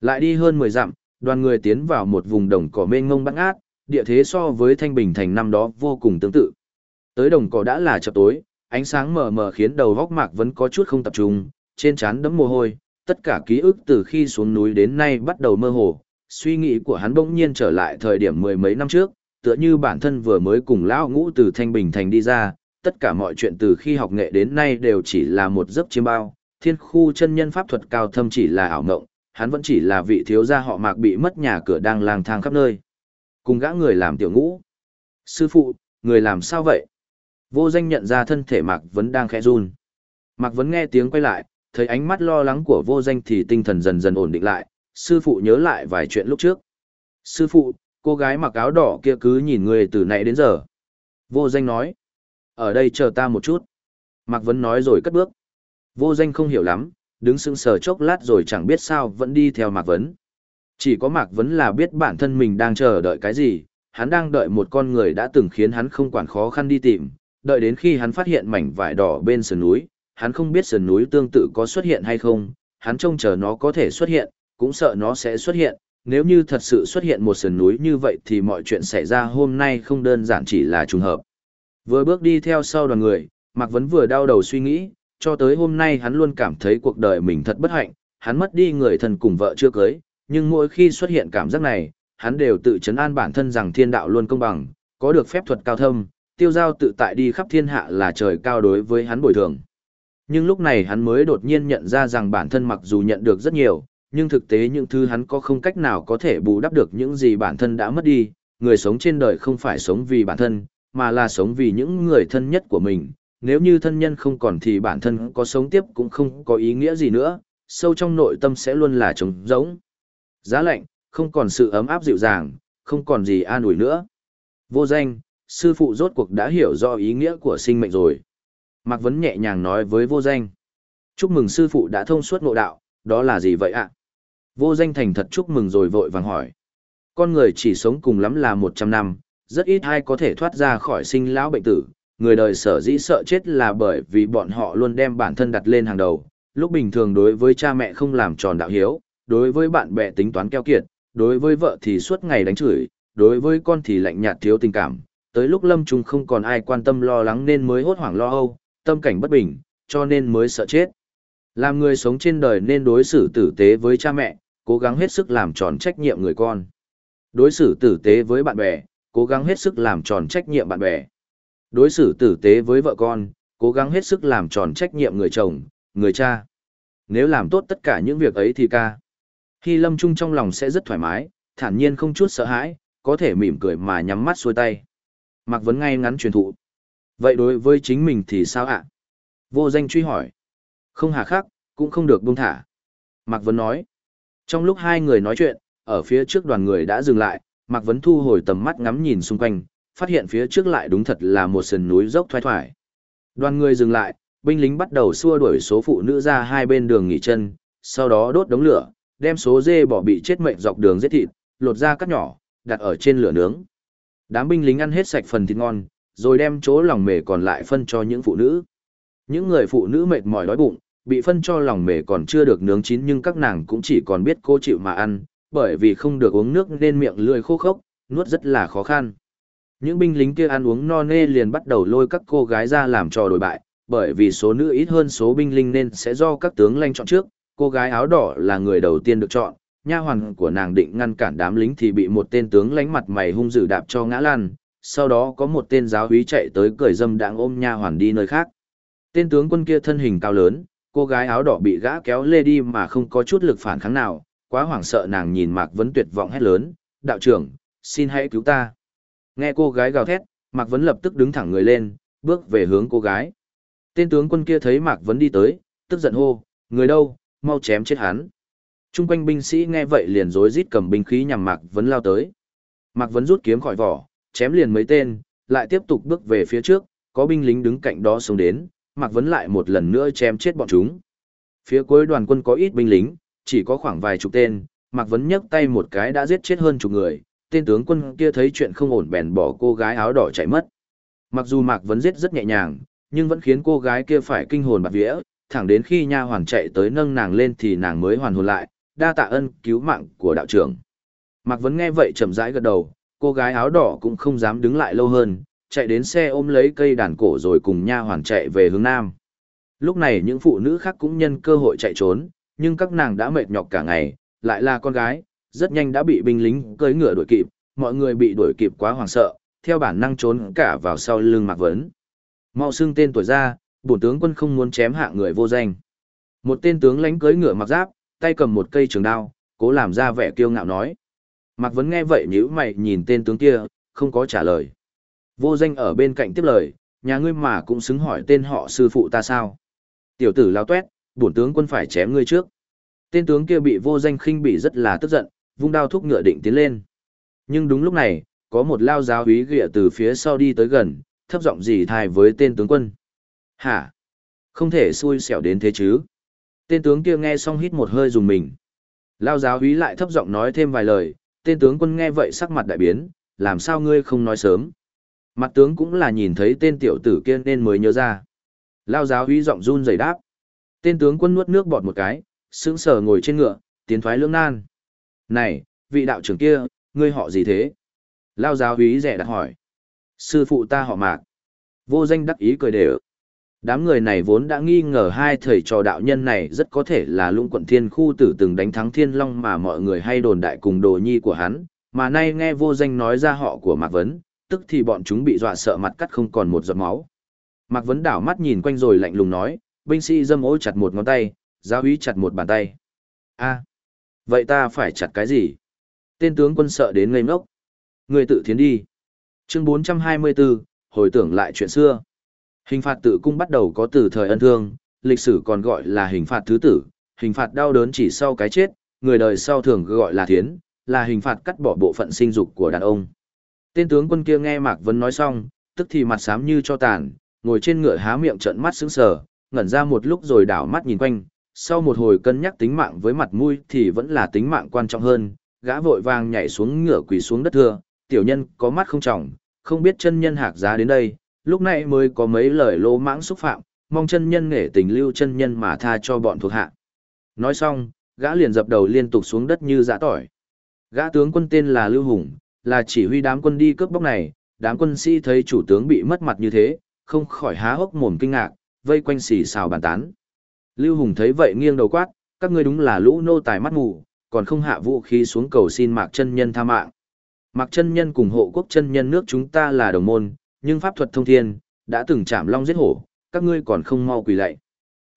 Lại đi hơn 10 dặm, đoàn người tiến vào một vùng đồng cỏ mênh ngông bắn ác, địa thế so với Thanh Bình thành năm đó vô cùng tương tự. Tới đồng cỏ đã là chập tối, ánh sáng mờ mờ khiến đầu góc Mạc vẫn có chút không tập trung, trên trán đẫm mồ hôi, tất cả ký ức từ khi xuống núi đến nay bắt đầu mơ hồ. Suy nghĩ của hắn bỗng nhiên trở lại thời điểm mười mấy năm trước, tựa như bản thân vừa mới cùng lão ngũ từ Thanh Bình thành đi ra, tất cả mọi chuyện từ khi học nghệ đến nay đều chỉ là một giấc chiêm bao, thiên khu chân nhân pháp thuật cao thâm chỉ là ảo ngộng, hắn vẫn chỉ là vị thiếu gia họ Mạc bị mất nhà cửa đang lang thang khắp nơi. Cùng gã người làm tiểu ngũ. Sư phụ, người làm sao vậy? Vô danh nhận ra thân thể Mạc vẫn đang khẽ run. Mạc vẫn nghe tiếng quay lại, thấy ánh mắt lo lắng của vô danh thì tinh thần dần dần ổn định lại, sư phụ nhớ lại vài chuyện lúc trước. Sư phụ, cô gái mặc áo đỏ kia cứ nhìn người từ nãy đến giờ. Vô danh nói. Ở đây chờ ta một chút. Mạc Vấn nói rồi cất bước. Vô danh không hiểu lắm, đứng sững sờ chốc lát rồi chẳng biết sao vẫn đi theo Mạc Vấn. Chỉ có Mạc Vấn là biết bản thân mình đang chờ đợi cái gì, hắn đang đợi một con người đã từng khiến hắn không quản khó khăn đi tìm, đợi đến khi hắn phát hiện mảnh vải đỏ bên sườn núi, hắn không biết sườn núi tương tự có xuất hiện hay không, hắn trông chờ nó có thể xuất hiện, cũng sợ nó sẽ xuất hiện, nếu như thật sự xuất hiện một sườn núi như vậy thì mọi chuyện xảy ra hôm nay không đơn giản chỉ là trùng hợp. Vừa bước đi theo sau đoàn người, Mạc Vấn vừa đau đầu suy nghĩ, cho tới hôm nay hắn luôn cảm thấy cuộc đời mình thật bất hạnh, hắn mất đi người thân cùng vợ chưa cưới, nhưng mỗi khi xuất hiện cảm giác này, hắn đều tự chấn an bản thân rằng thiên đạo luôn công bằng, có được phép thuật cao thâm, tiêu giao tự tại đi khắp thiên hạ là trời cao đối với hắn bồi thường. Nhưng lúc này hắn mới đột nhiên nhận ra rằng bản thân mặc dù nhận được rất nhiều, nhưng thực tế những thứ hắn có không cách nào có thể bù đắp được những gì bản thân đã mất đi, người sống trên đời không phải sống vì bản thân, mà là sống vì những người thân nhất của mình. Nếu như thân nhân không còn thì bản thân có sống tiếp cũng không có ý nghĩa gì nữa, sâu trong nội tâm sẽ luôn là trống rỗng. Giá lạnh, không còn sự ấm áp dịu dàng, không còn gì an ủi nữa. Vô danh, sư phụ rốt cuộc đã hiểu rõ ý nghĩa của sinh mệnh rồi. Mạc Vấn nhẹ nhàng nói với vô danh. Chúc mừng sư phụ đã thông suốt ngộ đạo, đó là gì vậy ạ? Vô danh thành thật chúc mừng rồi vội vàng hỏi. Con người chỉ sống cùng lắm là 100 năm, rất ít ai có thể thoát ra khỏi sinh lão bệnh tử. Người đời sở dĩ sợ chết là bởi vì bọn họ luôn đem bản thân đặt lên hàng đầu. Lúc bình thường đối với cha mẹ không làm tròn đạo hiếu, đối với bạn bè tính toán keo kiệt, đối với vợ thì suốt ngày đánh chửi, đối với con thì lạnh nhạt thiếu tình cảm. Tới lúc lâm trung không còn ai quan tâm lo lắng nên mới hốt hoảng lo âu, tâm cảnh bất bình, cho nên mới sợ chết. Làm người sống trên đời nên đối xử tử tế với cha mẹ, cố gắng hết sức làm tròn trách nhiệm người con. Đối xử tử tế với bạn bè, cố gắng hết sức làm tròn trách nhiệm bạn bè. Đối xử tử tế với vợ con, cố gắng hết sức làm tròn trách nhiệm người chồng, người cha. Nếu làm tốt tất cả những việc ấy thì ca. Khi lâm trung trong lòng sẽ rất thoải mái, thản nhiên không chút sợ hãi, có thể mỉm cười mà nhắm mắt xuôi tay. Mạc Vấn ngay ngắn truyền thụ. Vậy đối với chính mình thì sao ạ? Vô danh truy hỏi. Không hà khắc, cũng không được buông thả. Mạc Vấn nói. Trong lúc hai người nói chuyện, ở phía trước đoàn người đã dừng lại, Mạc Vấn thu hồi tầm mắt ngắm nhìn xung quanh, phát hiện phía trước lại đúng thật là một sườn núi dốc thoai thoải. Đoàn người dừng lại, binh lính bắt đầu xua đuổi số phụ nữ ra hai bên đường nghỉ chân, sau đó đốt đống lửa, đem số dê bỏ bị chết mệnh dọc đường giết thịt, lột ra cắt nhỏ, đặt ở trên lửa nướng. Đám binh lính ăn hết sạch phần thịt ngon, rồi đem chỗ lòng mề còn lại phân cho những phụ nữ. Những người phụ nữ mệt mỏi đói bụng, bị phân cho lòng mề còn chưa được nướng chín nhưng các nàng cũng chỉ còn biết cô chịu mà ăn, bởi vì không được uống nước nên miệng lưỡi khô khốc, nuốt rất là khó khăn. Những binh lính kia ăn uống no nê liền bắt đầu lôi các cô gái ra làm trò đổi bại, bởi vì số nữ ít hơn số binh lính nên sẽ do các tướng lanh chọn trước, cô gái áo đỏ là người đầu tiên được chọn, nha hoàn của nàng định ngăn cản đám lính thì bị một tên tướng lánh mặt mày hung dữ đạp cho ngã lăn. sau đó có một tên giáo úy chạy tới cười dâm đãng ôm nha hoàn đi nơi khác. Tên tướng quân kia thân hình cao lớn, cô gái áo đỏ bị gã kéo lê đi mà không có chút lực phản kháng nào, quá hoảng sợ nàng nhìn Mạc Vấn tuyệt vọng hét lớn, đạo trưởng, xin hãy cứu ta. Nghe cô gái gào thét, Mạc Vấn lập tức đứng thẳng người lên, bước về hướng cô gái. Tên tướng quân kia thấy Mạc Vấn đi tới, tức giận hô, người đâu, mau chém chết hắn. Trung quanh binh sĩ nghe vậy liền rối rít cầm binh khí nhằm Mạc Vấn lao tới. Mạc Vấn rút kiếm khỏi vỏ, chém liền mấy tên, lại tiếp tục bước về phía trước, có binh lính đứng cạnh đó xuống đến, Mạc Vấn lại một lần nữa chém chết bọn chúng. Phía cuối đoàn quân có ít binh lính, chỉ có khoảng vài chục tên, Mạc Vấn nhấc tay một cái đã giết chết hơn chục người, tên tướng quân kia thấy chuyện không ổn bèn bỏ cô gái áo đỏ chạy mất. Mặc dù Mạc Vấn giết rất nhẹ nhàng, nhưng vẫn khiến cô gái kia phải kinh hồn bạt vía, thẳng đến khi nha hoàn chạy tới nâng nàng lên thì nàng mới hoàn hồn lại, đa tạ ân cứu mạng của đạo trưởng. Mạc Vấn nghe vậy chậm rãi gật đầu, cô gái áo đỏ cũng không dám đứng lại lâu hơn, chạy đến xe ôm lấy cây đàn cổ rồi cùng nha hoàn chạy về hướng nam. Lúc này những phụ nữ khác cũng nhân cơ hội chạy trốn, nhưng các nàng đã mệt nhọc cả ngày, lại là con gái, rất nhanh đã bị binh lính cưỡi ngựa đuổi kịp, mọi người bị đuổi kịp quá hoảng sợ, theo bản năng trốn cả vào sau lưng Mạc Vấn. Mau xưng tên tuổi ra, bổn tướng quân không muốn chém hạ người vô danh. Một tên tướng lãnh cưỡi ngựa mặc giáp, tay cầm một cây trường đao, cố làm ra vẻ kiêu ngạo nói. Mạc Vấn nghe vậy nhíu mày nhìn tên tướng kia, không có trả lời. Vô danh ở bên cạnh tiếp lời, nhà ngươi mà cũng xứng hỏi tên họ sư phụ ta sao. Tiểu tử lao tuét, bổn tướng quân phải chém ngươi trước. Tên tướng kia bị vô danh khinh bị rất là tức giận, vung đao thúc ngựa định tiến lên. Nhưng đúng lúc này, có một lao giáo úy ghịa từ phía sau đi tới gần, thấp giọng dì thai với tên tướng quân. Hả? Không thể xui xẻo đến thế chứ? Tên tướng kia nghe xong hít một hơi dùng mình. Lao giáo úy lại thấp giọng nói thêm vài lời, tên tướng quân nghe vậy sắc mặt đại biến, làm sao ngươi không nói sớm? Mặt tướng cũng là nhìn thấy tên tiểu tử kia nên mới nhớ ra. Lao giáo úy giọng run rẩy đáp. Tên tướng quân nuốt nước bọt một cái, sững sờ ngồi trên ngựa, tiến thoái lưỡng nan. Này, vị đạo trưởng kia, ngươi họ gì thế? Lao giáo úy rẻ đặt hỏi. Sư phụ ta họ mạc. Vô danh đắc ý cười đều. Đám người này vốn đã nghi ngờ hai thầy trò đạo nhân này rất có thể là lũng quận thiên khu tử từng đánh thắng thiên long mà mọi người hay đồn đại cùng đồ nhi của hắn, mà nay nghe vô danh nói ra họ của Mạc Vấn, tức thì bọn chúng bị dọa sợ mặt cắt không còn một giọt máu. Mạc Vấn đảo mắt nhìn quanh rồi lạnh lùng nói, binh sĩ dâm ố chặt một ngón tay, giáo úy chặt một bàn tay. a vậy ta phải chặt cái gì? Tên tướng quân sợ đến ngây ngốc. Người tự thiến đi. Chương 424, hồi tưởng lại chuyện xưa. Hình phạt tự cung bắt đầu có từ thời ân thương, lịch sử còn gọi là hình phạt thứ tử, hình phạt đau đớn chỉ sau cái chết, người đời sau thường gọi là thiến, là hình phạt cắt bỏ bộ phận sinh dục của đàn ông. Tên tướng quân kia nghe Mạc Vân nói xong, tức thì mặt xám như cho tàn, ngồi trên ngựa há miệng trợn mắt sững sờ, ngẩn ra một lúc rồi đảo mắt nhìn quanh, sau một hồi cân nhắc tính mạng với mặt mũi thì vẫn là tính mạng quan trọng hơn, gã vội vàng nhảy xuống ngửa quỳ xuống đất thưa, tiểu nhân có mắt không trọng, không biết chân nhân hạc giá đến đây, lúc này mới có mấy lời lô mãng xúc phạm, mong chân nhân nghệ tình lưu chân nhân mà tha cho bọn thuộc hạ. Nói xong, gã liền dập đầu liên tục xuống đất như dã tỏi. Gã tướng quân tên là Lưu Hùng, là chỉ huy đám quân đi cướp bóc này, đám quân sĩ thấy chủ tướng bị mất mặt như thế, không khỏi há hốc mồm kinh ngạc, vây quanh xì xào bàn tán. Lưu Hùng thấy vậy nghiêng đầu quát, các ngươi đúng là lũ nô tài mắt mù, còn không hạ vũ khí xuống cầu xin Mạc chân nhân tha mạng. Mạc chân nhân cùng hộ quốc chân nhân nước chúng ta là đồng môn, nhưng pháp thuật thông thiên, đã từng chạm long giết hổ, các ngươi còn không mau quỳ lạy.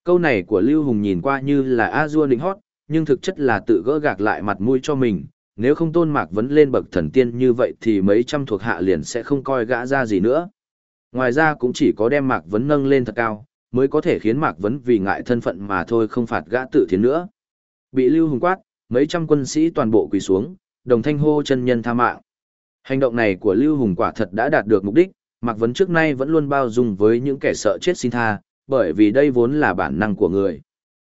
Câu này của Lưu Hùng nhìn qua như là a dua định hót, nhưng thực chất là tự gỡ gạc lại mặt mũi cho mình, nếu không tôn mạc vấn lên bậc thần tiên như vậy thì mấy trăm thuộc hạ liền sẽ không coi gã ra gì nữa. Ngoài ra cũng chỉ có đem mạc vấn nâng lên thật cao, mới có thể khiến mạc vấn vì ngại thân phận mà thôi không phạt gã tự thiến nữa. Bị Lưu Hùng quát, mấy trăm quân sĩ toàn bộ quỳ xuống, đồng thanh hô chân nhân tha mạng. Hành động này của Lưu Hùng quả thật đã đạt được mục đích, Mạc Vấn trước nay vẫn luôn bao dung với những kẻ sợ chết xin tha, bởi vì đây vốn là bản năng của người.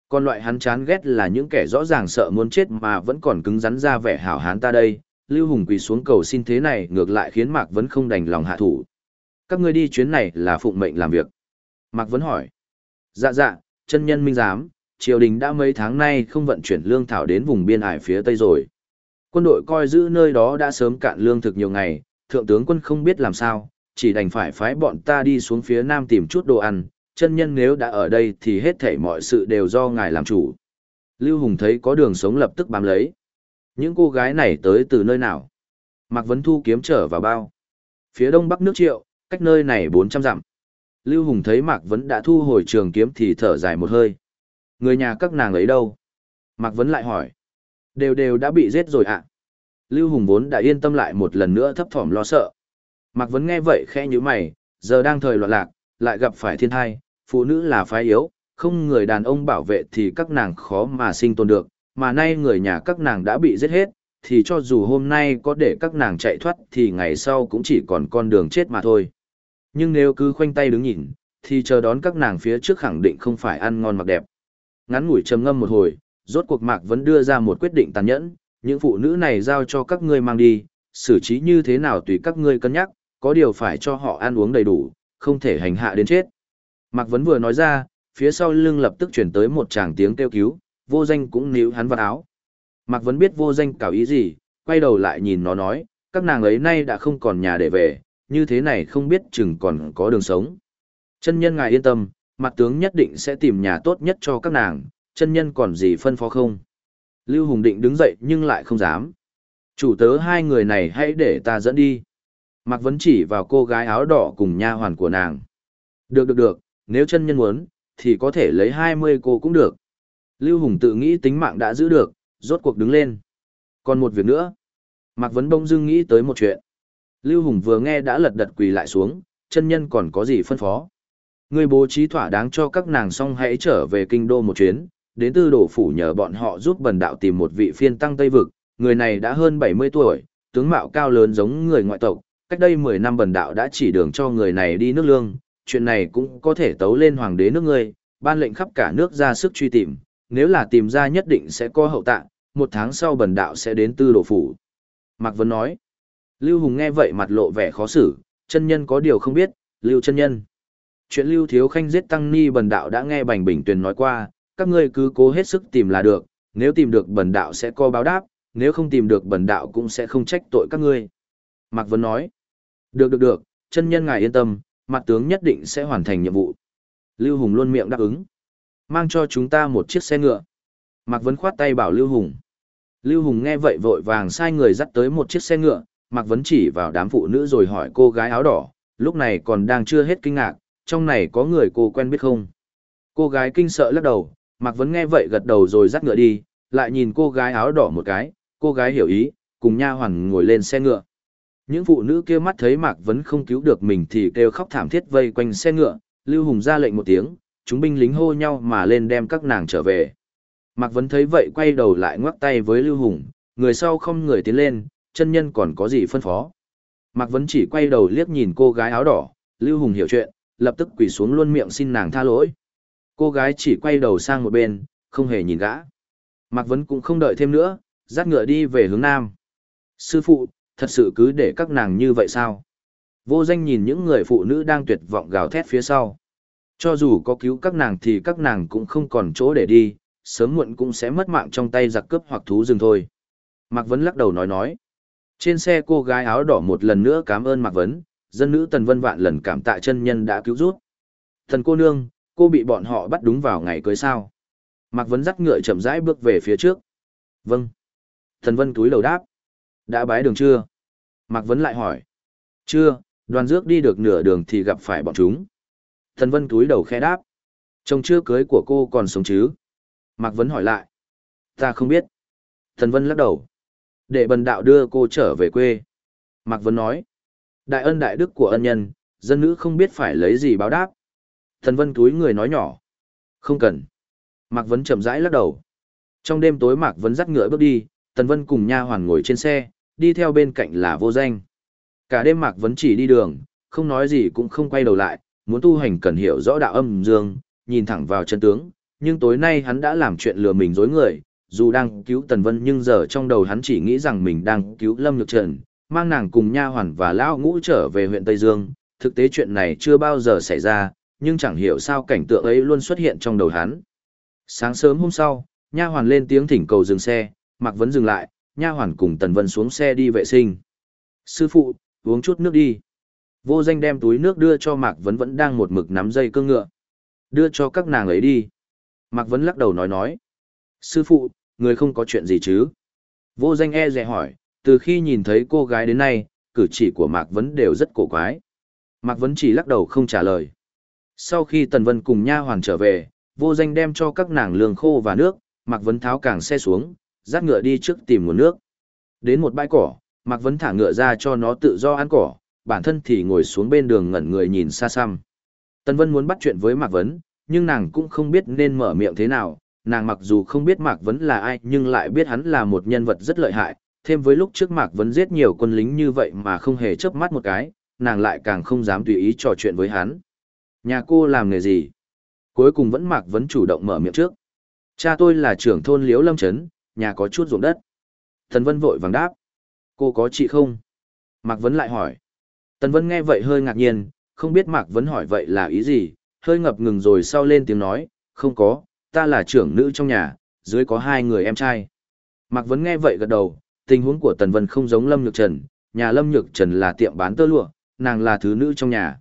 Còn loại hắn chán ghét là những kẻ rõ ràng sợ muốn chết mà vẫn còn cứng rắn ra vẻ hảo hán ta đây. Lưu Hùng quỳ xuống cầu xin thế này ngược lại khiến Mạc Vấn không đành lòng hạ thủ. Các ngươi đi chuyến này là phụng mệnh làm việc. Mạc Vấn hỏi. Dạ dạ, chân nhân minh giám, triều đình đã mấy tháng nay không vận chuyển lương thảo đến vùng biên hải phía tây rồi. Quân đội coi giữ nơi đó đã sớm cạn lương thực nhiều ngày, thượng tướng quân không biết làm sao, chỉ đành phải phái bọn ta đi xuống phía nam tìm chút đồ ăn, chân nhân nếu đã ở đây thì hết thảy mọi sự đều do ngài làm chủ. Lưu Hùng thấy có đường sống lập tức bám lấy. Những cô gái này tới từ nơi nào? Mạc Vấn Thu kiếm trở vào bao. Phía đông bắc nước triệu, cách nơi này 400 dặm. Lưu Hùng thấy Mạc Vấn đã thu hồi trường kiếm thì thở dài một hơi. Người nhà các nàng ấy đâu? Mạc Vấn lại hỏi. Đều đều đã bị giết rồi ạ. Lưu Hùng vốn đã yên tâm lại một lần nữa thấp thỏm lo sợ. Mạc Vấn nghe vậy khẽ như mày, giờ đang thời loạn lạc, lại gặp phải thiên thai, phụ nữ là phái yếu, không người đàn ông bảo vệ thì các nàng khó mà sinh tồn được, mà nay người nhà các nàng đã bị giết hết, thì cho dù hôm nay có để các nàng chạy thoát thì ngày sau cũng chỉ còn con đường chết mà thôi. Nhưng nếu cứ khoanh tay đứng nhìn, thì chờ đón các nàng phía trước khẳng định không phải ăn ngon mặc đẹp. Ngắn ngủi trầm ngâm một hồi, rốt cuộc Mạc vẫn đưa ra một quyết định tàn nhẫn, những phụ nữ này giao cho các ngươi mang đi, xử trí như thế nào tùy các ngươi cân nhắc, có điều phải cho họ ăn uống đầy đủ, không thể hành hạ đến chết. Mạc Vấn vừa nói ra, phía sau lưng lập tức chuyển tới một tràng tiếng kêu cứu, vô danh cũng níu hắn vào áo. Mạc Vấn biết vô danh cảo ý gì, quay đầu lại nhìn nó nói, các nàng ấy nay đã không còn nhà để về, như thế này không biết chừng còn có đường sống. Chân nhân ngài yên tâm, mặt tướng nhất định sẽ tìm nhà tốt nhất cho các nàng, chân nhân còn gì phân phó không. Lưu Hùng định đứng dậy nhưng lại không dám. Chủ tớ hai người này hãy để ta dẫn đi. Mạc Vấn chỉ vào cô gái áo đỏ cùng nha hoàn của nàng. Được được được, nếu chân nhân muốn, thì có thể lấy 20 cô cũng được. Lưu Hùng tự nghĩ tính mạng đã giữ được, rốt cuộc đứng lên. Còn một việc nữa. Mạc Vấn bông dưng nghĩ tới một chuyện. Lưu Hùng vừa nghe đã lật đật quỳ lại xuống, chân nhân còn có gì phân phó. Người bố trí thỏa đáng cho các nàng xong hãy trở về kinh đô một chuyến, đến tư đổ phủ nhờ bọn họ giúp bần đạo tìm một vị phiên tăng Tây Vực, người này đã hơn 70 tuổi, tướng mạo cao lớn giống người ngoại tộc, cách đây 10 năm bần đạo đã chỉ đường cho người này đi nước lương, chuyện này cũng có thể tấu lên hoàng đế nước ngươi, ban lệnh khắp cả nước ra sức truy tìm, nếu là tìm ra nhất định sẽ có hậu tạng, một tháng sau bần đạo sẽ đến tư đổ phủ. Mạc Vân nói, Lưu Hùng nghe vậy mặt lộ vẻ khó xử, chân nhân có điều không biết, Lưu chân nhân. Chuyện Lưu Thiếu Khanh giết Tăng Ni bần đạo đã nghe Bành Bình Tuyền nói qua, các ngươi cứ cố hết sức tìm là được, nếu tìm được bần đạo sẽ có báo đáp, nếu không tìm được bần đạo cũng sẽ không trách tội các ngươi. Mạc Vân nói, được được được, chân nhân ngài yên tâm, mặt tướng nhất định sẽ hoàn thành nhiệm vụ. Lưu Hùng luôn miệng đáp ứng. Mang cho chúng ta một chiếc xe ngựa. Mạc Vân khoát tay bảo Lưu Hùng. Lưu Hùng nghe vậy vội vàng sai người dắt tới một chiếc xe ngựa, Mạc Vấn chỉ vào đám phụ nữ rồi hỏi cô gái áo đỏ, lúc này còn đang chưa hết kinh ngạc, trong này có người cô quen biết không? Cô gái kinh sợ lắc đầu, Mạc Vấn nghe vậy gật đầu rồi dắt ngựa đi, lại nhìn cô gái áo đỏ một cái, cô gái hiểu ý, cùng nha hoàn ngồi lên xe ngựa. Những phụ nữ kia mắt thấy Mạc Vấn không cứu được mình thì kêu khóc thảm thiết vây quanh xe ngựa, Lưu Hùng ra lệnh một tiếng, chúng binh lính hô nhau mà lên đem các nàng trở về. Mạc Vấn thấy vậy quay đầu lại ngoắc tay với Lưu Hùng, người sau không người tiến lên, chân nhân còn có gì phân phó. Mạc Vấn chỉ quay đầu liếc nhìn cô gái áo đỏ, Lưu Hùng hiểu chuyện, lập tức quỳ xuống luôn miệng xin nàng tha lỗi. Cô gái chỉ quay đầu sang một bên, không hề nhìn gã. Mạc Vấn cũng không đợi thêm nữa, dắt ngựa đi về hướng nam. Sư phụ, thật sự cứ để các nàng như vậy sao? Vô danh nhìn những người phụ nữ đang tuyệt vọng gào thét phía sau. Cho dù có cứu các nàng thì các nàng cũng không còn chỗ để đi, sớm muộn cũng sẽ mất mạng trong tay giặc cướp hoặc thú rừng thôi. Mạc Vấn lắc đầu nói nói. Trên xe cô gái áo đỏ một lần nữa cảm ơn Mạc Vấn, dân nữ Tần Vân vạn lần cảm tạ chân nhân đã cứu rút. Thần cô nương, cô bị bọn họ bắt đúng vào ngày cưới sao. Mạc Vấn dắt ngựa chậm rãi bước về phía trước. Vâng. Thần Vân túi đầu đáp. Đã bái đường chưa? Mạc Vấn lại hỏi. Chưa, đoàn dước đi được nửa đường thì gặp phải bọn chúng. Thần Vân túi đầu khe đáp. Chồng chưa cưới của cô còn sống chứ? Mạc Vấn hỏi lại. Ta không biết. Thần Vân lắc đầu. Để bần đạo đưa cô trở về quê. Mạc Vấn nói. Đại ân đại đức của ân nhân, dân nữ không biết phải lấy gì báo đáp. Thần Vân túi người nói nhỏ. Không cần. Mạc Vấn chậm rãi lắc đầu. Trong đêm tối Mạc Vấn dắt ngựa bước đi, Tần Vân cùng nha hoàn ngồi trên xe, đi theo bên cạnh là vô danh. Cả đêm Mạc Vấn chỉ đi đường, không nói gì cũng không quay đầu lại, muốn tu hành cần hiểu rõ đạo âm dương, nhìn thẳng vào chân tướng, nhưng tối nay hắn đã làm chuyện lừa mình dối người, dù đang cứu Tần Vân nhưng giờ trong đầu hắn chỉ nghĩ rằng mình đang cứu Lâm Nhược Trần, mang nàng cùng nha hoàn và lão ngũ trở về huyện Tây Dương, thực tế chuyện này chưa bao giờ xảy ra, nhưng chẳng hiểu sao cảnh tượng ấy luôn xuất hiện trong đầu hắn. Sáng sớm hôm sau, nha hoàn lên tiếng thỉnh cầu dừng xe, Mạc Vấn dừng lại, nha hoàn cùng Tần Vân xuống xe đi vệ sinh. Sư phụ, uống chút nước đi. Vô danh đem túi nước đưa cho Mạc Vấn vẫn đang một mực nắm dây cương ngựa. Đưa cho các nàng ấy đi. Mạc Vấn lắc đầu nói nói. Sư phụ, người không có chuyện gì chứ? Vô danh e dè hỏi, từ khi nhìn thấy cô gái đến nay, cử chỉ của Mạc Vấn đều rất cổ quái. Mạc Vấn chỉ lắc đầu không trả lời. Sau khi Tần Vân cùng nha hoàn trở về, vô danh đem cho các nàng lương khô và nước, Mạc Vấn tháo càng xe xuống, dắt ngựa đi trước tìm nguồn nước. Đến một bãi cỏ, Mạc Vấn thả ngựa ra cho nó tự do ăn cỏ, bản thân thì ngồi xuống bên đường ngẩn người nhìn xa xăm. Tần Vân muốn bắt chuyện với Mạc Vấn, nhưng nàng cũng không biết nên mở miệng thế nào, nàng mặc dù không biết Mạc Vấn là ai nhưng lại biết hắn là một nhân vật rất lợi hại, thêm với lúc trước Mạc Vấn giết nhiều quân lính như vậy mà không hề chớp mắt một cái, nàng lại càng không dám tùy ý trò chuyện với hắn. Nhà cô làm nghề gì? Cuối cùng vẫn Mạc Vấn chủ động mở miệng trước. Cha tôi là trưởng thôn Liễu Lâm Trấn, nhà có chút ruộng đất. Thần Vân vội vàng đáp. Cô có chị không? Mạc Vấn lại hỏi. Tần Vân nghe vậy hơi ngạc nhiên, không biết Mạc Vấn hỏi vậy là ý gì, hơi ngập ngừng rồi sau lên tiếng nói, không có, ta là trưởng nữ trong nhà, dưới có hai người em trai. Mạc Vấn nghe vậy gật đầu, tình huống của Tần Vân không giống Lâm Nhược Trần, nhà Lâm Nhược Trần là tiệm bán tơ lụa, nàng là thứ nữ trong nhà.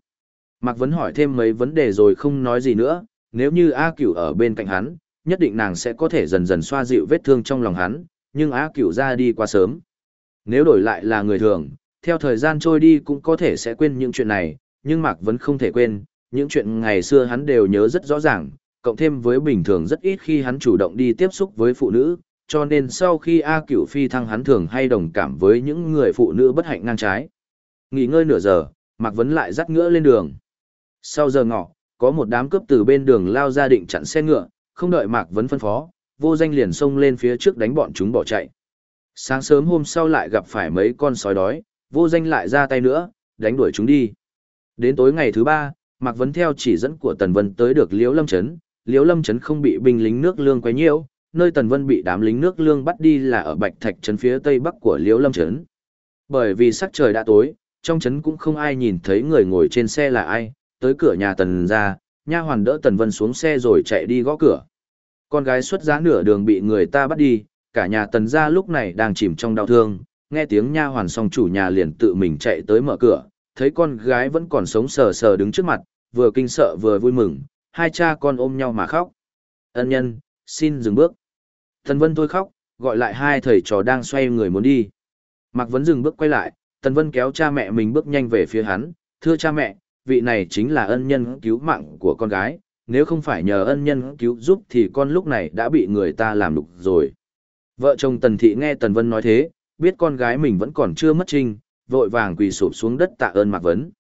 Mạc Vấn hỏi thêm mấy vấn đề rồi không nói gì nữa, nếu như A Cửu ở bên cạnh hắn, nhất định nàng sẽ có thể dần dần xoa dịu vết thương trong lòng hắn, nhưng A Cửu ra đi quá sớm. Nếu đổi lại là người thường, theo thời gian trôi đi cũng có thể sẽ quên những chuyện này, nhưng Mạc Vấn không thể quên, những chuyện ngày xưa hắn đều nhớ rất rõ ràng, cộng thêm với bình thường rất ít khi hắn chủ động đi tiếp xúc với phụ nữ, cho nên sau khi A Cửu phi thăng hắn thường hay đồng cảm với những người phụ nữ bất hạnh ngang trái. Nghỉ ngơi nửa giờ, Mạc Vấn lại dắt ngựa lên đường. Sau giờ ngọ, có một đám cướp từ bên đường lao ra định chặn xe ngựa, không đợi Mạc Vấn phân phó, vô danh liền xông lên phía trước đánh bọn chúng bỏ chạy. Sáng sớm hôm sau lại gặp phải mấy con sói đói, vô danh lại ra tay nữa, đánh đuổi chúng đi. Đến tối ngày thứ ba, Mạc Vấn theo chỉ dẫn của Tần Vân tới được Liễu Lâm Trấn, Liễu Lâm Trấn không bị binh lính nước lương quấy nhiễu, nơi Tần Vân bị đám lính nước lương bắt đi là ở Bạch Thạch Trấn phía tây bắc của Liễu Lâm Trấn. Bởi vì sắc trời đã tối, trong trấn cũng không ai nhìn thấy người ngồi trên xe là ai, tới cửa nhà Tần ra, nha hoàn đỡ Tần Vân xuống xe rồi chạy đi gõ cửa. Con gái xuất giá nửa đường bị người ta bắt đi, cả nhà Tần ra lúc này đang chìm trong đau thương, nghe tiếng nha hoàn xong chủ nhà liền tự mình chạy tới mở cửa, thấy con gái vẫn còn sống sờ sờ đứng trước mặt, vừa kinh sợ vừa vui mừng, hai cha con ôm nhau mà khóc. Ân nhân, xin dừng bước. Tần Vân thôi khóc, gọi lại hai thầy trò đang xoay người muốn đi. Mạc Vấn dừng bước quay lại, Tần Vân kéo cha mẹ mình bước nhanh về phía hắn, thưa cha mẹ, vị này chính là ân nhân cứu mạng của con gái, nếu không phải nhờ ân nhân cứu giúp thì con lúc này đã bị người ta làm lục rồi. Vợ chồng Tần Thị nghe Tần Vân nói thế, biết con gái mình vẫn còn chưa mất trinh, vội vàng quỳ sụp xuống đất tạ ơn Mạc Vấn.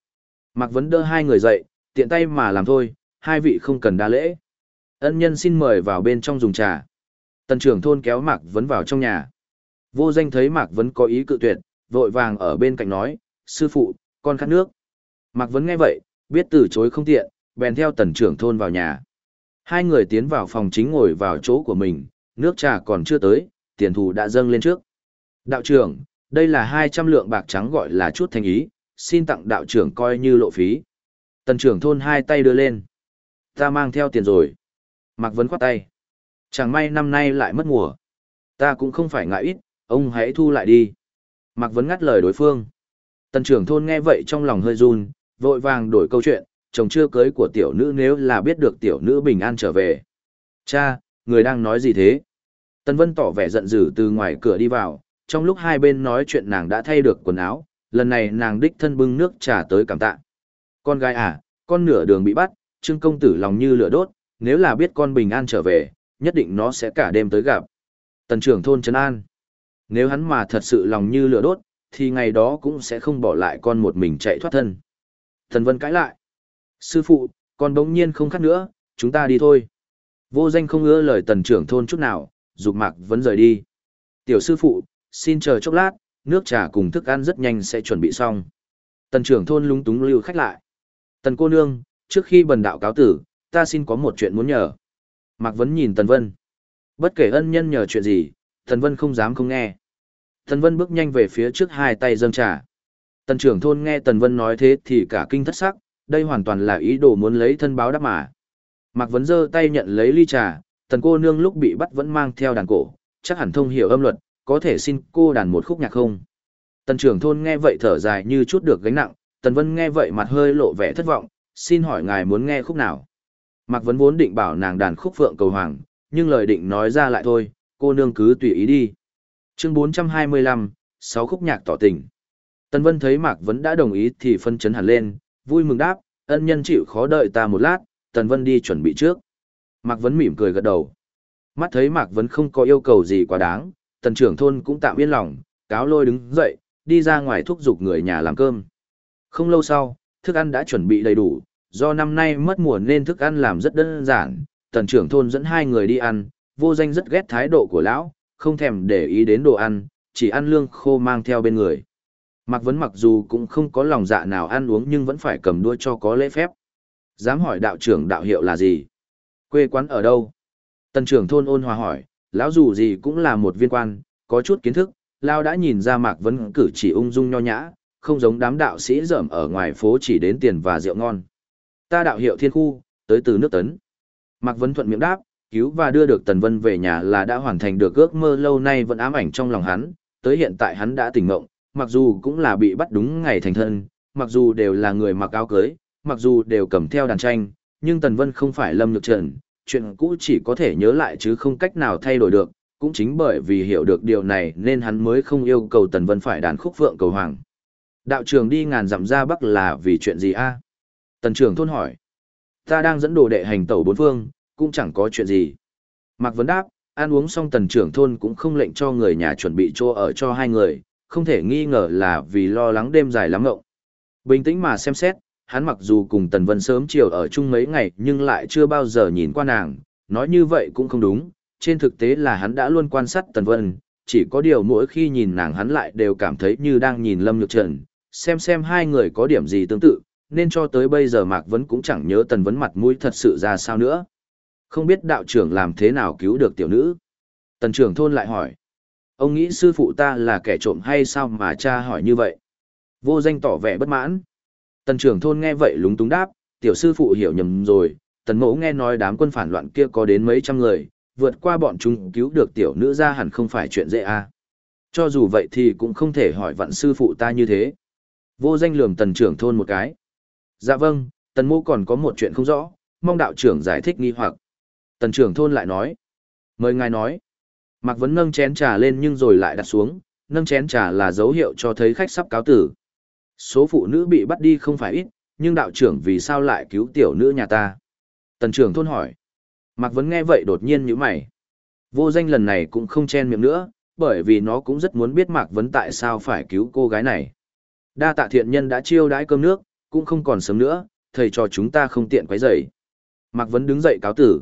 Mạc Vấn đỡ hai người dậy, tiện tay mà làm thôi, hai vị không cần đa lễ. Ân nhân xin mời vào bên trong dùng trà. Tần trưởng thôn kéo Mạc Vấn vào trong nhà. Vô danh thấy Mạc Vấn có ý cự tuyệt, vội vàng ở bên cạnh nói, sư phụ, con khát nước. Mạc Vấn nghe vậy, biết từ chối không tiện, bèn theo tần trưởng thôn vào nhà. Hai người tiến vào phòng chính ngồi vào chỗ của mình, nước trà còn chưa tới, tiền thù đã dâng lên trước. Đạo trưởng, đây là 200 lượng bạc trắng gọi là chút thành ý, xin tặng đạo trưởng coi như lộ phí. Tần trưởng thôn hai tay đưa lên. Ta mang theo tiền rồi. Mạc Vấn khoát tay. Chẳng may năm nay lại mất mùa. Ta cũng không phải ngại ít, ông hãy thu lại đi. Mạc Vấn ngắt lời đối phương. Tần trưởng thôn nghe vậy trong lòng hơi run, vội vàng đổi câu chuyện, chồng chưa cưới của tiểu nữ nếu là biết được tiểu nữ bình an trở về. Cha, người đang nói gì thế? Tần Vân tỏ vẻ giận dữ từ ngoài cửa đi vào, trong lúc hai bên nói chuyện nàng đã thay được quần áo, lần này nàng đích thân bưng nước trà tới cảm tạ. Con gái à, con nửa đường bị bắt, Trương công tử lòng như lửa đốt, nếu là biết con bình an trở về, nhất định nó sẽ cả đêm tới gặp. Tần trưởng thôn Trấn An. Nếu hắn mà thật sự lòng như lửa đốt, thì ngày đó cũng sẽ không bỏ lại con một mình chạy thoát thân. Thần Vân cãi lại. Sư phụ, con bỗng nhiên không khát nữa, chúng ta đi thôi. Vô danh không ưa lời tần trưởng thôn chút nào, dục mạc vẫn rời đi. Tiểu sư phụ, xin chờ chốc lát, nước trà cùng thức ăn rất nhanh sẽ chuẩn bị xong. Tần trưởng thôn lúng túng lưu khách lại. Tần cô nương, trước khi bần đạo cáo tử, ta xin có một chuyện muốn nhờ. Mạc Vấn nhìn Tần Vân. Bất kể ân nhân nhờ chuyện gì, Tần Vân không dám không nghe. Tần Vân bước nhanh về phía trước hai tay dâng trà. Tần trưởng thôn nghe Tần Vân nói thế thì cả kinh thất sắc, đây hoàn toàn là ý đồ muốn lấy thân báo đáp mà. Mạc Vấn giơ tay nhận lấy ly trà, tần cô nương lúc bị bắt vẫn mang theo đàn cổ, chắc hẳn thông hiểu âm luật, có thể xin cô đàn một khúc nhạc không? Tần trưởng thôn nghe vậy thở dài như chút được gánh nặng, Tần Vân nghe vậy mặt hơi lộ vẻ thất vọng, xin hỏi ngài muốn nghe khúc nào? Mạc Vấn vốn định bảo nàng đàn khúc phượng cầu hoàng, nhưng lời định nói ra lại thôi, cô nương cứ tùy ý đi. Chương 425, sáu khúc nhạc tỏ tình. Tần Vân thấy Mạc Vấn đã đồng ý thì phân chấn hẳn lên, vui mừng đáp, ân nhân chịu khó đợi ta một lát, Tần Vân đi chuẩn bị trước. Mạc Vấn mỉm cười gật đầu. Mắt thấy Mạc Vấn không có yêu cầu gì quá đáng, tần trưởng thôn cũng tạm yên lòng, cáo lôi đứng dậy, đi ra ngoài thúc giục người nhà làm cơm. Không lâu sau, thức ăn đã chuẩn bị đầy đủ, do năm nay mất mùa nên thức ăn làm rất đơn giản, tần trưởng thôn dẫn hai người đi ăn, vô danh rất ghét thái độ của lão, không thèm để ý đến đồ ăn, chỉ ăn lương khô mang theo bên người. Mạc Vấn mặc dù cũng không có lòng dạ nào ăn uống nhưng vẫn phải cầm đua cho có lễ phép. Dám hỏi đạo trưởng đạo hiệu là gì? Quê quán ở đâu? Tần trưởng thôn ôn hòa hỏi, lão dù gì cũng là một viên quan, có chút kiến thức, Lão đã nhìn ra Mạc Vấn cử chỉ ung dung nho nhã, không giống đám đạo sĩ dởm ở ngoài phố chỉ đến tiền và rượu ngon. Ta đạo hiệu thiên khu, tới từ nước tấn. Mạc Vấn thuận miệng đáp, cứu và đưa được Tần Vân về nhà là đã hoàn thành được ước mơ lâu nay vẫn ám ảnh trong lòng hắn, tới hiện tại hắn đã tỉnh mộng, mặc dù cũng là bị bắt đúng ngày thành thân, mặc dù đều là người mặc áo cưới, mặc dù đều cầm theo đàn tranh, nhưng Tần Vân không phải Lâm Nhược Trần, chuyện cũ chỉ có thể nhớ lại chứ không cách nào thay đổi được, cũng chính bởi vì hiểu được điều này nên hắn mới không yêu cầu Tần Vân phải đàn khúc vượng cầu hoàng. Đạo trưởng đi ngàn dặm ra bắc là vì chuyện gì a? Tần trưởng thôn hỏi. Ta đang dẫn đồ đệ hành tẩu bốn phương, cũng chẳng có chuyện gì. Mạc Vấn đáp, ăn uống xong tần trưởng thôn cũng không lệnh cho người nhà chuẩn bị chỗ ở cho hai người, không thể nghi ngờ là vì lo lắng đêm dài lắm ngộng. Bình tĩnh mà xem xét, hắn mặc dù cùng Tần Vân sớm chiều ở chung mấy ngày nhưng lại chưa bao giờ nhìn qua nàng, nói như vậy cũng không đúng, trên thực tế là hắn đã luôn quan sát Tần Vân, chỉ có điều mỗi khi nhìn nàng hắn lại đều cảm thấy như đang nhìn Lâm Nhược Trần, xem xem hai người có điểm gì tương tự, nên cho tới bây giờ Mạc Vấn cũng chẳng nhớ Tần Vấn mặt mũi thật sự ra sao nữa. Không biết đạo trưởng làm thế nào cứu được tiểu nữ. Tần trưởng thôn lại hỏi. Ông nghĩ sư phụ ta là kẻ trộm hay sao mà cha hỏi như vậy? Vô danh tỏ vẻ bất mãn. Tần trưởng thôn nghe vậy lúng túng đáp, tiểu sư phụ hiểu nhầm rồi, tần mẫu nghe nói đám quân phản loạn kia có đến mấy trăm người, vượt qua bọn chúng cứu được tiểu nữ ra hẳn không phải chuyện dễ à. Cho dù vậy thì cũng không thể hỏi vạn sư phụ ta như thế. Vô danh lườm tần trưởng thôn một cái. Dạ vâng, tần mô còn có một chuyện không rõ, mong đạo trưởng giải thích nghi hoặc. Tần trưởng thôn lại nói. Mời ngài nói. Mạc Vấn nâng chén trà lên nhưng rồi lại đặt xuống, nâng chén trà là dấu hiệu cho thấy khách sắp cáo tử. Số phụ nữ bị bắt đi không phải ít, nhưng đạo trưởng vì sao lại cứu tiểu nữ nhà ta? Tần trưởng thôn hỏi. Mạc Vấn nghe vậy đột nhiên như mày. Vô danh lần này cũng không chen miệng nữa, bởi vì nó cũng rất muốn biết Mạc Vấn tại sao phải cứu cô gái này. Đa tạ thiện nhân đã chiêu đãi cơm nước, cũng không còn sớm nữa, thầy cho chúng ta không tiện quấy rầy. Mạc Vấn đứng dậy cáo tử.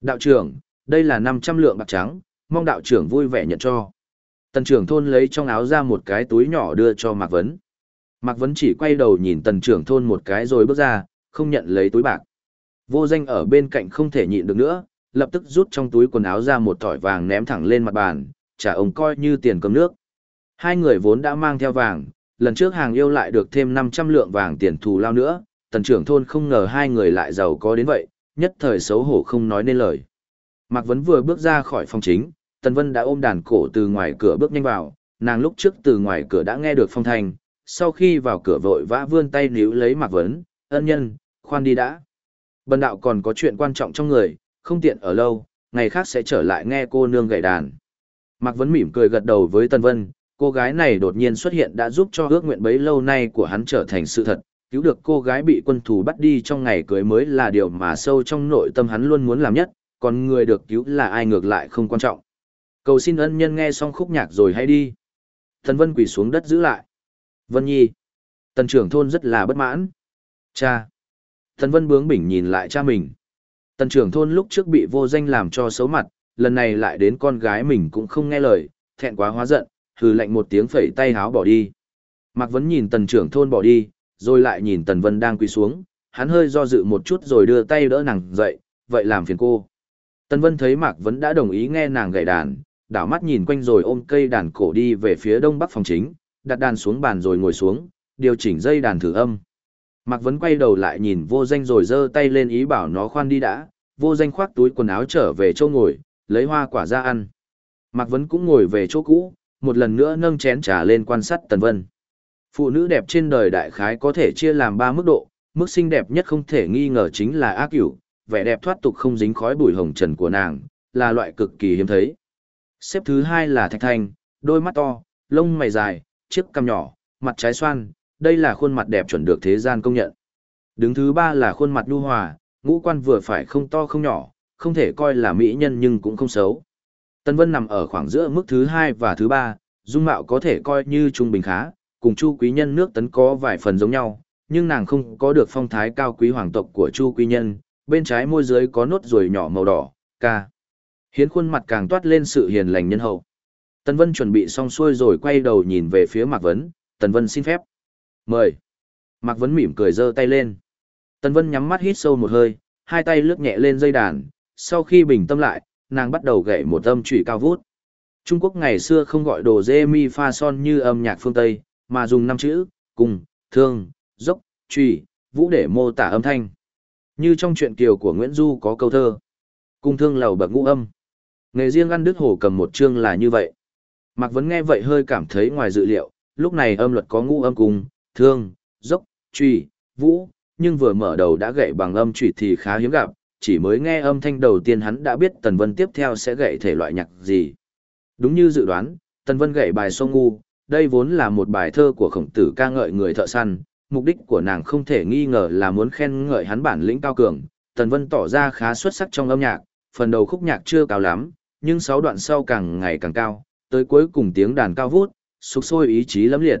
Đạo trưởng, đây là 500 lượng bạc trắng, mong đạo trưởng vui vẻ nhận cho. Tần trưởng thôn lấy trong áo ra một cái túi nhỏ đưa cho Mạc Vấn. Mạc Vấn chỉ quay đầu nhìn tần trưởng thôn một cái rồi bước ra, không nhận lấy túi bạc. Vô danh ở bên cạnh không thể nhịn được nữa, lập tức rút trong túi quần áo ra một thỏi vàng ném thẳng lên mặt bàn, trả ông coi như tiền cơm nước. Hai người vốn đã mang theo vàng, lần trước hàng yêu lại được thêm 500 lượng vàng tiền thù lao nữa, tần trưởng thôn không ngờ hai người lại giàu có đến vậy, nhất thời xấu hổ không nói nên lời. Mạc Vấn vừa bước ra khỏi phòng chính, Tần Vân đã ôm đàn cổ từ ngoài cửa bước nhanh vào, nàng lúc trước từ ngoài cửa đã nghe được phong thanh, sau khi vào cửa vội vã vươn tay níu lấy Mạc Vấn, ân nhân, khoan đi đã. Bần đạo còn có chuyện quan trọng trong người, không tiện ở lâu, ngày khác sẽ trở lại nghe cô nương gậy đàn. Mạc Vấn mỉm cười gật đầu với Tần Vân, cô gái này đột nhiên xuất hiện đã giúp cho ước nguyện bấy lâu nay của hắn trở thành sự thật, cứu được cô gái bị quân thù bắt đi trong ngày cưới mới là điều mà sâu trong nội tâm hắn luôn muốn làm nhất, còn người được cứu là ai ngược lại không quan trọng. Cầu xin ân nhân nghe xong khúc nhạc rồi hãy đi. Thần Vân quỳ xuống đất giữ lại. Vân Nhi. Tần trưởng thôn rất là bất mãn. Cha. Thần Vân bướng bỉnh nhìn lại cha mình. Tần trưởng thôn lúc trước bị vô danh làm cho xấu mặt, lần này lại đến con gái mình cũng không nghe lời, thẹn quá hóa giận, hừ lạnh một tiếng phẩy tay háo bỏ đi. Mạc Vấn nhìn tần trưởng thôn bỏ đi, rồi lại nhìn tần vân đang quỳ xuống, hắn hơi do dự một chút rồi đưa tay đỡ nàng dậy, vậy làm phiền cô. Tần vân thấy Mạc Vấn đã đồng ý nghe nàng gảy đàn, đảo mắt nhìn quanh rồi ôm cây đàn cổ đi về phía đông bắc phòng chính, đặt đàn xuống bàn rồi ngồi xuống, điều chỉnh dây đàn thử âm. Mạc Vấn quay đầu lại nhìn vô danh rồi giơ tay lên ý bảo nó khoan đi đã, vô danh khoác túi quần áo trở về chỗ ngồi, lấy hoa quả ra ăn. Mạc Vấn cũng ngồi về chỗ cũ, một lần nữa nâng chén trà lên quan sát Tần Vân. Phụ nữ đẹp trên đời đại khái có thể chia làm ba mức độ, mức xinh đẹp nhất không thể nghi ngờ chính là ác cửu, vẻ đẹp thoát tục không dính khói bụi hồng trần của nàng, là loại cực kỳ hiếm thấy. Xếp thứ hai là Thạch Thanh, đôi mắt to, lông mày dài, chiếc cằm nhỏ, mặt trái xoan, đây là khuôn mặt đẹp chuẩn được thế gian công nhận. Đứng thứ ba là khuôn mặt nhu hòa, ngũ quan vừa phải không to không nhỏ, không thể coi là mỹ nhân nhưng cũng không xấu. Tân Vân nằm ở khoảng giữa mức thứ hai và thứ ba, dung mạo có thể coi như trung bình khá, cùng Chu Quý Nhân nước tấn có vài phần giống nhau, nhưng nàng không có được phong thái cao quý hoàng tộc của Chu Quý Nhân, bên trái môi dưới có nốt ruồi nhỏ màu đỏ, ca. Hiến khuôn mặt càng toát lên sự hiền lành nhân hậu. Tần Vân chuẩn bị xong xuôi rồi quay đầu nhìn về phía Mạc Vấn, Tần Vân xin phép. Mời. Mạc Vấn mỉm cười giơ tay lên. Tần Vân nhắm mắt hít sâu một hơi, hai tay lướt nhẹ lên dây đàn, sau khi bình tâm lại, nàng bắt đầu gảy một âm trụy cao vút. Trung Quốc ngày xưa không gọi đồ dê mi pha son như âm nhạc phương Tây, mà dùng năm chữ, cùng, thương, dốc, trụy, vũ để mô tả âm thanh. Như trong truyện kiều của Nguyễn Du có câu thơ. Cung thương lầu bậc ngũ âm. Nghề riêng ăn đứt hồ cầm một chương là như vậy. Mạc Vấn nghe vậy hơi cảm thấy ngoài dự liệu, lúc này âm luật có ngũ âm cung, thương, dốc, truy, vũ, nhưng vừa mở đầu đã gậy bằng âm trụy thì khá hiếm gặp, chỉ mới nghe âm thanh đầu tiên hắn đã biết Tần Vân tiếp theo sẽ gậy thể loại nhạc gì. Đúng như dự đoán, Tần Vân gậy bài sông ngu, đây vốn là một bài thơ của khổng tử ca ngợi người thợ săn, mục đích của nàng không thể nghi ngờ là muốn khen ngợi hắn bản lĩnh cao cường. Tần Vân tỏ ra khá xuất sắc trong âm nhạc, phần đầu khúc nhạc chưa cao lắm, nhưng sáu đoạn sau càng ngày càng cao, tới cuối cùng tiếng đàn cao vút, sục sôi ý chí lẫm liệt.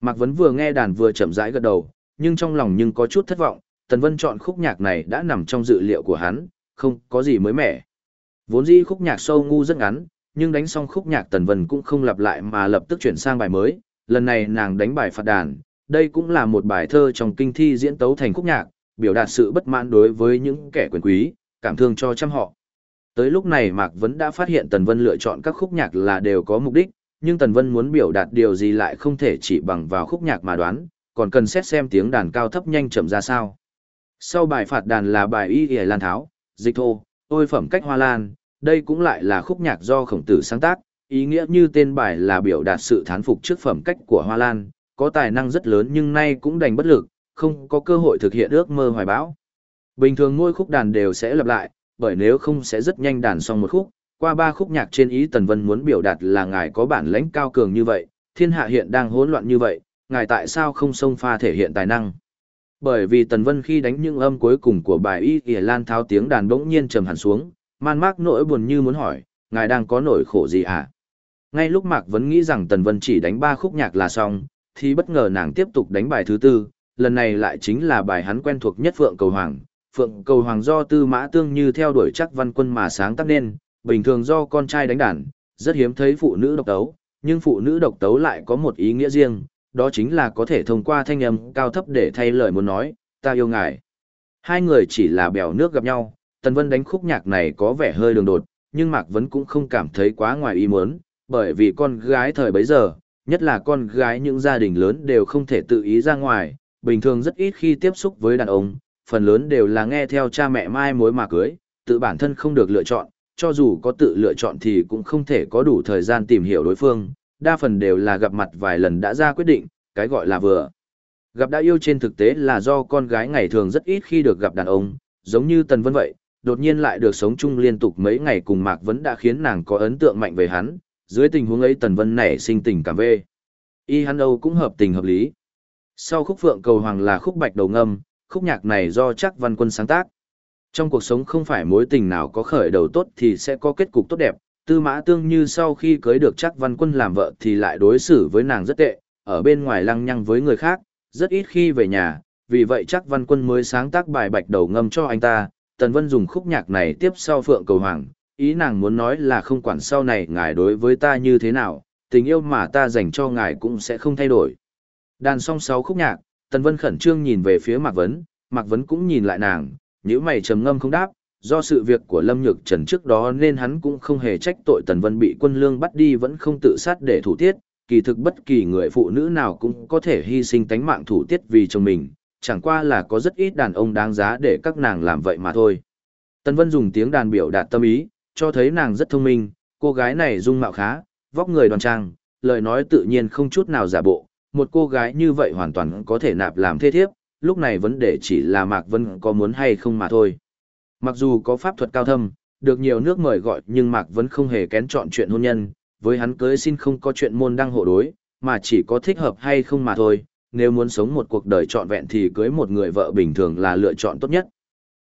Mạc Vấn vừa nghe đàn vừa chậm rãi gật đầu, nhưng trong lòng nhưng có chút thất vọng, Tần Vân chọn khúc nhạc này đã nằm trong dự liệu của hắn, không có gì mới mẻ. Vốn dĩ khúc nhạc sâu ngu rất ngắn, nhưng đánh xong khúc nhạc Tần Vân cũng không lặp lại mà lập tức chuyển sang bài mới, lần này nàng đánh bài phạt đàn, đây cũng là một bài thơ trong kinh thi diễn tấu thành khúc nhạc, biểu đạt sự bất mãn đối với những kẻ quyền quý, cảm thương cho trăm họ. Tới lúc này Mạc Vấn đã phát hiện Tần Vân lựa chọn các khúc nhạc là đều có mục đích, nhưng Tần Vân muốn biểu đạt điều gì lại không thể chỉ bằng vào khúc nhạc mà đoán, còn cần xét xem tiếng đàn cao thấp nhanh chậm ra sao. Sau bài phạt đàn là bài Y Y Lan Tháo, Dịch Thô, Ôi Phẩm Cách Hoa Lan, đây cũng lại là khúc nhạc do khổng tử sáng tác, ý nghĩa như tên bài là biểu đạt sự thán phục trước phẩm cách của Hoa Lan, có tài năng rất lớn nhưng nay cũng đành bất lực, không có cơ hội thực hiện ước mơ hoài bão. Bình thường ngôi khúc đàn đều sẽ lặp lại, bởi nếu không sẽ rất nhanh đàn xong một khúc, qua ba khúc nhạc trên ý Tần Vân muốn biểu đạt là ngài có bản lãnh cao cường như vậy, thiên hạ hiện đang hỗn loạn như vậy, ngài tại sao không xông pha thể hiện tài năng? Bởi vì Tần Vân khi đánh những âm cuối cùng của bài Y Y Lan tháo tiếng đàn bỗng nhiên trầm hẳn xuống, man mác nỗi buồn như muốn hỏi, ngài đang có nỗi khổ gì hả? Ngay lúc Mạc vẫn nghĩ rằng Tần Vân chỉ đánh ba khúc nhạc là xong, thì bất ngờ nàng tiếp tục đánh bài thứ tư, lần này lại chính là bài hắn quen thuộc nhất Phượng Cầu Hoàng. Phượng Cầu Hoàng do Tư Mã Tương như theo đuổi chắc văn quân mà sáng tác nên, bình thường do con trai đánh đàn, rất hiếm thấy phụ nữ độc tấu, nhưng phụ nữ độc tấu lại có một ý nghĩa riêng, đó chính là có thể thông qua thanh âm cao thấp để thay lời muốn nói, ta yêu ngài. Hai người chỉ là bèo nước gặp nhau, Tần Vân đánh khúc nhạc này có vẻ hơi đường đột, nhưng Mạc Vấn cũng không cảm thấy quá ngoài ý muốn, bởi vì con gái thời bấy giờ, nhất là con gái những gia đình lớn đều không thể tự ý ra ngoài, bình thường rất ít khi tiếp xúc với đàn ông, phần lớn đều là nghe theo cha mẹ mai mối mà cưới, tự bản thân không được lựa chọn, cho dù có tự lựa chọn thì cũng không thể có đủ thời gian tìm hiểu đối phương, đa phần đều là gặp mặt vài lần đã ra quyết định, cái gọi là vừa. Gặp đã yêu trên thực tế là do con gái ngày thường rất ít khi được gặp đàn ông, giống như Tần Vân vậy, đột nhiên lại được sống chung liên tục mấy ngày cùng Mạc Vấn đã khiến nàng có ấn tượng mạnh về hắn, dưới tình huống ấy Tần Vân nảy sinh tình cảm về. Y hắn Âu cũng hợp tình hợp lý. Sau khúc Phượng Cầu Hoàng là khúc Bạch Đầu Ngâm, khúc nhạc này do chắc văn quân sáng tác. Trong cuộc sống không phải mối tình nào có khởi đầu tốt thì sẽ có kết cục tốt đẹp, tư mã tương như sau khi cưới được chắc văn quân làm vợ thì lại đối xử với nàng rất tệ, ở bên ngoài lăng nhăng với người khác, rất ít khi về nhà, vì vậy chắc văn quân mới sáng tác bài bạch đầu ngâm cho anh ta, Tần Vân dùng khúc nhạc này tiếp sau Phượng Cầu Hoàng, ý nàng muốn nói là không quản sau này ngài đối với ta như thế nào, tình yêu mà ta dành cho ngài cũng sẽ không thay đổi. Đàn xong sáu khúc nhạc, Tần Vân khẩn trương nhìn về phía Mạc Vấn, Mạc Vấn cũng nhìn lại nàng, nhíu mày trầm ngâm không đáp, do sự việc của Lâm Nhược Trần trước đó nên hắn cũng không hề trách tội Tần Vân bị quân lương bắt đi vẫn không tự sát để thủ tiết, kỳ thực bất kỳ người phụ nữ nào cũng có thể hy sinh tánh mạng thủ tiết vì chồng mình, chẳng qua là có rất ít đàn ông đáng giá để các nàng làm vậy mà thôi. Tần Vân dùng tiếng đàn biểu đạt tâm ý, cho thấy nàng rất thông minh, cô gái này dung mạo khá, vóc người đoan trang, lời nói tự nhiên không chút nào giả bộ, một cô gái như vậy hoàn toàn có thể nạp làm thế thiếp, lúc này vấn đề chỉ là Mạc Vân có muốn hay không mà thôi. Mặc dù có pháp thuật cao thâm, được nhiều nước mời gọi nhưng Mạc vẫn không hề kén chọn chuyện hôn nhân, với hắn cưới xin không có chuyện môn đăng hộ đối, mà chỉ có thích hợp hay không mà thôi, nếu muốn sống một cuộc đời trọn vẹn thì cưới một người vợ bình thường là lựa chọn tốt nhất.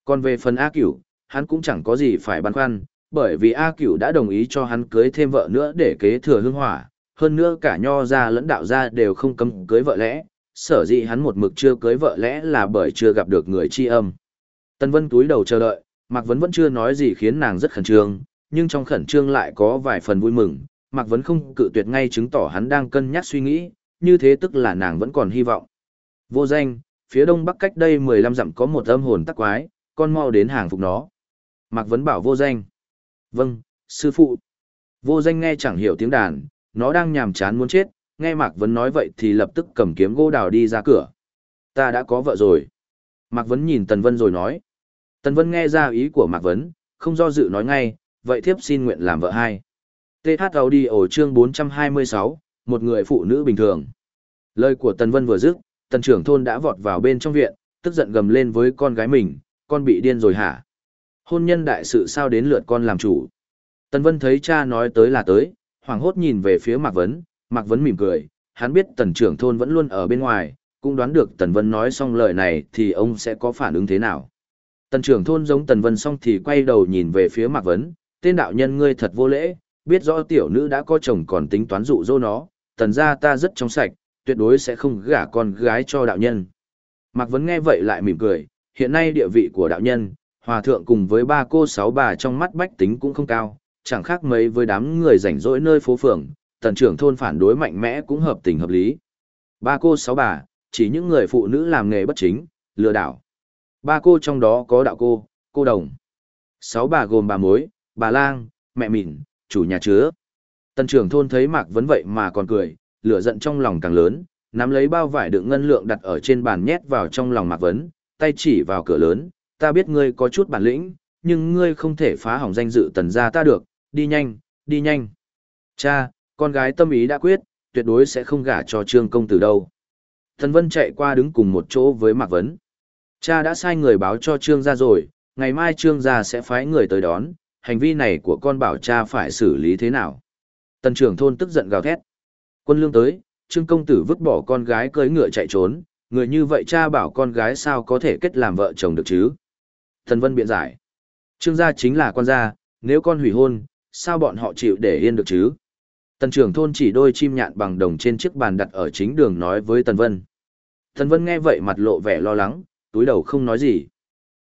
Còn về phần A Cửu, hắn cũng chẳng có gì phải băn khoăn, bởi vì A Cửu đã đồng ý cho hắn cưới thêm vợ nữa để kế thừa hương hỏa, hơn nữa cả nho gia lẫn đạo gia đều không cấm cưới vợ lẽ, sở dĩ hắn một mực chưa cưới vợ lẽ là bởi chưa gặp được người tri âm. Tân Vân túi đầu chờ đợi, Mạc Vấn vẫn chưa nói gì khiến nàng rất khẩn trương, nhưng trong khẩn trương lại có vài phần vui mừng, Mạc Vấn không cự tuyệt ngay chứng tỏ hắn đang cân nhắc suy nghĩ, như thế tức là nàng vẫn còn hy vọng. Vô danh, phía đông bắc cách đây 15 dặm có một âm hồn tắc quái, con mau đến hàng phục nó. Mạc Vấn bảo vô danh. Vâng, sư phụ. Vô danh nghe chẳng hiểu tiếng đàn, nó đang nhàm chán muốn chết, nghe Mạc Vấn nói vậy thì lập tức cầm kiếm gỗ đào đi ra cửa. Ta đã có vợ rồi. Mạc Vấn nhìn Tần Vân rồi nói. Tần Vân nghe ra ý của Mạc Vấn, không do dự nói ngay, vậy thiếp xin nguyện làm vợ hai. TH ổ chương 426, một người phụ nữ bình thường. Lời của Tần Vân vừa dứt, tần trưởng thôn đã vọt vào bên trong viện, tức giận gầm lên với con gái mình, con bị điên rồi hả? Hôn nhân đại sự sao đến lượt con làm chủ? Tần Vân thấy cha nói tới là tới, hoảng hốt nhìn về phía Mạc Vấn, Mạc Vấn mỉm cười, hắn biết tần trưởng thôn vẫn luôn ở bên ngoài, cũng đoán được Tần Vân nói xong lời này thì ông sẽ có phản ứng thế nào. Tần trưởng thôn giống Tần Vân xong thì quay đầu nhìn về phía Mạc Vấn, tên đạo nhân ngươi thật vô lễ, biết rõ tiểu nữ đã có chồng còn tính toán dụ dỗ nó, tần gia ta rất trong sạch, tuyệt đối sẽ không gả con gái cho đạo nhân. Mạc Vấn nghe vậy lại mỉm cười, hiện nay địa vị của đạo nhân, hòa thượng cùng với ba cô sáu bà trong mắt bách tính cũng không cao, chẳng khác mấy với đám người rảnh rỗi nơi phố phường, tần trưởng thôn phản đối mạnh mẽ cũng hợp tình hợp lý. Ba cô sáu bà, chỉ những người phụ nữ làm nghề bất chính, lừa đảo. Ba cô trong đó có đạo cô, cô đồng. Sáu bà gồm bà mối, bà lang, mẹ mìn, chủ nhà chứa. Tân trưởng thôn thấy Mạc Vấn vậy mà còn cười, lửa giận trong lòng càng lớn, nắm lấy bao vải đựng ngân lượng đặt ở trên bàn nhét vào trong lòng Mạc Vấn, tay chỉ vào cửa lớn, ta biết ngươi có chút bản lĩnh, nhưng ngươi không thể phá hỏng danh dự tần gia ta được, đi nhanh, đi nhanh. Cha, con gái tâm ý đã quyết, tuyệt đối sẽ không gả cho trương công tử đâu. Thần Vân chạy qua đứng cùng một chỗ với Mạc Vấn. Cha đã sai người báo cho trương gia rồi, ngày mai trương gia sẽ phái người tới đón, hành vi này của con bảo cha phải xử lý thế nào. Tần trưởng thôn tức giận gào thét. Quân lương tới, trương công tử vứt bỏ con gái cưỡi ngựa chạy trốn, người như vậy cha bảo con gái sao có thể kết làm vợ chồng được chứ. Thần Vân biện giải. Trương gia chính là con gia, nếu con hủy hôn, sao bọn họ chịu để yên được chứ? Tần trưởng thôn chỉ đôi chim nhạn bằng đồng trên chiếc bàn đặt ở chính đường nói với Tần Vân. Tần Vân nghe vậy mặt lộ vẻ lo lắng, túi đầu không nói gì.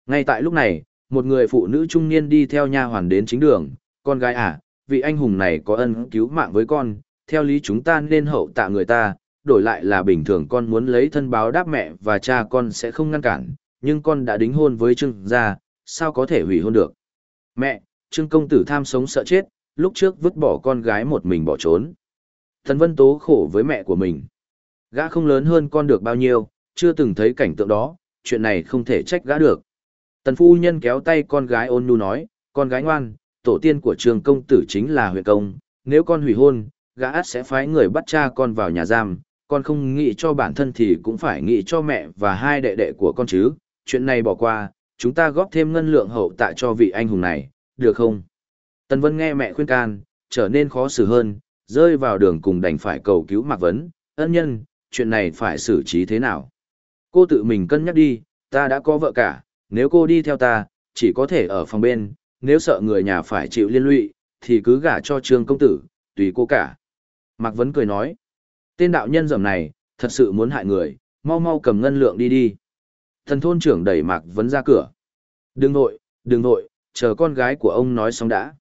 Ngay tại lúc này, một người phụ nữ trung niên đi theo nha hoàn đến chính đường, con gái à, vị anh hùng này có ân cứu mạng với con, theo lý chúng ta nên hậu tạ người ta, đổi lại là bình thường con muốn lấy thân báo đáp mẹ và cha con sẽ không ngăn cản, nhưng con đã đính hôn với Trương gia, sao có thể hủy hôn được. Mẹ, Trương công tử tham sống sợ chết, lúc trước vứt bỏ con gái một mình bỏ trốn. Thần Vân tố khổ với mẹ của mình. Gã không lớn hơn con được bao nhiêu, chưa từng thấy cảnh tượng đó, chuyện này không thể trách gã được. Tần phu nhân kéo tay con gái ôn nhu nói, con gái ngoan, tổ tiên của trường công tử chính là huyện công, nếu con hủy hôn, gã át sẽ phái người bắt cha con vào nhà giam, con không nghĩ cho bản thân thì cũng phải nghĩ cho mẹ và hai đệ đệ của con chứ, chuyện này bỏ qua, chúng ta góp thêm ngân lượng hậu tạ cho vị anh hùng này, được không? Tần Vân nghe mẹ khuyên can, trở nên khó xử hơn, rơi vào đường cùng đành phải cầu cứu Mạc Vấn, ân nhân, chuyện này phải xử trí thế nào? Cô tự mình cân nhắc đi, ta đã có vợ cả, nếu cô đi theo ta, chỉ có thể ở phòng bên, nếu sợ người nhà phải chịu liên lụy, thì cứ gả cho trương công tử, tùy cô cả. Mạc Vấn cười nói, tên đạo nhân dầm này, thật sự muốn hại người, mau mau cầm ngân lượng đi đi. Thần thôn trưởng đẩy Mạc Vấn ra cửa. Đừng nội, đừng nội, chờ con gái của ông nói xong đã.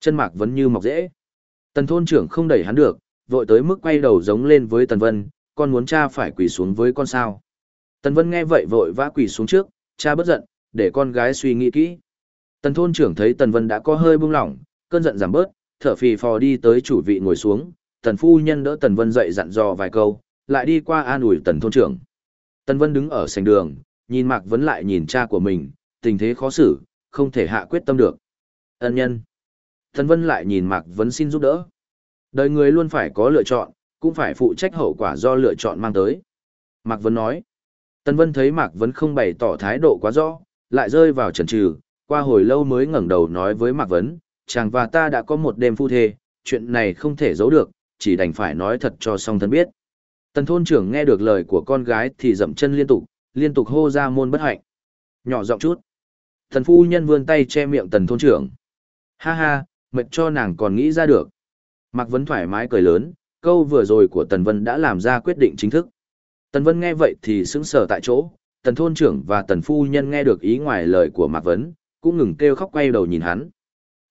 Chân Mạc Vấn như mọc dễ. Tần thôn trưởng không đẩy hắn được, vội tới mức quay đầu giống lên với Tần Vân, con muốn cha phải quỳ xuống với con sao. Tần Vân nghe vậy vội vã quỳ xuống trước, cha bất giận, để con gái suy nghĩ kỹ. Tần thôn trưởng thấy Tần Vân đã có hơi buông lỏng, cơn giận giảm bớt, thở phì phò đi tới chủ vị ngồi xuống, Tần phu nhân đỡ Tần Vân dậy dặn dò vài câu, lại đi qua an ủi Tần thôn trưởng. Tần Vân đứng ở sảnh đường, nhìn Mạc Vấn lại nhìn cha của mình, tình thế khó xử, không thể hạ quyết tâm được. Ân nhân. Tần Vân lại nhìn Mạc Vấn xin giúp đỡ. Đời người luôn phải có lựa chọn, cũng phải phụ trách hậu quả do lựa chọn mang tới. Mạc Vấn nói. Tần Vân thấy Mạc Vấn không bày tỏ thái độ quá rõ, lại rơi vào trần trừ, qua hồi lâu mới ngẩng đầu nói với Mạc Vấn, chàng và ta đã có một đêm phu thê, chuyện này không thể giấu được, chỉ đành phải nói thật cho song thân biết. Tần thôn trưởng nghe được lời của con gái thì dậm chân liên tục, liên tục hô ra môn bất hạnh. Nhỏ giọng chút. Tần phu nhân vươn tay che miệng tần thôn trưởng. Ha ha, mệt cho nàng còn nghĩ ra được. Mạc Vấn thoải mái cười lớn, câu vừa rồi của Tần Vân đã làm ra quyết định chính thức. Tần Vân nghe vậy thì sững sờ tại chỗ, tần thôn trưởng và tần phu nhân nghe được ý ngoài lời của Mạc Vấn, cũng ngừng kêu khóc quay đầu nhìn hắn.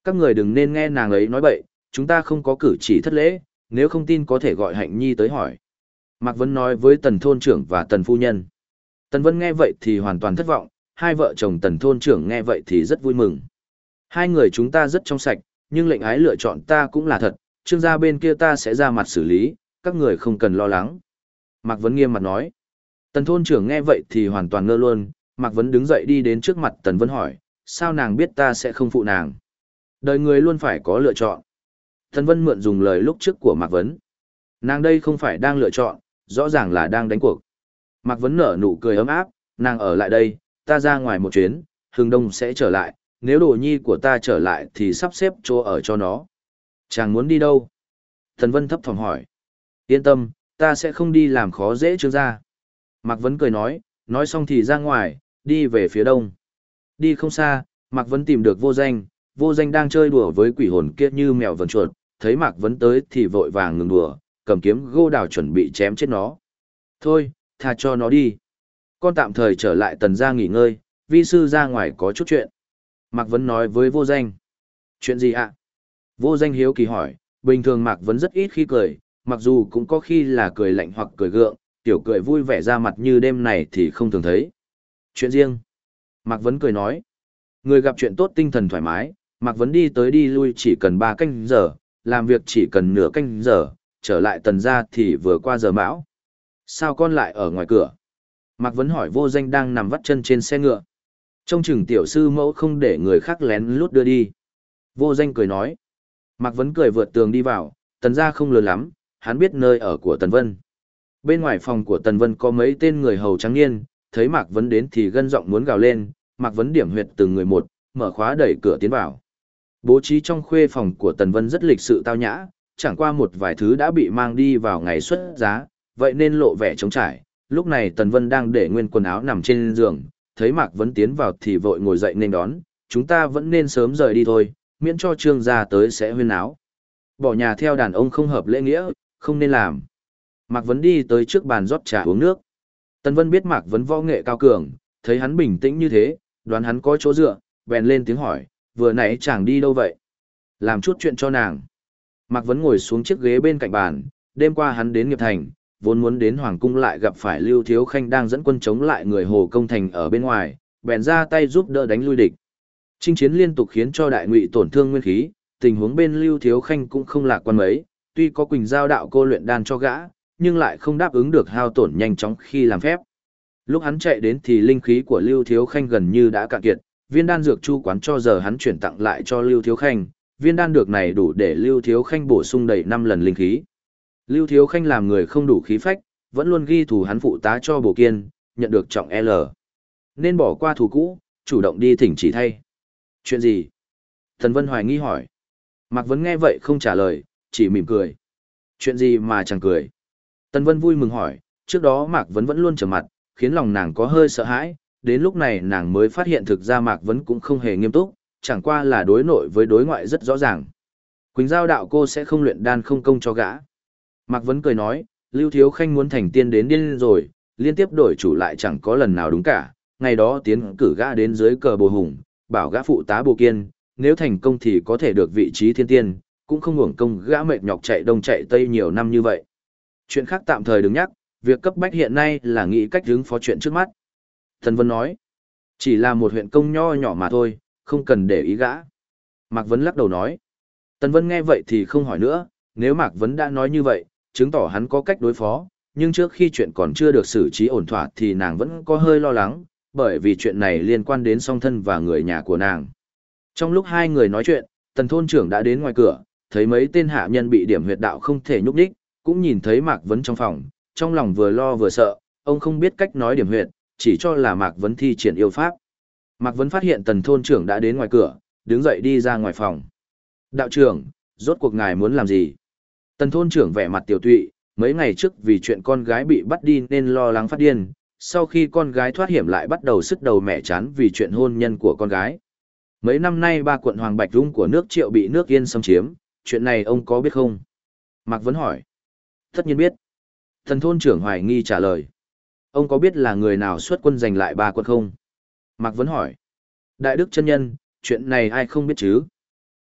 Các người đừng nên nghe nàng ấy nói bậy, chúng ta không có cử chỉ thất lễ, nếu không tin có thể gọi hạnh nhi tới hỏi. Mạc Vấn nói với tần thôn trưởng và tần phu nhân. Tần Vân nghe vậy thì hoàn toàn thất vọng, hai vợ chồng tần thôn trưởng nghe vậy thì rất vui mừng. Hai người chúng ta rất trong sạch, nhưng lệnh ái lựa chọn ta cũng là thật, trương gia bên kia ta sẽ ra mặt xử lý, các người không cần lo lắng. Mạc Vấn nghiêm mặt nói. Tần thôn trưởng nghe vậy thì hoàn toàn ngơ luôn, Mạc Vấn đứng dậy đi đến trước mặt Tần Vân hỏi, sao nàng biết ta sẽ không phụ nàng. Đời người luôn phải có lựa chọn. Tần Vân mượn dùng lời lúc trước của Mạc Vấn. Nàng đây không phải đang lựa chọn, rõ ràng là đang đánh cuộc. Mạc Vấn nở nụ cười ấm áp, nàng ở lại đây, ta ra ngoài một chuyến, Hưng Đông sẽ trở lại, nếu đồ nhi của ta trở lại thì sắp xếp chỗ ở cho nó. Chàng muốn đi đâu? Tần Vân thấp thỏm hỏi. Yên tâm, ta sẽ không đi làm khó dễ trương gia. Mạc Vấn cười nói, nói xong thì ra ngoài, đi về phía đông. Đi không xa, Mạc Vấn tìm được vô danh, vô danh đang chơi đùa với quỷ hồn kia như mèo vần chuột, thấy Mạc Vấn tới thì vội vàng ngừng đùa, cầm kiếm gô đào chuẩn bị chém chết nó. Thôi, tha cho nó đi. Con tạm thời trở lại tần gia nghỉ ngơi, vi sư ra ngoài có chút chuyện. Mạc Vấn nói với vô danh. Chuyện gì ạ? Vô danh hiếu kỳ hỏi, bình thường Mạc Vấn rất ít khi cười, mặc dù cũng có khi là cười lạnh hoặc cười gượng, tiểu cười vui vẻ ra mặt như đêm này thì không thường thấy. Chuyện riêng. Mạc Vấn cười nói. Người gặp chuyện tốt tinh thần thoải mái, Mạc Vấn đi tới đi lui chỉ cần 3 canh giờ, làm việc chỉ cần nửa canh giờ, trở lại tần ra thì vừa qua giờ mão. Sao con lại ở ngoài cửa? Mạc Vấn hỏi vô danh đang nằm vắt chân trên xe ngựa. Trong chừng tiểu sư mẫu không để người khác lén lút đưa đi. Vô danh cười nói. Mạc Vấn cười vượt tường đi vào, tần ra không lớn lắm, hắn biết nơi ở của tần vân. Bên ngoài phòng của tần vân có mấy tên người hầu trắng niên, thấy Mạc Vấn đến thì gân giọng muốn gào lên, Mạc Vấn điểm huyệt từng người một, mở khóa đẩy cửa tiến vào. Bố trí trong khuê phòng của Tần Vân rất lịch sự tao nhã, chẳng qua một vài thứ đã bị mang đi vào ngày xuất giá, vậy nên lộ vẻ trống trải. Lúc này Tần Vân đang để nguyên quần áo nằm trên giường, thấy Mạc Vấn tiến vào thì vội ngồi dậy nên đón, chúng ta vẫn nên sớm rời đi thôi, miễn cho trương gia tới sẽ huyên áo. Bỏ nhà theo đàn ông không hợp lễ nghĩa, không nên làm. Mạc Vấn đi tới trước bàn rót trà uống nước. Tần Vân biết Mạc Vấn võ nghệ cao cường, thấy hắn bình tĩnh như thế, đoán hắn có chỗ dựa, bèn lên tiếng hỏi, vừa nãy chàng đi đâu vậy? Làm chút chuyện cho nàng. Mạc Vấn ngồi xuống chiếc ghế bên cạnh bàn, đêm qua hắn đến nghiệp thành, vốn muốn đến Hoàng Cung lại gặp phải Lưu Thiếu Khanh đang dẫn quân chống lại người Hồ Công Thành ở bên ngoài, bèn ra tay giúp đỡ đánh lui địch. Chinh chiến liên tục khiến cho đại ngụy tổn thương nguyên khí, tình huống bên Lưu Thiếu Khanh cũng không lạc quan mấy, tuy có Quỳnh Giao đạo cô luyện đan cho gã, nhưng lại không đáp ứng được hao tổn nhanh chóng khi làm phép. Lúc hắn chạy đến thì linh khí của Lưu Thiếu Khanh gần như đã cạn kiệt, viên đan dược chu quán cho giờ hắn chuyển tặng lại cho Lưu Thiếu Khanh, viên đan dược này đủ để Lưu Thiếu Khanh bổ sung đầy năm lần linh khí. Lưu Thiếu Khanh làm người không đủ khí phách, vẫn luôn ghi thủ hắn phụ tá cho Bổ Kiên, nhận được trọng L. Nên bỏ qua thủ cũ, chủ động đi thỉnh chỉ thay. Chuyện gì? Thần Vân hoài nghi hỏi. Mạc Vấn nghe vậy không trả lời, chỉ mỉm cười. Chuyện gì mà chẳng cười? Tần Vân vui mừng hỏi, trước đó Mạc Vấn vẫn luôn trở mặt, khiến lòng nàng có hơi sợ hãi, đến lúc này nàng mới phát hiện thực ra Mạc Vấn cũng không hề nghiêm túc, chẳng qua là đối nội với đối ngoại rất rõ ràng. Quỳnh Giao đạo cô sẽ không luyện đan không công cho gã. Mạc Vấn cười nói, Lưu Thiếu Khanh muốn thành tiên đến điên rồi, liên tiếp đổi chủ lại chẳng có lần nào đúng cả, ngày đó tiến cử gã đến dưới cờ bồ hùng, bảo gã phụ tá bồ kiên, nếu thành công thì có thể được vị trí thiên tiên, cũng không hưởng công gã mệt nhọc chạy đông chạy tây nhiều năm như vậy. Chuyện khác tạm thời đừng nhắc, việc cấp bách hiện nay là nghĩ cách hướng phó chuyện trước mắt. Thần Vân nói, chỉ là một huyện công nho nhỏ mà thôi, không cần để ý gã. Mạc Vấn lắc đầu nói, Tần Vân nghe vậy thì không hỏi nữa, nếu Mạc Vấn đã nói như vậy, chứng tỏ hắn có cách đối phó, nhưng trước khi chuyện còn chưa được xử trí ổn thỏa thì nàng vẫn có hơi lo lắng, bởi vì chuyện này liên quan đến song thân và người nhà của nàng. Trong lúc hai người nói chuyện, tần thôn trưởng đã đến ngoài cửa, thấy mấy tên hạ nhân bị điểm huyệt đạo không thể nhúc đích, cũng nhìn thấy Mạc Vấn trong phòng, trong lòng vừa lo vừa sợ, ông không biết cách nói điểm huyệt, chỉ cho là Mạc Vấn thi triển yêu pháp. Mạc Vấn phát hiện tần thôn trưởng đã đến ngoài cửa, đứng dậy đi ra ngoài phòng. Đạo trưởng, rốt cuộc ngài muốn làm gì? Tần thôn trưởng vẻ mặt tiểu tụy, mấy ngày trước vì chuyện con gái bị bắt đi nên lo lắng phát điên, sau khi con gái thoát hiểm lại bắt đầu sức đầu mẹ chán vì chuyện hôn nhân của con gái. Mấy năm nay ba quận Hoàng Bạch Dung của nước triệu bị nước yên xâm chiếm, chuyện này ông có biết không? Mạc Vấn hỏi. Tất nhiên biết. Thần thôn trưởng hoài nghi trả lời. Ông có biết là người nào xuất quân giành lại ba quân không? Mạc Vấn hỏi. Đại đức chân nhân, chuyện này ai không biết chứ?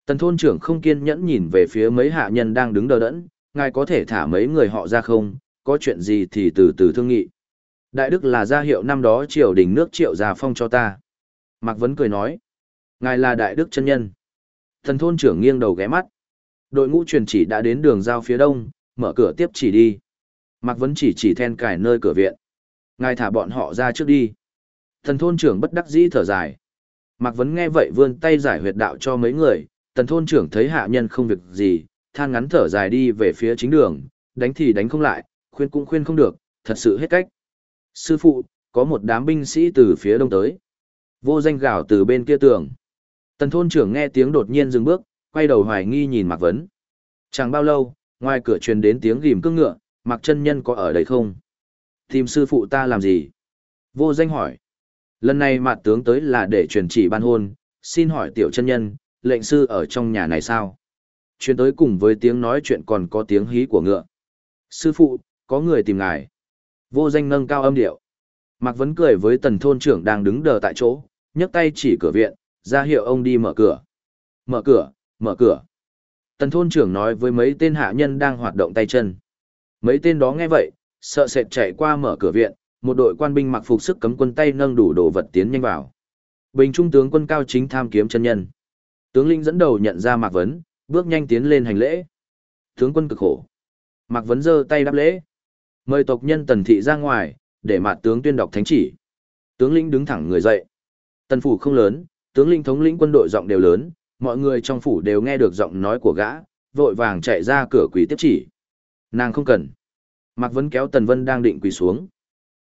Tần thôn trưởng không kiên nhẫn nhìn về phía mấy hạ nhân đang đứng đờ đẫn, ngài có thể thả mấy người họ ra không, có chuyện gì thì từ từ thương nghị. Đại đức là gia hiệu năm đó triều đình nước triệu gia phong cho ta. Mạc Vấn cười nói. Ngài là đại đức chân nhân. Thần thôn trưởng nghiêng đầu ghé mắt. Đội ngũ truyền chỉ đã đến đường giao phía đông, mở cửa tiếp chỉ đi. Mạc Vấn chỉ chỉ then cài nơi cửa viện. Ngài thả bọn họ ra trước đi. Thần thôn trưởng bất đắc dĩ thở dài. Mạc Vấn nghe vậy vươn tay giải huyệt đạo cho mấy người, tần thôn trưởng thấy hạ nhân không việc gì, than ngắn thở dài đi về phía chính đường, đánh thì đánh không lại, khuyên cũng khuyên không được, thật sự hết cách. Sư phụ, có một đám binh sĩ từ phía đông tới. Vô danh gào từ bên kia tường. Tần thôn trưởng nghe tiếng đột nhiên dừng bước, quay đầu hoài nghi nhìn Mạc Vấn. Chẳng bao lâu, ngoài cửa truyền đến tiếng gìm cương ngựa, Mạc chân nhân có ở đây không? Tìm sư phụ ta làm gì? Vô danh hỏi. Lần này mạt tướng tới là để truyền chỉ ban hôn, xin hỏi tiểu chân nhân, lệnh sư ở trong nhà này sao? Truyền tới cùng với tiếng nói chuyện còn có tiếng hí của ngựa. Sư phụ, có người tìm ngài. Vô danh nâng cao âm điệu. Mạc Vấn cười với tần thôn trưởng đang đứng đờ tại chỗ, nhấc tay chỉ cửa viện, ra hiệu ông đi mở cửa. Mở cửa, mở cửa. Tần thôn trưởng nói với mấy tên hạ nhân đang hoạt động tay chân. Mấy tên đó nghe vậy, sợ sệt chạy qua mở cửa viện, một đội quan binh mặc phục sức cấm quân tay nâng đủ đồ vật tiến nhanh vào. Bình trung tướng quân cao chính tham kiếm chân nhân. Tướng linh dẫn đầu nhận ra Mạc Vấn, bước nhanh tiến lên hành lễ. Tướng quân cực khổ. Mạc Vấn giơ tay đáp lễ. Mời tộc nhân tần thị ra ngoài, để mạt tướng tuyên đọc thánh chỉ. Tướng lĩnh đứng thẳng người dậy. Tần phủ không lớn, tướng lĩnh thống lĩnh quân đội giọng đều lớn, mọi người trong phủ đều nghe được giọng nói của gã, vội vàng chạy ra cửa quỳ tiếp chỉ. Nàng không cần. Mạc Vân kéo Tần Vân đang định quỳ xuống.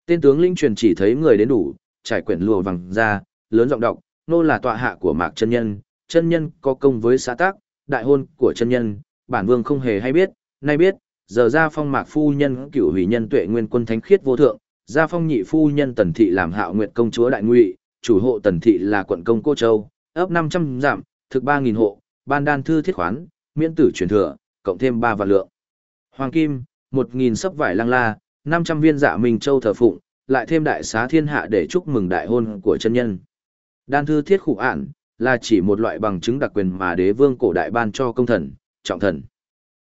Tên tướng linh truyền chỉ thấy người đến đủ, trải quyển lùa vàng ra, lớn giọng đọc, nô là tọa hạ của Mạc chân nhân, chân nhân có công với xã tác, đại hôn của chân nhân, bản vương không hề hay biết, nay biết, giờ ra phong Mạc phu nhân cửu hủy nhân tuệ nguyên quân thánh khiết vô thượng, gia phong nhị phu nhân tần thị làm hạo nguyệt công chúa đại ngụy, chủ hộ tần thị là quận công cô châu, ấp 500 giảm, thực 3.000 hộ, ban đan thư thiết khoán, miễn tử truyền thừa, cộng thêm 3 vạn lượng. Hoàng kim, 1.000 sấp vải lăng la, 500 viên dạ minh châu thờ phụng, lại thêm đại xá thiên hạ để chúc mừng đại hôn của chân nhân. Đan thư thiết khủ ản, là chỉ một loại bằng chứng đặc quyền mà đế vương cổ đại ban cho công thần, trọng thần.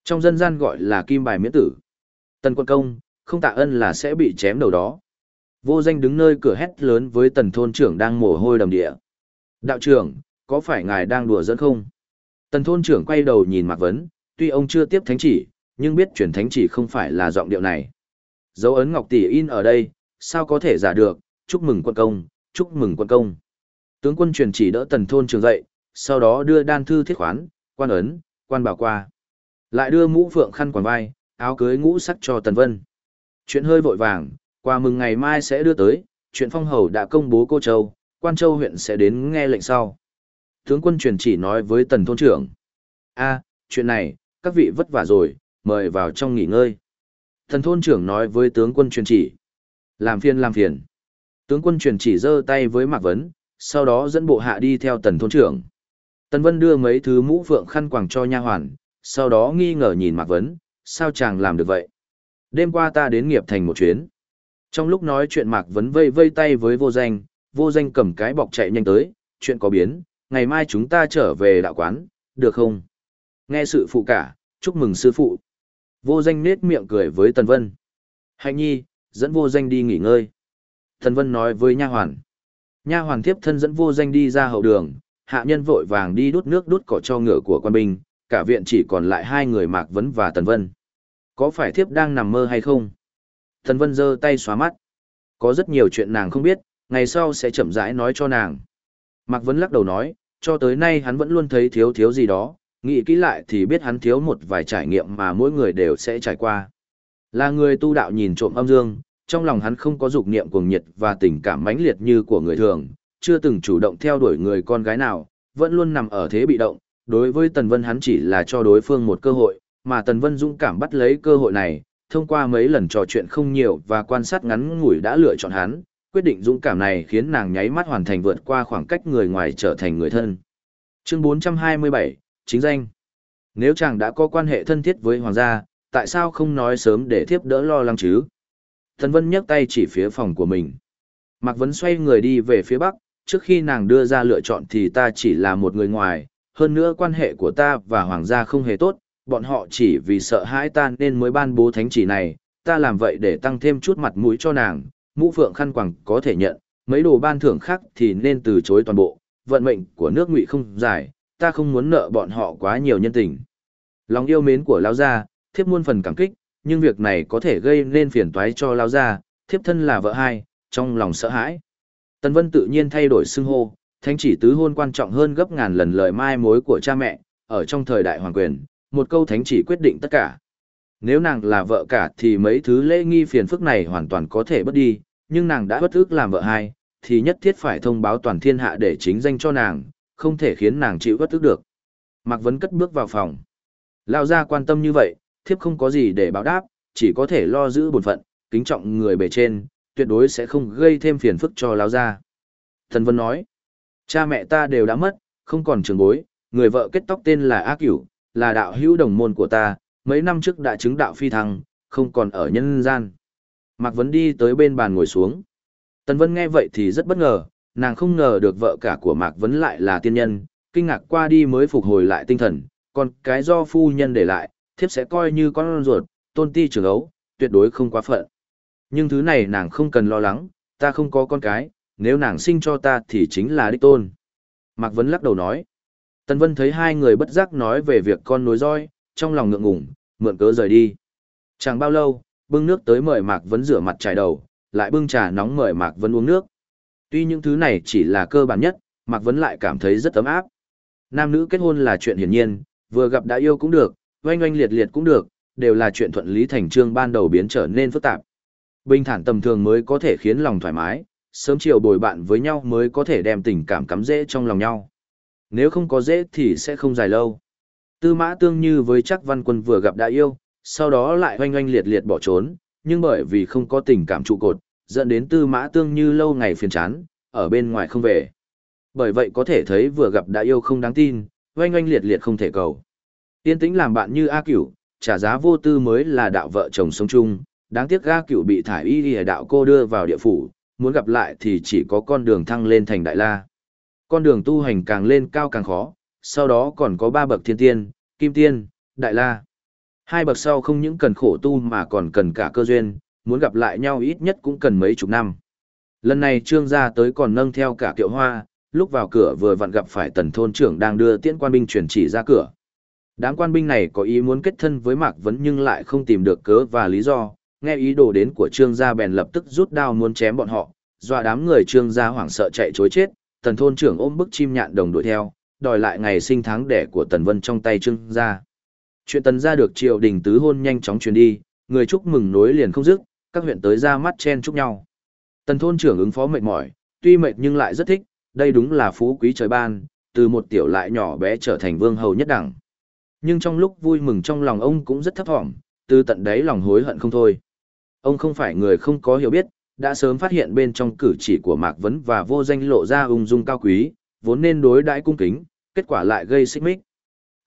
Trong dân gian gọi là kim bài miễn tử. Tần quân công, không tạ ân là sẽ bị chém đầu đó. Vô danh đứng nơi cửa hét lớn với tần thôn trưởng đang mồ hôi đầm địa. Đạo trưởng, có phải ngài đang đùa dẫn không? Tần thôn trưởng quay đầu nhìn Mạc Vấn, tuy ông chưa tiếp thánh chỉ, nhưng biết chuyển thánh chỉ không phải là giọng điệu này. Dấu ấn ngọc tỷ in ở đây, sao có thể giả được, chúc mừng quân công, chúc mừng quân công. Tướng quân truyền chỉ đỡ tần thôn trưởng dậy, sau đó đưa đan thư thiết khoán, quan ấn, quan bảo qua. Lại đưa mũ phượng khăn quàng vai, áo cưới ngũ sắc cho tần vân. Chuyện hơi vội vàng, quà mừng ngày mai sẽ đưa tới, chuyện phong hầu đã công bố cô châu, quan châu huyện sẽ đến nghe lệnh sau. Tướng quân truyền chỉ nói với tần thôn trưởng. a chuyện này, các vị vất vả rồi, mời vào trong nghỉ ngơi. Tần thôn trưởng nói với tướng quân truyền chỉ. Làm phiền làm phiền. Tướng quân truyền chỉ giơ tay với Mạc Vấn, sau đó dẫn bộ hạ đi theo tần thôn trưởng. Tần Vân đưa mấy thứ mũ phượng khăn quàng cho nha hoàn, sau đó nghi ngờ nhìn Mạc Vấn, sao chàng làm được vậy? Đêm qua ta đến nghiệp thành một chuyến. Trong lúc nói chuyện Mạc Vấn vây vây tay với vô danh, vô danh cầm cái bọc chạy nhanh tới, chuyện có biến, ngày mai chúng ta trở về đạo quán, được không? Nghe sự phụ cả, chúc mừng sư phụ. Vô danh nết miệng cười với Tần Vân. Hạnh nhi, dẫn vô danh đi nghỉ ngơi. Tần Vân nói với nha hoàn. Nha hoàn tiếp thân dẫn vô danh đi ra hậu đường, hạ nhân vội vàng đi đút nước đút cỏ cho ngựa của quan binh, cả viện chỉ còn lại hai người Mạc Vấn và Tần Vân. Có phải thiếp đang nằm mơ hay không? Tần Vân giơ tay xóa mắt. Có rất nhiều chuyện nàng không biết, ngày sau sẽ chậm rãi nói cho nàng. Mạc Vấn lắc đầu nói, cho tới nay hắn vẫn luôn thấy thiếu thiếu gì đó, nghĩ kỹ lại thì biết hắn thiếu một vài trải nghiệm mà mỗi người đều sẽ trải qua. Là người tu đạo nhìn trộm âm dương, trong lòng hắn không có dục niệm cuồng nhiệt và tình cảm mãnh liệt như của người thường, chưa từng chủ động theo đuổi người con gái nào, vẫn luôn nằm ở thế bị động. Đối với Tần Vân hắn chỉ là cho đối phương một cơ hội, mà Tần Vân dũng cảm bắt lấy cơ hội này, thông qua mấy lần trò chuyện không nhiều và quan sát ngắn ngủi đã lựa chọn hắn, quyết định dũng cảm này khiến nàng nháy mắt hoàn thành vượt qua khoảng cách người ngoài trở thành người thân. Chương 427, chính danh. Nếu chàng đã có quan hệ thân thiết với hoàng gia, tại sao không nói sớm để thiếp đỡ lo lắng chứ? Thần Vân nhấc tay chỉ phía phòng của mình. Mạc Vấn xoay người đi về phía bắc, trước khi nàng đưa ra lựa chọn thì ta chỉ là một người ngoài, hơn nữa quan hệ của ta và hoàng gia không hề tốt, bọn họ chỉ vì sợ hãi ta nên mới ban bố thánh chỉ này, ta làm vậy để tăng thêm chút mặt mũi cho nàng, mũ phượng khăn quàng có thể nhận, mấy đồ ban thưởng khác thì nên từ chối toàn bộ, vận mệnh của nước ngụy không dài, ta không muốn nợ bọn họ quá nhiều nhân tình. Lòng yêu mến của Lao Gia, thiếp muôn phần cảm kích, nhưng việc này có thể gây nên phiền toái cho Lao Gia, thiếp thân là vợ hai, trong lòng sợ hãi. Tần Vân tự nhiên thay đổi xưng hô, thánh chỉ tứ hôn quan trọng hơn gấp ngàn lần lời mai mối của cha mẹ, ở trong thời đại hoàng quyền, một câu thánh chỉ quyết định tất cả. Nếu nàng là vợ cả thì mấy thứ lễ nghi phiền phức này hoàn toàn có thể bất đi, nhưng nàng đã bất ức làm vợ hai, thì nhất thiết phải thông báo toàn thiên hạ để chính danh cho nàng, không thể khiến nàng chịu bất ức được. Mạc Vấn cất bước vào phòng. Lao ra quan tâm như vậy, thiếp không có gì để báo đáp, chỉ có thể lo giữ bổn phận, kính trọng người bề trên, tuyệt đối sẽ không gây thêm phiền phức cho Lao ra. Thần Vân nói, cha mẹ ta đều đã mất, không còn trường bối, người vợ kết tóc tên là A Cửu, là đạo hữu đồng môn của ta, mấy năm trước đã chứng đạo phi thăng, không còn ở nhân gian. Mạc Vấn đi tới bên bàn ngồi xuống. Tần Vân nghe vậy thì rất bất ngờ, nàng không ngờ được vợ cả của Mạc Vấn lại là tiên nhân, kinh ngạc qua đi mới phục hồi lại tinh thần, còn cái do phu nhân để lại, thiếp sẽ coi như con ruột, tôn ti trưởng ấu, tuyệt đối không quá phận. Nhưng thứ này nàng không cần lo lắng, ta không có con cái, nếu nàng sinh cho ta thì chính là đích tôn. Mạc Vấn lắc đầu nói. Tần Vân thấy hai người bất giác nói về việc con nối roi, trong lòng ngượng ngùng, mượn cớ rời đi. Chẳng bao lâu, bưng nước tới mời Mạc Vấn rửa mặt trải đầu, lại bưng trà nóng mời Mạc Vấn uống nước. Tuy những thứ này chỉ là cơ bản nhất, Mạc Vấn lại cảm thấy rất ấm áp. Nam nữ kết hôn là chuyện hiển nhiên, vừa gặp đã yêu cũng được, oanh oanh liệt liệt cũng được, đều là chuyện thuận lý thành trương ban đầu biến trở nên phức tạp. Bình thản tầm thường mới có thể khiến lòng thoải mái, sớm chiều bồi bạn với nhau mới có thể đem tình cảm cắm dễ trong lòng nhau. Nếu không có dễ thì sẽ không dài lâu. Tư mã tương như với chắc văn quân vừa gặp đã yêu, sau đó lại oanh oanh liệt liệt bỏ trốn, nhưng bởi vì không có tình cảm trụ cột, dẫn đến tư mã tương như lâu ngày phiền chán, ở bên ngoài không về. Bởi vậy có thể thấy vừa gặp đã yêu không đáng tin, oanh oanh liệt liệt không thể cầu. Tiên tĩnh làm bạn như A Cửu, trả giá vô tư mới là đạo vợ chồng sống chung, đáng tiếc A Cửu bị thải y đi đạo cô đưa vào địa phủ, muốn gặp lại thì chỉ có con đường thăng lên thành đại la. Con đường tu hành càng lên cao càng khó, sau đó còn có ba bậc thiên tiên, kim tiên, đại la. Hai bậc sau không những cần khổ tu mà còn cần cả cơ duyên, muốn gặp lại nhau ít nhất cũng cần mấy chục năm. Lần này trương gia tới còn nâng theo cả kiệu hoa, lúc vào cửa vừa vặn gặp phải tần thôn trưởng đang đưa tiễn quan binh chuyển chỉ ra cửa. Đám quan binh này có ý muốn kết thân với Mạc Vấn nhưng lại không tìm được cớ và lý do, nghe ý đồ đến của trương gia bèn lập tức rút đao muốn chém bọn họ, dọa đám người trương gia hoảng sợ chạy chối chết, tần thôn trưởng ôm bức chim nhạn đồng đuổi theo, đòi lại ngày sinh tháng đẻ của tần vân trong tay trương gia. Chuyện tần gia được triều đình tứ hôn nhanh chóng truyền đi, người chúc mừng nối liền không dứt, các huyện tới ra mắt chen chúc nhau. Tần thôn trưởng ứng phó mệt mỏi, tuy mệt nhưng lại rất thích, đây đúng là phú quý trời ban, từ một tiểu lại nhỏ bé trở thành vương hầu nhất đẳng. Nhưng trong lúc vui mừng trong lòng ông cũng rất thấp thỏm, từ tận đáy lòng hối hận không thôi. Ông không phải người không có hiểu biết, đã sớm phát hiện bên trong cử chỉ của Mạc Vấn và vô danh lộ ra ung dung cao quý, vốn nên đối đãi cung kính, kết quả lại gây xích mích.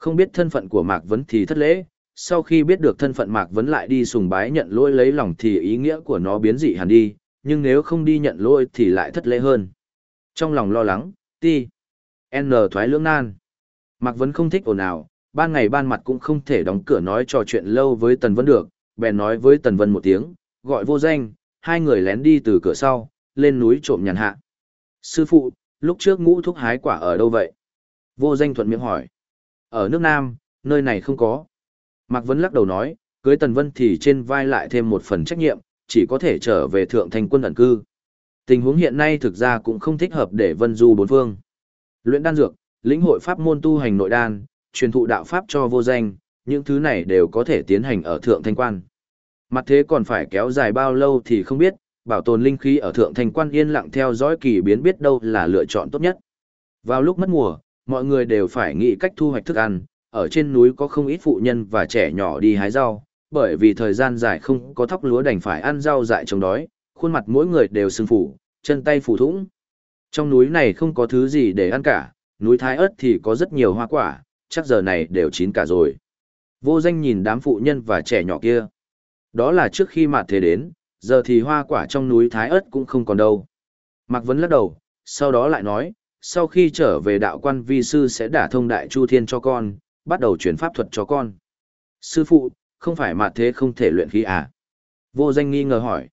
Không biết thân phận của Mạc Vấn thì thất lễ, sau khi biết được thân phận Mạc Vấn lại đi sùng bái nhận lỗi lấy lòng thì ý nghĩa của nó biến dị hẳn đi, nhưng nếu không đi nhận lỗi thì lại thất lễ hơn. Trong lòng lo lắng, ti, n thoái lưỡng nan. Mạc Vấn không thích ồn ào, ban ngày ban mặt cũng không thể đóng cửa nói trò chuyện lâu với Tần Vân được, bèn nói với Tần Vân một tiếng, gọi vô danh, hai người lén đi từ cửa sau, lên núi trộm nhàn hạ. Sư phụ, lúc trước ngũ thúc hái quả ở đâu vậy? Vô danh thuận miệng hỏi. Ở nước Nam, nơi này không có. Mạc Vấn lắc đầu nói, cưới Tần Vân thì trên vai lại thêm một phần trách nhiệm, chỉ có thể trở về thượng thành quân ẩn cư. Tình huống hiện nay thực ra cũng không thích hợp để vân du bốn phương. Luyện đan dược, lĩnh hội pháp môn tu hành nội đan, truyền thụ đạo pháp cho vô danh, những thứ này đều có thể tiến hành ở thượng thanh quan. Mặt thế còn phải kéo dài bao lâu thì không biết, bảo tồn linh khí ở thượng thanh quan yên lặng theo dõi kỳ biến biết đâu là lựa chọn tốt nhất. Vào lúc mất mùa, mọi người đều phải nghĩ cách thu hoạch thức ăn, ở trên núi có không ít phụ nhân và trẻ nhỏ đi hái rau, bởi vì thời gian dài không có thóc lúa đành phải ăn rau dại chống đói, khuôn mặt mỗi người đều sưng phủ, chân tay phủ thũng. Trong núi này không có thứ gì để ăn cả, núi Thái ớt thì có rất nhiều hoa quả, chắc giờ này đều chín cả rồi. Vô danh nhìn đám phụ nhân và trẻ nhỏ kia. Đó là trước khi mạt thế đến, giờ thì hoa quả trong núi Thái ớt cũng không còn đâu. Mạc Vấn lắc đầu, sau đó lại nói, sau khi trở về đạo quan vi sư sẽ đả thông đại chu thiên cho con, bắt đầu chuyển pháp thuật cho con. Sư phụ, không phải mà thế không thể luyện khí à? Vô danh nghi ngờ hỏi.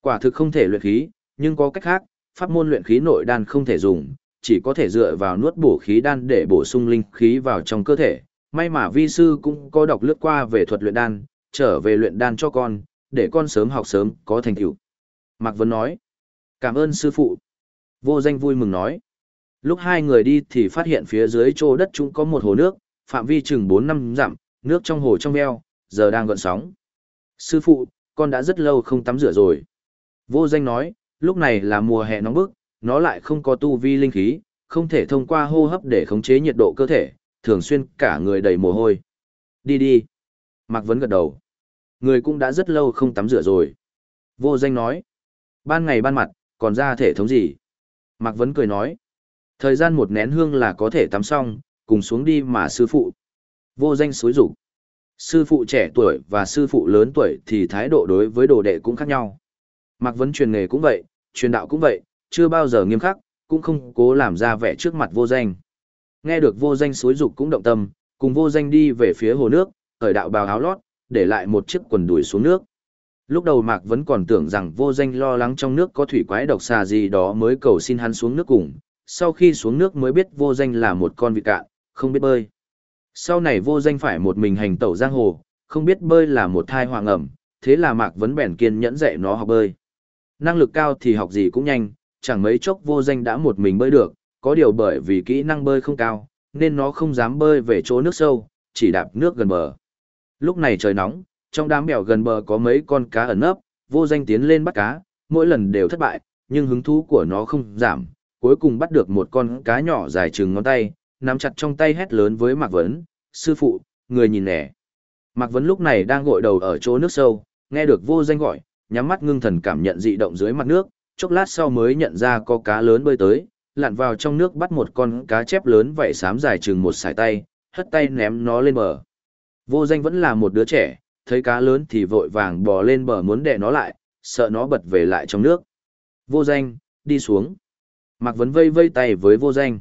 Quả thực không thể luyện khí, nhưng có cách khác, pháp môn luyện khí nội đan không thể dùng, chỉ có thể dựa vào nuốt bổ khí đan để bổ sung linh khí vào trong cơ thể. May mà vi sư cũng có đọc lướt qua về thuật luyện đan, trở về luyện đan cho con, để con sớm học sớm, có thành tựu. Mạc Vân nói, cảm ơn sư phụ. Vô danh vui mừng nói, Lúc hai người đi thì phát hiện phía dưới chỗ đất chúng có một hồ nước, phạm vi chừng 4 năm dặm, nước trong hồ trong veo, giờ đang gợn sóng. Sư phụ, con đã rất lâu không tắm rửa rồi. Vô danh nói, lúc này là mùa hè nóng bức, nó lại không có tu vi linh khí, không thể thông qua hô hấp để khống chế nhiệt độ cơ thể, thường xuyên cả người đầy mồ hôi. Đi đi. Mạc Vấn gật đầu. Người cũng đã rất lâu không tắm rửa rồi. Vô danh nói. Ban ngày ban mặt, còn ra thể thống gì? Mạc Vấn cười nói. Thời gian một nén hương là có thể tắm xong, cùng xuống đi mà sư phụ. Vô danh xối rủ. Sư phụ trẻ tuổi và sư phụ lớn tuổi thì thái độ đối với đồ đệ cũng khác nhau. Mạc Vấn truyền nghề cũng vậy, truyền đạo cũng vậy, chưa bao giờ nghiêm khắc, cũng không cố làm ra vẻ trước mặt vô danh. Nghe được vô danh xối dục cũng động tâm, cùng vô danh đi về phía hồ nước, khởi đạo bào áo lót, để lại một chiếc quần đùi xuống nước. Lúc đầu Mạc vẫn còn tưởng rằng vô danh lo lắng trong nước có thủy quái độc xà gì đó mới cầu xin hắn xuống nước cùng, sau khi xuống nước mới biết vô danh là một con vịt cạn, không biết bơi. Sau này vô danh phải một mình hành tẩu giang hồ, không biết bơi là một thai hoàng ẩm, thế là Mạc Vấn bèn kiên nhẫn dạy nó học bơi. Năng lực cao thì học gì cũng nhanh, chẳng mấy chốc vô danh đã một mình bơi được, có điều bởi vì kỹ năng bơi không cao, nên nó không dám bơi về chỗ nước sâu, chỉ đạp nước gần bờ. Lúc này trời nóng, trong đám bèo gần bờ có mấy con cá ẩn nấp, vô danh tiến lên bắt cá, mỗi lần đều thất bại, nhưng hứng thú của nó không giảm, cuối cùng bắt được một con cá nhỏ dài chừng ngón tay, nắm chặt trong tay hét lớn với Mạc Vấn, sư phụ, người nhìn nẻ. Mạc Vấn lúc này đang gội đầu ở chỗ nước sâu, nghe được vô danh gọi, nhắm mắt ngưng thần cảm nhận dị động dưới mặt nước, chốc lát sau mới nhận ra có cá lớn bơi tới, lặn vào trong nước bắt một con cá chép lớn vảy xám dài chừng một sải tay, hất tay ném nó lên bờ. Vô danh vẫn là một đứa trẻ, thấy cá lớn thì vội vàng bò lên bờ muốn đè nó lại, sợ nó bật về lại trong nước. Vô danh, đi xuống. Mạc Vấn vây vây tay với vô danh.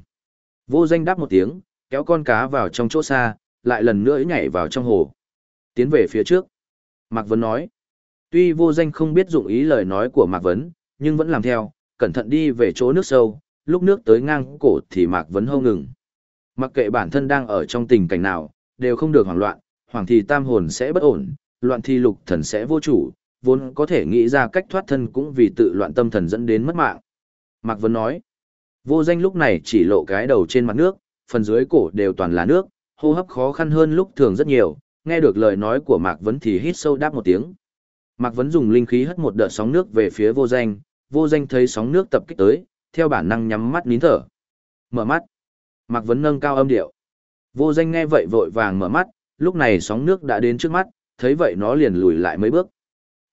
Vô danh đáp một tiếng, kéo con cá vào trong chỗ xa, lại lần nữa nhảy vào trong hồ. Tiến về phía trước. Mạc Vấn nói. Tuy vô danh không biết dụng ý lời nói của Mạc Vấn, nhưng vẫn làm theo, cẩn thận đi về chỗ nước sâu, lúc nước tới ngang cổ thì Mạc Vấn hâu ngừng. Mặc kệ bản thân đang ở trong tình cảnh nào, đều không được hoảng loạn, hoảng thì tam hồn sẽ bất ổn, loạn thì lục thần sẽ vô chủ, vốn có thể nghĩ ra cách thoát thân cũng vì tự loạn tâm thần dẫn đến mất mạng. Mạc Vấn nói, vô danh lúc này chỉ lộ cái đầu trên mặt nước, phần dưới cổ đều toàn là nước, hô hấp khó khăn hơn lúc thường rất nhiều, nghe được lời nói của Mạc Vấn thì hít sâu đáp một tiếng. Mạc Vấn dùng linh khí hất một đợt sóng nước về phía vô danh, vô danh thấy sóng nước tập kích tới, theo bản năng nhắm mắt nín thở. Mở mắt. Mạc Vấn nâng cao âm điệu. Vô danh nghe vậy vội vàng mở mắt, lúc này sóng nước đã đến trước mắt, thấy vậy nó liền lùi lại mấy bước.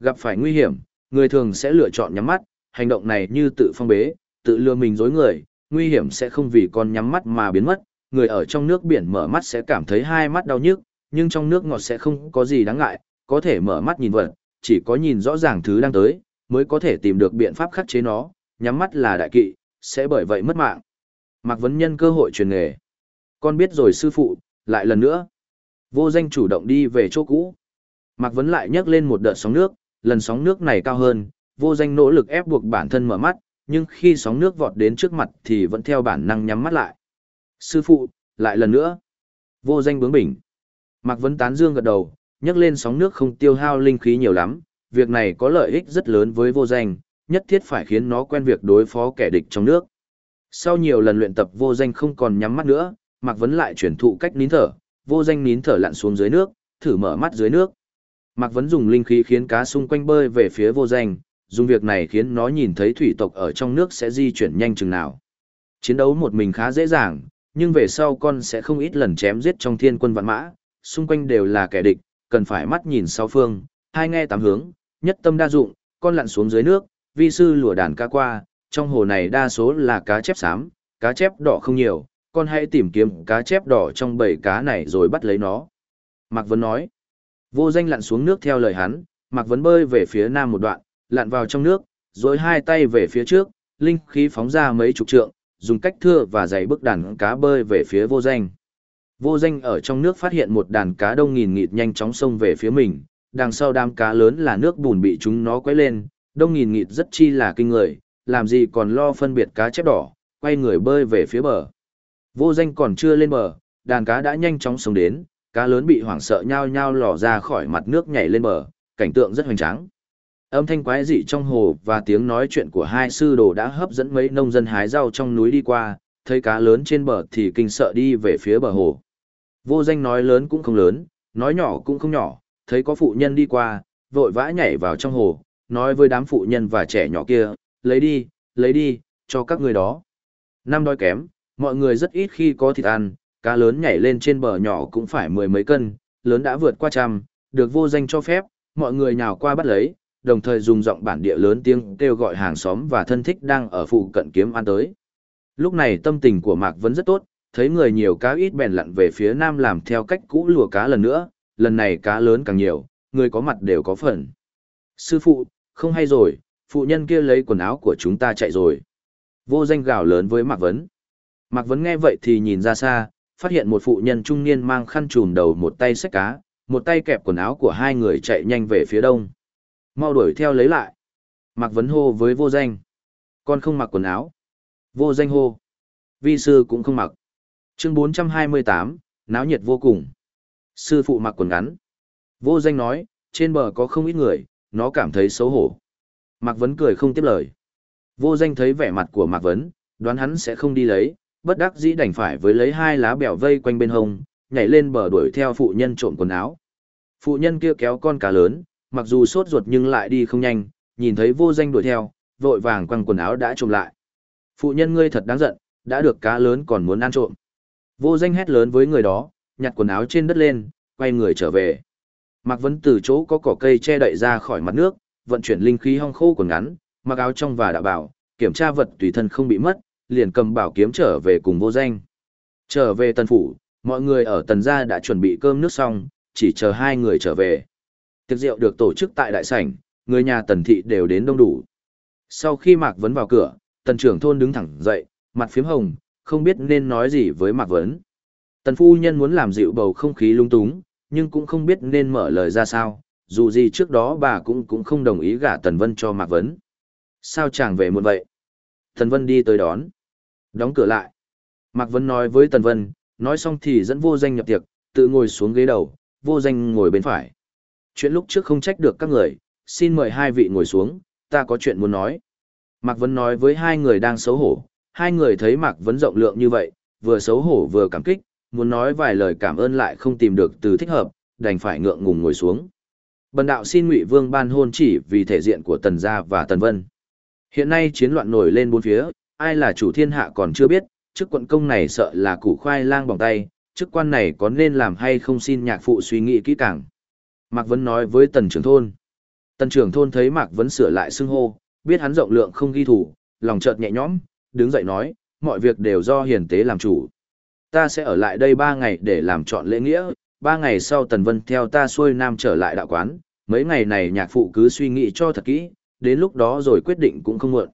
Gặp phải nguy hiểm, người thường sẽ lựa chọn nhắm mắt, hành động này như tự phong bế, tự lừa mình dối người, nguy hiểm sẽ không vì con nhắm mắt mà biến mất, người ở trong nước biển mở mắt sẽ cảm thấy hai mắt đau nhức, nhưng trong nước ngọt sẽ không có gì đáng ngại, có thể mở mắt nhìn vật, chỉ có nhìn rõ ràng thứ đang tới, mới có thể tìm được biện pháp khắc chế nó, nhắm mắt là đại kỵ, sẽ bởi vậy mất mạng. Mạc Vấn Nhân cơ hội truyền nghề. Con biết rồi sư phụ, lại lần nữa. Vô danh chủ động đi về chỗ cũ. Mạc Vấn lại nhấc lên một đợt sóng nước, lần sóng nước này cao hơn, vô danh nỗ lực ép buộc bản thân mở mắt, nhưng khi sóng nước vọt đến trước mặt thì vẫn theo bản năng nhắm mắt lại. Sư phụ, lại lần nữa. Vô danh bướng bỉnh. Mạc Vấn tán dương gật đầu, nhấc lên sóng nước không tiêu hao linh khí nhiều lắm, việc này có lợi ích rất lớn với vô danh, nhất thiết phải khiến nó quen việc đối phó kẻ địch trong nước. Sau nhiều lần luyện tập vô danh không còn nhắm mắt nữa, Mạc Vấn lại chuyển thụ cách nín thở, vô danh nín thở lặn xuống dưới nước, thử mở mắt dưới nước. Mạc Vấn dùng linh khí khiến cá xung quanh bơi về phía vô danh, dùng việc này khiến nó nhìn thấy thủy tộc ở trong nước sẽ di chuyển nhanh chừng nào. Chiến đấu một mình khá dễ dàng, nhưng về sau con sẽ không ít lần chém giết trong thiên quân vạn mã, xung quanh đều là kẻ địch, cần phải mắt nhìn sau phương, hai nghe tám hướng, nhất tâm đa dụng, con lặn xuống dưới nước, vi sư lùa đàn cá qua, trong hồ này đa số là cá chép xám, cá chép đỏ không nhiều, con hãy tìm kiếm cá chép đỏ trong bầy cá này rồi bắt lấy nó. Mạc Vấn nói, vô danh lặn xuống nước theo lời hắn, Mạc Vấn bơi về phía nam một đoạn, lặn vào trong nước, rồi hai tay về phía trước, linh khí phóng ra mấy chục trượng, dùng cách thưa và dày bước đàn cá bơi về phía vô danh. Vô danh ở trong nước phát hiện một đàn cá đông nghìn nghịt nhanh chóng xông về phía mình, đằng sau đám cá lớn là nước bùn bị chúng nó quấy lên, đông nghìn nghịt rất chi là kinh người, làm gì còn lo phân biệt cá chép đỏ, quay người bơi về phía bờ. Vô danh còn chưa lên bờ, đàn cá đã nhanh chóng sống đến, cá lớn bị hoảng sợ nhao nhao lò ra khỏi mặt nước nhảy lên bờ, cảnh tượng rất hoành tráng. Âm thanh quái dị trong hồ và tiếng nói chuyện của hai sư đồ đã hấp dẫn mấy nông dân hái rau trong núi đi qua, thấy cá lớn trên bờ thì kinh sợ đi về phía bờ hồ. Vô danh nói lớn cũng không lớn, nói nhỏ cũng không nhỏ, thấy có phụ nhân đi qua, vội vã nhảy vào trong hồ, nói với đám phụ nhân và trẻ nhỏ kia, lấy đi, lấy đi, cho các người đó. Năm đói kém, mọi người rất ít khi có thịt ăn, cá lớn nhảy lên trên bờ nhỏ cũng phải mười mấy cân, lớn đã vượt qua trăm, được vô danh cho phép, mọi người nhào qua bắt lấy, đồng thời dùng giọng bản địa lớn tiếng kêu gọi hàng xóm và thân thích đang ở phụ cận kiếm ăn tới. Lúc này tâm tình của Mạc vẫn rất tốt, thấy người nhiều cá ít bèn lặn về phía nam làm theo cách cũ lùa cá lần nữa, lần này cá lớn càng nhiều, người có mặt đều có phần. Sư phụ, không hay rồi, phụ nhân kia lấy quần áo của chúng ta chạy rồi. Vô danh gào lớn với Mạc Vấn. Mạc Vấn nghe vậy thì nhìn ra xa, phát hiện một phụ nhân trung niên mang khăn trùm đầu một tay xách cá, một tay kẹp quần áo của hai người chạy nhanh về phía đông. Mau đuổi theo lấy lại. Mạc Vấn hô với vô danh. Con không mặc quần áo. Vô danh hô. Vi sư cũng không mặc. Chương 428, náo nhiệt vô cùng. Sư phụ mặc quần ngắn. Vô danh nói, trên bờ có không ít người, nó cảm thấy xấu hổ. Mạc Vấn cười không tiếp lời. Vô danh thấy vẻ mặt của Mạc Vấn, đoán hắn sẽ không đi lấy, bất đắc dĩ đành phải với lấy hai lá bèo vây quanh bên hông, nhảy lên bờ đuổi theo phụ nhân trộm quần áo. Phụ nhân kia kéo con cá lớn, mặc dù sốt ruột nhưng lại đi không nhanh, nhìn thấy vô danh đuổi theo, vội vàng quăng quần áo đã trộm lại. Phụ nhân ngươi thật đáng giận, đã được cá lớn còn muốn ăn trộm. Vô danh hét lớn với người đó, nhặt quần áo trên đất lên, quay người trở về. Mạc Vấn từ chỗ có cỏ cây che đậy ra khỏi mặt nước, vận chuyển linh khí hong khô quần ngắn, mặc áo trong và đạo bảo, kiểm tra vật tùy thân không bị mất, liền cầm bảo kiếm trở về cùng vô danh. Trở về tần phủ, mọi người ở tần gia đã chuẩn bị cơm nước xong, chỉ chờ hai người trở về. Tiệc rượu được tổ chức tại đại sảnh, người nhà tần thị đều đến đông đủ. Sau khi Mạc Vấn vào cửa, tần trưởng thôn đứng thẳng dậy, mặt phím hồng, không biết nên nói gì với Mạc Vấn. Tần phu nhân muốn làm dịu bầu không khí lung túng, nhưng cũng không biết nên mở lời ra sao, dù gì trước đó bà cũng cũng không đồng ý gả Tần Vân cho Mạc Vấn. Sao chàng về muộn vậy? Tần Vân đi tới đón. Đóng cửa lại. Mạc Vấn nói với Tần Vân, nói xong thì dẫn vô danh nhập tiệc, tự ngồi xuống ghế đầu, vô danh ngồi bên phải. Chuyện lúc trước không trách được các người, xin mời hai vị ngồi xuống, ta có chuyện muốn nói. Mạc Vấn nói với hai người đang xấu hổ, hai người thấy Mạc Vấn rộng lượng như vậy, vừa xấu hổ vừa cảm kích, muốn nói vài lời cảm ơn lại không tìm được từ thích hợp, đành phải ngượng ngùng ngồi xuống. Bần đạo xin Ngụy Vương ban hôn chỉ vì thể diện của Tần gia và Tần Vân. Hiện nay chiến loạn nổi lên bốn phía, ai là chủ thiên hạ còn chưa biết, chức quận công này sợ là củ khoai lang bằng tay, chức quan này có nên làm hay không xin nhạc phụ suy nghĩ kỹ càng. Mạc Vấn nói với Tần trưởng thôn. Tần trưởng thôn thấy Mạc Vấn sửa lại xưng hô, biết hắn rộng lượng không ghi thủ, lòng chợt nhẹ nhõm, đứng dậy nói, mọi việc đều do hiền tế làm chủ. Ta sẽ ở lại đây ba ngày để làm chọn lễ nghĩa, ba ngày sau Tần Vân theo ta xuôi nam trở lại đạo quán, mấy ngày này nhạc phụ cứ suy nghĩ cho thật kỹ, đến lúc đó rồi quyết định cũng không muộn.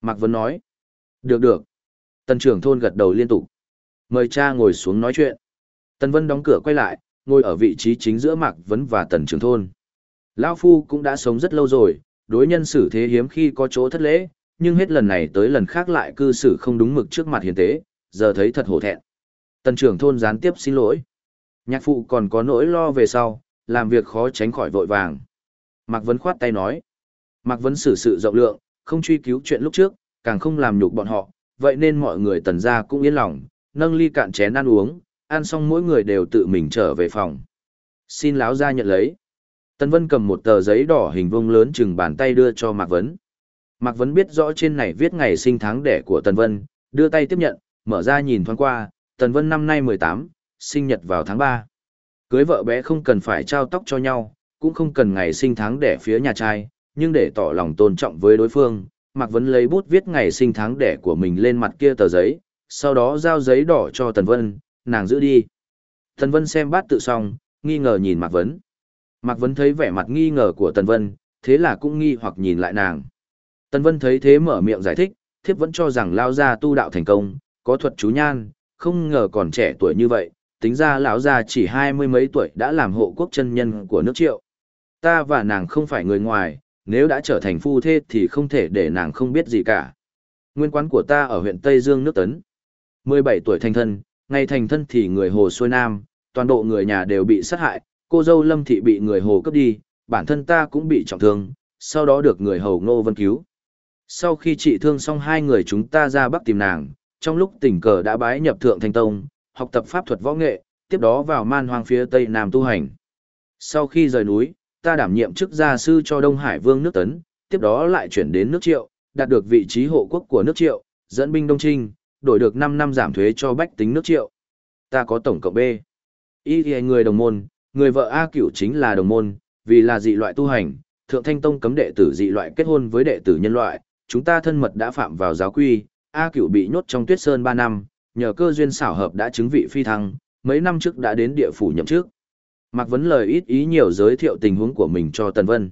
Mạc Vấn nói, được được. Tần trưởng thôn gật đầu liên tục. Mời cha ngồi xuống nói chuyện. Tần Vân đóng cửa quay lại, ngồi ở vị trí chính giữa Mạc Vấn và Tần trưởng thôn. Lão Phu cũng đã sống rất lâu rồi, đối nhân xử thế hiếm khi có chỗ thất lễ, nhưng hết lần này tới lần khác lại cư xử không đúng mực trước mặt hiền tế, giờ thấy thật hổ thẹn. Tần trưởng thôn gián tiếp xin lỗi. Nhạc phụ còn có nỗi lo về sau, làm việc khó tránh khỏi vội vàng. Mạc Vấn khoát tay nói. Mạc Vấn xử sự rộng lượng, không truy cứu chuyện lúc trước, càng không làm nhục bọn họ, vậy nên mọi người tần ra cũng yên lòng, nâng ly cạn chén ăn uống, ăn xong mỗi người đều tự mình trở về phòng. Xin láo ra nhận lấy. Tân Vân cầm một tờ giấy đỏ hình vuông lớn chừng bàn tay đưa cho Mạc Vấn. Mạc Vấn biết rõ trên này viết ngày sinh tháng đẻ của Tân Vân, đưa tay tiếp nhận, mở ra nhìn thoáng qua, Tân Vân năm nay 18, sinh nhật vào tháng 3. Cưới vợ bé không cần phải trao tóc cho nhau, cũng không cần ngày sinh tháng đẻ phía nhà trai, nhưng để tỏ lòng tôn trọng với đối phương, Mạc Vấn lấy bút viết ngày sinh tháng đẻ của mình lên mặt kia tờ giấy, sau đó giao giấy đỏ cho Tần Vân, nàng giữ đi. Tần Vân xem bát tự xong, nghi ngờ nhìn Mạc Vấn. Mạc Vấn thấy vẻ mặt nghi ngờ của Tần Vân, thế là cũng nghi hoặc nhìn lại nàng. Tần Vân thấy thế mở miệng giải thích, thiếp vẫn cho rằng lao ra tu đạo thành công, có thuật chú nhan, không ngờ còn trẻ tuổi như vậy, tính ra lão gia chỉ hai mươi mấy tuổi đã làm hộ quốc chân nhân của nước triệu. Ta và nàng không phải người ngoài, nếu đã trở thành phu thê thì không thể để nàng không biết gì cả. Nguyên quán của ta ở huyện Tây Dương nước Tấn. 17 tuổi thành thân, ngày thành thân thì người Hồ xuôi Nam, toàn bộ người nhà đều bị sát hại, cô dâu Lâm Thị bị người Hồ cướp đi, bản thân ta cũng bị trọng thương, sau đó được người Hầu Ngô Vân cứu. Sau khi trị thương xong hai người chúng ta ra bắc tìm nàng, trong lúc tình cờ đã bái nhập thượng thanh tông, học tập pháp thuật võ nghệ, tiếp đó vào man hoang phía tây nam tu hành. Sau khi rời núi, ta đảm nhiệm chức gia sư cho Đông Hải Vương nước Tấn, tiếp đó lại chuyển đến nước Triệu, đạt được vị trí hộ quốc của nước Triệu, dẫn binh Đông Trinh, đổi được 5 năm giảm thuế cho bách tính nước Triệu. Ta có tổng cộng B. Y thì người đồng môn, người vợ A Cửu chính là đồng môn, vì là dị loại tu hành, Thượng Thanh Tông cấm đệ tử dị loại kết hôn với đệ tử nhân loại, chúng ta thân mật đã phạm vào giáo quy, A Cửu bị nhốt trong Tuyết Sơn 3 năm, nhờ cơ duyên xảo hợp đã chứng vị phi thăng, mấy năm trước đã đến địa phủ nhậm chức. Mạc Vấn lời ít ý nhiều giới thiệu tình huống của mình cho Tần Vân.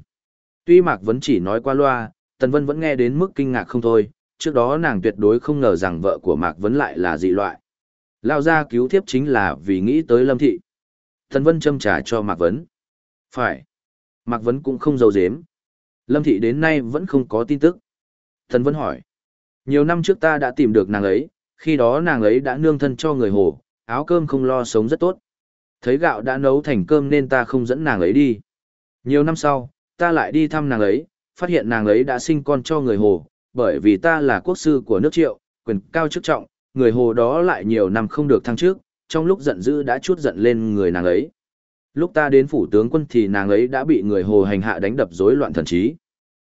Tuy Mạc Vấn chỉ nói qua loa, Tần Vân vẫn nghe đến mức kinh ngạc không thôi, trước đó nàng tuyệt đối không ngờ rằng vợ của Mạc Vấn lại là dị loại. Lao ra cứu thiếp chính là vì nghĩ tới Lâm Thị. Tần Vân châm trả cho Mạc Vấn. Phải. Mạc Vấn cũng không giấu dếm. Lâm Thị đến nay vẫn không có tin tức. Tần Vân hỏi. Nhiều năm trước ta đã tìm được nàng ấy, khi đó nàng ấy đã nương thân cho người hồ, áo cơm không lo sống rất tốt. Thấy gạo đã nấu thành cơm nên ta không dẫn nàng ấy đi. Nhiều năm sau, ta lại đi thăm nàng ấy, phát hiện nàng ấy đã sinh con cho người hồ, bởi vì ta là quốc sư của nước triệu, quyền cao chức trọng, người hồ đó lại nhiều năm không được thăng trước, trong lúc giận dữ đã chút giận lên người nàng ấy. Lúc ta đến phủ tướng quân thì nàng ấy đã bị người hồ hành hạ đánh đập rối loạn thần trí.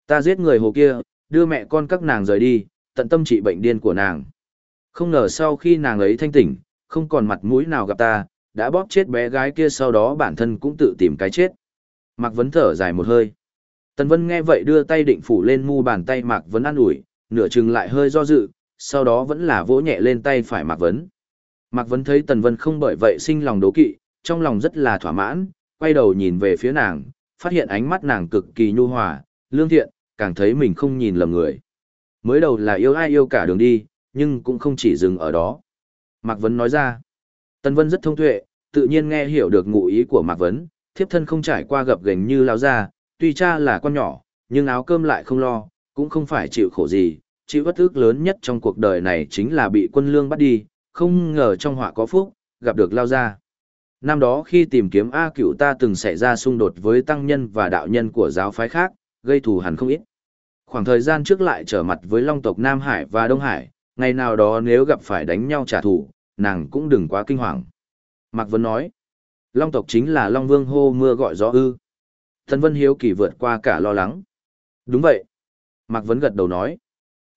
Ta giết người hồ kia, đưa mẹ con các nàng rời đi, tận tâm trị bệnh điên của nàng. Không ngờ sau khi nàng ấy thanh tỉnh, không còn mặt mũi nào gặp ta, đã bóp chết bé gái kia sau đó bản thân cũng tự tìm cái chết. Mạc Vấn thở dài một hơi. Tần Vân nghe vậy đưa tay định phủ lên mu bàn tay Mạc Vấn ăn ủi, nửa chừng lại hơi do dự, sau đó vẫn là vỗ nhẹ lên tay phải Mạc Vấn. Mạc Vấn thấy Tần Vân không bởi vậy sinh lòng đố kỵ, trong lòng rất là thỏa mãn, quay đầu nhìn về phía nàng, phát hiện ánh mắt nàng cực kỳ nhu hòa, lương thiện, càng thấy mình không nhìn lầm người. Mới đầu là yêu ai yêu cả đường đi, nhưng cũng không chỉ dừng ở đó. Mạc Vấn nói ra, Tần Vân rất thông tuệ, tự nhiên nghe hiểu được ngụ ý của Mạc Vấn, thiếp thân không trải qua gập gành như lao ra, tuy cha là con nhỏ, nhưng áo cơm lại không lo, cũng không phải chịu khổ gì, chịu bất ức lớn nhất trong cuộc đời này chính là bị quân lương bắt đi, không ngờ trong họa có phúc, gặp được lao ra. Năm đó khi tìm kiếm A cựu ta từng xảy ra xung đột với tăng nhân và đạo nhân của giáo phái khác, gây thù hẳn không ít. Khoảng thời gian trước lại trở mặt với long tộc Nam Hải và Đông Hải, ngày nào đó nếu gặp phải đánh nhau trả thù, nàng cũng đừng quá kinh hoàng. Mạc Vân nói, Long tộc chính là Long Vương hô mưa gọi gió ư. Thần Vân Hiếu kỳ vượt qua cả lo lắng. Đúng vậy. Mạc Vấn gật đầu nói.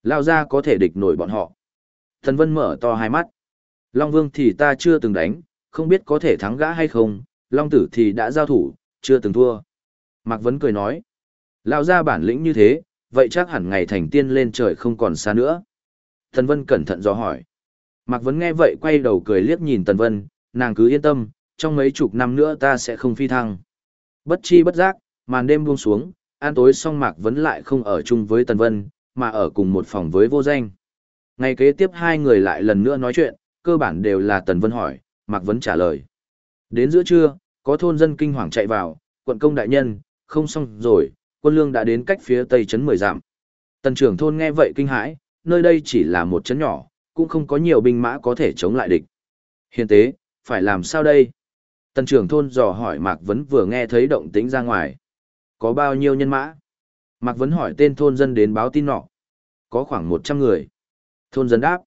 Lao ra có thể địch nổi bọn họ. Thần Vân mở to hai mắt. Long Vương thì ta chưa từng đánh, không biết có thể thắng gã hay không, Long Tử thì đã giao thủ, chưa từng thua. Mạc Vấn cười nói. Lao ra bản lĩnh như thế, vậy chắc hẳn ngày thành tiên lên trời không còn xa nữa. Thần Vân cẩn thận do hỏi. Mạc Vấn nghe vậy quay đầu cười liếc nhìn Tần Vân, nàng cứ yên tâm, trong mấy chục năm nữa ta sẽ không phi thăng. Bất chi bất giác, màn đêm buông xuống, an tối song Mạc Vấn lại không ở chung với Tần Vân, mà ở cùng một phòng với vô danh. Ngày kế tiếp hai người lại lần nữa nói chuyện, cơ bản đều là Tần Vân hỏi, Mạc Vấn trả lời. Đến giữa trưa, có thôn dân kinh hoàng chạy vào, quận công đại nhân, không xong rồi, quân lương đã đến cách phía tây trấn mười dặm. Tần trưởng thôn nghe vậy kinh hãi, nơi đây chỉ là một trấn nhỏ, cũng không có nhiều binh mã có thể chống lại địch. Hiện tế, phải làm sao đây? Tần trưởng thôn dò hỏi Mạc Vấn vừa nghe thấy động tĩnh ra ngoài. Có bao nhiêu nhân mã? Mạc Vấn hỏi tên thôn dân đến báo tin nọ. Có khoảng 100 người. Thôn dân đáp.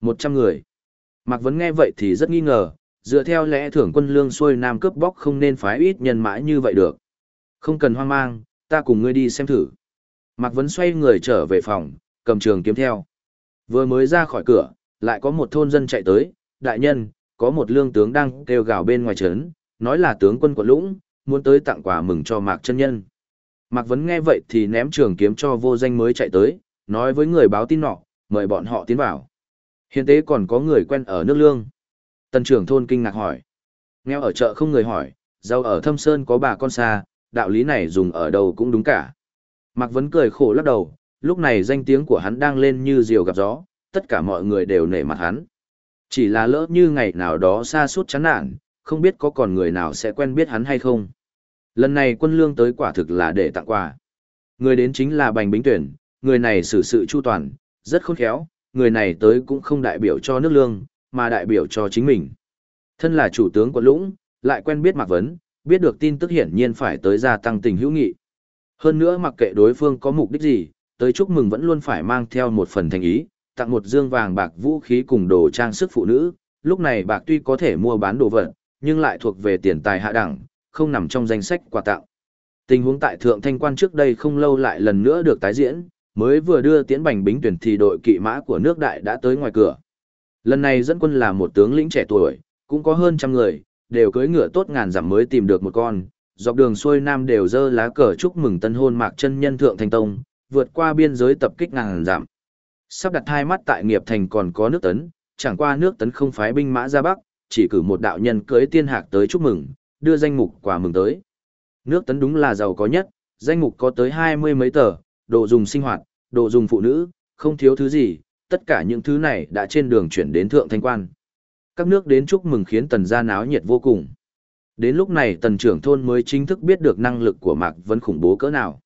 100 người. Mạc Vấn nghe vậy thì rất nghi ngờ, dựa theo lẽ thưởng quân lương xuôi nam cướp bóc không nên phái ít nhân mã như vậy được. Không cần hoang mang, ta cùng ngươi đi xem thử. Mạc Vấn xoay người trở về phòng, cầm trường kiếm theo. Vừa mới ra khỏi cửa, lại có một thôn dân chạy tới, đại nhân, có một lương tướng đang kêu gào bên ngoài trấn, nói là tướng quân quận lũng, muốn tới tặng quà mừng cho Mạc chân nhân. Mạc Vấn nghe vậy thì ném trường kiếm cho vô danh mới chạy tới, nói với người báo tin nọ, mời bọn họ tiến vào. Hiện tế còn có người quen ở nước lương. Tần trưởng thôn kinh ngạc hỏi. Nghèo ở chợ không người hỏi, giàu ở thâm sơn có bà con xa, đạo lý này dùng ở đâu cũng đúng cả. Mạc Vấn cười khổ lắc đầu, lúc này danh tiếng của hắn đang lên như diều gặp gió, tất cả mọi người đều nể mặt hắn. Chỉ là lỡ như ngày nào đó xa suốt chán nản, không biết có còn người nào sẽ quen biết hắn hay không. Lần này quân lương tới quả thực là để tặng quà. Người đến chính là Bành Bính Tuyển, người này xử sự chu toàn, rất khôn khéo, người này tới cũng không đại biểu cho nước lương, mà đại biểu cho chính mình. Thân là chủ tướng quận lũng, lại quen biết Mạc Vấn, biết được tin tức hiển nhiên phải tới gia tăng tình hữu nghị. Hơn nữa mặc kệ đối phương có mục đích gì, tới chúc mừng vẫn luôn phải mang theo một phần thành ý, tặng một dương vàng bạc vũ khí cùng đồ trang sức phụ nữ, lúc này bạc tuy có thể mua bán đồ vật, nhưng lại thuộc về tiền tài hạ đẳng, không nằm trong danh sách quà tặng. Tình huống tại Thượng Thanh Quan trước đây không lâu lại lần nữa được tái diễn, mới vừa đưa tiến bành bính tuyển thì đội kỵ mã của nước đại đã tới ngoài cửa. Lần này dẫn quân là một tướng lĩnh trẻ tuổi, cũng có hơn trăm người, đều cưỡi ngựa tốt ngàn dặm mới tìm được một con, dọc đường xuôi nam đều dơ lá cờ chúc mừng tân hôn mạc chân nhân thượng thanh tông, vượt qua biên giới tập kích ngàn dặm. Sắp đặt hai mắt tại nghiệp thành còn có nước tấn, chẳng qua nước tấn không phái binh mã ra bắc, chỉ cử một đạo nhân cưới tiên hạc tới chúc mừng, đưa danh mục quà mừng tới. Nước tấn đúng là giàu có nhất, danh mục có tới hai mươi mấy tờ, đồ dùng sinh hoạt, đồ dùng phụ nữ, không thiếu thứ gì, tất cả những thứ này đã trên đường chuyển đến thượng thanh quan. Các nước đến chúc mừng khiến tần gia náo nhiệt vô cùng. Đến lúc này tần trưởng thôn mới chính thức biết được năng lực của Mạc Vấn khủng bố cỡ nào.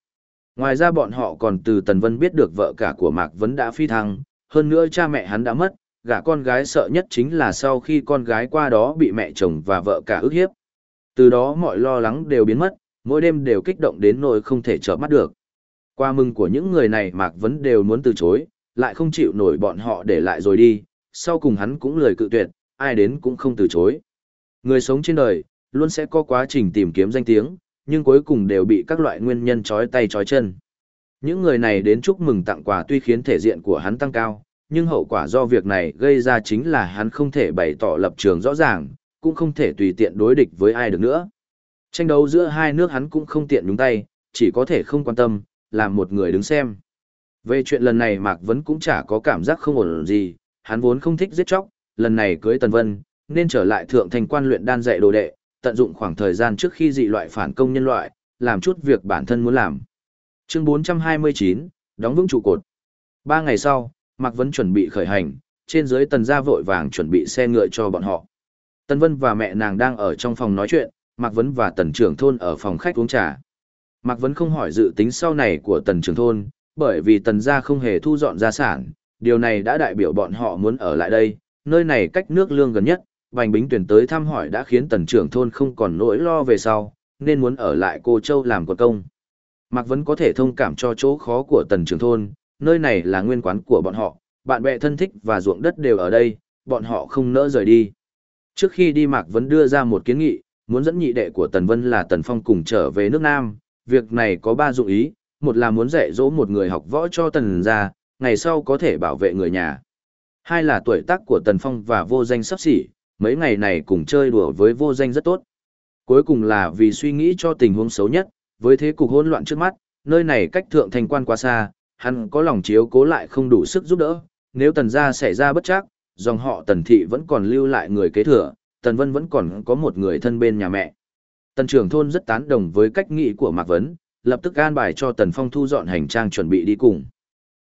Ngoài ra bọn họ còn từ Tần Vân biết được vợ cả của Mạc Vấn đã phi thăng, hơn nữa cha mẹ hắn đã mất, gả con gái sợ nhất chính là sau khi con gái qua đó bị mẹ chồng và vợ cả ức hiếp. Từ đó mọi lo lắng đều biến mất, mỗi đêm đều kích động đến nỗi không thể chợp mắt được. Qua mừng của những người này Mạc Vấn đều muốn từ chối, lại không chịu nổi bọn họ để lại rồi đi, sau cùng hắn cũng lời cự tuyệt, ai đến cũng không từ chối. Người sống trên đời, luôn sẽ có quá trình tìm kiếm danh tiếng, nhưng cuối cùng đều bị các loại nguyên nhân trói tay trói chân. Những người này đến chúc mừng tặng quà tuy khiến thể diện của hắn tăng cao, nhưng hậu quả do việc này gây ra chính là hắn không thể bày tỏ lập trường rõ ràng, cũng không thể tùy tiện đối địch với ai được nữa. Tranh đấu giữa hai nước hắn cũng không tiện nhúng tay, chỉ có thể không quan tâm, làm một người đứng xem. Về chuyện lần này Mạc Vấn cũng chả có cảm giác không ổn gì, hắn vốn không thích giết chóc, lần này cưới Tần Vân, nên trở lại thượng thành quan luyện đan dạy đồ đệ, tận dụng khoảng thời gian trước khi dị loại phản công nhân loại, làm chút việc bản thân muốn làm. Chương 429, đóng vững trụ cột. Ba ngày sau, Mạc Vấn chuẩn bị khởi hành, trên dưới tần gia vội vàng chuẩn bị xe ngựa cho bọn họ. Tần Vân và mẹ nàng đang ở trong phòng nói chuyện, Mạc Vấn và tần trưởng thôn ở phòng khách uống trà. Mạc Vấn không hỏi dự tính sau này của tần trưởng thôn, bởi vì tần gia không hề thu dọn gia sản, điều này đã đại biểu bọn họ muốn ở lại đây, nơi này cách nước lương gần nhất, Bành Bính tuyển tới thăm hỏi đã khiến tần trưởng thôn không còn nỗi lo về sau, nên muốn ở lại cô Châu làm quật công. Mạc Vấn có thể thông cảm cho chỗ khó của tần trưởng thôn, nơi này là nguyên quán của bọn họ, bạn bè thân thích và ruộng đất đều ở đây, bọn họ không nỡ rời đi. Trước khi đi Mạc Vấn đưa ra một kiến nghị, muốn dẫn nhị đệ của Tần Vân là Tần Phong cùng trở về nước Nam, việc này có ba dụng ý, một là muốn dạy dỗ một người học võ cho Tần ra, ngày sau có thể bảo vệ người nhà. Hai là tuổi tác của Tần Phong và vô danh sắp xỉ, mấy ngày này cùng chơi đùa với vô danh rất tốt. Cuối cùng là vì suy nghĩ cho tình huống xấu nhất, với thế cục hỗn loạn trước mắt, nơi này cách thượng thành quan quá xa, hắn có lòng chiếu cố lại không đủ sức giúp đỡ, nếu tần gia xảy ra bất chắc, dòng họ tần thị vẫn còn lưu lại người kế thừa, tần vân vẫn còn có một người thân bên nhà mẹ. Tần trưởng thôn rất tán đồng với cách nghĩ của Mạc Vấn, lập tức an bài cho tần phong thu dọn hành trang chuẩn bị đi cùng.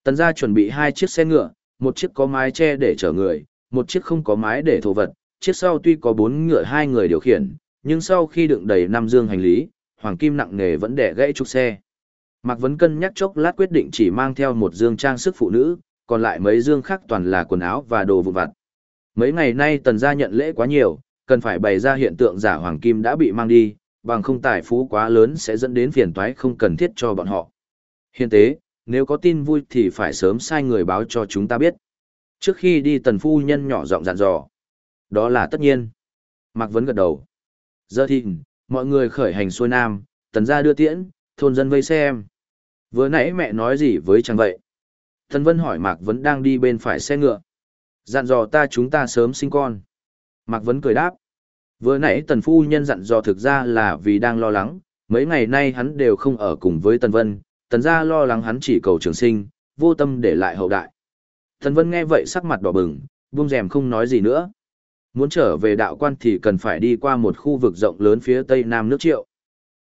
Tần gia chuẩn bị hai chiếc xe ngựa, một chiếc có mái che để chở người, một chiếc không có mái để thổ vật, chiếc sau tuy có bốn ngựa hai người điều khiển, nhưng sau khi đựng đầy năm dương hành lý, hoàng kim nặng nề vẫn đẻ gãy trục xe. Mạc Vấn cân nhắc chốc lát quyết định chỉ mang theo một dương trang sức phụ nữ, còn lại mấy dương khác toàn là quần áo và đồ vụn vặt. Mấy ngày nay tần gia nhận lễ quá nhiều, cần phải bày ra hiện tượng giả hoàng kim đã bị mang đi, bằng không tài phú quá lớn sẽ dẫn đến phiền toái không cần thiết cho bọn họ. Hiện tế, nếu có tin vui thì phải sớm sai người báo cho chúng ta biết. Trước khi đi tần phu nhân nhỏ giọng dặn dò. Đó là tất nhiên. Mạc Vấn gật đầu. Giờ thì, mọi người khởi hành xuôi nam, tần gia đưa tiễn, thôn dân vây xem. Vừa nãy mẹ nói gì với chàng vậy? Thần Vân hỏi Mạc Vấn đang đi bên phải xe ngựa. Dặn dò ta chúng ta sớm sinh con. Mạc Vấn cười đáp. Vừa nãy tần phu nhân dặn dò thực ra là vì đang lo lắng, mấy ngày nay hắn đều không ở cùng với tần Vân, tần gia lo lắng hắn chỉ cầu trường sinh, vô tâm để lại hậu đại. Tần Vân nghe vậy sắc mặt đỏ bừng, buông rèm không nói gì nữa muốn trở về đạo quan thì cần phải đi qua một khu vực rộng lớn phía tây nam nước triệu.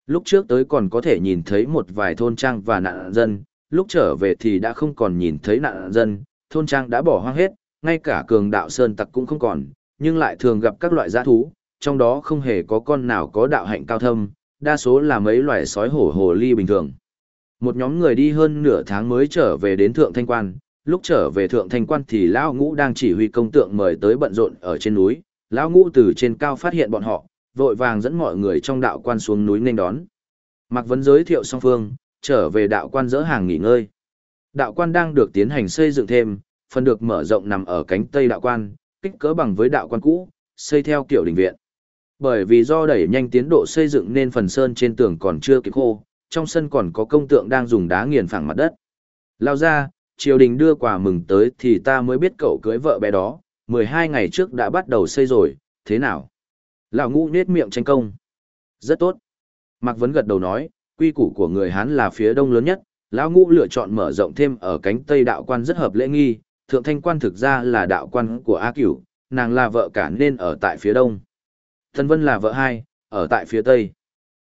Lúc trước tới còn có thể nhìn thấy một vài thôn trang và nạn dân, lúc trở về thì đã không còn nhìn thấy nạn dân, thôn trang đã bỏ hoang hết, ngay cả cường đạo sơn tặc cũng không còn, nhưng lại thường gặp các loại giã thú, trong đó không hề có con nào có đạo hạnh cao thâm, đa số là mấy loài sói hổ hồ ly bình thường. Một nhóm người đi hơn nửa tháng mới trở về đến Thượng Thanh Quan, lúc trở về Thượng Thanh Quan thì Lão Ngũ đang chỉ huy công tượng mời tới bận rộn ở trên núi, lão ngũ từ trên cao phát hiện bọn họ, vội vàng dẫn mọi người trong đạo quan xuống núi nên đón. Mạc Vấn giới thiệu song phương, trở về đạo quan dỡ hàng nghỉ ngơi. Đạo quan đang được tiến hành xây dựng thêm, phần được mở rộng nằm ở cánh tây đạo quan, kích cỡ bằng với đạo quan cũ, xây theo kiểu đình viện. Bởi vì do đẩy nhanh tiến độ xây dựng nên phần sơn trên tường còn chưa kịp khô, trong sân còn có công tượng đang dùng đá nghiền phẳng mặt đất. Lao ra, triều đình đưa quà mừng tới thì ta mới biết cậu cưới vợ bé đó, 12 ngày trước đã bắt đầu xây rồi, thế nào? Lão ngũ nết miệng tranh công. Rất tốt. Mạc Vấn gật đầu nói, quy củ của người Hán là phía đông lớn nhất, lão ngũ lựa chọn mở rộng thêm ở cánh tây đạo quan rất hợp lễ nghi, thượng thanh quan thực ra là đạo quan của A Cửu, nàng là vợ cả nên ở tại phía đông. Thần Vân là vợ hai, ở tại phía tây.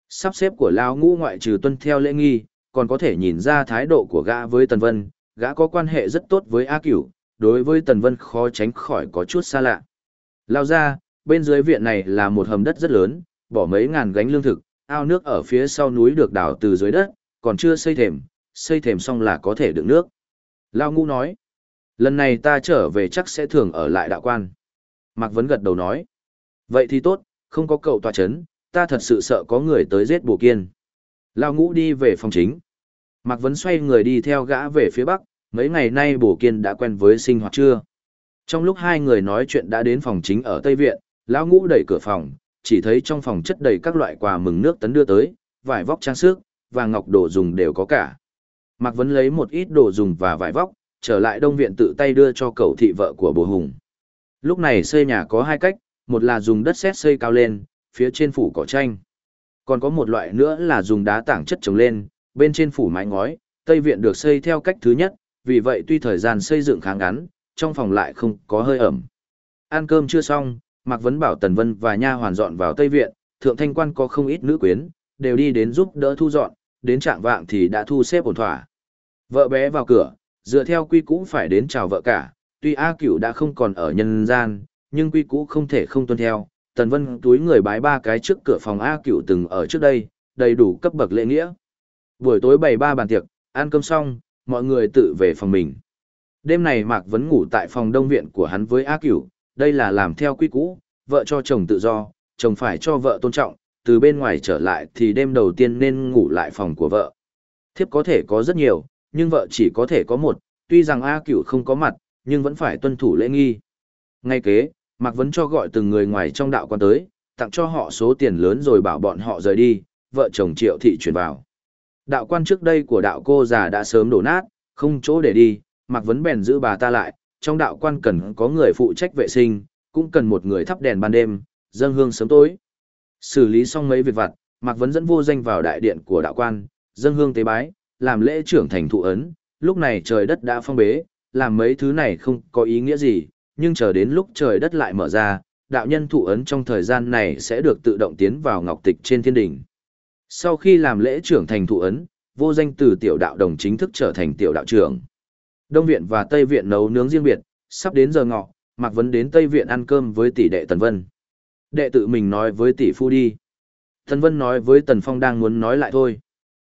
Sắp xếp của lão ngũ ngoại trừ tuân theo lễ nghi, còn có thể nhìn ra thái độ của gã với Tần Vân, gã có quan hệ rất tốt với A Cửu, đối với Tần Vân khó tránh khỏi có chút xa lạ. Lao ra, bên dưới viện này là một hầm đất rất lớn, bỏ mấy ngàn gánh lương thực, ao nước ở phía sau núi được đào từ dưới đất, còn chưa xây thềm, xây thềm xong là có thể đựng nước. Lao Ngũ nói, lần này ta trở về chắc sẽ thường ở lại đạo quan. Mạc Vấn gật đầu nói, vậy thì tốt, không có cậu tòa chấn, ta thật sự sợ có người tới giết bổ kiên. Lao Ngũ đi về phòng chính. Mạc Vấn xoay người đi theo gã về phía bắc, mấy ngày nay bổ kiên đã quen với sinh hoạt chưa. Trong lúc hai người nói chuyện đã đến phòng chính ở Tây Viện, lão ngũ đẩy cửa phòng, chỉ thấy trong phòng chất đầy các loại quà mừng nước tấn đưa tới, vải vóc trang sức, và ngọc đồ dùng đều có cả. Mạc Vấn lấy một ít đồ dùng và vải vóc, trở lại đông viện tự tay đưa cho cậu thị vợ của bồ hùng. Lúc này xây nhà có hai cách, một là dùng đất sét xây cao lên, phía trên phủ cỏ tranh. Còn có một loại nữa là dùng đá tảng chất trồng lên, bên trên phủ mái ngói, Tây viện được xây theo cách thứ nhất, vì vậy tuy thời gian xây dựng khá ngắn, trong phòng lại không có hơi ẩm. Ăn cơm chưa xong, Mạc Vấn bảo Tần Vân và Nha hoàn dọn vào Tây Viện, Thượng Thanh Quan có không ít nữ quyến, đều đi đến giúp đỡ thu dọn, đến trạng vạng thì đã thu xếp ổn thỏa. Vợ bé vào cửa, dựa theo quy cũ phải đến chào vợ cả, tuy A Cửu đã không còn ở nhân gian, nhưng quy cũ không thể không tuân theo. Tần Vân túi người bái ba cái trước cửa phòng A Cửu từng ở trước đây, đầy đủ cấp bậc lễ nghĩa. Buổi tối bày ba bàn tiệc, ăn cơm xong, mọi người tự về phòng mình. Đêm này Mạc Vấn ngủ tại phòng đông viện của hắn với A Cửu, đây là làm theo quy cũ, vợ cho chồng tự do, chồng phải cho vợ tôn trọng, từ bên ngoài trở lại thì đêm đầu tiên nên ngủ lại phòng của vợ. Thiếp có thể có rất nhiều, nhưng vợ chỉ có thể có một, tuy rằng A Cửu không có mặt, nhưng vẫn phải tuân thủ lễ nghi. Ngay kế, Mạc Vấn cho gọi từng người ngoài trong đạo quan tới, tặng cho họ số tiền lớn rồi bảo bọn họ rời đi, vợ chồng triệu thị chuyển vào. Đạo quan trước đây của đạo cô già đã sớm đổ nát, không chỗ để đi, Mạc Vấn bèn giữ bà ta lại, trong đạo quan cần có người phụ trách vệ sinh, cũng cần một người thắp đèn ban đêm, dâng hương sớm tối. Xử lý xong mấy việc vặt, Mạc Vấn dẫn vô danh vào đại điện của đạo quan, dâng hương tế bái, làm lễ trưởng thành thụ ấn, lúc này trời đất đã phong bế, làm mấy thứ này không có ý nghĩa gì, nhưng chờ đến lúc trời đất lại mở ra, đạo nhân thụ ấn trong thời gian này sẽ được tự động tiến vào ngọc tịch trên thiên đỉnh. Sau khi làm lễ trưởng thành thụ ấn, vô danh từ tiểu đạo đồng chính thức trở thành tiểu đạo trưởng. Đông viện và Tây viện nấu nướng riêng biệt, sắp đến giờ ngọ, Mạc Vấn đến Tây viện ăn cơm với tỷ đệ Tần Vân. Đệ tự mình nói với tỷ phu đi. Tần Vân nói với Tần Phong đang muốn nói lại thôi.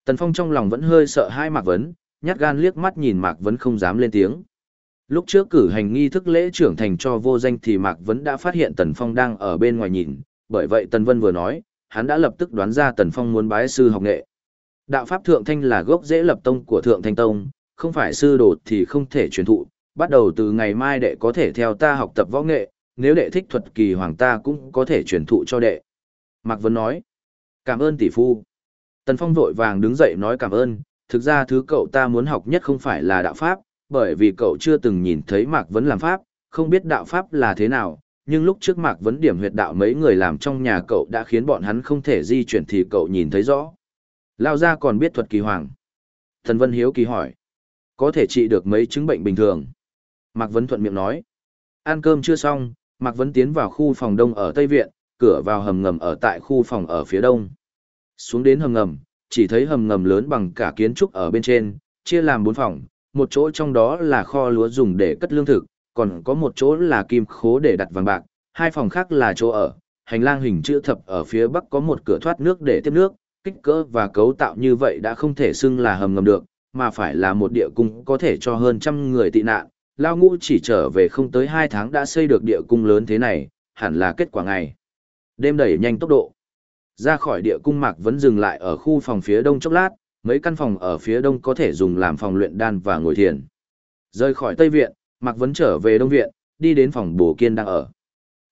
Tần Phong trong lòng vẫn hơi sợ hai Mạc Vấn, nhát gan liếc mắt nhìn Mạc Vấn không dám lên tiếng. Lúc trước cử hành nghi thức lễ trưởng thành cho vô danh thì Mạc Vấn đã phát hiện Tần Phong đang ở bên ngoài nhìn, bởi vậy Tần Vân vừa nói, hắn đã lập tức đoán ra Tần Phong muốn bái sư học nghệ. Đạo Pháp Thượng Thanh là gốc rễ lập tông của Thượng Thanh Tông, không phải sư đồ thì không thể truyền thụ, bắt đầu từ ngày mai đệ có thể theo ta học tập võ nghệ, nếu đệ thích thuật kỳ hoàng ta cũng có thể truyền thụ cho đệ. Mạc Vân nói, cảm ơn tỷ phu. Tần Phong vội vàng đứng dậy nói cảm ơn, thực ra thứ cậu ta muốn học nhất không phải là đạo Pháp, bởi vì cậu chưa từng nhìn thấy Mạc Vấn làm Pháp, không biết đạo Pháp là thế nào, nhưng lúc trước Mạc Vấn điểm huyệt đạo mấy người làm trong nhà cậu đã khiến bọn hắn không thể di chuyển thì cậu nhìn thấy rõ. Lao ra còn biết thuật kỳ hoàng. Thần Vân Hiếu kỳ hỏi. Có thể trị được mấy chứng bệnh bình thường. Mạc Vấn thuận miệng nói. Ăn cơm chưa xong, Mạc Vấn tiến vào khu phòng đông ở Tây Viện, cửa vào hầm ngầm ở tại khu phòng ở phía đông. Xuống đến hầm ngầm, chỉ thấy hầm ngầm lớn bằng cả kiến trúc ở bên trên, chia làm bốn phòng, một chỗ trong đó là kho lúa dùng để cất lương thực, còn có một chỗ là kim khố để đặt vàng bạc, hai phòng khác là chỗ ở, hành lang hình chữ thập ở phía bắc có một cửa thoát nước để tiếp nước, kích cỡ và cấu tạo như vậy đã không thể xưng là hầm ngầm được, mà phải là một địa cung có thể cho hơn trăm người tị nạn. Lao ngũ chỉ trở về không tới hai tháng đã xây được địa cung lớn thế này, hẳn là kết quả ngày. Đêm đẩy nhanh tốc độ. Ra khỏi địa cung mạc vẫn dừng lại ở khu phòng phía đông chốc lát, mấy căn phòng ở phía đông có thể dùng làm phòng luyện đan và ngồi thiền. Rời khỏi Tây Viện, Mạc Vấn trở về Đông Viện, đi đến phòng Bồ Kiên đang ở.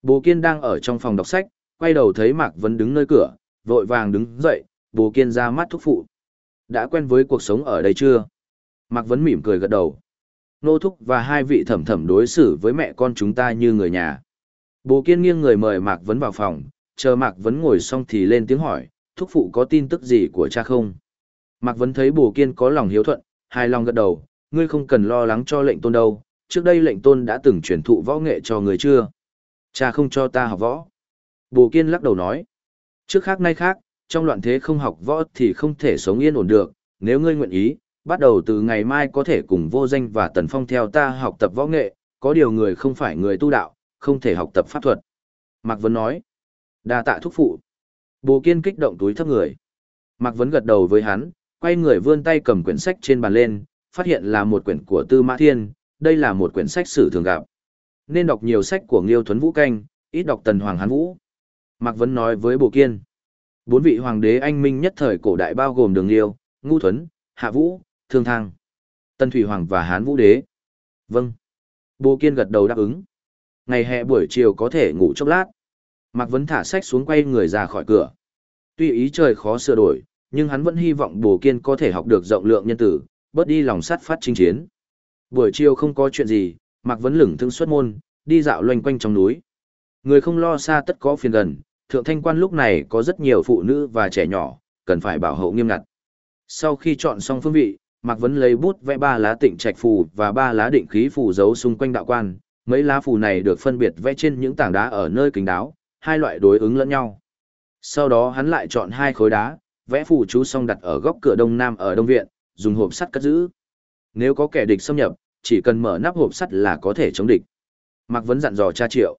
Bồ Kiên đang ở trong phòng đọc sách, quay đầu thấy Mạc Vấn đứng nơi cửa, vội vàng đứng dậy, Bồ Kiên ra mắt thúc phụ. Đã quen với cuộc sống ở đây chưa? Mạc Vấn mỉm cười gật đầu. Nô Thúc và hai vị thẩm thẩm đối xử với mẹ con chúng ta như người nhà. Bồ Kiên nghiêng người mời Mạc Vấn vào phòng, chờ Mạc Vấn ngồi xong thì lên tiếng hỏi, thúc phụ có tin tức gì của cha không? Mạc Vấn thấy Bồ Kiên có lòng hiếu thuận, hài lòng gật đầu, ngươi không cần lo lắng cho lệnh tôn đâu, trước đây lệnh tôn đã từng truyền thụ võ nghệ cho người chưa? Cha không cho ta học võ. Bồ Kiên lắc đầu nói, trước khác nay khác, trong loạn thế không học võ thì không thể sống yên ổn được, nếu ngươi nguyện ý, bắt đầu từ ngày mai có thể cùng vô danh và tần phong theo ta học tập võ nghệ, có điều người không phải người tu đạo, không thể học tập pháp thuật. Mạc Vấn nói, đa tạ thúc phụ. Bồ Kiên kích động túi thấp người. Mạc Vấn gật đầu với hắn, quay người vươn tay cầm quyển sách trên bàn lên, phát hiện là một quyển của Tư Mã Thiên, đây là một quyển sách sử thường gặp. Nên đọc nhiều sách của Nghiêu Thuấn Vũ Canh, ít đọc Tần Hoàng Hán Vũ. Mạc Vấn nói với Bồ Kiên. Bốn vị hoàng đế anh minh nhất thời cổ đại bao gồm Đường Liêu, Ngu Thuấn, Hạ Vũ, Thương Thang, Tân Thủy Hoàng và Hán Vũ Đế. Vâng. Bồ Kiên gật đầu đáp ứng. Ngày hè buổi chiều có thể ngủ chốc lát. Mạc Vấn thả sách xuống quay người ra khỏi cửa. Tuy ý trời khó sửa đổi, nhưng hắn vẫn hy vọng Bồ Kiên có thể học được rộng lượng nhân tử, bớt đi lòng sắt phát chinh chiến. Buổi chiều không có chuyện gì, Mạc Vấn lửng thương xuất môn, đi dạo loanh quanh trong núi. Người không lo xa tất có phiền gần, thượng thanh quan lúc này có rất nhiều phụ nữ và trẻ nhỏ, cần phải bảo hộ nghiêm ngặt. Sau khi chọn xong phương vị, Mạc Vấn lấy bút vẽ ba lá tịnh trạch phù và ba lá định khí phù giấu xung quanh đạo quan. Mấy lá phù này được phân biệt vẽ trên những tảng đá ở nơi kính đáo, hai loại đối ứng lẫn nhau. Sau đó hắn lại chọn hai khối đá, vẽ phù chú xong đặt ở góc cửa đông nam ở đông viện, dùng hộp sắt cất giữ. Nếu có kẻ địch xâm nhập, chỉ cần mở nắp hộp sắt là có thể chống địch. Mạc Vấn dặn dò cha triệu.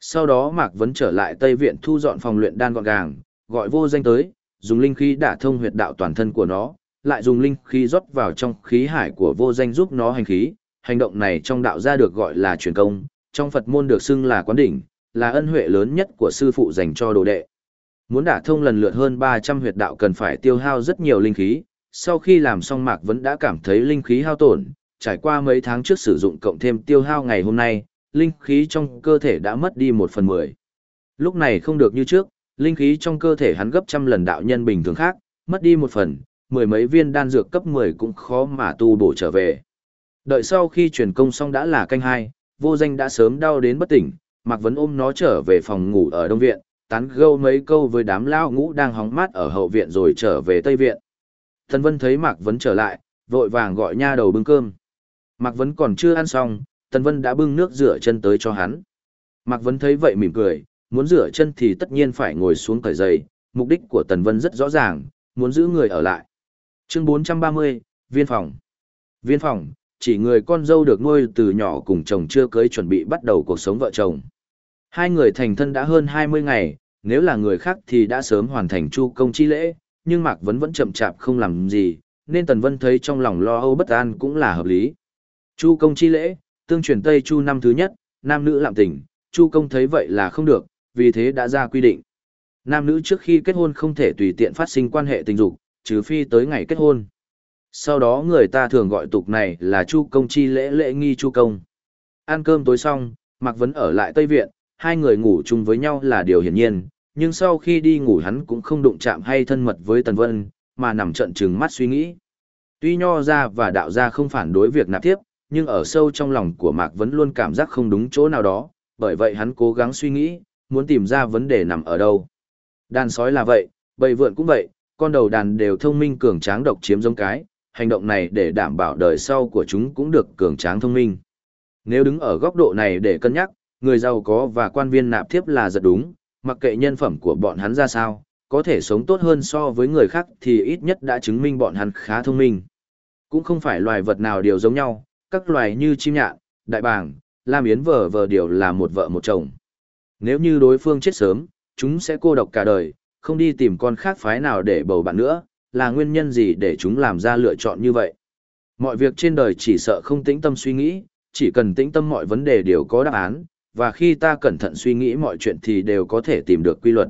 Sau đó Mạc Vấn trở lại Tây Viện thu dọn phòng luyện đan gọn gàng, gọi vô danh tới, dùng linh khí đả thông huyệt đạo toàn thân của nó, lại dùng linh khí rót vào trong khí hải của vô danh giúp nó hành khí. Hành động này trong đạo gia được gọi là truyền công, trong Phật môn được xưng là quán đỉnh, là ân huệ lớn nhất của sư phụ dành cho đồ đệ. Muốn đả thông lần lượt hơn 300 huyệt đạo cần phải tiêu hao rất nhiều linh khí, sau khi làm xong Mạc vẫn đã cảm thấy linh khí hao tổn, trải qua mấy tháng trước sử dụng cộng thêm tiêu hao ngày hôm nay, linh khí trong cơ thể đã mất đi một phần mười. Lúc này không được như trước, linh khí trong cơ thể hắn gấp trăm lần đạo nhân bình thường khác, mất đi một phần, mười mấy viên đan dược cấp 10 cũng khó mà tu bổ trở về. Đợi sau khi truyền công xong đã là canh hai, vô danh đã sớm đau đến bất tỉnh, Mạc Vấn ôm nó trở về phòng ngủ ở Đông Viện, tán gâu mấy câu với đám lao ngũ đang hóng mát ở hậu viện rồi trở về Tây Viện. Thần Vân thấy Mạc Vấn trở lại, vội vàng gọi nha đầu bưng cơm. Mạc Vấn còn chưa ăn xong, Tần Vân đã bưng nước rửa chân tới cho hắn. Mạc Vấn thấy vậy mỉm cười, muốn rửa chân thì tất nhiên phải ngồi xuống cởi giày, mục đích của Tần Vân rất rõ ràng, muốn giữ người ở lại. Chương 430, Viên phòng. Viên phòng, chỉ người con dâu được nuôi từ nhỏ cùng chồng chưa cưới chuẩn bị bắt đầu cuộc sống vợ chồng. Hai người thành thân đã hơn 20 ngày, nếu là người khác thì đã sớm hoàn thành chu công chi lễ, nhưng Mạc Vấn vẫn chậm chạp không làm gì, nên Tần Vân thấy trong lòng lo âu bất an cũng là hợp lý. Chu công chi lễ, tương truyền Tây Chu năm thứ nhất, nam nữ làm tình, Chu công thấy vậy là không được, vì thế đã ra quy định. Nam nữ trước khi kết hôn không thể tùy tiện phát sinh quan hệ tình dục, trừ phi tới ngày kết hôn. Sau đó người ta thường gọi tục này là Chu công chi lễ lễ nghi Chu công. Ăn cơm tối xong, Mạc Vấn ở lại Tây Viện, hai người ngủ chung với nhau là điều hiển nhiên, nhưng sau khi đi ngủ hắn cũng không đụng chạm hay thân mật với Tần Vân, mà nằm trận trừng mắt suy nghĩ. Tuy nho ra và đạo ra không phản đối việc nạp tiếp, nhưng ở sâu trong lòng của Mạc vẫn luôn cảm giác không đúng chỗ nào đó, bởi vậy hắn cố gắng suy nghĩ, muốn tìm ra vấn đề nằm ở đâu. Đàn sói là vậy, bầy vượn cũng vậy, con đầu đàn đều thông minh cường tráng độc chiếm giống cái, hành động này để đảm bảo đời sau của chúng cũng được cường tráng thông minh. Nếu đứng ở góc độ này để cân nhắc, người giàu có và quan viên nạp thiếp là rất đúng, mặc kệ nhân phẩm của bọn hắn ra sao, có thể sống tốt hơn so với người khác thì ít nhất đã chứng minh bọn hắn khá thông minh. Cũng không phải loài vật nào đều giống nhau, các loài như chim nhạn, đại bàng, lam yến vờ vờ đều là một vợ một chồng. Nếu như đối phương chết sớm, chúng sẽ cô độc cả đời, không đi tìm con khác phái nào để bầu bạn nữa, là nguyên nhân gì để chúng làm ra lựa chọn như vậy. Mọi việc trên đời chỉ sợ không tĩnh tâm suy nghĩ, chỉ cần tĩnh tâm mọi vấn đề đều có đáp án, và khi ta cẩn thận suy nghĩ mọi chuyện thì đều có thể tìm được quy luật.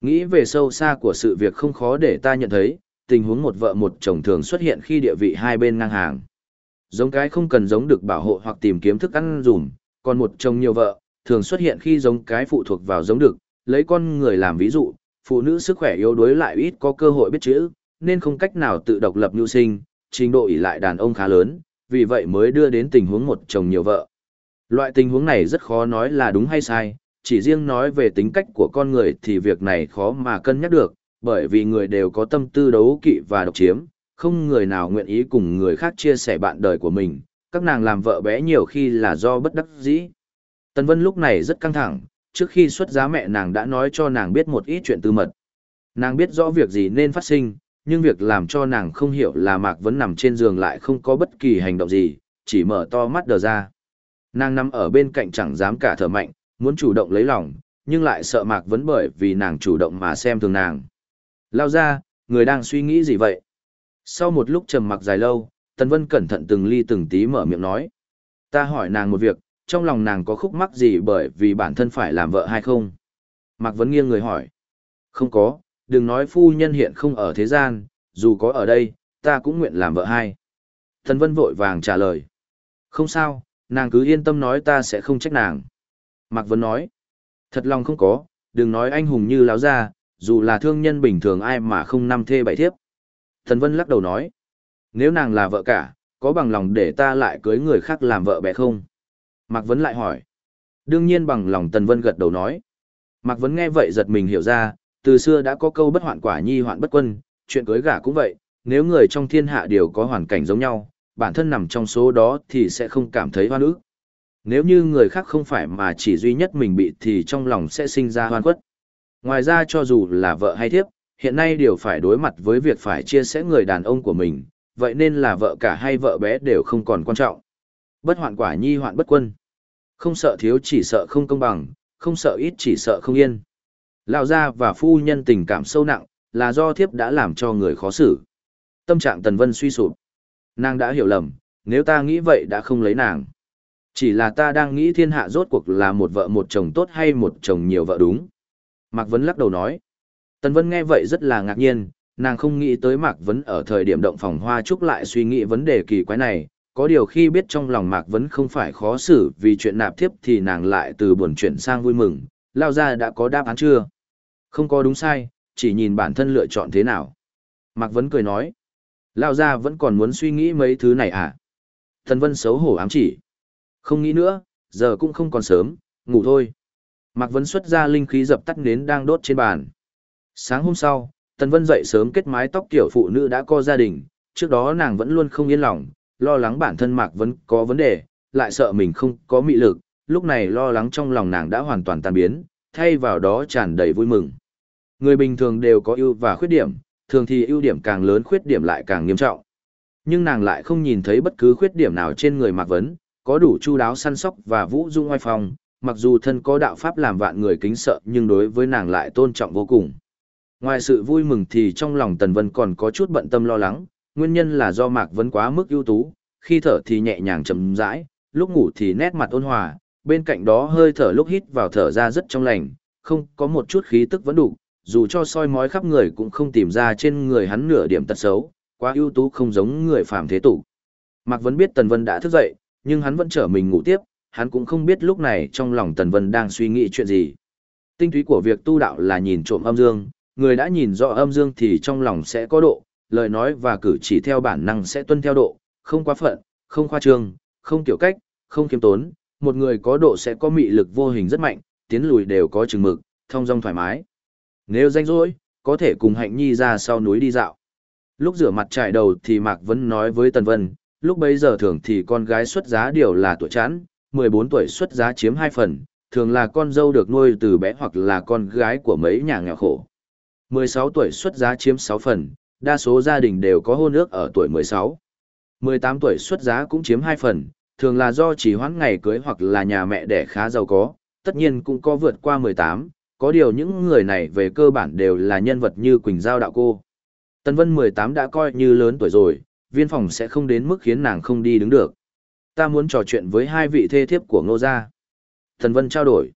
Nghĩ về sâu xa của sự việc không khó để ta nhận thấy, tình huống một vợ một chồng thường xuất hiện khi địa vị hai bên ngang hàng. Giống cái không cần giống được bảo hộ hoặc tìm kiếm thức ăn dùm, còn một chồng nhiều vợ, thường xuất hiện khi giống cái phụ thuộc vào giống được, lấy con người làm ví dụ, phụ nữ sức khỏe yếu đuối lại ít có cơ hội biết chữ, nên không cách nào tự độc lập nhu sinh, trình độ ỷ lại đàn ông khá lớn, vì vậy mới đưa đến tình huống một chồng nhiều vợ. Loại tình huống này rất khó nói là đúng hay sai, chỉ riêng nói về tính cách của con người thì việc này khó mà cân nhắc được, bởi vì người đều có tâm tư đấu kỵ và độc chiếm, không người nào nguyện ý cùng người khác chia sẻ bạn đời của mình, các nàng làm vợ bé nhiều khi là do bất đắc dĩ. Tần Vân lúc này rất căng thẳng, trước khi xuất giá mẹ nàng đã nói cho nàng biết một ít chuyện tư mật. Nàng biết rõ việc gì nên phát sinh, nhưng việc làm cho nàng không hiểu là Mạc Vấn nằm trên giường lại không có bất kỳ hành động gì, chỉ mở to mắt đờ ra. Nàng nằm ở bên cạnh chẳng dám cả thở mạnh, muốn chủ động lấy lòng, nhưng lại sợ Mạc Vấn bởi vì nàng chủ động mà xem thường nàng. Lao ra, người đang suy nghĩ gì vậy? Sau một lúc trầm mặc dài lâu, Tần Vân cẩn thận từng ly từng tí mở miệng nói. Ta hỏi nàng một việc, trong lòng nàng có khúc mắc gì bởi vì bản thân phải làm vợ hay không? Mạc Vấn nghiêng người hỏi. Không có, đừng nói phu nhân hiện không ở thế gian, dù có ở đây, ta cũng nguyện làm vợ hai. Tần Vân vội vàng trả lời. Không sao, nàng cứ yên tâm nói ta sẽ không trách nàng. Mạc Vấn nói. Thật lòng không có, đừng nói anh hùng như láo ra, dù là thương nhân bình thường ai mà không năm thê bảy thiếp. Thần Vân lắc đầu nói. Nếu nàng là vợ cả, có bằng lòng để ta lại cưới người khác làm vợ bé không? Mạc Vấn lại hỏi. Đương nhiên bằng lòng Tần Vân gật đầu nói. Mạc Vấn nghe vậy giật mình hiểu ra, từ xưa đã có câu bất hoạn quả nhi hoạn bất quân, chuyện cưới gả cũng vậy, nếu người trong thiên hạ đều có hoàn cảnh giống nhau, bản thân nằm trong số đó thì sẽ không cảm thấy hoan ức. Nếu như người khác không phải mà chỉ duy nhất mình bị thì trong lòng sẽ sinh ra hoan quất. Ngoài ra cho dù là vợ hay thiếp, hiện nay đều phải đối mặt với việc phải chia sẻ người đàn ông của mình, vậy nên là vợ cả hay vợ bé đều không còn quan trọng. Bất hoạn quả nhi hoạn bất quân. Không sợ thiếu chỉ sợ không công bằng, không sợ ít chỉ sợ không yên. Lão gia và phu nhân tình cảm sâu nặng, là do thiếp đã làm cho người khó xử. Tâm trạng Tần Vân suy sụp. Nàng đã hiểu lầm, nếu ta nghĩ vậy đã không lấy nàng. Chỉ là ta đang nghĩ thiên hạ rốt cuộc là một vợ một chồng tốt hay một chồng nhiều vợ đúng. Mạc Vấn lắc đầu nói. Tần Vân nghe vậy rất là ngạc nhiên, nàng không nghĩ tới Mạc Vấn ở thời điểm động phòng hoa trúc lại suy nghĩ vấn đề kỳ quái này, có điều khi biết trong lòng Mạc Vấn không phải khó xử vì chuyện nạp thiếp thì nàng lại từ buồn chuyện sang vui mừng, lao ra đã có đáp án chưa? Không có đúng sai, chỉ nhìn bản thân lựa chọn thế nào. Mạc Vấn cười nói, lao ra vẫn còn muốn suy nghĩ mấy thứ này à? Thần Vân xấu hổ ám chỉ. Không nghĩ nữa, giờ cũng không còn sớm, ngủ thôi. Mạc Vấn xuất ra linh khí dập tắt nến đang đốt trên bàn. Sáng hôm sau, Tần Vân dậy sớm kết mái tóc tiểu phụ nữ đã có gia đình, trước đó nàng vẫn luôn không yên lòng, lo lắng bản thân Mạc Vấn có vấn đề, lại sợ mình không có mị lực, lúc này lo lắng trong lòng nàng đã hoàn toàn tan biến, thay vào đó tràn đầy vui mừng. Người bình thường đều có ưu và khuyết điểm, thường thì ưu điểm càng lớn khuyết điểm lại càng nghiêm trọng. Nhưng nàng lại không nhìn thấy bất cứ khuyết điểm nào trên người Mạc Vấn, có đủ chu đáo săn sóc và vũ dung oai phong, mặc dù thân có đạo pháp làm vạn người kính sợ nhưng đối với nàng lại tôn trọng vô cùng. Ngoài sự vui mừng thì trong lòng Tần Vân còn có chút bận tâm lo lắng, nguyên nhân là do Mạc Vấn quá mức ưu tú, khi thở thì nhẹ nhàng chậm rãi, lúc ngủ thì nét mặt ôn hòa, bên cạnh đó hơi thở lúc hít vào thở ra rất trong lành, không có một chút khí tức vẫn đủ, dù cho soi mói khắp người cũng không tìm ra trên người hắn nửa điểm tật xấu, quá ưu tú không giống người phàm thế tục. Mạc Vân biết Tần Vân đã thức dậy, nhưng hắn vẫn trở mình ngủ tiếp, hắn cũng không biết lúc này trong lòng Tần Vân đang suy nghĩ chuyện gì. Tinh túy của việc tu đạo là nhìn trộm âm dương, người đã nhìn rõ âm dương thì trong lòng sẽ có độ, lời nói và cử chỉ theo bản năng sẽ tuân theo độ, không quá phận, không khoa trương, không tiểu cách, không kiêm tốn, một người có độ sẽ có mị lực vô hình rất mạnh, tiến lùi đều có chừng mực, thông dong thoải mái. Nếu danh rỗi, có thể cùng hạnh nhi ra sau núi đi dạo. Lúc rửa mặt trải đầu thì Mạc Vân nói với Tần Vân, lúc bấy giờ thường thì con gái xuất giá điều là tuổi chán, 14 tuổi xuất giá chiếm 2 phần, thường là con dâu được nuôi từ bé hoặc là con gái của mấy nhà nghèo khổ. 16 tuổi xuất giá chiếm 6 phần, đa số gia đình đều có hôn ước ở tuổi 16. 18 tuổi xuất giá cũng chiếm 2 phần, thường là do chỉ hoãn ngày cưới hoặc là nhà mẹ đẻ khá giàu có, tất nhiên cũng có vượt qua 18, có điều những người này về cơ bản đều là nhân vật như Quỳnh Giao đạo cô. Tân Vân 18 đã coi như lớn tuổi rồi, viên phòng sẽ không đến mức khiến nàng không đi đứng được. Ta muốn trò chuyện với hai vị thê thiếp của ngô gia. Tần Vân trao đổi.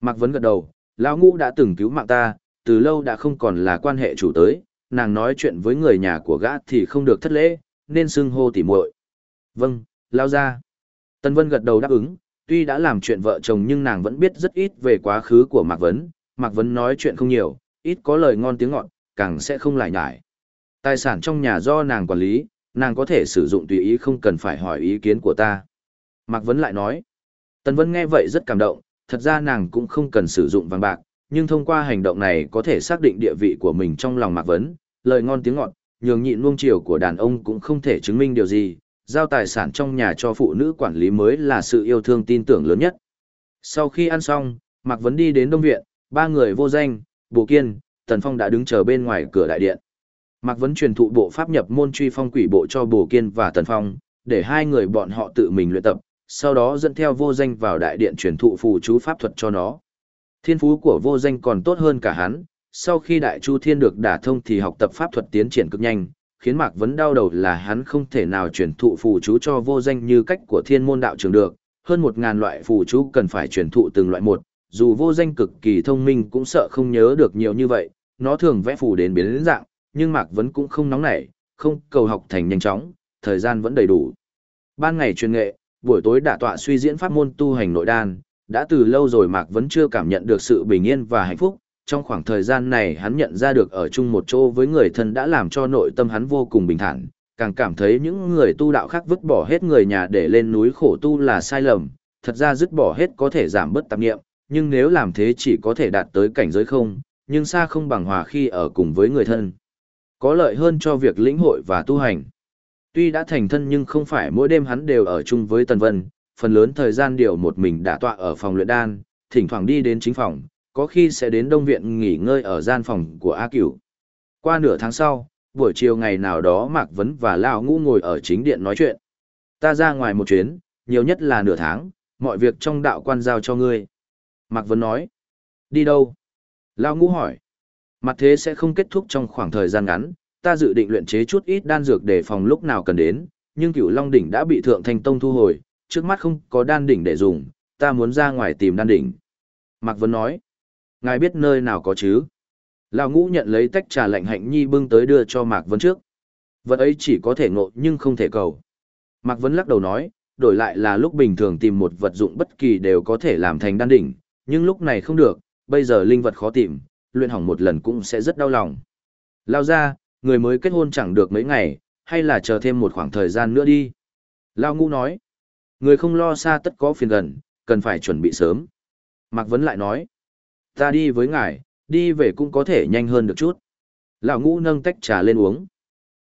Mạc Vấn gật đầu, lão ngũ đã từng cứu mạng ta, từ lâu đã không còn là quan hệ chủ tới, nàng nói chuyện với người nhà của gã thì không được thất lễ, nên xưng hô tỉ muội. Vâng, Lão Gia. Tân Vân gật đầu đáp ứng, tuy đã làm chuyện vợ chồng nhưng nàng vẫn biết rất ít về quá khứ của Mạc Vấn. Mạc Vấn nói chuyện không nhiều, ít có lời ngon tiếng ngọt, càng sẽ không lại nhải. Tài sản trong nhà do nàng quản lý, nàng có thể sử dụng tùy ý không cần phải hỏi ý kiến của ta. Mạc Vấn lại nói. Tần Vân nghe vậy rất cảm động, thật ra nàng cũng không cần sử dụng vàng bạc, nhưng thông qua hành động này có thể xác định địa vị của mình trong lòng Mạc Vấn, lời ngon tiếng ngọt, nhường nhịn nuông chiều của đàn ông cũng không thể chứng minh điều gì, giao tài sản trong nhà cho phụ nữ quản lý mới là sự yêu thương tin tưởng lớn nhất. Sau khi ăn xong, Mạc Vấn đi đến Đông Viện, ba người vô danh, Bồ Kiên, Tần Phong đã đứng chờ bên ngoài cửa đại điện. Mạc Vấn truyền thụ bộ pháp nhập môn truy phong quỷ bộ cho Bồ Kiên và Tần Phong, để hai người bọn họ tự mình luyện tập, sau đó dẫn theo vô danh vào đại điện truyền thụ phù chú pháp thuật cho nó. Thiên phú của vô danh còn tốt hơn cả hắn, sau khi đại chu thiên được đả thông thì học tập pháp thuật tiến triển cực nhanh, khiến Mạc Vấn đau đầu là hắn không thể nào truyền thụ phù chú cho vô danh như cách của thiên môn đạo trường được, hơn một ngàn loại phù chú cần phải truyền thụ từng loại một, dù vô danh cực kỳ thông minh cũng sợ không nhớ được nhiều như vậy, nó thường vẽ phù đến biến đến dạng, nhưng Mạc Vấn cũng không nóng nảy, không cầu học thành nhanh chóng, thời gian vẫn đầy đủ. Ban ngày truyền nghệ, buổi tối đã tọa suy diễn pháp môn tu hành nội đan, đã từ lâu rồi Mạc vẫn chưa cảm nhận được sự bình yên và hạnh phúc. Trong khoảng thời gian này hắn nhận ra được ở chung một chỗ với người thân đã làm cho nội tâm hắn vô cùng bình thản, càng cảm thấy những người tu đạo khác vứt bỏ hết người nhà để lên núi khổ tu là sai lầm, thật ra dứt bỏ hết có thể giảm bớt tạp nghiệm, nhưng nếu làm thế chỉ có thể đạt tới cảnh giới không, nhưng xa không bằng hòa khi ở cùng với người thân. Có lợi hơn cho việc lĩnh hội và tu hành. Tuy đã thành thân nhưng không phải mỗi đêm hắn đều ở chung với Tần Vân, phần lớn thời gian điều một mình đã tọa ở phòng luyện đan, thỉnh thoảng đi đến chính phòng, có khi sẽ đến đông viện nghỉ ngơi ở gian phòng của A Cửu. Qua nửa tháng sau, buổi chiều ngày nào đó Mạc Vấn và Lão Ngũ ngồi ở chính điện nói chuyện. Ta ra ngoài một chuyến, nhiều nhất là nửa tháng, mọi việc trong đạo quan giao cho ngươi. Mạc Vấn nói. Đi đâu? Lão Ngũ hỏi. Mặt thế sẽ không kết thúc trong khoảng thời gian ngắn, ta dự định luyện chế chút ít đan dược để phòng lúc nào cần đến, nhưng cửu long đỉnh đã bị thượng thanh tông thu hồi, trước mắt không có đan đỉnh để dùng, ta muốn ra ngoài tìm đan đỉnh. Mạc Vấn nói, ngài biết nơi nào có chứ? Lão ngũ nhận lấy tách trà lạnh hạnh nhi bưng tới đưa cho Mạc Vân trước. Vật ấy chỉ có thể ngộ nhưng không thể cầu. Mạc Vân lắc đầu nói, đổi lại là lúc bình thường tìm một vật dụng bất kỳ đều có thể làm thành đan đỉnh, nhưng lúc này không được, bây giờ linh vật khó tìm, luyện hỏng một lần cũng sẽ rất đau lòng. Lao ra, người mới kết hôn chẳng được mấy ngày, hay là chờ thêm một khoảng thời gian nữa đi. Lao ngũ nói, người không lo xa tất có phiền gần, cần phải chuẩn bị sớm. Mạc Vấn lại nói, ta đi với ngài, đi về cũng có thể nhanh hơn được chút. Lão ngũ nâng tách trà lên uống.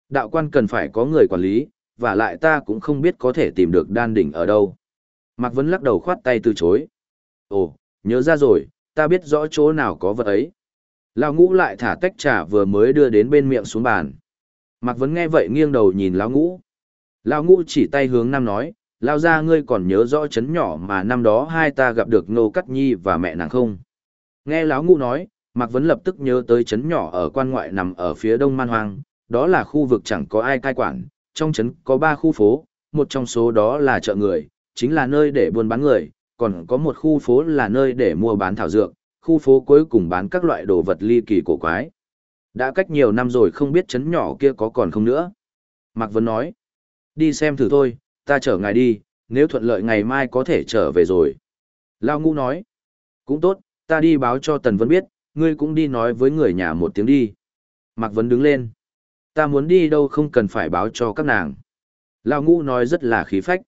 Đạo quan cần phải có người quản lý, và lại ta cũng không biết có thể tìm được đan đỉnh ở đâu. Mạc Vấn lắc đầu khoát tay từ chối. Ồ, nhớ ra rồi, ta biết rõ chỗ nào có vật ấy. Lão ngũ lại thả tách trà vừa mới đưa đến bên miệng xuống bàn. Mạc Vấn nghe vậy nghiêng đầu nhìn lão ngũ. Lão ngũ chỉ tay hướng nam nói, lão ra ngươi còn nhớ rõ chấn nhỏ mà năm đó hai ta gặp được Nô Cắt Nhi và mẹ nàng không? Nghe lão ngu nói, Mạc Vấn lập tức nhớ tới chấn nhỏ ở quan ngoại nằm ở phía đông man hoang, đó là khu vực chẳng có ai cai quản, trong chấn có ba khu phố, một trong số đó là chợ người, chính là nơi để buôn bán người, còn có một khu phố là nơi để mua bán thảo dược, khu phố cuối cùng bán các loại đồ vật ly kỳ cổ quái. Đã cách nhiều năm rồi không biết chấn nhỏ kia có còn không nữa. Mạc Vấn nói, đi xem thử thôi, ta chở ngài đi, nếu thuận lợi ngày mai có thể trở về rồi. Lao Ngu nói, cũng tốt, ta đi báo cho Tần Vân biết, ngươi cũng đi nói với người nhà một tiếng đi. Mạc Vân đứng lên, ta muốn đi đâu không cần phải báo cho các nàng. Lao Ngũ nói rất là khí phách.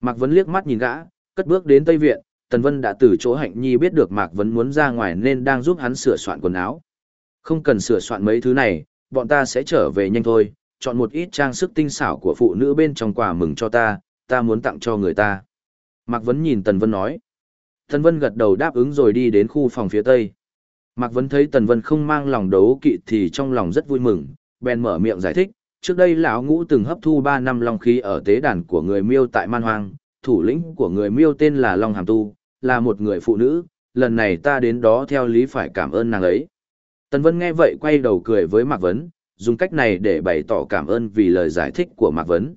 Mạc Vân liếc mắt nhìn gã, cất bước đến Tây Viện, Tần Vân đã từ chỗ hạnh nhi biết được Mạc Vân muốn ra ngoài nên đang giúp hắn sửa soạn quần áo. Không cần sửa soạn mấy thứ này, bọn ta sẽ trở về nhanh thôi, chọn một ít trang sức tinh xảo của phụ nữ bên trong quà mừng cho ta, ta muốn tặng cho người ta. Mạc Vấn nhìn Tần Vân nói. Tần Vân gật đầu đáp ứng rồi đi đến khu phòng phía tây. Mạc Vân thấy Tần Vân không mang lòng đấu kỵ thì trong lòng rất vui mừng, bèn mở miệng giải thích. Trước đây lão ngũ từng hấp thu 3 năm long khí ở tế đàn của người miêu tại Man Hoang, thủ lĩnh của người miêu tên là Long Hàm Tu, là một người phụ nữ, lần này ta đến đó theo lý phải cảm ơn nàng ấy. Tần Vân nghe vậy quay đầu cười với Mạc Vấn, dùng cách này để bày tỏ cảm ơn vì lời giải thích của Mạc Vấn.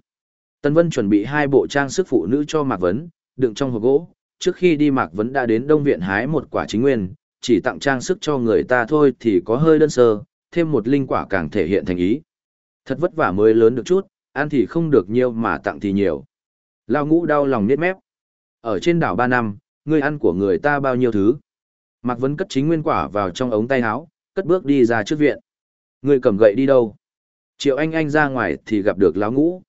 Tần Vân chuẩn bị hai bộ trang sức phụ nữ cho Mạc Vấn, đựng trong hộp gỗ, trước khi đi Mạc Vấn đã đến Đông Viện hái một quả chính nguyên, chỉ tặng trang sức cho người ta thôi thì có hơi đơn sơ, thêm một linh quả càng thể hiện thành ý. Thật vất vả mới lớn được chút, ăn thì không được nhiều mà tặng thì nhiều. Lao ngũ đau lòng nết mép. Ở trên đảo ba năm, ngươi ăn của người ta bao nhiêu thứ. Mạc Vấn cất chính nguyên quả vào trong ống tay áo, cất bước đi ra trước viện. Ngươi cầm gậy đi đâu? Triệu Anh Anh ra ngoài thì gặp được Lão ngũ.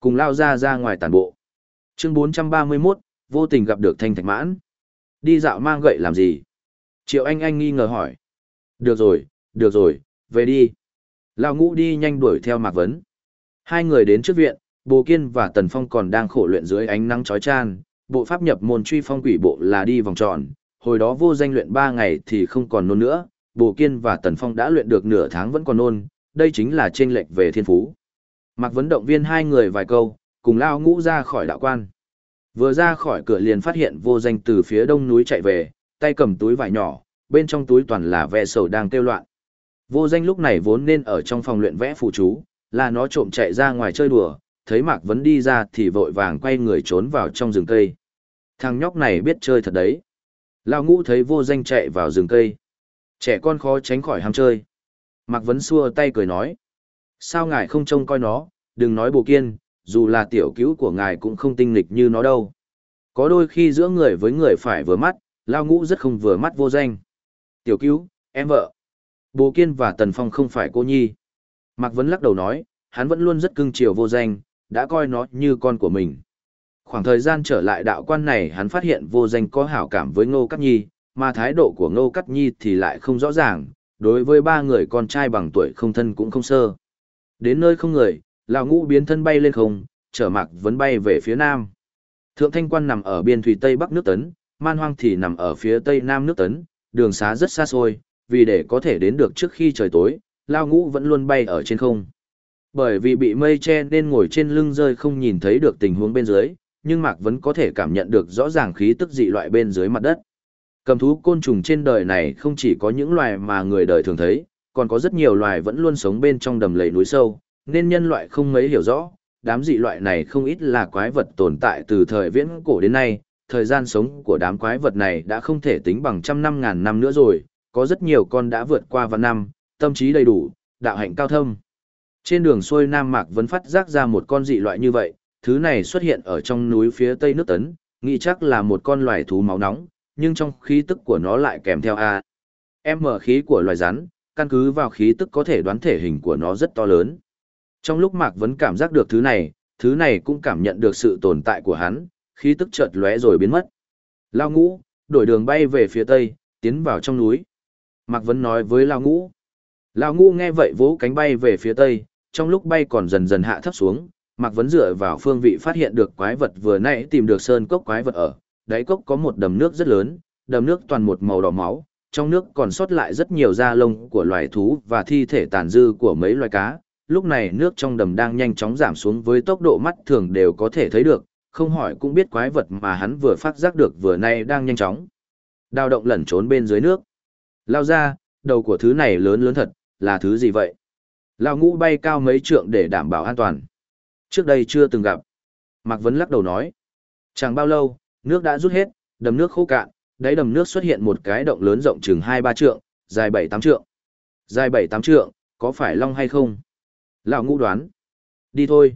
Cùng lao ra ra ngoài tàn bộ. Chương 431, vô tình gặp được Thanh Thạch Mãn. Đi dạo mang gậy làm gì? Triệu Anh Anh nghi ngờ hỏi. Được rồi, được rồi, về đi. Lão ngũ đi nhanh đuổi theo Mạc Vấn. Hai người đến trước viện, Bồ Kiên và Tần Phong còn đang khổ luyện dưới ánh nắng chói chan, bộ pháp nhập môn truy phong quỷ bộ là đi vòng tròn, hồi đó vô danh luyện 3 ngày thì không còn nôn nữa, Bồ Kiên và Tần Phong đã luyện được nửa tháng vẫn còn nôn, đây chính là chênh lệch về thiên phú. Mạc Vấn động viên hai người vài câu, cùng lao ngũ ra khỏi đạo quan. Vừa ra khỏi cửa liền phát hiện vô danh từ phía đông núi chạy về, tay cầm túi vải nhỏ, bên trong túi toàn là vẽ sầu đang kêu loạn. Vô danh lúc này vốn nên ở trong phòng luyện vẽ phụ chú, là nó trộm chạy ra ngoài chơi đùa, thấy Mạc Vấn đi ra thì vội vàng quay người trốn vào trong rừng cây. Thằng nhóc này biết chơi thật đấy. Lao ngũ thấy vô danh chạy vào rừng cây. Trẻ con khó tránh khỏi ham chơi. Mạc Vấn xua tay cười nói. Sao ngài không trông coi nó, đừng nói bồ kiên, dù là tiểu cứu của ngài cũng không tinh nghịch như nó đâu. Có đôi khi giữa người với người phải vừa mắt, Lao ngũ rất không vừa mắt vô danh. Tiểu cứu, em vợ. Bồ kiên và Tần Phong không phải cô nhi. Mạc Vấn lắc đầu nói, hắn vẫn luôn rất cưng chiều vô danh, đã coi nó như con của mình. Khoảng thời gian trở lại đạo quan này hắn phát hiện vô danh có hảo cảm với Ngô Cát Nhi, mà thái độ của Ngô Cát Nhi thì lại không rõ ràng, đối với ba người con trai bằng tuổi không thân cũng không sơ. Đến nơi không người, lão ngũ biến thân bay lên không, trở mạc vấn bay về phía nam. Thượng Thanh Quan nằm ở biên thủy Tây Bắc nước Tấn, Man Hoang thì nằm ở phía Tây Nam nước Tấn, đường xá rất xa xôi, vì để có thể đến được trước khi trời tối, Lao Ngũ vẫn luôn bay ở trên không. Bởi vì bị mây che nên ngồi trên lưng rơi không nhìn thấy được tình huống bên dưới, nhưng Mạc vẫn có thể cảm nhận được rõ ràng khí tức dị loại bên dưới mặt đất. Cầm thú côn trùng trên đời này không chỉ có những loài mà người đời thường thấy, còn có rất nhiều loài vẫn luôn sống bên trong đầm lầy núi sâu, nên nhân loại không mấy hiểu rõ, đám dị loại này không ít là quái vật tồn tại từ thời viễn cổ đến nay, thời gian sống của đám quái vật này đã không thể tính bằng trăm năm ngàn năm nữa rồi, có rất nhiều con đã vượt qua vạn năm, tâm trí đầy đủ, đạo hạnh cao thâm. Trên đường xuôi Nam Mạc vẫn phát giác ra một con dị loại như vậy, thứ này xuất hiện ở trong núi phía tây nước Tấn, nghĩ chắc là một con loài thú máu nóng, nhưng trong khí tức của nó lại kèm theo A. M khí của loài rắn, căn cứ vào khí tức có thể đoán thể hình của nó rất to lớn. Trong lúc Mạc vẫn cảm giác được thứ này, thứ này cũng cảm nhận được sự tồn tại của hắn, khí tức chợt lóe rồi biến mất. Lao ngũ, đổi đường bay về phía tây, tiến vào trong núi. Mạc Vấn nói với Lao ngũ. Lao ngũ nghe vậy vỗ cánh bay về phía tây, trong lúc bay còn dần dần hạ thấp xuống, Mạc Vấn dựa vào phương vị phát hiện được quái vật vừa nãy tìm được sơn cốc quái vật ở. Đáy cốc có một đầm nước rất lớn, đầm nước toàn một màu đỏ máu, trong nước còn sót lại rất nhiều da lông của loài thú và thi thể tàn dư của mấy loài cá. Lúc này nước trong đầm đang nhanh chóng giảm xuống với tốc độ mắt thường đều có thể thấy được, không hỏi cũng biết quái vật mà hắn vừa phát giác được vừa nay đang nhanh chóng. Đào động lẩn trốn bên dưới nước. Lao ra, đầu của thứ này lớn lớn thật, là thứ gì vậy? Lao ngũ bay cao mấy trượng để đảm bảo an toàn. Trước đây chưa từng gặp. Mạc Vấn lắc đầu nói. Chẳng bao lâu, nước đã rút hết, đầm nước khô cạn, đáy đầm nước xuất hiện một cái động lớn rộng chừng 2-3 trượng, dài 7-8 trượng. Dài 7-8 trượng, có phải long hay không? Lão ngũ đoán. Đi thôi.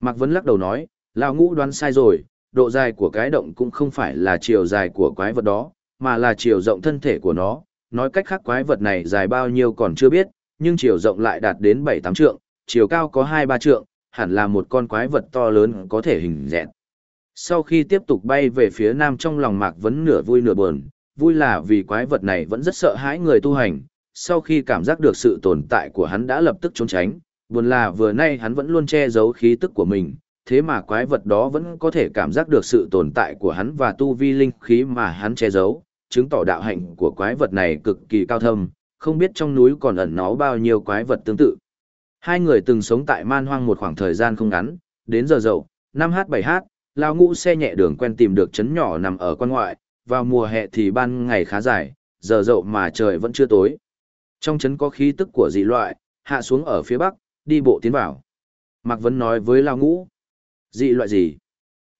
Mạc Vấn lắc đầu nói, lão ngũ đoán sai rồi, độ dài của cái động cũng không phải là chiều dài của quái vật đó, mà là chiều rộng thân thể của nó. Nói cách khác quái vật này dài bao nhiêu còn chưa biết, nhưng chiều rộng lại đạt đến 7-8 trượng, chiều cao có 2-3 trượng, hẳn là một con quái vật to lớn có thể hình dẹn. Sau khi tiếp tục bay về phía nam trong lòng Mạc Vấn nửa vui nửa buồn, vui là vì quái vật này vẫn rất sợ hãi người tu hành, sau khi cảm giác được sự tồn tại của hắn đã lập tức trốn tránh, buồn là vừa nay hắn vẫn luôn che giấu khí tức của mình, thế mà quái vật đó vẫn có thể cảm giác được sự tồn tại của hắn và tu vi linh khí mà hắn che giấu, chứng tỏ đạo hạnh của quái vật này cực kỳ cao thâm, không biết trong núi còn ẩn náu bao nhiêu quái vật tương tự. Hai người từng sống tại man hoang một khoảng thời gian không ngắn, đến giờ dậu, 5h7h, lao ngũ xe nhẹ đường quen tìm được trấn nhỏ nằm ở quan ngoại, vào mùa hè thì ban ngày khá dài, giờ dậu mà trời vẫn chưa tối. Trong trấn có khí tức của dị loại, hạ xuống ở phía bắc, đi bộ tiến vào. Mạc Vấn nói với lao ngũ. Dị loại gì?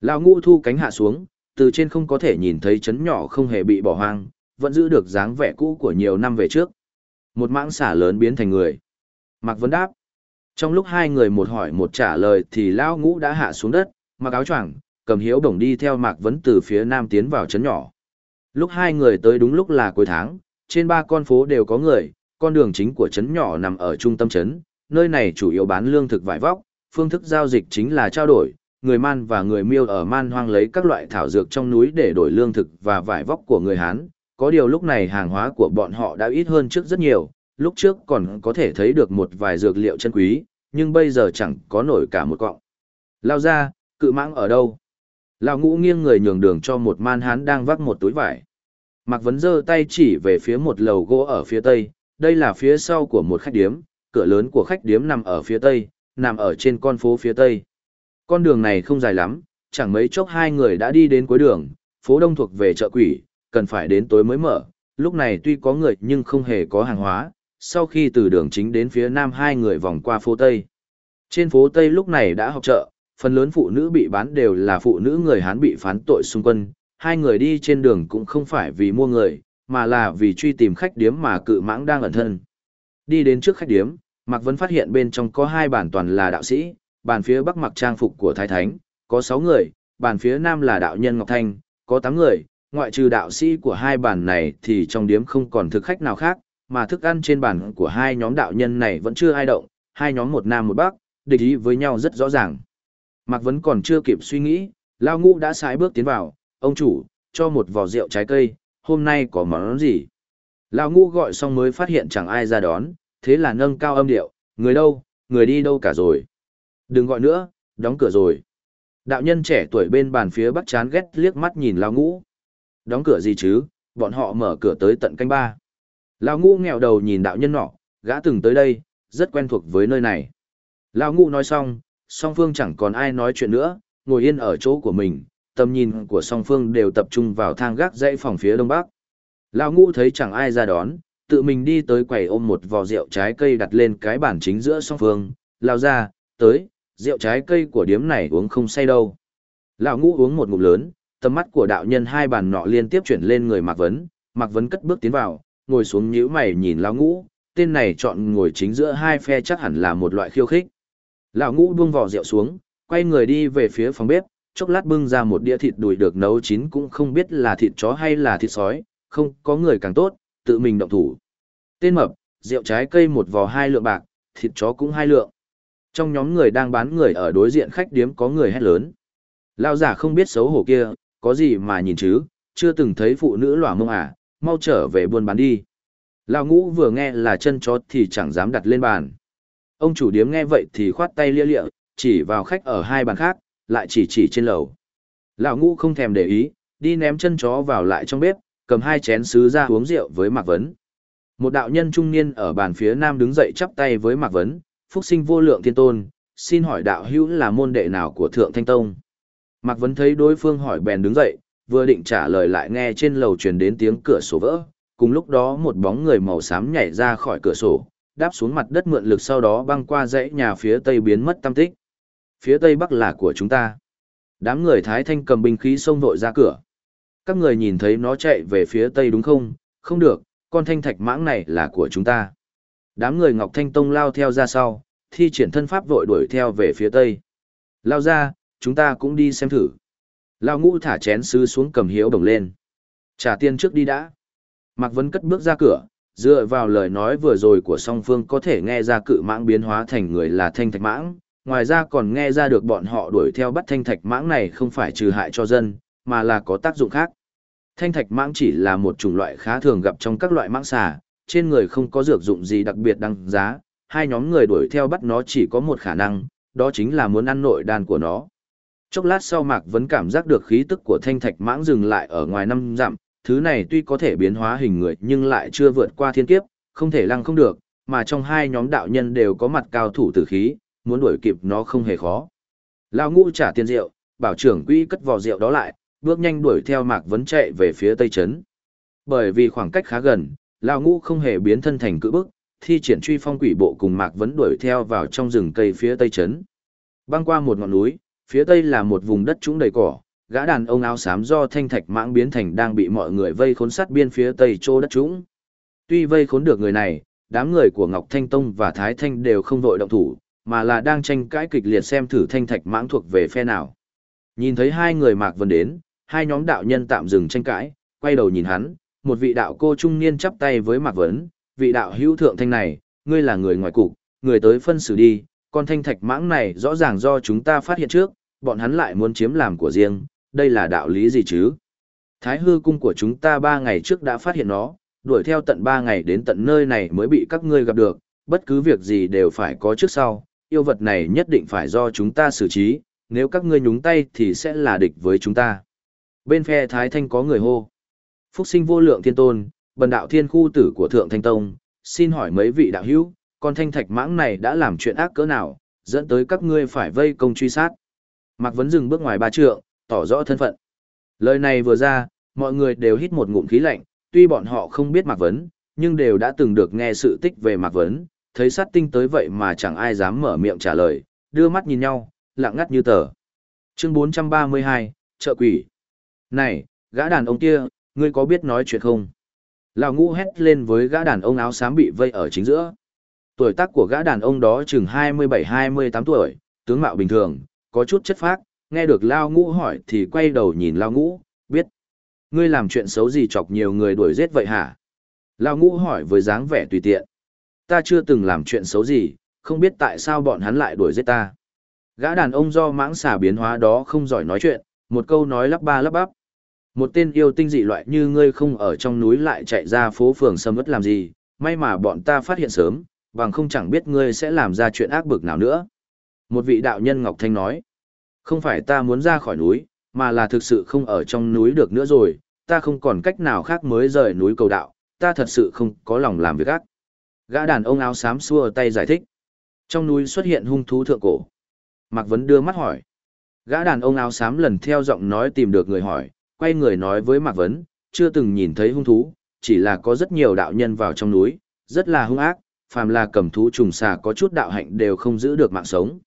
Lao ngũ thu cánh hạ xuống, từ trên không có thể nhìn thấy chấn nhỏ không hề bị bỏ hoang, vẫn giữ được dáng vẻ cũ của nhiều năm về trước. Một mãng xả lớn biến thành người. Mạc Vấn đáp. Trong lúc hai người một hỏi một trả lời thì Lao ngũ đã hạ xuống đất, mặc áo choàng, cầm hiếu đồng đi theo Mạc Vấn từ phía nam tiến vào chấn nhỏ. Lúc hai người tới đúng lúc là cuối tháng, trên ba con phố đều có người, con đường chính của trấn nhỏ nằm ở trung tâm trấn, nơi này chủ yếu bán lương thực vải vóc, phương thức giao dịch chính là trao đổi, người man và người miêu ở man hoang lấy các loại thảo dược trong núi để đổi lương thực và vải vóc của người Hán. Có điều lúc này hàng hóa của bọn họ đã ít hơn trước rất nhiều, lúc trước còn có thể thấy được một vài dược liệu chân quý, nhưng bây giờ chẳng có nổi cả một cọng. Lao ra, cự mãng ở đâu? Lão ngũ nghiêng người nhường đường cho một man hán đang vác một túi vải. Mạc Vấn giơ tay chỉ về phía một lầu gỗ ở phía tây, đây là phía sau của một khách điếm, cửa lớn của khách điếm nằm ở phía tây, nằm ở trên con phố phía tây. Con đường này không dài lắm, chẳng mấy chốc hai người đã đi đến cuối đường, phố đông thuộc về chợ quỷ, cần phải đến tối mới mở, lúc này tuy có người nhưng không hề có hàng hóa, sau khi từ đường chính đến phía nam hai người vòng qua phố Tây. Trên phố Tây lúc này đã học chợ, phần lớn phụ nữ bị bán đều là phụ nữ người Hán bị phán tội xung quân, hai người đi trên đường cũng không phải vì mua người, mà là vì truy tìm khách điếm mà cự mãng đang ẩn thân. Đi đến trước khách điếm, Mạc Vân phát hiện bên trong có hai bản toàn là đạo sĩ, bản phía bắc mặc trang phục của Thái Thánh, có sáu người, bản phía nam là đạo nhân Ngọc Thanh, có tám người, ngoại trừ đạo sĩ của hai bản này thì trong điếm không còn thực khách nào khác, mà thức ăn trên bàn của hai nhóm đạo nhân này vẫn chưa ai động, hai nhóm một nam một bắc, địch ý với nhau rất rõ ràng. Mạc Vấn còn chưa kịp suy nghĩ, Lao Ngũ đã sải bước tiến vào, ông chủ, cho một vò rượu trái cây, hôm nay có món gì? Lao Ngũ gọi xong mới phát hiện chẳng ai ra đón, thế là nâng cao âm điệu, người đâu, người đi đâu cả rồi. Đừng gọi nữa, đóng cửa rồi. Đạo nhân trẻ tuổi bên bàn phía bắc chán ghét liếc mắt nhìn Lao Ngũ. Đóng cửa gì chứ, bọn họ mở cửa tới tận canh ba. Lão ngũ nghèo đầu nhìn đạo nhân nọ, gã từng tới đây, rất quen thuộc với nơi này. Lão ngũ nói xong, song phương chẳng còn ai nói chuyện nữa, ngồi yên ở chỗ của mình, tầm nhìn của song phương đều tập trung vào thang gác dãy phòng phía đông bắc. Lão ngũ thấy chẳng ai ra đón, tự mình đi tới quầy ôm một vò rượu trái cây đặt lên cái bàn chính giữa song phương, lao ra, tới, rượu trái cây của điếm này uống không say đâu. Lão ngũ uống một ngụm lớn, tầm mắt của đạo nhân hai bàn nọ liên tiếp chuyển lên người Mạc Vấn, Mạc Vấn cất bước tiến vào, ngồi xuống nhíu mày nhìn lão ngũ, tên này chọn ngồi chính giữa hai phe chắc hẳn là một loại khiêu khích. Lão ngũ buông vỏ rượu xuống, quay người đi về phía phòng bếp, chốc lát bưng ra một đĩa thịt đùi được nấu chín cũng không biết là thịt chó hay là thịt sói, không có người càng tốt, tự mình động thủ. Tên mập, rượu trái cây một vò hai lượng bạc, thịt chó cũng hai lượng. Trong nhóm người đang bán người ở đối diện khách điếm có người hét lớn. Lão giả không biết xấu hổ kia, có gì mà nhìn chứ, chưa từng thấy phụ nữ lỏa mông à, mau trở về buôn bán đi. Lão ngũ vừa nghe là chân chó thì chẳng dám đặt lên bàn. Ông chủ điếm nghe vậy thì khoát tay lia lịa, chỉ vào khách ở hai bàn khác, lại chỉ chỉ trên lầu. Lão ngũ không thèm để ý, đi ném chân chó vào lại trong bếp, cầm hai chén sứ ra uống rượu với Mạc Vấn. Một đạo nhân trung niên ở bàn phía nam đứng dậy chắp tay với Mạc Vấn, phúc sinh vô lượng thiên tôn, xin hỏi đạo hữu là môn đệ nào của Thượng Thanh Tông. Mạc Vấn thấy đối phương hỏi bèn đứng dậy, vừa định trả lời lại nghe trên lầu truyền đến tiếng cửa sổ vỡ, cùng lúc đó một bóng người màu xám nhảy ra khỏi cửa sổ, đáp xuống mặt đất mượn lực sau đó băng qua dãy nhà phía tây biến mất tâm tích. Phía tây bắc là của chúng ta. Đám người Thái Thanh cầm binh khí xông vội ra cửa. Các người nhìn thấy nó chạy về phía tây đúng không? Không được, con thanh thạch mãng này là của chúng ta. Đám người Ngọc Thanh Tông lao theo ra sau, thi triển thân pháp vội đuổi theo về phía tây. Lao ra, chúng ta cũng đi xem thử. Lao ngũ thả chén sứ xuống cầm hiếu đồng lên. Trả tiền trước đi đã. Mạc Vấn cất bước ra cửa, dựa vào lời nói vừa rồi của song phương có thể nghe ra cự mãng biến hóa thành người là thanh thạch mãng, ngoài ra còn nghe ra được bọn họ đuổi theo bắt thanh thạch mãng này không phải trừ hại cho dân, mà là có tác dụng khác. Thanh thạch mãng chỉ là một chủng loại khá thường gặp trong các loại mãng xà, trên người không có dược dụng gì đặc biệt đăng giá, hai nhóm người đuổi theo bắt nó chỉ có một khả năng, đó chính là muốn ăn nội đan của nó. Chốc lát sau Mạc vẫn cảm giác được khí tức của thanh thạch mãng dừng lại ở ngoài năm dặm, thứ này tuy có thể biến hóa hình người nhưng lại chưa vượt qua thiên kiếp, không thể lăng không được, mà trong hai nhóm đạo nhân đều có mặt cao thủ tử khí, muốn đuổi kịp nó không hề khó. Lão ngũ trả tiền rượu, bảo trưởng quỹ cất vò rượu đó lại, bước nhanh đuổi theo Mạc Vấn chạy về phía tây trấn. Bởi vì khoảng cách khá gần, lão ngũ không hề biến thân thành cự bức, thi triển truy phong quỷ bộ cùng Mạc Vấn đuổi theo vào trong rừng cây phía tây trấn. Băng qua một ngọn núi, phía tây là một vùng đất trũng đầy cỏ, gã đàn ông áo xám do thanh thạch mãng biến thành đang bị mọi người vây khốn sát biên phía tây chỗ đất trũng. Tuy vây khốn được người này, đám người của Ngọc Thanh Tông và Thái Thanh đều không vội động thủ, mà là đang tranh cãi kịch liệt xem thử thanh thạch mãng thuộc về phe nào. Nhìn thấy hai người Mạc Vân đến, hai nhóm đạo nhân tạm dừng tranh cãi, quay đầu nhìn hắn, một vị đạo cô trung niên chắp tay với Mạc Vấn, vị đạo hữu thượng thanh này, ngươi là người ngoài cục, người tới phân xử đi, con thanh thạch mãng này rõ ràng do chúng ta phát hiện trước, bọn hắn lại muốn chiếm làm của riêng, đây là đạo lý gì chứ? Thái hư cung của chúng ta ba ngày trước đã phát hiện nó, đuổi theo tận ba ngày đến tận nơi này mới bị các ngươi gặp được, bất cứ việc gì đều phải có trước sau, yêu vật này nhất định phải do chúng ta xử trí, nếu các ngươi nhúng tay thì sẽ là địch với chúng ta. Bên phe Thái Thanh có người hô. Phúc sinh vô lượng thiên tôn, bần đạo thiên khu tử của Thượng Thanh Tông, xin hỏi mấy vị đạo hữu, con thanh thạch mãng này đã làm chuyện ác cỡ nào, dẫn tới các ngươi phải vây công truy sát. Mạc Vấn dừng bước ngoài ba trượng, tỏ rõ thân phận. Lời này vừa ra, mọi người đều hít một ngụm khí lạnh, tuy bọn họ không biết Mạc Vấn, nhưng đều đã từng được nghe sự tích về Mạc Vấn, thấy sát tinh tới vậy mà chẳng ai dám mở miệng trả lời, đưa mắt nhìn nhau, lặng ngắt như tờ. Chương 432, chợ quỷ. Này, gã đàn ông kia, ngươi có biết nói chuyện không? Lão ngũ hét lên với gã đàn ông áo xám bị vây ở chính giữa. Tuổi tác của gã đàn ông đó chừng 27-28 tuổi, tướng mạo bình thường, có chút chất phác, nghe được Lao ngũ hỏi thì quay đầu nhìn Lao ngũ, biết. Ngươi làm chuyện xấu gì chọc nhiều người đuổi giết vậy hả? Lao ngũ hỏi với dáng vẻ tùy tiện. Ta chưa từng làm chuyện xấu gì, không biết tại sao bọn hắn lại đuổi giết ta. Gã đàn ông do mãng xà biến hóa đó không giỏi nói chuyện, một câu nói lắp ba lắp bắp. Một tên yêu tinh dị loại như ngươi không ở trong núi lại chạy ra phố phường sâm ớt làm gì, may mà bọn ta phát hiện sớm, bằng không chẳng biết ngươi sẽ làm ra chuyện ác bực nào nữa. Một vị đạo nhân Ngọc Thanh nói, không phải ta muốn ra khỏi núi, mà là thực sự không ở trong núi được nữa rồi, ta không còn cách nào khác mới rời núi cầu đạo, ta thật sự không có lòng làm việc ác. Gã đàn ông áo xám xua tay giải thích. Trong núi xuất hiện hung thú thượng cổ. Mạc Vấn đưa mắt hỏi. Gã đàn ông áo xám lần theo giọng nói tìm được người hỏi, quay người nói với Mạc Vấn, chưa từng nhìn thấy hung thú, chỉ là có rất nhiều đạo nhân vào trong núi, rất là hung ác, phàm là cầm thú trùng xà có chút đạo hạnh đều không giữ được mạng sống.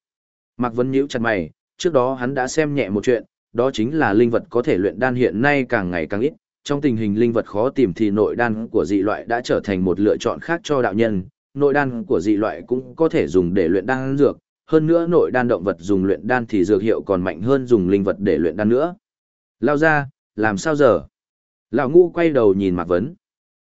Mạc Vấn nhíu chặt mày, trước đó hắn đã xem nhẹ một chuyện, đó chính là linh vật có thể luyện đan hiện nay càng ngày càng ít. Trong tình hình linh vật khó tìm thì nội đan của dị loại đã trở thành một lựa chọn khác cho đạo nhân, nội đan của dị loại cũng có thể dùng để luyện đan dược, hơn nữa nội đan động vật dùng luyện đan thì dược hiệu còn mạnh hơn dùng linh vật để luyện đan nữa. Lao ra, làm sao giờ? Lão ngu quay đầu nhìn Mạc Vấn.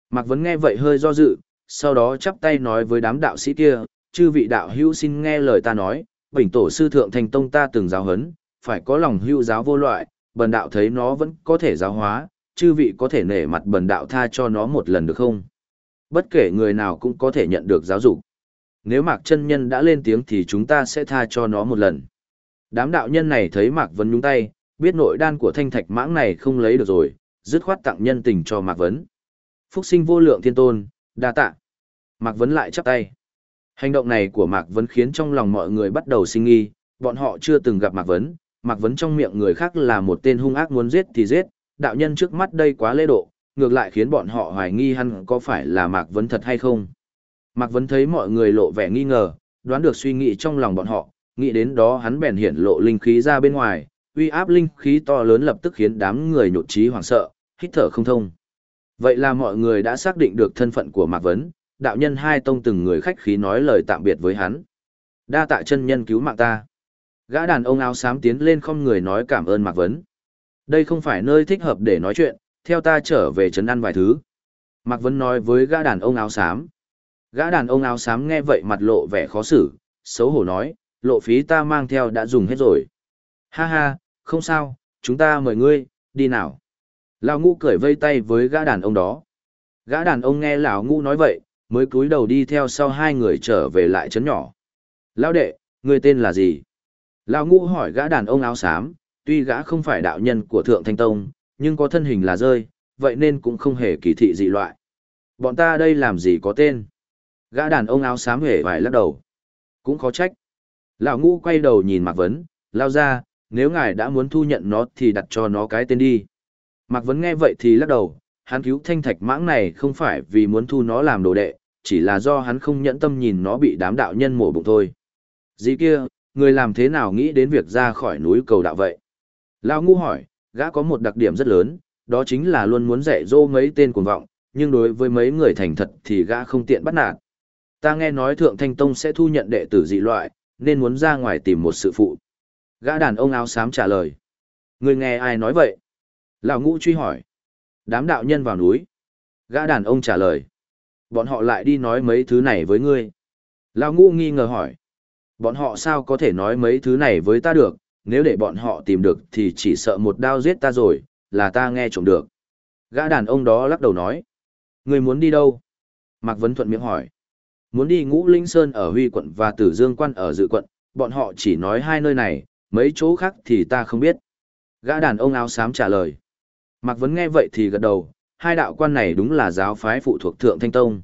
Mạc Vấn nghe vậy hơi do dự, sau đó chắp tay nói với đám đạo sĩ kia, chư vị đạo hữu xin nghe lời ta nói, bình tổ sư thượng thành tông ta từng giáo hấn, phải có lòng hữu giáo vô loại, bần đạo thấy nó vẫn có thể giáo hóa, chư vị có thể nể mặt bần đạo tha cho nó một lần được không? Bất kể người nào cũng có thể nhận được giáo dục. Nếu Mạc chân nhân đã lên tiếng thì chúng ta sẽ tha cho nó một lần. Đám đạo nhân này thấy Mạc Vấn nhúng tay, biết nội đan của thanh thạch mãng này không lấy được rồi, dứt khoát tặng nhân tình cho Mạc Vấn. Phúc sinh vô lượng thiên tôn, đa tạ. Mạc Vấn lại chắp tay. Hành động này của Mạc Vấn khiến trong lòng mọi người bắt đầu sinh nghi, bọn họ chưa từng gặp Mạc Vấn, Mạc Vấn trong miệng người khác là một tên hung ác muốn giết thì giết, đạo nhân trước mắt đây quá lễ độ, ngược lại khiến bọn họ hoài nghi hắn có phải là Mạc Vấn thật hay không. Mạc Vấn thấy mọi người lộ vẻ nghi ngờ, đoán được suy nghĩ trong lòng bọn họ, nghĩ đến đó hắn bèn hiển lộ linh khí ra bên ngoài, uy áp linh khí to lớn lập tức khiến đám người nhột trí hoảng sợ, hít thở không thông. Vậy là mọi người đã xác định được thân phận của Mạc Vấn, đạo nhân hai tông từng người khách khí nói lời tạm biệt với hắn. Đa tạ chân nhân cứu mạng ta. Gã đàn ông áo xám tiến lên không người nói cảm ơn Mạc Vấn. Đây không phải nơi thích hợp để nói chuyện, theo ta trở về trấn ăn vài thứ. Mạc Vấn nói với gã đàn ông áo xám. Gã đàn ông áo xám nghe vậy mặt lộ vẻ khó xử, xấu hổ nói, lộ phí ta mang theo đã dùng hết rồi. Ha ha, không sao, chúng ta mời ngươi, đi nào. Lão ngũ cười vây tay với gã đàn ông đó. Gã đàn ông nghe lão ngũ nói vậy, mới cúi đầu đi theo sau hai người trở về lại trấn nhỏ. Lão đệ, ngươi tên là gì? Lão ngũ hỏi gã đàn ông áo xám, tuy gã không phải đạo nhân của Thượng Thanh Tông, nhưng có thân hình là rơi, vậy nên cũng không hề kỳ thị dị loại. Bọn ta đây làm gì có tên? Gã đàn ông áo xám hề phải lắc đầu. Cũng khó trách. Lão ngũ quay đầu nhìn Mạc Vấn, lao ra, nếu ngài đã muốn thu nhận nó thì đặt cho nó cái tên đi. Mạc Vấn nghe vậy thì lắc đầu, hắn cứu thanh thạch mãng này không phải vì muốn thu nó làm đồ đệ, chỉ là do hắn không nhẫn tâm nhìn nó bị đám đạo nhân mổ bụng thôi. Dĩ kia, người làm thế nào nghĩ đến việc ra khỏi núi cầu đạo vậy? Lao ngu hỏi, gã có một đặc điểm rất lớn, đó chính là luôn muốn dạy dỗ mấy tên cuồng vọng, nhưng đối với mấy người thành thật thì gã không tiện bắt nạt. Ta nghe nói Thượng Thanh Tông sẽ thu nhận đệ tử dị loại, nên muốn ra ngoài tìm một sự phụ. Gã đàn ông áo xám trả lời. Người nghe ai nói vậy? Lão ngũ truy hỏi. Đám đạo nhân vào núi. Gã đàn ông trả lời. Bọn họ lại đi nói mấy thứ này với ngươi. Lão ngũ nghi ngờ hỏi. Bọn họ sao có thể nói mấy thứ này với ta được, nếu để bọn họ tìm được thì chỉ sợ một đao giết ta rồi, là ta nghe trộm được. Gã đàn ông đó lắc đầu nói. Người muốn đi đâu? Mạc Vấn Thuận miệng hỏi. Muốn đi ngũ Linh Sơn ở Huy quận và Tử Dương quan ở dự quận, bọn họ chỉ nói hai nơi này, mấy chỗ khác thì ta không biết. Gã đàn ông áo xám trả lời. Mạc Vấn nghe vậy thì gật đầu, hai đạo quan này đúng là giáo phái phụ thuộc Thượng Thanh Tông.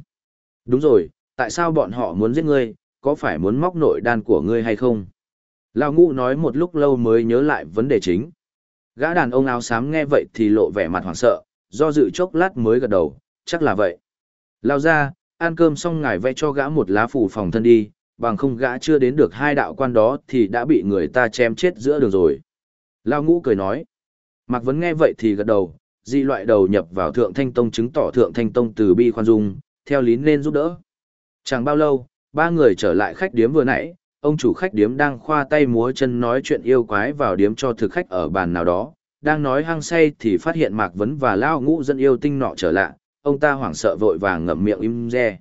Đúng rồi, tại sao bọn họ muốn giết ngươi, có phải muốn móc nội đan của ngươi hay không? Lão ngũ nói một lúc lâu mới nhớ lại vấn đề chính. Gã đàn ông áo xám nghe vậy thì lộ vẻ mặt hoảng sợ, do dự chốc lát mới gật đầu, chắc là vậy. Lao ra, ăn cơm xong ngài vẽ cho gã một lá phủ phòng thân đi, bằng không gã chưa đến được hai đạo quan đó thì đã bị người ta chém chết giữa đường rồi. Lao ngũ cười nói. Mạc Vấn nghe vậy thì gật đầu, dị loại đầu nhập vào Thượng Thanh Tông chứng tỏ Thượng Thanh Tông từ bi khoan dung, theo lý nên giúp đỡ. Chẳng bao lâu, ba người trở lại khách điếm vừa nãy, ông chủ khách điếm đang khoa tay múa chân nói chuyện yêu quái vào điếm cho thực khách ở bàn nào đó, đang nói hăng say thì phát hiện Mạc Vấn và Lao Ngũ dẫn yêu tinh nọ trở lại, ông ta hoảng sợ vội vàng ngậm miệng im re.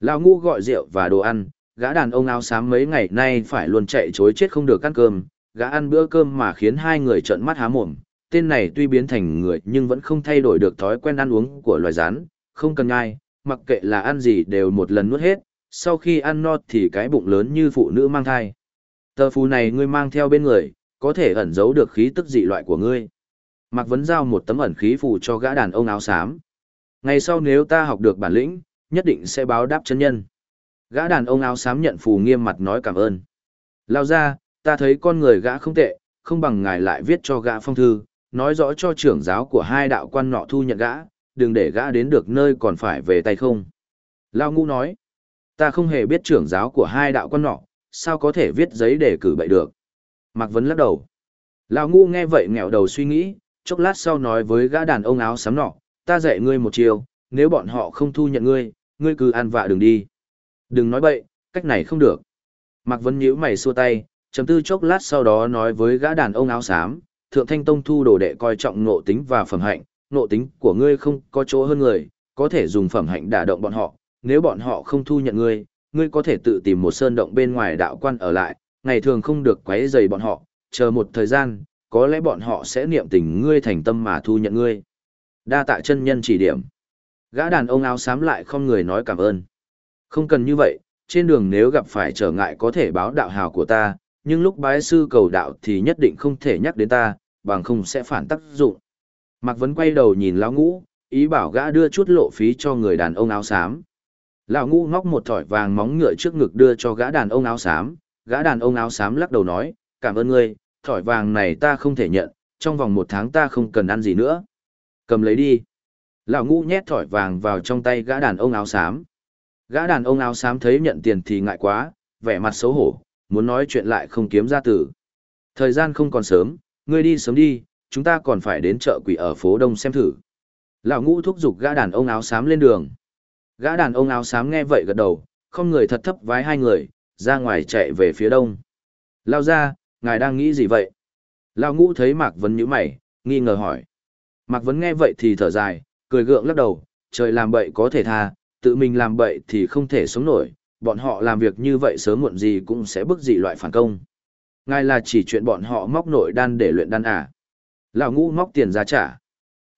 Lao Ngũ gọi rượu và đồ ăn, gã đàn ông áo xám mấy ngày nay phải luôn chạy chối chết không được ăn cơm, gã ăn bữa cơm mà khiến hai người trợn mắt há mồm. Tên này tuy biến thành người nhưng vẫn không thay đổi được thói quen ăn uống của loài rắn, không cần ngai, mặc kệ là ăn gì đều một lần nuốt hết, sau khi ăn no thì cái bụng lớn như phụ nữ mang thai. Tờ phù này ngươi mang theo bên người, có thể ẩn giấu được khí tức dị loại của ngươi. Mạc Vấn giao một tấm ẩn khí phù cho gã đàn ông áo xám. Ngày sau nếu ta học được bản lĩnh, nhất định sẽ báo đáp chân nhân. Gã đàn ông áo xám nhận phù nghiêm mặt nói cảm ơn. Lao ra, ta thấy con người gã không tệ, không bằng ngài lại viết cho gã phong thư, nói rõ cho trưởng giáo của hai đạo quan nọ thu nhận gã, đừng để gã đến được nơi còn phải về tay không. Lao Ngũ nói, ta không hề biết trưởng giáo của hai đạo quan nọ, sao có thể viết giấy để cử bậy được. Mạc Vấn lắc đầu. Lao Ngũ nghe vậy nghẹo đầu suy nghĩ, chốc lát sau nói với gã đàn ông áo xám nọ, ta dạy ngươi một chiều, nếu bọn họ không thu nhận ngươi, ngươi cứ ăn vạ đừng đi. Đừng nói bậy, cách này không được. Mạc Vân nhíu mày xua tay, chấm tư chốc lát sau đó nói với gã đàn ông áo xám, thượng thanh tông thu đồ đệ coi trọng ngộ tính và phẩm hạnh, ngộ tính của ngươi không có chỗ hơn người, có thể dùng phẩm hạnh đả động bọn họ, nếu bọn họ không thu nhận ngươi, ngươi có thể tự tìm một sơn động bên ngoài đạo quan ở lại, ngày thường không được quấy rầy bọn họ, chờ một thời gian, có lẽ bọn họ sẽ niệm tình ngươi thành tâm mà thu nhận ngươi. Đa tạ chân nhân chỉ điểm. Gã đàn ông áo xám lại không người nói cảm ơn. Không cần như vậy, trên đường nếu gặp phải trở ngại có thể báo đạo hào của ta, nhưng lúc bái sư cầu đạo thì nhất định không thể nhắc đến ta, bằng không sẽ phản tác dụng. Mạc Vấn quay đầu nhìn lão ngũ, ý bảo gã đưa chút lộ phí cho người đàn ông áo xám. Lão ngũ ngóc một thỏi vàng móng ngựa trước ngực đưa cho gã đàn ông áo xám, gã đàn ông áo xám lắc đầu nói, cảm ơn ngươi, thỏi vàng này ta không thể nhận, trong vòng một tháng ta không cần ăn gì nữa. Cầm lấy đi. Lão ngũ nhét thỏi vàng vào trong tay gã đàn ông áo xám. Gã đàn ông áo xám thấy nhận tiền thì ngại quá, vẻ mặt xấu hổ, muốn nói chuyện lại không kiếm ra từ. Thời gian không còn sớm, ngươi đi sớm đi, chúng ta còn phải đến chợ quỷ ở phố Đông xem thử. Lão ngũ thúc giục gã đàn ông áo xám lên đường. Gã đàn ông áo xám nghe vậy gật đầu, không người thật thấp vái hai người, ra ngoài chạy về phía đông. Lao ra, ngài đang nghĩ gì vậy? Lão ngũ thấy Mạc Vấn nhíu mày, nghi ngờ hỏi. Mạc Vấn nghe vậy thì thở dài, cười gượng lắc đầu, trời làm bậy có thể tha, tự mình làm bậy thì không thể sống nổi, bọn họ làm việc như vậy sớm muộn gì cũng sẽ bức dị loại phản công. Ngài là chỉ chuyện bọn họ móc nội đan để luyện đan à. Lão ngũ móc tiền ra trả.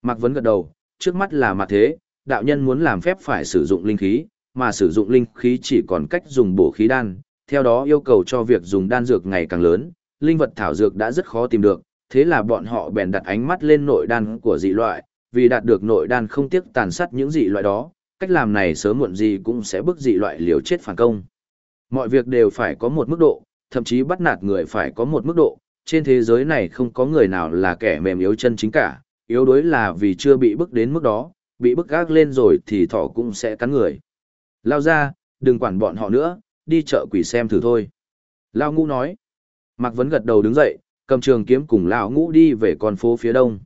Mạc Vấn gật đầu, trước mắt là mặt thế, đạo nhân muốn làm phép phải sử dụng linh khí, mà sử dụng linh khí chỉ còn cách dùng bổ khí đan, theo đó yêu cầu cho việc dùng đan dược ngày càng lớn, linh vật thảo dược đã rất khó tìm được, thế là bọn họ bèn đặt ánh mắt lên nội đan của dị loại, vì đạt được nội đan không tiếc tàn sát những dị loại đó, cách làm này sớm muộn gì cũng sẽ bức dị loại liều chết phản công. Mọi việc đều phải có một mức độ, thậm chí bắt nạt người phải có một mức độ, trên thế giới này không có người nào là kẻ mềm yếu chân chính cả, yếu đuối là vì chưa bị bức đến mức đó, bị bức gác lên rồi thì thỏ cũng sẽ cắn người. Lao ra, đừng quản bọn họ nữa, đi chợ quỷ xem thử thôi. Lao ngũ nói. Mạc Vấn gật đầu đứng dậy, cầm trường kiếm cùng Lao ngũ đi về con phố phía đông.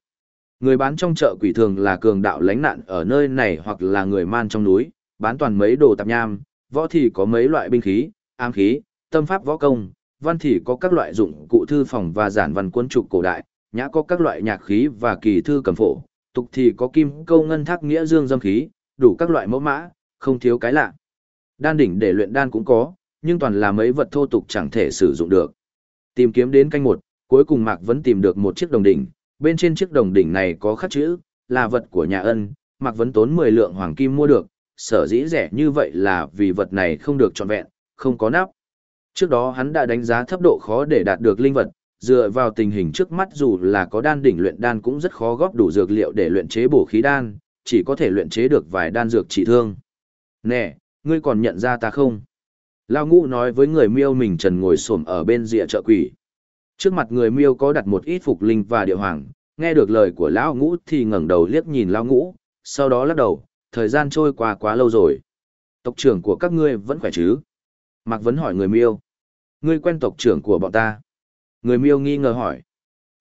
Người bán trong chợ quỷ thường là cường đạo lánh nạn ở nơi này hoặc là người man trong núi, bán toàn mấy đồ tạp nham, võ thì có mấy loại binh khí, ám khí, tâm pháp võ công, văn thì có các loại dụng cụ thư phòng và giản văn quân trục cổ đại, nhã có các loại nhạc khí và kỳ thư cầm phổ, tục thì có kim câu ngân thác nghĩa dương dâm khí, đủ các loại mẫu mã, không thiếu cái lạ. Đan đỉnh để luyện đan cũng có, nhưng toàn là mấy vật thô tục chẳng thể sử dụng được. Tìm kiếm đến canh một, cuối cùng Mạc vẫn tìm được một chiếc đồng đỉnh, bên trên chiếc đồng đỉnh này có khắc chữ, là vật của nhà ân, Mạc vẫn tốn 10 lượng hoàng kim mua được, sở dĩ rẻ như vậy là vì vật này không được trọn vẹn, không có nắp. Trước đó hắn đã đánh giá thấp độ khó để đạt được linh vật, dựa vào tình hình trước mắt dù là có đan đỉnh luyện đan cũng rất khó góp đủ dược liệu để luyện chế bổ khí đan, chỉ có thể luyện chế được vài đan dược trị thương. Nè, ngươi còn nhận ra ta không? Lao ngũ nói với người miêu mình trần ngồi xổm ở bên rìa chợ quỷ. Trước mặt người miêu có đặt một ít phục linh và địa hoàng, nghe được lời của lão ngũ thì ngẩng đầu liếc nhìn lão ngũ, sau đó lắc đầu, thời gian trôi qua quá lâu rồi. Tộc trưởng của các ngươi vẫn khỏe chứ? Mạc Vấn hỏi người miêu. Ngươi quen tộc trưởng của bọn ta. Người miêu nghi ngờ hỏi.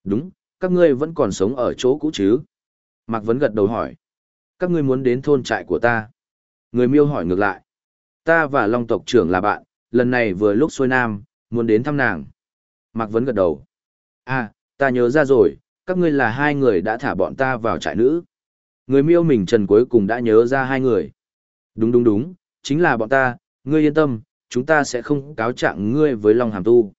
Đúng, các ngươi vẫn còn sống ở chỗ cũ chứ? Mạc Vấn gật đầu hỏi. Các ngươi muốn đến thôn trại của ta? Người miêu hỏi ngược lại. Ta và Long tộc trưởng là bạn, lần này vừa lúc xuôi nam, muốn đến thăm nàng. Mạc Vấn gật đầu. À, ta nhớ ra rồi, các ngươi là hai người đã thả bọn ta vào trại nữ. Người miêu mình trần cuối cùng đã nhớ ra hai người. Đúng đúng đúng, chính là bọn ta, ngươi yên tâm, chúng ta sẽ không cáo trạng ngươi với Long Hàm Tu.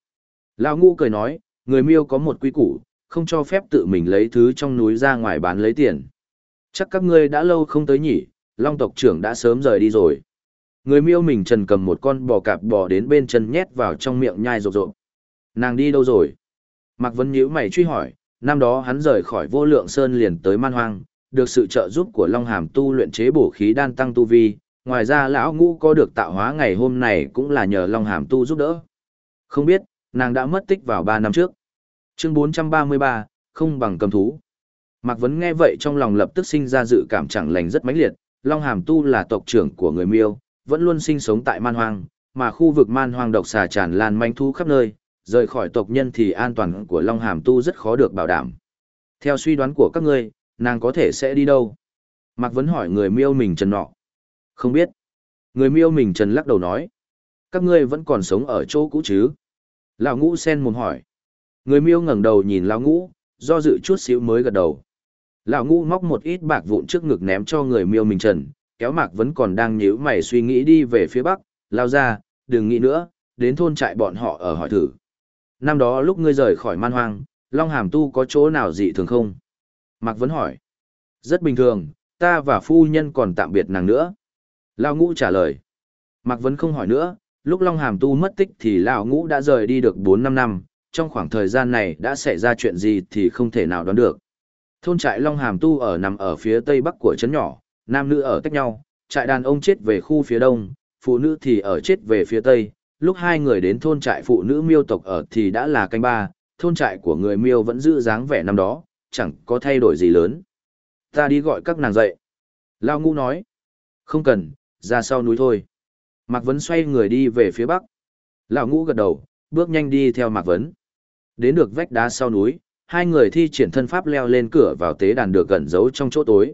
Lão Ngũ cười nói, người miêu có một quy củ, không cho phép tự mình lấy thứ trong núi ra ngoài bán lấy tiền. Chắc các ngươi đã lâu không tới nhỉ, Long tộc trưởng đã sớm rời đi rồi. Người miêu mình trần cầm một con bò cạp bò đến bên chân nhét vào trong miệng nhai rộp rộp. Nàng đi đâu rồi? Mạc Vân nhíu mày truy hỏi, năm đó hắn rời khỏi vô lượng sơn liền tới man hoang, được sự trợ giúp của Long Hàm tu luyện chế bổ khí đan tăng tu vi, ngoài ra lão ngũ có được tạo hóa ngày hôm này cũng là nhờ Long Hàm tu giúp đỡ. Không biết, nàng đã mất tích vào 3 năm trước. Chương 433, không bằng cầm thú. Mạc Vấn nghe vậy trong lòng lập tức sinh ra dự cảm chẳng lành rất mãnh liệt, Long Hàm tu là tộc trưởng của người Miêu, vẫn luôn sinh sống tại man hoang, mà khu vực man hoang độc xà tràn lan manh thu khắp nơi, rời khỏi tộc nhân thì an toàn của Long Hàm tu rất khó được bảo đảm. Theo suy đoán của các ngươi, nàng có thể sẽ đi đâu? Mạc Vấn hỏi người miêu mình trần nọ. Không biết. Người miêu mình trần lắc đầu nói. Các ngươi vẫn còn sống ở chỗ cũ chứ? Lão ngũ sen mồm hỏi. Người miêu ngẩng đầu nhìn lão ngũ, do dự chút xíu mới gật đầu. Lão ngũ móc một ít bạc vụn trước ngực ném cho người miêu mình trần, kéo mạc vẫn còn đang nhíu mày suy nghĩ đi về phía bắc, lao ra, đừng nghĩ nữa, đến thôn trại bọn họ ở hỏi thử. Năm đó lúc ngươi rời khỏi man hoang, Long Hàm Tu có chỗ nào dị thường không? Mạc Vấn hỏi. Rất bình thường, ta và phu nhân còn tạm biệt nàng nữa. Lao Ngũ trả lời. Mạc Vấn không hỏi nữa, lúc Long Hàm Tu mất tích thì Lao Ngũ đã rời đi được 4-5 năm, trong khoảng thời gian này đã xảy ra chuyện gì thì không thể nào đoán được. Thôn trại Long Hàm Tu ở nằm ở phía tây bắc của trấn nhỏ, nam nữ ở tách nhau, trại đàn ông chết về khu phía đông, phụ nữ thì ở chết về phía tây. Lúc hai người đến thôn trại phụ nữ miêu tộc ở thì đã là canh ba, thôn trại của người miêu vẫn giữ dáng vẻ năm đó, chẳng có thay đổi gì lớn. Ta đi gọi các nàng dậy. Lao ngũ nói. Không cần, ra sau núi thôi. Mạc Vấn xoay người đi về phía bắc. Lão ngũ gật đầu, bước nhanh đi theo Mạc Vấn. Đến được vách đá sau núi, hai người thi triển thân pháp leo lên cửa vào tế đàn được gần giấu trong chỗ tối.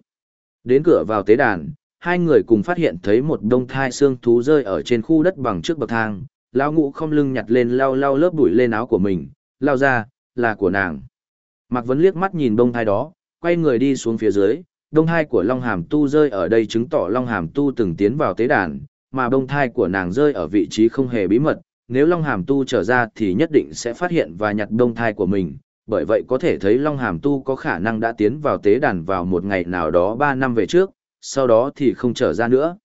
Đến cửa vào tế đàn, hai người cùng phát hiện thấy một đông thai xương thú rơi ở trên khu đất bằng trước bậc thang. Lão ngũ không lưng nhặt lên lau lau lớp bụi lên áo của mình, lao ra, là của nàng. Mạc Vấn liếc mắt nhìn đông thai đó, quay người đi xuống phía dưới, đông thai của Long Hàm Tu rơi ở đây chứng tỏ Long Hàm Tu từng tiến vào tế đàn, mà đông thai của nàng rơi ở vị trí không hề bí mật, nếu Long Hàm Tu trở ra thì nhất định sẽ phát hiện và nhặt đông thai của mình, bởi vậy có thể thấy Long Hàm Tu có khả năng đã tiến vào tế đàn vào một ngày nào đó 3 năm về trước, sau đó thì không trở ra nữa.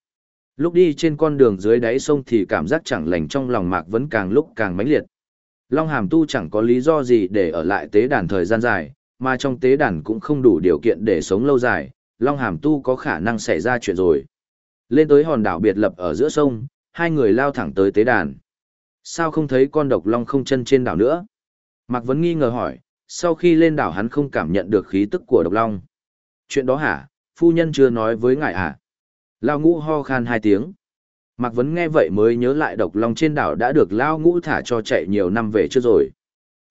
Lúc đi trên con đường dưới đáy sông thì cảm giác chẳng lành trong lòng Mạc Vấn càng lúc càng mãnh liệt. Long Hàm Tu chẳng có lý do gì để ở lại tế đàn thời gian dài, mà trong tế đàn cũng không đủ điều kiện để sống lâu dài, Long Hàm Tu có khả năng xảy ra chuyện rồi. Lên tới hòn đảo biệt lập ở giữa sông, hai người lao thẳng tới tế đàn. Sao không thấy con độc long không chân trên đảo nữa? Mạc Vấn nghi ngờ hỏi, sau khi lên đảo hắn không cảm nhận được khí tức của độc long. Chuyện đó hả, phu nhân chưa nói với ngài hả? Lao ngũ ho khan hai tiếng. Mạc Vấn nghe vậy mới nhớ lại độc long trên đảo đã được Lao ngũ thả cho chạy nhiều năm về trước rồi.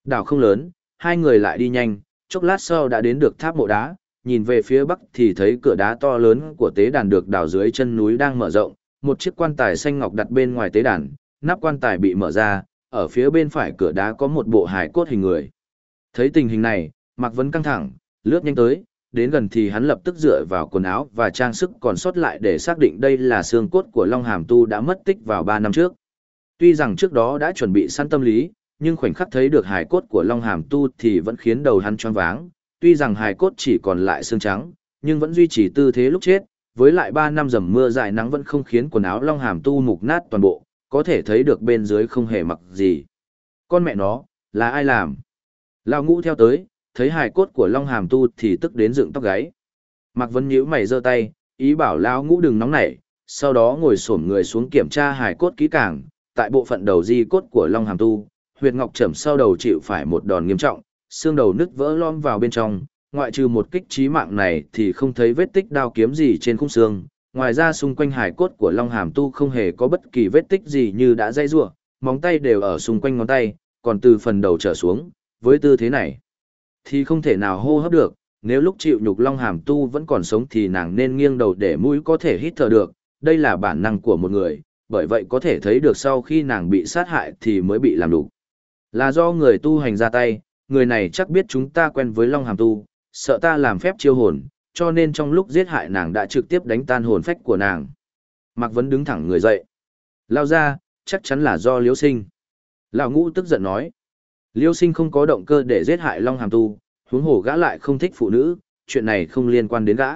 Đảo không lớn, hai người lại đi nhanh, chốc lát sau đã đến được tháp mộ đá, nhìn về phía bắc thì thấy cửa đá to lớn của tế đàn được đào dưới chân núi đang mở rộng, một chiếc quan tài xanh ngọc đặt bên ngoài tế đàn, nắp quan tài bị mở ra, ở phía bên phải cửa đá có một bộ hài cốt hình người. Thấy tình hình này, Mạc Vấn căng thẳng, lướt nhanh tới, đến gần thì hắn lập tức dựa vào quần áo và trang sức còn sót lại để xác định đây là xương cốt của Long Hàm Tu đã mất tích vào 3 năm trước. Tuy rằng trước đó đã chuẩn bị sẵn tâm lý, nhưng khoảnh khắc thấy được hài cốt của Long Hàm Tu thì vẫn khiến đầu hắn choáng váng, tuy rằng hài cốt chỉ còn lại xương trắng, nhưng vẫn duy trì tư thế lúc chết, với lại 3 năm dầm mưa dài nắng vẫn không khiến quần áo Long Hàm Tu mục nát toàn bộ, có thể thấy được bên dưới không hề mặc gì. Con mẹ nó, là ai làm? Lao ngũ theo tới, thấy hài cốt của Long Hàm Tu thì tức đến dựng tóc gáy. Mạc Vân nhíu mày giơ tay, ý bảo Lão ngũ đừng nóng nảy, sau đó ngồi xổm người xuống kiểm tra hài cốt kỹ càng, tại bộ phận đầu di cốt của Long Hàm Tu, huyệt ngọc trầm sau đầu chịu phải một đòn nghiêm trọng, xương đầu nứt vỡ lom vào bên trong, ngoại trừ một kích trí mạng này thì không thấy vết tích đao kiếm gì trên khung xương. Ngoài ra xung quanh hải cốt của Long Hàm Tu không hề có bất kỳ vết tích gì như đã dây rủa, móng tay đều ở xung quanh ngón tay, còn từ phần đầu trở xuống, với tư thế này thì không thể nào hô hấp được. Nếu lúc chịu nhục Long Hàm Tu vẫn còn sống thì nàng nên nghiêng đầu để mũi có thể hít thở được, đây là bản năng của một người, bởi vậy có thể thấy được sau khi nàng bị sát hại thì mới bị làm đủ. Là do người tu hành ra tay, người này chắc biết chúng ta quen với Long Hàm Tu, sợ ta làm phép chiêu hồn, cho nên trong lúc giết hại nàng đã trực tiếp đánh tan hồn phách của nàng. Mạc Vấn đứng thẳng người dậy. Lao ra, chắc chắn là do liếu Sinh. Lão ngũ tức giận nói. Liêu Sinh không có động cơ để giết hại Long Hàm Tu, huống hồ gã lại không thích phụ nữ, chuyện này không liên quan đến gã.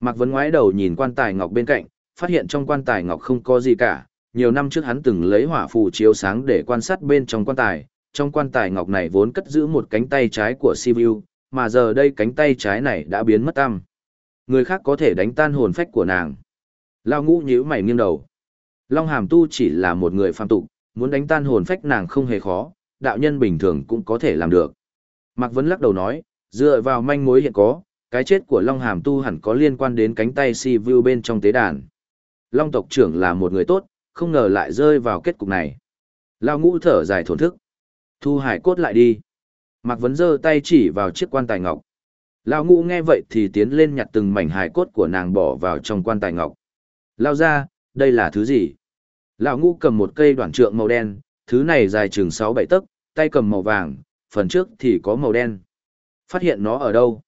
Mạc Vấn ngoái đầu nhìn quan tài ngọc bên cạnh, phát hiện trong quan tài ngọc không có gì cả. Nhiều năm trước hắn từng lấy hỏa phù chiếu sáng để quan sát bên trong quan tài. Trong quan tài ngọc này vốn cất giữ một cánh tay trái của Sivu, mà giờ đây cánh tay trái này đã biến mất tăm. Người khác có thể đánh tan hồn phách của nàng. Lao ngũ nhíu mày nghiêng đầu. Long hàm tu chỉ là một người phàm tục, muốn đánh tan hồn phách nàng không hề khó, đạo nhân bình thường cũng có thể làm được. Mạc Vấn lắc đầu nói, dựa vào manh mối hiện có, cái chết của Long hàm tu hẳn có liên quan đến cánh tay si view bên trong tế đàn. Long tộc trưởng là một người tốt, không ngờ lại rơi vào kết cục này. Lao ngũ thở dài thổn thức. Thu hải cốt lại đi. Mạc Vấn giơ tay chỉ vào chiếc quan tài ngọc. Lao ngũ nghe vậy thì tiến lên nhặt từng mảnh hài cốt của nàng bỏ vào trong quan tài ngọc. Lao ra, đây là thứ gì? Lão ngũ cầm một cây đoạn trượng màu đen, thứ này dài chừng 6-7 tấc, tay cầm màu vàng, phần trước thì có màu đen. Phát hiện nó ở đâu?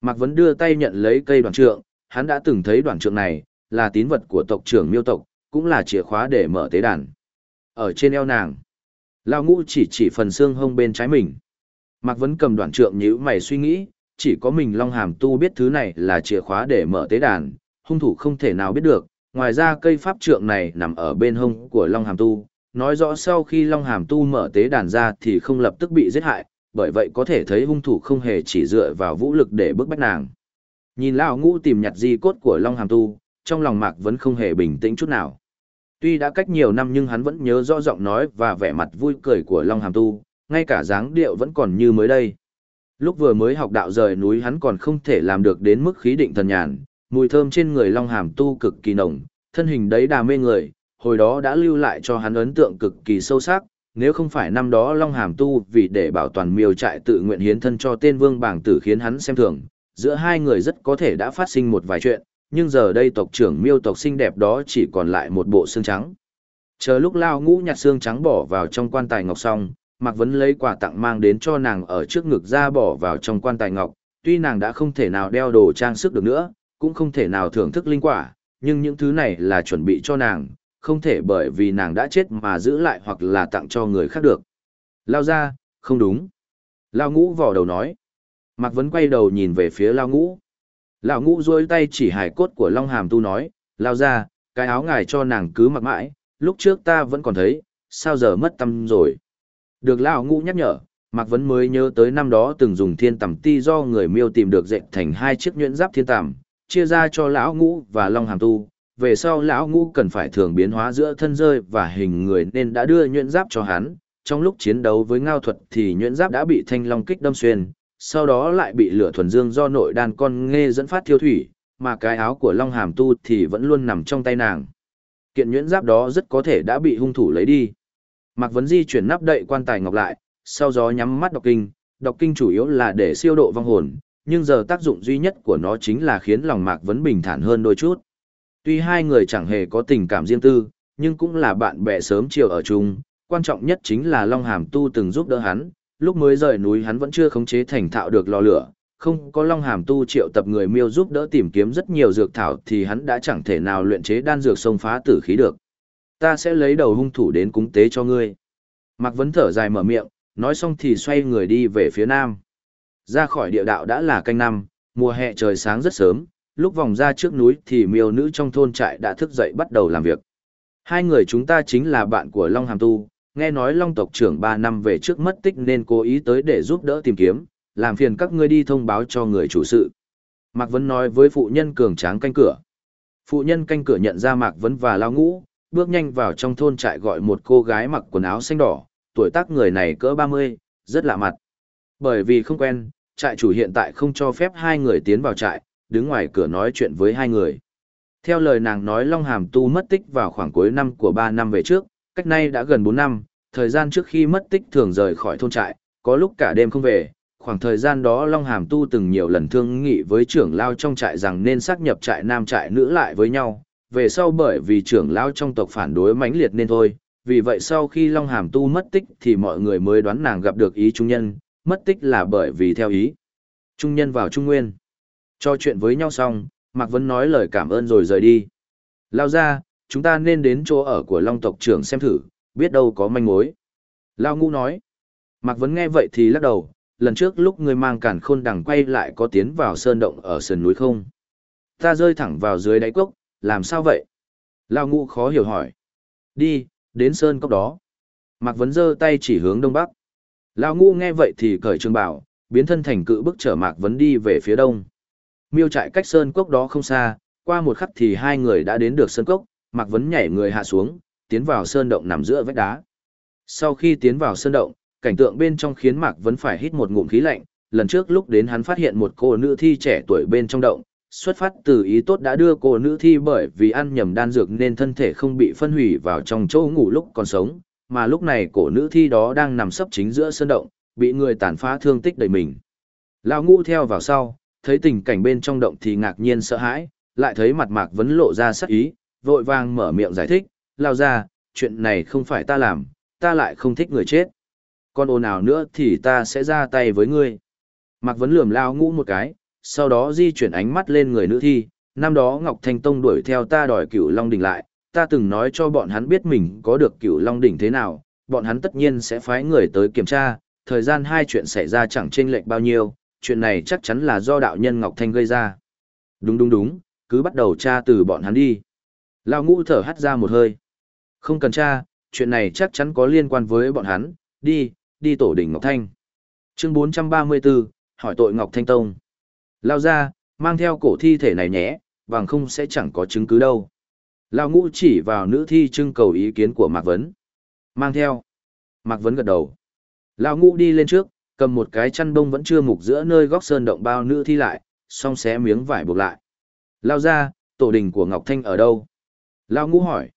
Mạc Vấn đưa tay nhận lấy cây đoạn trượng, hắn đã từng thấy đoạn trượng này, là tín vật của tộc trưởng miêu tộc, cũng là chìa khóa để mở tế đàn. Ở trên eo nàng, Lao ngũ chỉ chỉ phần xương hông bên trái mình. Mạc Vấn cầm đoạn trượng nhíu mày suy nghĩ, chỉ có mình Long Hàm Tu biết thứ này là chìa khóa để mở tế đàn, hung thủ không thể nào biết được, ngoài ra cây pháp trượng này nằm ở bên hông của Long Hàm Tu, nói rõ sau khi Long Hàm Tu mở tế đàn ra thì không lập tức bị giết hại, bởi vậy có thể thấy hung thủ không hề chỉ dựa vào vũ lực để bức bách nàng. Nhìn lão ngũ tìm nhặt di cốt của Long Hàm Tu, trong lòng Mạc vẫn không hề bình tĩnh chút nào. Tuy đã cách nhiều năm nhưng hắn vẫn nhớ rõ giọng nói và vẻ mặt vui cười của Long Hàm Tu, ngay cả dáng điệu vẫn còn như mới đây. Lúc vừa mới học đạo rời núi hắn còn không thể làm được đến mức khí định thần nhàn, mùi thơm trên người Long Hàm Tu cực kỳ nồng, thân hình đấy đà mê người, hồi đó đã lưu lại cho hắn ấn tượng cực kỳ sâu sắc, nếu không phải năm đó Long Hàm Tu vì để bảo toàn miêu trại tự nguyện hiến thân cho tên vương bảng tử khiến hắn xem thường, giữa hai người rất có thể đã phát sinh một vài chuyện, nhưng giờ đây tộc trưởng miêu tộc xinh đẹp đó chỉ còn lại một bộ xương trắng. Chờ lúc lao ngũ nhặt xương trắng bỏ vào trong quan tài ngọc xong, Mạc Vấn lấy quà tặng mang đến cho nàng ở trước ngực ra bỏ vào trong quan tài ngọc, tuy nàng đã không thể nào đeo đồ trang sức được nữa, cũng không thể nào thưởng thức linh quả, nhưng những thứ này là chuẩn bị cho nàng, không thể bởi vì nàng đã chết mà giữ lại hoặc là tặng cho người khác được. Lao ra, không đúng. Lao ngũ vò đầu nói. Mạc Vấn quay đầu nhìn về phía Lao ngũ. Lao ngũ rôi tay chỉ hài cốt của Long Hàm Tu nói, Lao ra, cái áo ngài cho nàng cứ mặc mãi, lúc trước ta vẫn còn thấy, sao giờ mất tâm rồi. Được lão ngũ nhắc nhở, Mạc Vấn mới nhớ tới năm đó từng dùng thiên tầm ti do người miêu tìm được dệt thành hai chiếc nhuyễn giáp thiên tầm, chia ra cho lão ngũ và long hàm tu. Về sau lão ngũ cần phải thường biến hóa giữa thân rơi và hình người nên đã đưa nhuyễn giáp cho hắn. Trong lúc chiến đấu với ngao thuật thì nhuyễn giáp đã bị thanh long kích đâm xuyên, sau đó lại bị lửa thuần dương do nội đan con nghe dẫn phát thiêu thủy, mà cái áo của long hàm tu thì vẫn luôn nằm trong tay nàng. Kiện nhuyễn giáp đó rất có thể đã bị hung thủ lấy đi. Mạc Vấn Di chuyển nắp đậy quan tài ngọc lại, sau đó nhắm mắt đọc kinh, đọc kinh chủ yếu là để siêu độ vong hồn, nhưng giờ tác dụng duy nhất của nó chính là khiến lòng Mạc Vấn bình thản hơn đôi chút. Tuy hai người chẳng hề có tình cảm riêng tư, nhưng cũng là bạn bè sớm chiều ở chung, quan trọng nhất chính là Long Hàm Tu từng giúp đỡ hắn, lúc mới rời núi hắn vẫn chưa khống chế thành thạo được lò lửa, không có Long Hàm tu triệu tập người miêu giúp đỡ tìm kiếm rất nhiều dược thảo thì hắn đã chẳng thể nào luyện chế đan dược xông phá tử khí được. Ta sẽ lấy đầu hung thủ đến cúng tế cho ngươi. Mạc Vấn thở dài mở miệng, nói xong thì xoay người đi về phía nam. Ra khỏi địa đạo đã là canh năm, mùa hè trời sáng rất sớm, lúc vòng ra trước núi thì miêu nữ trong thôn trại đã thức dậy bắt đầu làm việc. Hai người chúng ta chính là bạn của Long Hàm Tu, nghe nói Long tộc trưởng 3 năm về trước mất tích nên cố ý tới để giúp đỡ tìm kiếm, làm phiền các ngươi đi thông báo cho người chủ sự. Mạc Vấn nói với phụ nhân cường tráng canh cửa. Phụ nhân canh cửa nhận ra Mạc Vấn và Lao Ngũ, bước nhanh vào trong thôn trại gọi một cô gái mặc quần áo xanh đỏ, tuổi tác người này cỡ 30, rất lạ mặt. Bởi vì không quen, trại chủ hiện tại không cho phép hai người tiến vào trại, đứng ngoài cửa nói chuyện với hai người. Theo lời nàng nói Long Hàm Tu mất tích vào khoảng cuối năm của 3 năm về trước, cách nay đã gần 4 năm, thời gian trước khi mất tích thường rời khỏi thôn trại, có lúc cả đêm không về. Khoảng thời gian đó Long Hàm Tu từng nhiều lần thương nghị với trưởng lao trong trại rằng nên xác nhập trại nam trại nữ lại với nhau, về sau bởi vì trưởng lao trong tộc phản đối mãnh liệt nên thôi. Vì vậy sau khi Long Hàm Tu mất tích thì mọi người mới đoán nàng gặp được ý trung nhân, mất tích là bởi vì theo ý. Trung nhân vào Trung Nguyên. Cho chuyện với nhau xong, Mạc Vân nói lời cảm ơn rồi rời đi. Lao ra, chúng ta nên đến chỗ ở của Long tộc trưởng xem thử, biết đâu có manh mối. Lao ngu nói. Mạc Vân nghe vậy thì lắc đầu, lần trước lúc người mang cản khôn đằng quay lại có tiến vào sơn động ở sườn núi không? Ta rơi thẳng vào dưới đáy cốc, làm sao vậy? Lao ngu khó hiểu hỏi. Đi, đến sơn cốc đó. Mạc Vấn giơ tay chỉ hướng đông bắc. Lao ngu nghe vậy thì cởi trường bảo, biến thân thành cự bức trở Mạc Vấn đi về phía đông. Miêu trại cách sơn cốc đó không xa, qua một khắc thì hai người đã đến được sơn cốc, Mạc Vấn nhảy người hạ xuống, tiến vào sơn động nằm giữa vách đá. Sau khi tiến vào sơn động, cảnh tượng bên trong khiến Mạc Vấn phải hít một ngụm khí lạnh, lần trước lúc đến hắn phát hiện một cô nữ thi trẻ tuổi bên trong động, xuất phát từ ý tốt đã đưa cô nữ thi bởi vì ăn nhầm đan dược nên thân thể không bị phân hủy vào trong chỗ ngủ lúc còn sống, mà lúc này cổ nữ thi đó đang nằm sấp chính giữa sơn động, bị người tàn phá thương tích đầy mình. Lão ngũ theo vào sau, thấy tình cảnh bên trong động thì ngạc nhiên sợ hãi, lại thấy mặt Mạc Vấn lộ ra sắc ý, vội vàng mở miệng giải thích, lao ra, chuyện này không phải ta làm, ta lại không thích người chết. Còn ồn nào nữa thì ta sẽ ra tay với ngươi. Mạc Vấn lườm lao ngũ một cái, sau đó di chuyển ánh mắt lên người nữ thi, năm đó Ngọc Thanh Tông đuổi theo ta đòi cửu Long Đỉnh lại, ta từng nói cho bọn hắn biết mình có được cửu Long Đỉnh thế nào, bọn hắn tất nhiên sẽ phái người tới kiểm tra, thời gian hai chuyện xảy ra chẳng chênh lệch bao nhiêu, chuyện này chắc chắn là do đạo nhân Ngọc Thanh gây ra. Đúng đúng đúng, cứ bắt đầu tra từ bọn hắn đi. Lao ngũ thở hắt ra một hơi. Không cần tra, chuyện này chắc chắn có liên quan với bọn hắn, đi, đi tổ đỉnh Ngọc Thanh. Chương 434, hỏi tội Ngọc Thanh Tông. Lao ra, mang theo cổ thi thể này nhé, bằng không sẽ chẳng có chứng cứ đâu. Lao ngũ chỉ vào nữ thi trưng cầu ý kiến của Mạc Vấn. Mang theo. Mạc Vấn gật đầu. Lao ngũ đi lên trước, cầm một cái chăn bông vẫn chưa mục giữa nơi góc sơn động bao nữ thi lại, xong xé miếng vải buộc lại. Lao ra, tổ đình của Ngọc Thanh ở đâu? Lao ngũ hỏi.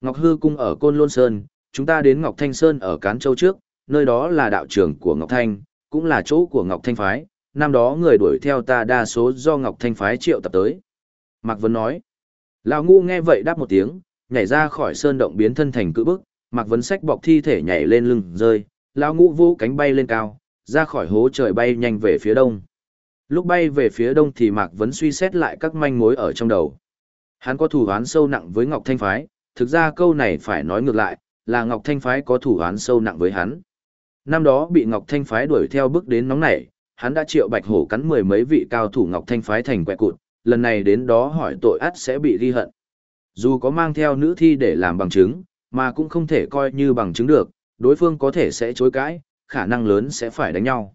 Ngọc Hư Cung ở Côn Lôn Sơn, chúng ta đến Ngọc Thanh Sơn ở Cán Châu trước, nơi đó là đạo trưởng của Ngọc Thanh, cũng là chỗ của Ngọc Thanh Phái, năm đó người đuổi theo ta đa số do Ngọc Thanh Phái triệu tập tới. Mạc Vân nói. Lao ngũ nghe vậy đáp một tiếng, nhảy ra khỏi sơn động biến thân thành cự bức, Mạc Vân sách bọc thi thể nhảy lên lưng rơi, Lao ngũ vô cánh bay lên cao, ra khỏi hố trời bay nhanh về phía đông. Lúc bay về phía đông thì Mạc Vấn suy xét lại các manh mối ở trong đầu. Hắn có thủ án sâu nặng với Ngọc Thanh Phái, thực ra câu này phải nói ngược lại, là Ngọc Thanh Phái có thủ án sâu nặng với hắn. Năm đó bị Ngọc Thanh Phái đuổi theo bước đến nóng nảy, hắn đã triệu bạch hổ cắn mười mấy vị cao thủ Ngọc Thanh Phái thành quẹ cụt, lần này đến đó hỏi tội ắt sẽ bị ghi hận. Dù có mang theo nữ thi để làm bằng chứng, mà cũng không thể coi như bằng chứng được, đối phương có thể sẽ chối cãi, khả năng lớn sẽ phải đánh nhau.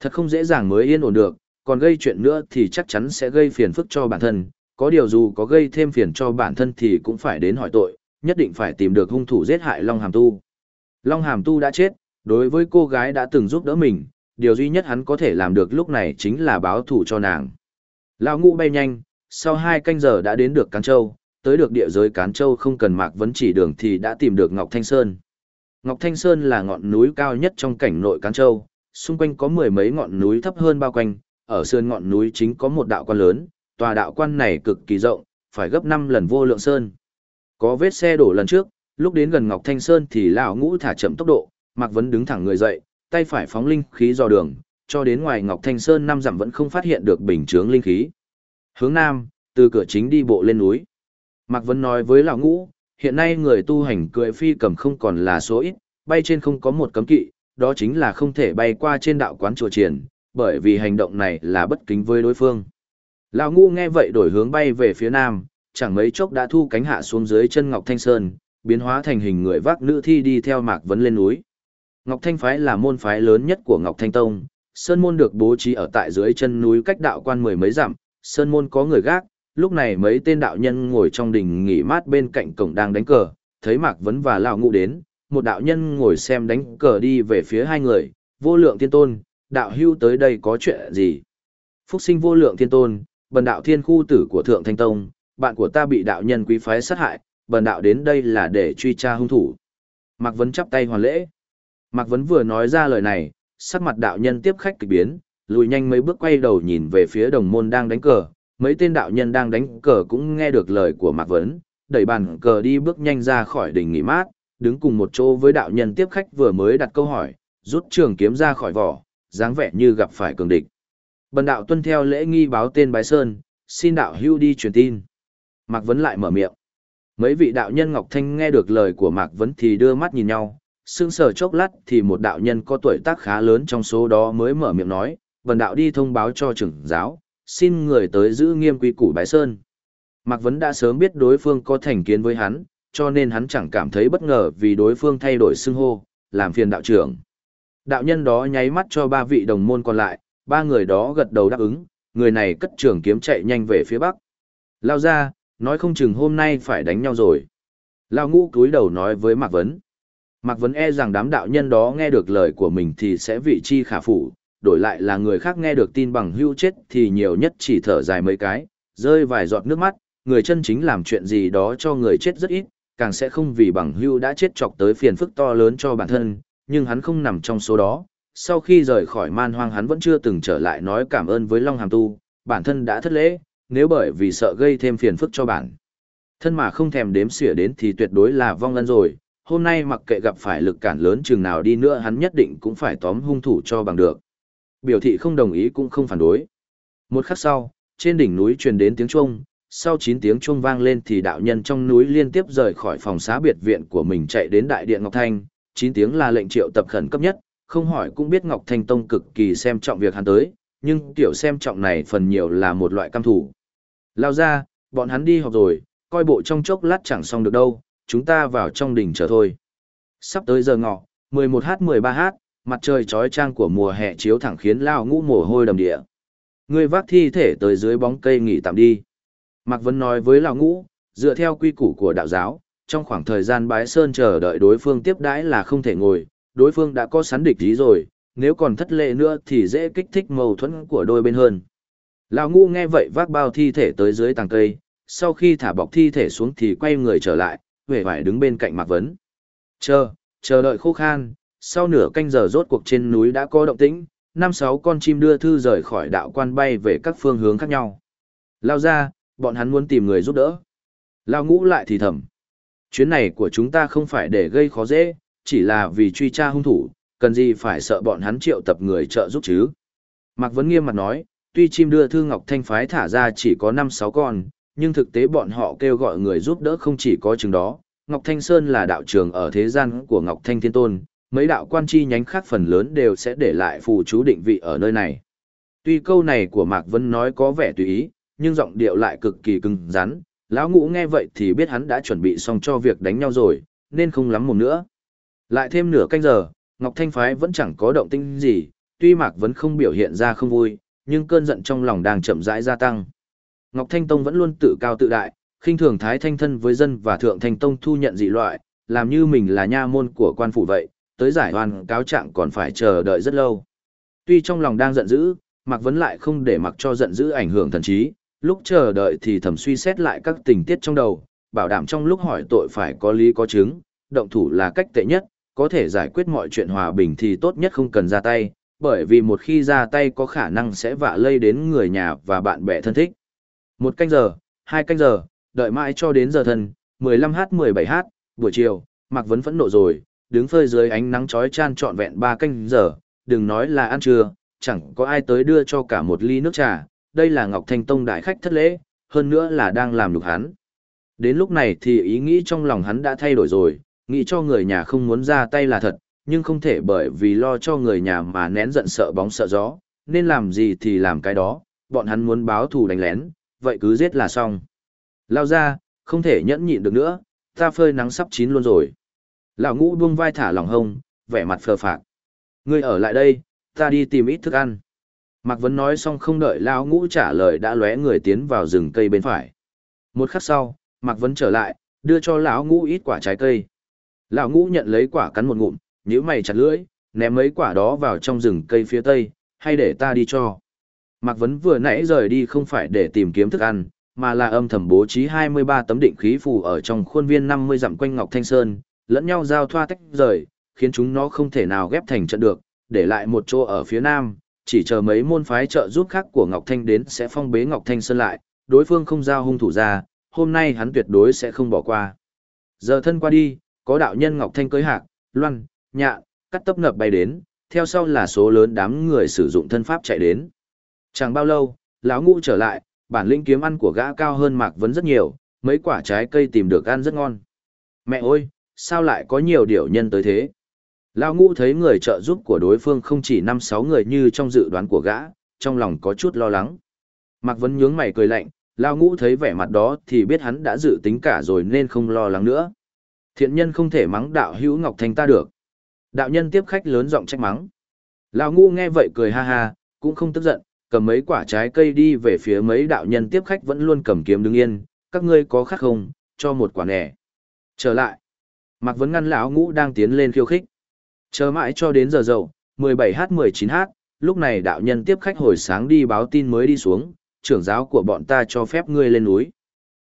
Thật không dễ dàng mới yên ổn được, còn gây chuyện nữa thì chắc chắn sẽ gây phiền phức cho bản thân, có điều dù có gây thêm phiền cho bản thân thì cũng phải đến hỏi tội, nhất định phải tìm được hung thủ giết hại Long Hàm Tu. Long Hàm Tu đã chết, đối với cô gái đã từng giúp đỡ mình, điều duy nhất hắn có thể làm được lúc này chính là báo thù cho nàng. Lão ngũ bay nhanh, sau hai canh giờ đã đến được Cán Châu, tới được địa giới Cán Châu không cần mạc vấn chỉ đường thì đã tìm được Ngọc Thanh Sơn. Ngọc Thanh Sơn là ngọn núi cao nhất trong cảnh nội Cán Châu, xung quanh có mười mấy ngọn núi thấp hơn bao quanh, ở sườn ngọn núi chính có một đạo quan lớn, tòa đạo quan này cực kỳ rộng, phải gấp 5 lần vô lượng sơn. Có vết xe đổ lần trước, lúc đến gần Ngọc Thanh Sơn thì lão ngũ thả chậm tốc độ, Mạc Vấn đứng thẳng người dậy, tay phải phóng linh khí dò đường, cho đến ngoài Ngọc Thanh Sơn năm dặm vẫn không phát hiện được bình chướng linh khí. Hướng nam, từ cửa chính đi bộ lên núi. Mạc Vân nói với lão ngũ, hiện nay người tu hành cưỡi phi cầm không còn là số ít, bay trên không có một cấm kỵ, đó chính là không thể bay qua trên đạo quán chùa triển, bởi vì hành động này là bất kính với đối phương. Lão ngu nghe vậy đổi hướng bay về phía nam, chẳng mấy chốc đã thu cánh hạ xuống dưới chân Ngọc Thanh Sơn, biến hóa thành hình người vác nữ thi đi theo Mạc Vấn lên núi. Ngọc Thanh phái là môn phái lớn nhất của Ngọc Thanh Tông, sơn môn được bố trí ở tại dưới chân núi cách đạo quan mười mấy dặm, sơn môn có người gác, lúc này mấy tên đạo nhân ngồi trong đình nghỉ mát bên cạnh cổng đang đánh cờ, thấy Mạc Vấn và lão ngũ đến, một đạo nhân ngồi xem đánh cờ đi về phía hai người, vô lượng thiên tôn, đạo hưu tới đây có chuyện gì? Phúc sinh vô lượng thiên tôn, bần đạo thiên khu tử của Thượng Thanh Tông, bạn của ta bị đạo nhân quý phái sát hại, bần đạo đến đây là để truy tra hung thủ. Mạc Vấn chắp tay hoàn lễ. Mạc Vấn vừa nói ra lời này, sắc mặt đạo nhân tiếp khách kịch biến, lùi nhanh mấy bước quay đầu nhìn về phía đồng môn đang đánh cờ, mấy tên đạo nhân đang đánh cờ cũng nghe được lời của Mạc Vấn, đẩy bàn cờ đi bước nhanh ra khỏi đỉnh nghỉ mát, đứng cùng một chỗ với đạo nhân tiếp khách vừa mới đặt câu hỏi, rút trường kiếm ra khỏi vỏ, dáng vẻ như gặp phải cường địch. Bần đạo tuân theo lễ nghi báo tên Bái Sơn, xin đạo hưu đi truyền tin. Mạc Vấn lại mở miệng. Mấy vị đạo nhân Ngọc Thanh nghe được lời của Mạc Vấn thì đưa mắt nhìn nhau, sững sờ chốc lát thì một đạo nhân có tuổi tác khá lớn trong số đó mới mở miệng nói, bần đạo đi thông báo cho trưởng giáo, xin người tới giữ nghiêm quy củ Bái Sơn. Mạc Vấn đã sớm biết đối phương có thành kiến với hắn, cho nên hắn chẳng cảm thấy bất ngờ vì đối phương thay đổi xưng hô, làm phiền đạo trưởng. Đạo nhân đó nháy mắt cho ba vị đồng môn còn lại, ba người đó gật đầu đáp ứng, người này cất trường kiếm chạy nhanh về phía bắc. Lao ra, nói không chừng hôm nay phải đánh nhau rồi. Lao ngũ cúi đầu nói với Mạc Vấn. Mạc Vấn e rằng đám đạo nhân đó nghe được lời của mình thì sẽ vị chi khả phủ, đổi lại là người khác nghe được tin bằng hưu chết thì nhiều nhất chỉ thở dài mấy cái, rơi vài giọt nước mắt, người chân chính làm chuyện gì đó cho người chết rất ít, càng sẽ không vì bằng hưu đã chết chọc tới phiền phức to lớn cho bản thân, nhưng hắn không nằm trong số đó. Sau khi rời khỏi man hoang hắn vẫn chưa từng trở lại nói cảm ơn với Long Hàm Tu, bản thân đã thất lễ, nếu bởi vì sợ gây thêm phiền phức cho bản. Thân mà không thèm đếm xỉa đến thì tuyệt đối là vong ân rồi, hôm nay mặc kệ gặp phải lực cản lớn chừng nào đi nữa hắn nhất định cũng phải tóm hung thủ cho bằng được. Biểu thị không đồng ý cũng không phản đối. Một khắc sau, trên đỉnh núi truyền đến tiếng chuông, sau 9 tiếng chuông vang lên thì đạo nhân trong núi liên tiếp rời khỏi phòng xá biệt viện của mình chạy đến đại điện Ngọc Thanh, 9 tiếng là lệnh triệu tập khẩn cấp nhất, không hỏi cũng biết Ngọc Thanh Tông cực kỳ xem trọng việc hắn tới, nhưng tiểu xem trọng này phần nhiều là một loại cam thủ. Lao ra, bọn hắn đi học rồi, coi bộ trong chốc lát chẳng xong được đâu, chúng ta vào trong đỉnh chờ thôi. Sắp tới giờ ngọ, 11h13h, mặt trời trói trang của mùa hè chiếu thẳng khiến Lao ngũ mồ hôi đầm địa. Người vác thi thể tới dưới bóng cây nghỉ tạm đi. Mạc Vân nói với Lão Ngũ, dựa theo quy củ của đạo giáo, trong khoảng thời gian bái sơn chờ đợi đối phương tiếp đãi là không thể ngồi, đối phương đã có sẵn địch ý rồi, nếu còn thất lệ nữa thì dễ kích thích mâu thuẫn của đôi bên hơn. Lão Ngũ nghe vậy vác bao thi thể tới dưới tàng cây, sau khi thả bọc thi thể xuống thì quay người trở lại, vẻ vải đứng bên cạnh Mạc Vấn. Chờ, chờ đợi khô khan, sau nửa canh giờ rốt cuộc trên núi đã có động tĩnh, năm sáu con chim đưa thư rời khỏi đạo quan bay về các phương hướng khác nhau. Lao ra, bọn hắn muốn tìm người giúp đỡ. Lao ngũ lại thì thầm. Chuyến này của chúng ta không phải để gây khó dễ, chỉ là vì truy tra hung thủ, cần gì phải sợ bọn hắn triệu tập người trợ giúp chứ. Mạc Vấn nghiêm mặt nói, tuy chim đưa thư Ngọc Thanh phái thả ra chỉ có 5-6 con, nhưng thực tế bọn họ kêu gọi người giúp đỡ không chỉ có chừng đó. Ngọc Thanh Sơn là đạo trường ở thế gian của Ngọc Thanh Thiên Tôn, mấy đạo quan chi nhánh khác phần lớn đều sẽ để lại phù chú định vị ở nơi này. Tuy câu này của Mạc Vân nói có vẻ tùy ý, nhưng giọng điệu lại cực kỳ cứng rắn. Lão ngũ nghe vậy thì biết hắn đã chuẩn bị xong cho việc đánh nhau rồi, nên không lắm mồm nữa. Lại thêm nửa canh giờ, Ngọc Thanh Phái vẫn chẳng có động tĩnh gì, tuy Mạc Vân không biểu hiện ra không vui, nhưng cơn giận trong lòng đang chậm rãi gia tăng. Ngọc Thanh Tông vẫn luôn tự cao tự đại, khinh thường thái thanh thân với dân và thượng thanh tông thu nhận dị loại, làm như mình là nha môn của quan phủ vậy, tới giải oan cáo trạng còn phải chờ đợi rất lâu. Tuy trong lòng đang giận dữ, Mạc Vấn lại không để mặc cho giận dữ ảnh hưởng thần trí, lúc chờ đợi thì thầm suy xét lại các tình tiết trong đầu, bảo đảm trong lúc hỏi tội phải có lý có chứng, động thủ là cách tệ nhất, có thể giải quyết mọi chuyện hòa bình thì tốt nhất không cần ra tay, bởi vì một khi ra tay có khả năng sẽ vạ lây đến người nhà và bạn bè thân thích. Một canh giờ, hai canh giờ, đợi mãi cho đến giờ thân, 15h 17h, buổi chiều, Mạc Vấn phẫn nộ rồi, đứng phơi dưới ánh nắng chói chan trọn vẹn ba canh giờ, đừng nói là ăn trưa, chẳng có ai tới đưa cho cả một ly nước trà, đây là Ngọc Thanh Tông đại khách thất lễ, hơn nữa là đang làm nhục hắn. Đến lúc này thì ý nghĩ trong lòng hắn đã thay đổi rồi, nghĩ cho người nhà không muốn ra tay là thật, nhưng không thể bởi vì lo cho người nhà mà nén giận sợ bóng sợ gió, nên làm gì thì làm cái đó, bọn hắn muốn báo thù đánh lén, vậy cứ giết là xong. Lao ra, không thể nhẫn nhịn được nữa, ta phơi nắng sắp chín luôn rồi. Lão ngũ buông vai thả lỏng hông, vẻ mặt phờ phạc. Ngươi ở lại đây, ta đi tìm ít thức ăn. Mạc Vấn nói xong không đợi Lão ngũ trả lời đã lóe người tiến vào rừng cây bên phải. Một khắc sau, Mạc Vấn trở lại, đưa cho lão ngũ ít quả trái cây. Lão ngũ nhận lấy quả cắn một ngụm, nhíu mày chặt lưỡi, ném mấy quả đó vào trong rừng cây phía tây, hay để ta đi cho. Mạc Vấn vừa nãy rời đi không phải để tìm kiếm thức ăn, mà là âm thầm bố trí 23 tấm định khí phù ở trong khuôn viên 50 dặm quanh Ngọc Thanh Sơn, lẫn nhau giao thoa tách rời, khiến chúng nó không thể nào ghép thành trận được, để lại một chỗ ở phía nam, chỉ chờ mấy môn phái trợ giúp khác của Ngọc Thanh đến sẽ phong bế Ngọc Thanh Sơn lại, đối phương không giao hung thủ ra, hôm nay hắn tuyệt đối sẽ không bỏ qua. Giờ thân qua đi, có đạo nhân Ngọc Thanh cưới hạc, loan, nhạ, cắt tấp ngập bay đến, theo sau là số lớn đám người sử dụng thân pháp chạy đến. Chẳng bao lâu, lão ngũ trở lại, bản lĩnh kiếm ăn của gã cao hơn Mạc Vấn rất nhiều, mấy quả trái cây tìm được ăn rất ngon. Mẹ ơi, sao lại có nhiều điều nhân tới thế? Lão ngũ thấy người trợ giúp của đối phương không chỉ năm sáu người như trong dự đoán của gã, trong lòng có chút lo lắng. Mạc Vấn nhướng mày cười lạnh, Lão ngũ thấy vẻ mặt đó thì biết hắn đã dự tính cả rồi nên không lo lắng nữa. Thiện nhân không thể mắng đạo hữu Ngọc Thanh ta được. Đạo nhân tiếp khách lớn giọng trách mắng. Lão ngũ nghe vậy cười ha ha, cũng không tức giận, cầm mấy quả trái cây đi về phía mấy đạo nhân tiếp khách vẫn luôn cầm kiếm đứng yên, các ngươi có khác không, cho một quả nẻ. Trở lại. Mạc Vấn ngăn lão ngũ đang tiến lên khiêu khích. Chờ mãi cho đến giờ dậu, 17h19h, lúc này đạo nhân tiếp khách hồi sáng đi báo tin mới đi xuống, trưởng giáo của bọn ta cho phép ngươi lên núi.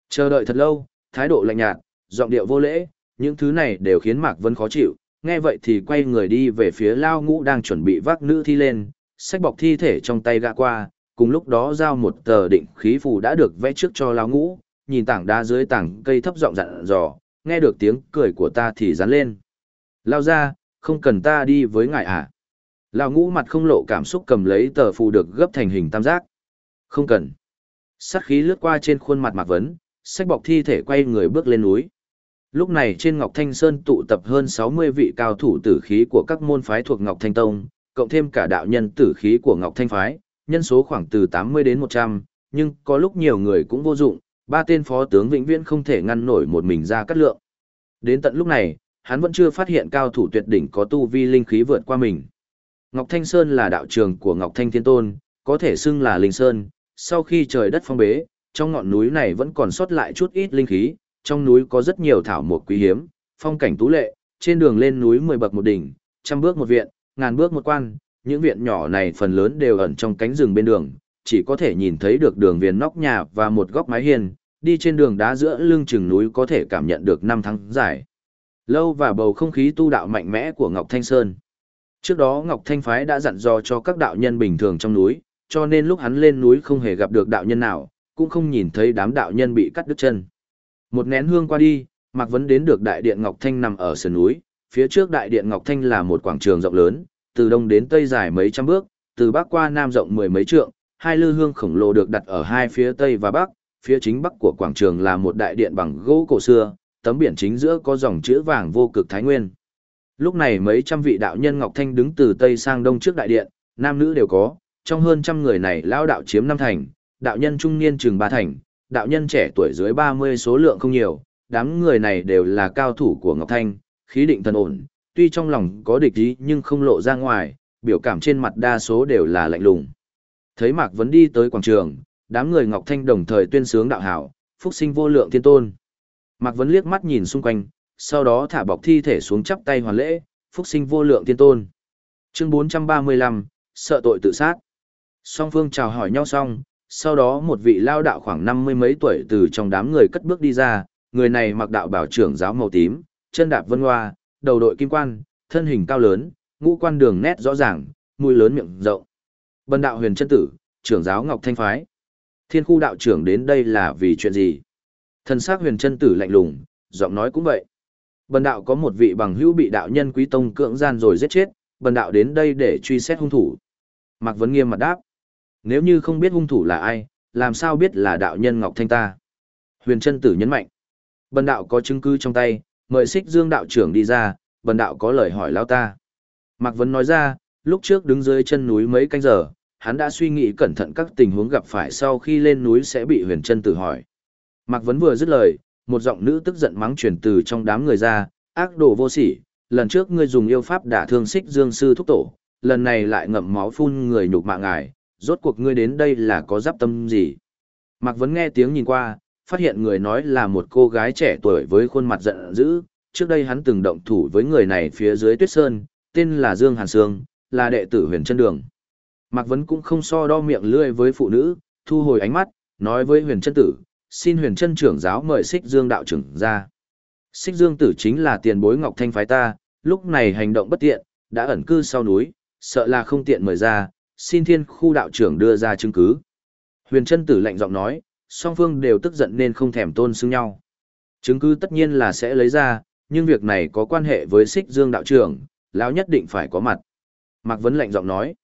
Chờ đợi thật lâu, thái độ lạnh nhạt, giọng điệu vô lễ, những thứ này đều khiến Mạc Vân khó chịu, nghe vậy thì quay người đi về phía lao ngũ đang chuẩn bị vác nữ thi lên, sách bọc thi thể trong tay gã qua, cùng lúc đó giao một tờ định khí phù đã được vẽ trước cho lao ngũ, nhìn tảng đá dưới tảng cây thấp giọng dặn dò, nghe được tiếng cười của ta thì dán lên. Lao ra, không cần ta đi với ngài à? Lão ngũ mặt không lộ cảm xúc cầm lấy tờ phù được gấp thành hình tam giác. Không cần. Sát khí lướt qua trên khuôn mặt Mạc Vấn, sách bọc thi thể quay người bước lên núi. Lúc này trên Ngọc Thanh Sơn tụ tập hơn 60 vị cao thủ tử khí của các môn phái thuộc Ngọc Thanh Tông, cộng thêm cả đạo nhân tử khí của Ngọc Thanh Phái, nhân số khoảng từ 80 đến 100, nhưng có lúc nhiều người cũng vô dụng, ba tên phó tướng vĩnh viễn không thể ngăn nổi một mình ra cắt lượng. Đến tận lúc này, hắn vẫn chưa phát hiện cao thủ tuyệt đỉnh có tu vi linh khí vượt qua mình. Ngọc Thanh Sơn là đạo trường của Ngọc Thanh Thiên Tôn, có thể xưng là linh sơn, sau khi trời đất phong bế, trong ngọn núi này vẫn còn sót lại chút ít linh khí, trong núi có rất nhiều thảo mộc quý hiếm, phong cảnh tú lệ, trên đường lên núi 10 bậc một đỉnh, trăm bước một viện, ngàn bước một quan, những viện nhỏ này phần lớn đều ẩn trong cánh rừng bên đường, chỉ có thể nhìn thấy được đường viền nóc nhà và một góc mái hiên, đi trên đường đá giữa lưng chừng núi có thể cảm nhận được năm tháng dài. Lâu và bầu không khí tu đạo mạnh mẽ của Ngọc Thanh Sơn. Trước đó Ngọc Thanh Phái đã dặn dò cho các đạo nhân bình thường trong núi, cho nên lúc hắn lên núi không hề gặp được đạo nhân nào, cũng không nhìn thấy đám đạo nhân bị cắt đứt chân. Một nén hương qua đi, Mạc Vấn đến được đại điện Ngọc Thanh nằm ở sườn núi, phía trước đại điện Ngọc Thanh là một quảng trường rộng lớn, từ đông đến tây dài mấy trăm bước, từ bắc qua nam rộng mười mấy trượng, hai lư hương khổng lồ được đặt ở hai phía tây và bắc, phía chính bắc của quảng trường là một đại điện bằng gỗ cổ xưa, tấm biển chính giữa có dòng chữ vàng vô cực thái nguyên. Lúc này mấy trăm vị đạo nhân Ngọc Thanh đứng từ tây sang đông trước đại điện, nam nữ đều có, trong hơn trăm người này lão đạo chiếm năm thành, đạo nhân trung niên chừng ba thành, đạo nhân trẻ tuổi dưới 30 số lượng không nhiều, đám người này đều là cao thủ của Ngọc Thanh, khí định thần ổn, tuy trong lòng có địch ý nhưng không lộ ra ngoài, biểu cảm trên mặt đa số đều là lạnh lùng. Thấy Mạc Vấn đi tới quảng trường, đám người Ngọc Thanh đồng thời tuyên sướng đạo hảo, phúc sinh vô lượng thiên tôn. Mạc Vấn liếc mắt nhìn xung quanh, sau đó thả bọc thi thể xuống chắp tay hoàn lễ, phúc sinh vô lượng thiên tôn. Chương 435, sợ tội tự sát. Song phương chào hỏi nhau xong, sau đó một vị lao đạo khoảng năm mươi mấy tuổi từ trong đám người cất bước đi ra, người này mặc đạo bảo trưởng giáo màu tím, chân đạp vân hoa, đầu đội kim quan, thân hình cao lớn, ngũ quan đường nét rõ ràng, mũi lớn miệng rộng. Bần đạo huyền chân tử, trưởng giáo Ngọc Thanh Phái. Thiên khu đạo trưởng đến đây là vì chuyện gì? Thần sắc huyền chân tử lạnh lùng, giọng nói cũng vậy. Bần đạo có một vị bằng hữu bị đạo nhân quý tông cưỡng gian rồi giết chết, bần đạo đến đây để truy xét hung thủ. Mạc Vấn nghiêm mặt đáp. Nếu như không biết hung thủ là ai, làm sao biết là đạo nhân Ngọc Thanh ta? Huyền chân tử nhấn mạnh. Bần đạo có chứng cứ trong tay, mời xích dương đạo trưởng đi ra, bần đạo có lời hỏi lao ta. Mạc Vấn nói ra, lúc trước đứng dưới chân núi mấy canh giờ, hắn đã suy nghĩ cẩn thận các tình huống gặp phải sau khi lên núi sẽ bị huyền chân tử hỏi. Mạc Vấn vừa dứt lời, một giọng nữ tức giận mắng truyền từ trong đám người ra, ác đồ vô sỉ, lần trước ngươi dùng yêu pháp đả thương xích dương sư thúc tổ, lần này lại ngậm máu phun người nhục mạng ngài, rốt cuộc ngươi đến đây là có giáp tâm gì? Mạc Vấn nghe tiếng nhìn qua, phát hiện người nói là một cô gái trẻ tuổi với khuôn mặt giận dữ, trước đây hắn từng động thủ với người này phía dưới tuyết sơn, tên là Dương Hàn Sương, là đệ tử huyền chân đường. Mạc Vấn cũng không so đo miệng lươi với phụ nữ, thu hồi ánh mắt, nói với huyền chân tử, xin huyền chân trưởng giáo mời xích dương đạo trưởng ra. Xích dương tử chính là tiền bối ngọc thanh phái ta, lúc này hành động bất tiện, đã ẩn cư sau núi, sợ là không tiện mời ra, xin thiên khu đạo trưởng đưa ra chứng cứ. Huyền chân tử lạnh giọng nói, song phương đều tức giận nên không thèm tôn xưng nhau. Chứng cứ tất nhiên là sẽ lấy ra, nhưng việc này có quan hệ với xích dương đạo trưởng, lão nhất định phải có mặt. Mạc Vấn lạnh giọng nói,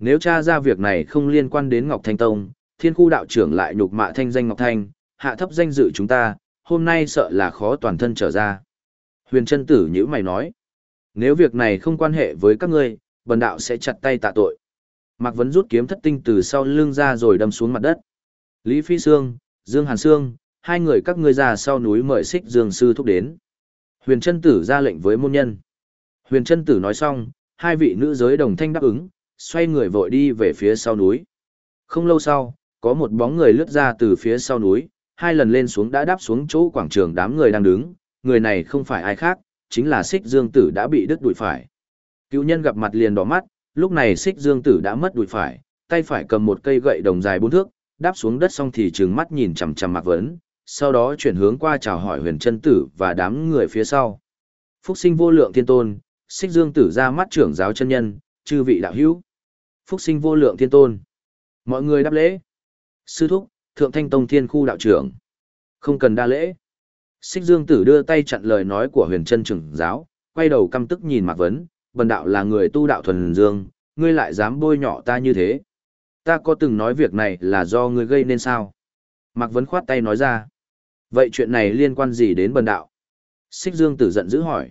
nếu tra ra việc này không liên quan đến Ngọc Thanh Tông, thiên khu đạo trưởng lại nhục mạ thanh danh Ngọc Thanh, hạ thấp danh dự chúng ta, hôm nay sợ là khó toàn thân trở ra. Huyền chân tử như mày nói, nếu việc này không quan hệ với các ngươi, bần đạo sẽ chặt tay tạ tội. Mạc Vấn rút kiếm thất tinh từ sau lưng ra rồi đâm xuống mặt đất. Lý Phi Sương, Dương Hàn Sương, hai người các ngươi ra sau núi mời xích Dương Sư thúc đến. Huyền chân tử ra lệnh với môn nhân. Huyền chân tử nói xong, hai vị nữ giới đồng thanh đáp ứng, xoay người vội đi về phía sau núi. Không lâu sau, có một bóng người lướt ra từ phía sau núi, hai lần lên xuống đã đáp xuống chỗ quảng trường đám người đang đứng, người này không phải ai khác, chính là Sích Dương Tử đã bị đứt đùi phải. Cựu nhân gặp mặt liền đỏ mắt, lúc này Sích Dương Tử đã mất đùi phải, tay phải cầm một cây gậy đồng dài bốn thước, đáp xuống đất xong thì trừng mắt nhìn chằm chằm Mạc Vấn, sau đó chuyển hướng qua chào hỏi Huyền Chân Tử và đám người phía sau. Phúc sinh vô lượng thiên tôn, Sích Dương Tử ra mắt trưởng giáo chân nhân, chư vị đạo hữu. Phúc sinh vô lượng thiên tôn. Mọi người đáp lễ. Sư thúc, Thượng Thanh Tông Thiên khu đạo trưởng. Không cần đa lễ. Xích Dương Tử đưa tay chặn lời nói của huyền chân trưởng giáo, quay đầu căm tức nhìn Mạc Vấn, bần đạo là người tu đạo thuần dương, ngươi lại dám bôi nhọ ta như thế. Ta có từng nói việc này là do ngươi gây nên sao? Mạc Vấn khoát tay nói ra. Vậy chuyện này liên quan gì đến bần đạo? Xích Dương Tử giận dữ hỏi.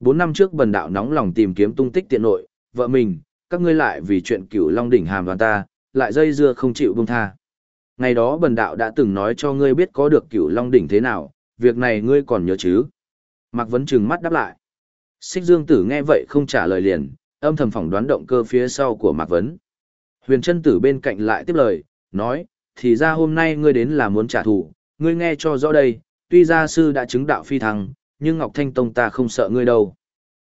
Bốn năm trước bần đạo nóng lòng tìm kiếm tung tích tiện nội, vợ mình, các ngươi lại vì chuyện cửu Long Đỉnh hàm đoàn ta, lại dây dưa không chịu buông tha. Ngày đó bần đạo đã từng nói cho ngươi biết có được cửu Long Đỉnh thế nào, việc này ngươi còn nhớ chứ? Mạc Vấn trừng mắt đáp lại. Xích Dương Tử nghe vậy không trả lời liền, âm thầm phỏng đoán động cơ phía sau của Mạc Vấn. Huyền chân tử bên cạnh lại tiếp lời, nói, thì ra hôm nay ngươi đến là muốn trả thù, ngươi nghe cho rõ đây, tuy gia sư đã chứng đạo phi thăng, nhưng Ngọc Thanh Tông ta không sợ ngươi đâu.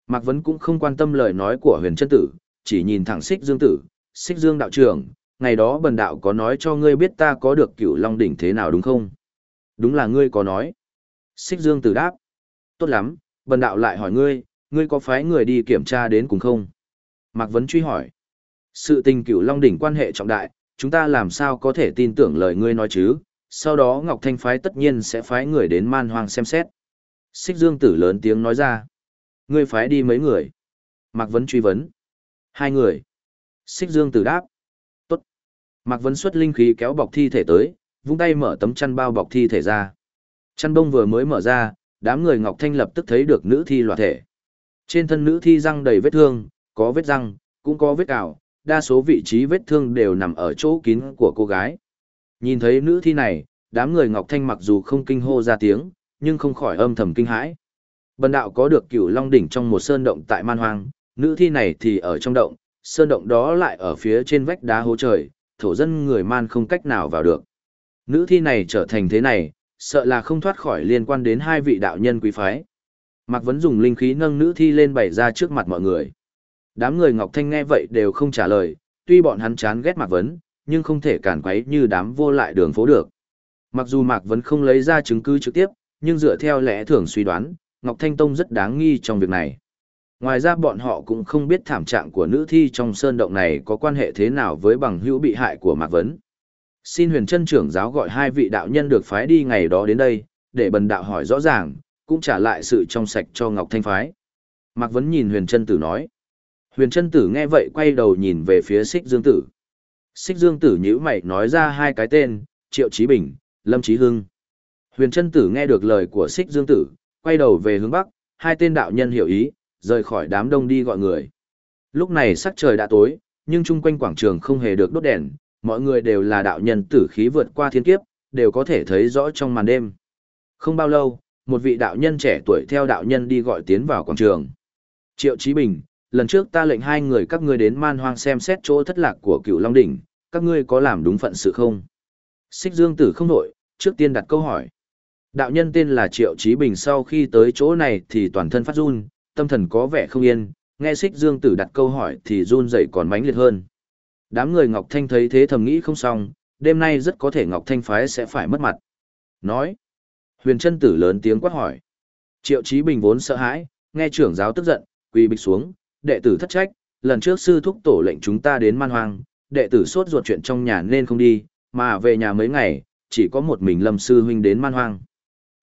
Mạc Vấn cũng không quan tâm lời nói của huyền chân tử, chỉ nhìn thẳng xích dương tử, xích dương đạo trưởng, ngày đó bần đạo có nói cho ngươi biết ta có được cửu long đỉnh thế nào đúng không? Đúng là ngươi có nói. Xích dương tử đáp. Tốt lắm, bần đạo lại hỏi ngươi, ngươi có phái người đi kiểm tra đến cùng không? Mạc Vấn truy hỏi. Sự tình cửu long đỉnh quan hệ trọng đại, chúng ta làm sao có thể tin tưởng lời ngươi nói chứ? Sau đó Ngọc Thanh phái tất nhiên sẽ phái người đến man hoang xem xét. Xích dương tử lớn tiếng nói ra. Ngươi phái đi mấy người? Mạc Vấn truy vấn. Hai người. Xích dương tử đáp. Tốt. Mạc Vấn xuất linh khí kéo bọc thi thể tới, vung tay mở tấm chăn bao bọc thi thể ra. Chăn bông vừa mới mở ra, đám người Ngọc Thanh lập tức thấy được nữ thi loạt thể. Trên thân nữ thi răng đầy vết thương, có vết răng, cũng có vết cào, đa số vị trí vết thương đều nằm ở chỗ kín của cô gái. Nhìn thấy nữ thi này, đám người Ngọc Thanh mặc dù không kinh hô ra tiếng, nhưng không khỏi âm thầm kinh hãi. Bần đạo có được cửu long đỉnh trong một sơn động tại man hoang, nữ thi này thì ở trong động, sơn động đó lại ở phía trên vách đá hố trời, thổ dân người man không cách nào vào được. Nữ thi này trở thành thế này, sợ là không thoát khỏi liên quan đến hai vị đạo nhân quý phái. Mạc Vấn dùng linh khí nâng nữ thi lên bày ra trước mặt mọi người. Đám người Ngọc Thanh nghe vậy đều không trả lời, tuy bọn hắn chán ghét Mạc Vấn, nhưng không thể cản quấy như đám vô lại đường phố được. Mặc dù Mạc Vấn không lấy ra chứng cứ trực tiếp, nhưng dựa theo lẽ thường suy đoán, Ngọc Thanh Tông rất đáng nghi trong việc này. Ngoài ra bọn họ cũng không biết thảm trạng của nữ thi trong sơn động này có quan hệ thế nào với bằng hữu bị hại của Mạc Vấn. Xin huyền chân trưởng giáo gọi hai vị đạo nhân được phái đi ngày đó đến đây, để bần đạo hỏi rõ ràng, cũng trả lại sự trong sạch cho Ngọc Thanh phái. Mạc Vấn nhìn huyền chân tử nói. Huyền chân tử nghe vậy quay đầu nhìn về phía xích dương tử. Xích dương tử nhữ mày nói ra hai cái tên, Triệu Chí Bình, Lâm Chí Hưng. Huyền chân tử nghe được lời của xích dương tử, quay đầu về hướng bắc, hai tên đạo nhân hiểu ý, rời khỏi đám đông đi gọi người. Lúc này sắc trời đã tối, nhưng chung quanh quảng trường không hề được đốt đèn, mọi người đều là đạo nhân tử khí vượt qua thiên kiếp, đều có thể thấy rõ trong màn đêm. Không bao lâu, một vị đạo nhân trẻ tuổi theo đạo nhân đi gọi tiến vào quảng trường. Triệu Chí Bình, lần trước ta lệnh hai người các ngươi đến man hoang xem xét chỗ thất lạc của cựu Long Đỉnh, các ngươi có làm đúng phận sự không? Xích Dương Tử không nội, trước tiên đặt câu hỏi. Đạo nhân tên là Triệu Chí Bình sau khi tới chỗ này thì toàn thân phát run, tâm thần có vẻ không yên, nghe Xích Dương Tử đặt câu hỏi thì run rẩy còn mãnh liệt hơn. Đám người Ngọc Thanh thấy thế thầm nghĩ không xong, đêm nay rất có thể Ngọc Thanh phái sẽ phải mất mặt. Nói. Huyền chân tử lớn tiếng quát hỏi. Triệu Chí Bình vốn sợ hãi, nghe trưởng giáo tức giận, quỳ bịch xuống, đệ tử thất trách, lần trước sư thúc tổ lệnh chúng ta đến man hoang, đệ tử sốt ruột chuyện trong nhà nên không đi, mà về nhà mấy ngày, chỉ có một mình lâm sư huynh đến man hoang.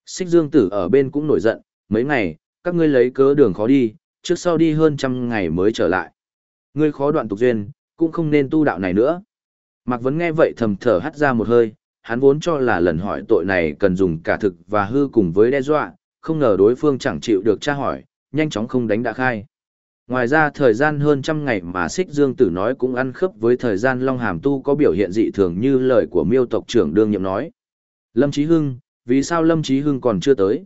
Xích dương tử ở bên cũng nổi giận, mấy ngày, các ngươi lấy cớ đường khó đi, trước sau đi hơn trăm ngày mới trở lại. Ngươi khó đoạn tục duyên, cũng không nên tu đạo này nữa. Mạc Vấn nghe vậy thầm thở hắt ra một hơi, hắn vốn cho là lần hỏi tội này cần dùng cả thực và hư cùng với đe dọa, không ngờ đối phương chẳng chịu được tra hỏi, nhanh chóng không đánh đã khai. Ngoài ra thời gian hơn trăm ngày mà Xích Dương Tử nói cũng ăn khớp với thời gian Long Hàm Tu có biểu hiện dị thường như lời của miêu tộc trưởng đương nhiệm nói. Lâm Chí Hưng, vì sao Lâm Chí Hưng còn chưa tới?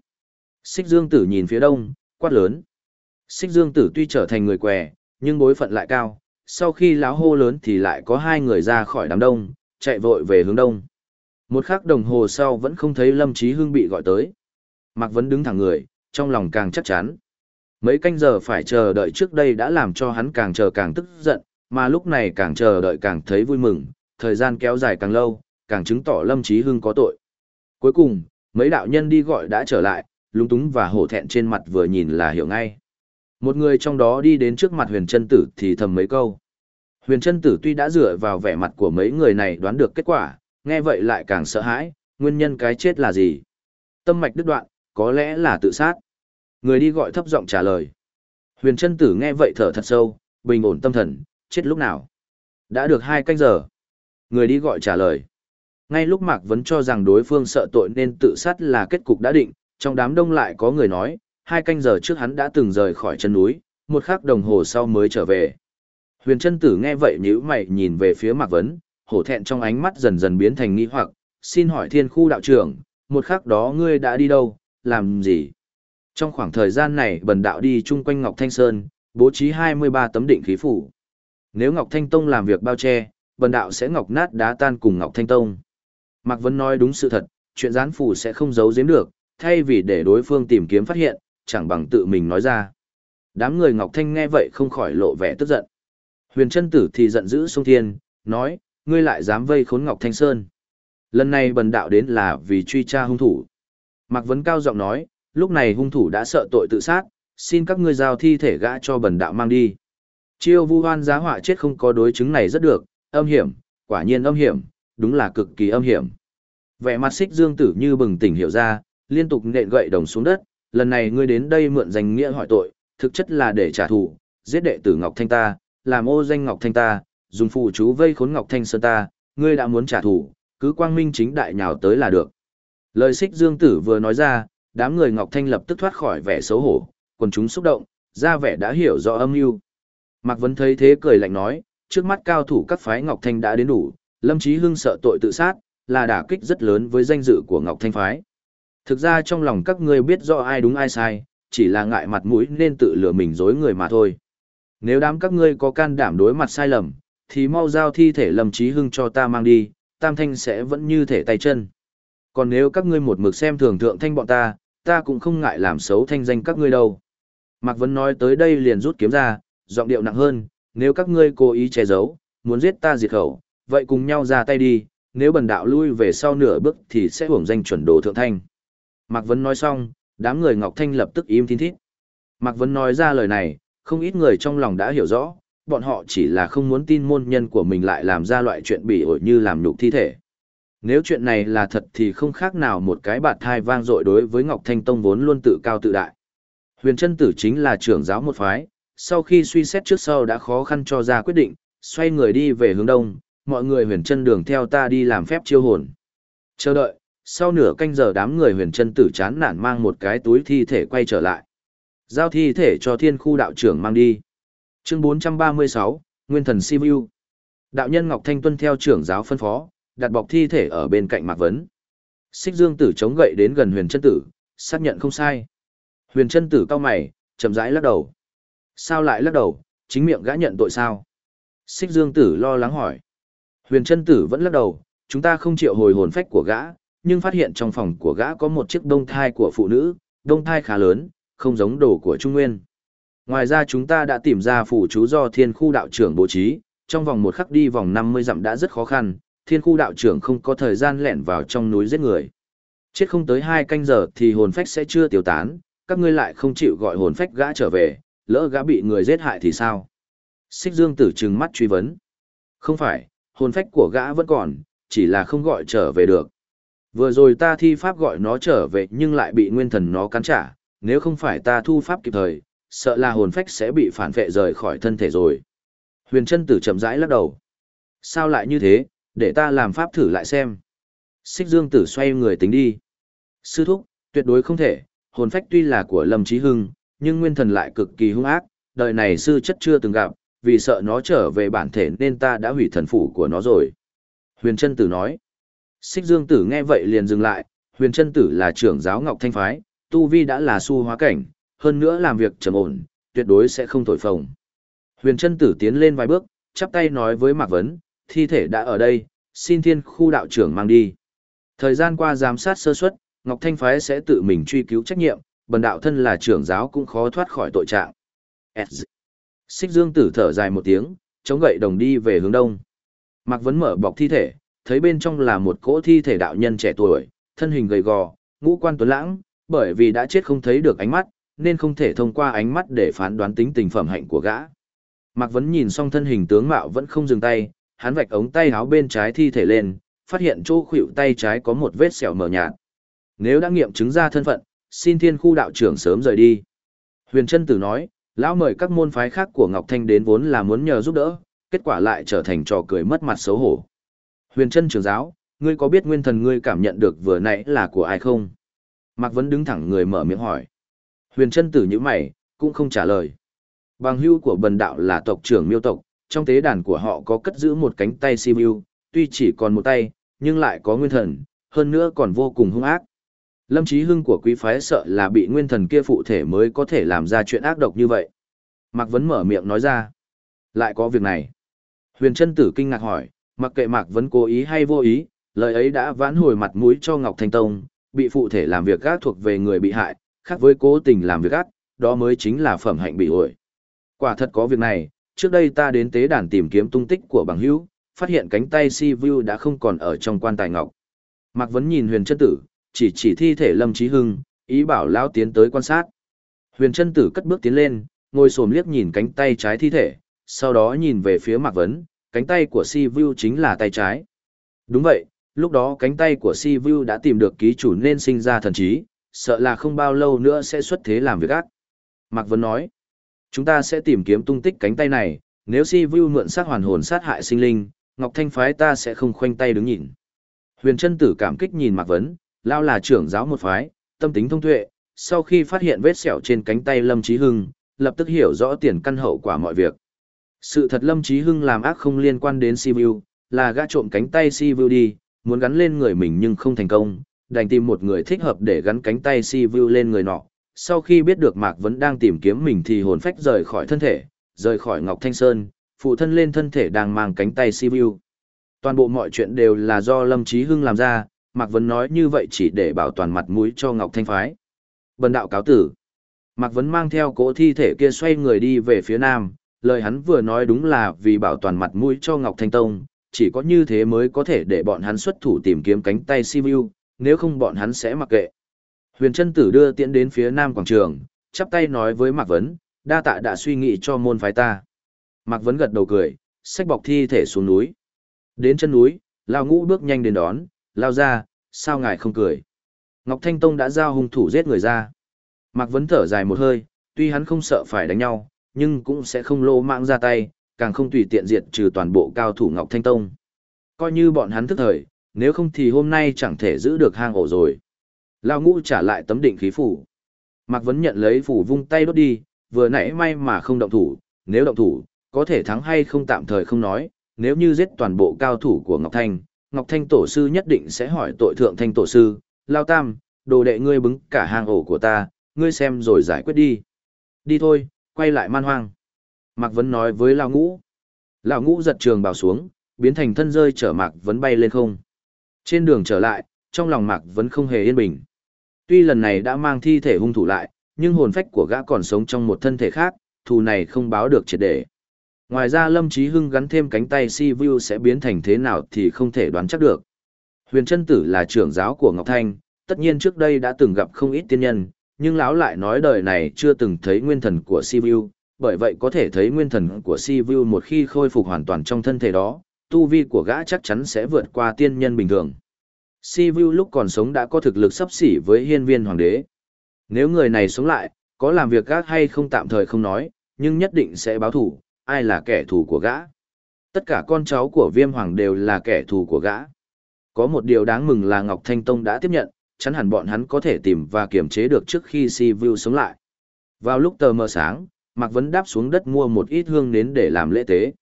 Xích Dương Tử nhìn phía đông, quát lớn. Xích Dương Tử tuy trở thành người què, nhưng bối phận lại cao, sau khi láo hô lớn thì lại có hai người ra khỏi đám đông, chạy vội về hướng đông. Một khắc đồng hồ sau vẫn không thấy Lâm Chí Hưng bị gọi tới. Mạc Vấn đứng thẳng người, trong lòng càng chắc chắn. Mấy canh giờ phải chờ đợi trước đây đã làm cho hắn càng chờ càng tức giận, mà lúc này càng chờ đợi càng thấy vui mừng, thời gian kéo dài càng lâu, càng chứng tỏ Lâm Chí Hưng có tội. Cuối cùng, mấy đạo nhân đi gọi đã trở lại, lúng túng và hổ thẹn trên mặt vừa nhìn là hiểu ngay. Một người trong đó đi đến trước mặt huyền chân tử thì thầm mấy câu. Huyền chân tử tuy đã dựa vào vẻ mặt của mấy người này đoán được kết quả, nghe vậy lại càng sợ hãi, nguyên nhân cái chết là gì? Tâm mạch đứt đoạn, có lẽ là tự sát. Người đi gọi thấp giọng trả lời. Huyền chân tử nghe vậy thở thật sâu, bình ổn tâm thần, chết lúc nào? Đã được hai canh giờ. Người đi gọi trả lời. Ngay lúc Mạc Vấn cho rằng đối phương sợ tội nên tự sát là kết cục đã định, trong đám đông lại có người nói, hai canh giờ trước hắn đã từng rời khỏi chân núi, một khắc đồng hồ sau mới trở về. Huyền chân tử nghe vậy nhíu mày nhìn về phía Mạc Vấn, hổ thẹn trong ánh mắt dần dần biến thành nghi hoặc, xin hỏi thiên khu đạo trưởng, một khắc đó ngươi đã đi đâu, làm gì? Trong khoảng thời gian này bần đạo đi chung quanh Ngọc Thanh Sơn, bố trí 23 tấm định khí phủ. Nếu Ngọc Thanh Tông làm việc bao che, bần đạo sẽ ngọc nát đá tan cùng Ngọc Thanh Tông. Mạc Vấn nói đúng sự thật, chuyện gián phủ sẽ không giấu giếm được, thay vì để đối phương tìm kiếm phát hiện, chẳng bằng tự mình nói ra. Đám người Ngọc Thanh nghe vậy không khỏi lộ vẻ tức giận. Huyền chân tử thì giận dữ sông thiên, nói, ngươi lại dám vây khốn Ngọc Thanh Sơn. Lần này bần đạo đến là vì truy tra hung thủ. Mạc Vấn cao giọng nói, lúc này hung thủ đã sợ tội tự sát, xin các ngươi giao thi thể gã cho bần đạo mang đi. Chiêu vu hoan giá họa chết không có đối chứng này rất được, âm hiểm, quả nhiên âm hiểm, đúng là cực kỳ âm hiểm. Vẻ mặt xích dương tử như bừng tỉnh hiểu ra, liên tục nện gậy đồng xuống đất, lần này ngươi đến đây mượn danh nghĩa hỏi tội, thực chất là để trả thù, giết đệ tử Ngọc Thanh ta, làm ô danh Ngọc Thanh ta, dùng phụ chú vây khốn Ngọc Thanh Sơn ta, ngươi đã muốn trả thù, cứ quang minh chính đại nhào tới là được. Lời xích dương tử vừa nói ra, đám người Ngọc Thanh lập tức thoát khỏi vẻ xấu hổ, quần chúng xúc động, ra vẻ đã hiểu rõ âm mưu. Mạc Vấn thấy thế cười lạnh nói, trước mắt cao thủ các phái Ngọc Thanh đã đến đủ, Lâm Chí Hưng sợ tội tự sát, là đả kích rất lớn với danh dự của Ngọc Thanh phái. Thực ra trong lòng các ngươi biết rõ ai đúng ai sai, chỉ là ngại mặt mũi nên tự lừa mình dối người mà thôi. Nếu đám các ngươi có can đảm đối mặt sai lầm, thì mau giao thi thể Lâm Chí Hưng cho ta mang đi, Tam Thanh sẽ vẫn như thể tay chân. Còn nếu các ngươi một mực xem thường thượng thanh bọn ta, ta cũng không ngại làm xấu thanh danh các ngươi đâu. Mạc Vấn nói tới đây liền rút kiếm ra, giọng điệu nặng hơn, nếu các ngươi cố ý che giấu, muốn giết ta diệt khẩu, vậy cùng nhau ra tay đi, nếu bần đạo lui về sau nửa bước thì sẽ hưởng danh chuẩn đồ thượng thanh. Mạc Vấn nói xong, đám người Ngọc Thanh lập tức im thiên thít. Mạc Vấn nói ra lời này, không ít người trong lòng đã hiểu rõ, bọn họ chỉ là không muốn tin môn nhân của mình lại làm ra loại chuyện bị ổi như làm nhục thi thể. Nếu chuyện này là thật thì không khác nào một cái bạt thai vang dội đối với Ngọc Thanh Tông vốn luôn tự cao tự đại. Huyền chân tử chính là trưởng giáo một phái, sau khi suy xét trước sau đã khó khăn cho ra quyết định, xoay người đi về hướng đông, mọi người huyền chân đường theo ta đi làm phép chiêu hồn. Chờ đợi, sau nửa canh giờ đám người huyền chân tử chán nản mang một cái túi thi thể quay trở lại. Giao thi thể cho thiên khu đạo trưởng mang đi. Chương 436, Nguyên thần Sivu. Đạo nhân Ngọc Thanh tuân theo trưởng giáo phân phó, đặt bọc thi thể ở bên cạnh Mạc Vấn. Xích Dương Tử chống gậy đến gần Huyền Chân Tử, xác nhận không sai. Huyền Chân Tử cau mày, chậm rãi lắc đầu. Sao lại lắc đầu, chính miệng gã nhận tội sao? Xích Dương Tử lo lắng hỏi. Huyền Chân Tử vẫn lắc đầu, chúng ta không chịu hồi hồn phách của gã, nhưng phát hiện trong phòng của gã có một chiếc đông thai của phụ nữ, đông thai khá lớn, không giống đồ của Trung Nguyên. Ngoài ra chúng ta đã tìm ra phủ chú do thiên khu đạo trưởng bố trí, trong vòng một khắc đi vòng 50 dặm đã rất khó khăn, thiên khu đạo trưởng không có thời gian lẻn vào trong núi giết người. Chết không tới hai canh giờ thì hồn phách sẽ chưa tiêu tán, các ngươi lại không chịu gọi hồn phách gã trở về, lỡ gã bị người giết hại thì sao? Xích Dương tử trừng mắt truy vấn. Không phải, hồn phách của gã vẫn còn, chỉ là không gọi trở về được. Vừa rồi ta thi pháp gọi nó trở về nhưng lại bị nguyên thần nó cắn trả, nếu không phải ta thu pháp kịp thời, sợ là hồn phách sẽ bị phản vệ rời khỏi thân thể rồi. Huyền chân tử chậm rãi lắc đầu. Sao lại như thế, để ta làm pháp thử lại xem. Xích dương tử xoay người tính đi. Sư thúc, tuyệt đối không thể, hồn phách tuy là của Lâm Chí Hưng, nhưng nguyên thần lại cực kỳ hung ác, đời này sư chất chưa từng gặp, vì sợ nó trở về bản thể nên ta đã hủy thần phủ của nó rồi. Huyền chân tử nói. Xích dương tử nghe vậy liền dừng lại, huyền chân tử là trưởng giáo ngọc thanh phái, tu vi đã là su hóa cảnh, hơn nữa làm việc trầm ổn, tuyệt đối sẽ không thổi phồng. Huyền chân tử tiến lên vài bước, chắp tay nói với Mạc Vấn, thi thể đã ở đây, xin thiên khu đạo trưởng mang đi. Thời gian qua giám sát sơ suất, Ngọc Thanh Phái sẽ tự mình truy cứu trách nhiệm, bần đạo thân là trưởng giáo cũng khó thoát khỏi tội trạng. Xích Dương tử thở dài một tiếng, chống gậy đồng đi về hướng đông. Mạc Vấn mở bọc thi thể, thấy bên trong là một cỗ thi thể đạo nhân trẻ tuổi, thân hình gầy gò, ngũ quan tuấn lãng, bởi vì đã chết không thấy được ánh mắt, nên không thể thông qua ánh mắt để phán đoán tính tình phẩm hạnh của gã. Mạc Vấn nhìn xong thân hình tướng mạo vẫn không dừng tay, hắn vạch ống tay áo bên trái thi thể lên, phát hiện chỗ khuỷu tay trái có một vết sẹo mờ nhạt. Nếu đã nghiệm chứng ra thân phận, xin thiên khu đạo trưởng sớm rời đi. Huyền Trân Tử nói, lão mời các môn phái khác của Ngọc Thanh đến vốn là muốn nhờ giúp đỡ, kết quả lại trở thành trò cười mất mặt xấu hổ. Huyền Trân trưởng giáo, ngươi có biết nguyên thần ngươi cảm nhận được vừa nãy là của ai không? Mạc Vấn đứng thẳng người mở miệng hỏi. Huyền Trân Tử như mày, cũng không trả lời. Bằng hưu của bần đạo là tộc trưởng miêu tộc, trong tế đàn của họ có cất giữ một cánh tay Sibiu, tuy chỉ còn một tay, nhưng lại có nguyên thần, hơn nữa còn vô cùng hung ác. Lâm Chí Hưng của quý phái sợ là bị nguyên thần kia phụ thể mới có thể làm ra chuyện ác độc như vậy. Mạc Vấn mở miệng nói ra. Lại có việc này. Huyền Trân Tử kinh ngạc hỏi, mặc kệ Mạc Vấn cố ý hay vô ý, lời ấy đã vãn hồi mặt mũi cho Ngọc Thanh Tông, bị phụ thể làm việc gác thuộc về người bị hại, khác với cố tình làm việc gác, đó mới chính là phẩm hạnh bị ổi. Quả thật có việc này, trước đây ta đến tế đàn tìm kiếm tung tích của bằng hữu, phát hiện cánh tay si vu đã không còn ở trong quan tài ngọc. Mạc Vấn nhìn huyền chân tử, chỉ chỉ thi thể Lâm Trí Hưng, ý bảo lão tiến tới quan sát. Huyền chân tử cất bước tiến lên, ngồi xổm liếc nhìn cánh tay trái thi thể, sau đó nhìn về phía Mạc Vấn, cánh tay của si vu chính là tay trái. Đúng vậy, lúc đó cánh tay của si vu đã tìm được ký chủ nên sinh ra thần trí, sợ là không bao lâu nữa sẽ xuất thế làm việc ác. Mạc Vấn nói, Chúng ta sẽ tìm kiếm tung tích cánh tay này, nếu si vu mượn sát hoàn hồn sát hại sinh linh, Ngọc Thanh phái ta sẽ không khoanh tay đứng nhìn. Huyền Trân tử cảm kích nhìn Mạc Vấn, lao là trưởng giáo một phái, tâm tính thông tuệ, sau khi phát hiện vết sẹo trên cánh tay Lâm Chí Hưng, lập tức hiểu rõ tiền căn hậu quả mọi việc. Sự thật Lâm Chí Hưng làm ác không liên quan đến Sivu, là gã trộm cánh tay Sivu đi, muốn gắn lên người mình nhưng không thành công, đành tìm một người thích hợp để gắn cánh tay Sivu lên người nọ, sau khi biết được Mạc vẫn đang tìm kiếm mình thì hồn phách rời khỏi thân thể, rời khỏi Ngọc Thanh Sơn, phụ thân lên thân thể đang mang cánh tay Sivu. Toàn bộ mọi chuyện đều là do Lâm Chí Hưng làm ra, Mạc Vấn nói như vậy chỉ để bảo toàn mặt mũi cho Ngọc Thanh Phái. Bần đạo cáo tử. Mạc Vấn mang theo cỗ thi thể kia xoay người đi về phía nam, lời hắn vừa nói đúng là vì bảo toàn mặt mũi cho Ngọc Thanh Tông, chỉ có như thế mới có thể để bọn hắn xuất thủ tìm kiếm cánh tay Sivu, nếu không bọn hắn sẽ mặc kệ. Huyền Trân tử đưa tiễn đến phía nam quảng trường, chắp tay nói với Mạc Vấn, đa tạ đã suy nghĩ cho môn phái ta. Mạc Vấn gật đầu cười, xách bọc thi thể xuống núi. Đến chân núi, Lao Ngũ bước nhanh đến đón, lao ra, sao ngài không cười. Ngọc Thanh Tông đã giao hung thủ giết người ra. Mạc Vấn thở dài một hơi, tuy hắn không sợ phải đánh nhau, nhưng cũng sẽ không lô mạng ra tay, càng không tùy tiện diệt trừ toàn bộ cao thủ Ngọc Thanh Tông. Coi như bọn hắn thức thời, nếu không thì hôm nay chẳng thể giữ được hang ổ rồi. Lao ngũ trả lại tấm định khí phủ. Mạc Vấn nhận lấy phủ vung tay đốt đi, vừa nãy may mà không động thủ, nếu động thủ, có thể thắng hay không tạm thời không nói, nếu như giết toàn bộ cao thủ của Ngọc Thanh, Ngọc Thanh tổ sư nhất định sẽ hỏi tội thượng thanh tổ sư, Lao Tam, đồ đệ ngươi bứng cả hang ổ của ta, ngươi xem rồi giải quyết đi. Đi thôi, quay lại man hoang. Mạc Vấn nói với lão Ngũ. Lão Ngũ giật trường bào xuống, biến thành thân rơi chở Mạc Vấn bay lên không. Trên đường trở lại, trong lòng Mạc Vấn không hề yên bình. Tuy lần này đã mang thi thể hung thủ lại, nhưng hồn phách của gã còn sống trong một thân thể khác, thù này không báo được triệt để. Ngoài ra Lâm Chí Hưng gắn thêm cánh tay si view sẽ biến thành thế nào thì không thể đoán chắc được. Huyền Trân Tử là trưởng giáo của Ngọc Thanh, tất nhiên trước đây đã từng gặp không ít tiên nhân, nhưng lão lại nói đời này chưa từng thấy nguyên thần của si bởi vậy có thể thấy nguyên thần của si một khi khôi phục hoàn toàn trong thân thể đó, tu vi của gã chắc chắn sẽ vượt qua tiên nhân bình thường. Si Vu lúc còn sống đã có thực lực sắp xỉ với hiên viên hoàng đế. Nếu người này sống lại, có làm việc gác hay không tạm thời không nói, nhưng nhất định sẽ báo thủ, ai là kẻ thù của gã. Tất cả con cháu của viêm hoàng đều là kẻ thù của gã. Có một điều đáng mừng là Ngọc Thanh Tông đã tiếp nhận, chắn hẳn bọn hắn có thể tìm và kiểm chế được trước khi Si Vu sống lại. Vào lúc tờ mờ sáng, Mạc Vấn đáp xuống đất mua một ít hương nến để làm lễ tế.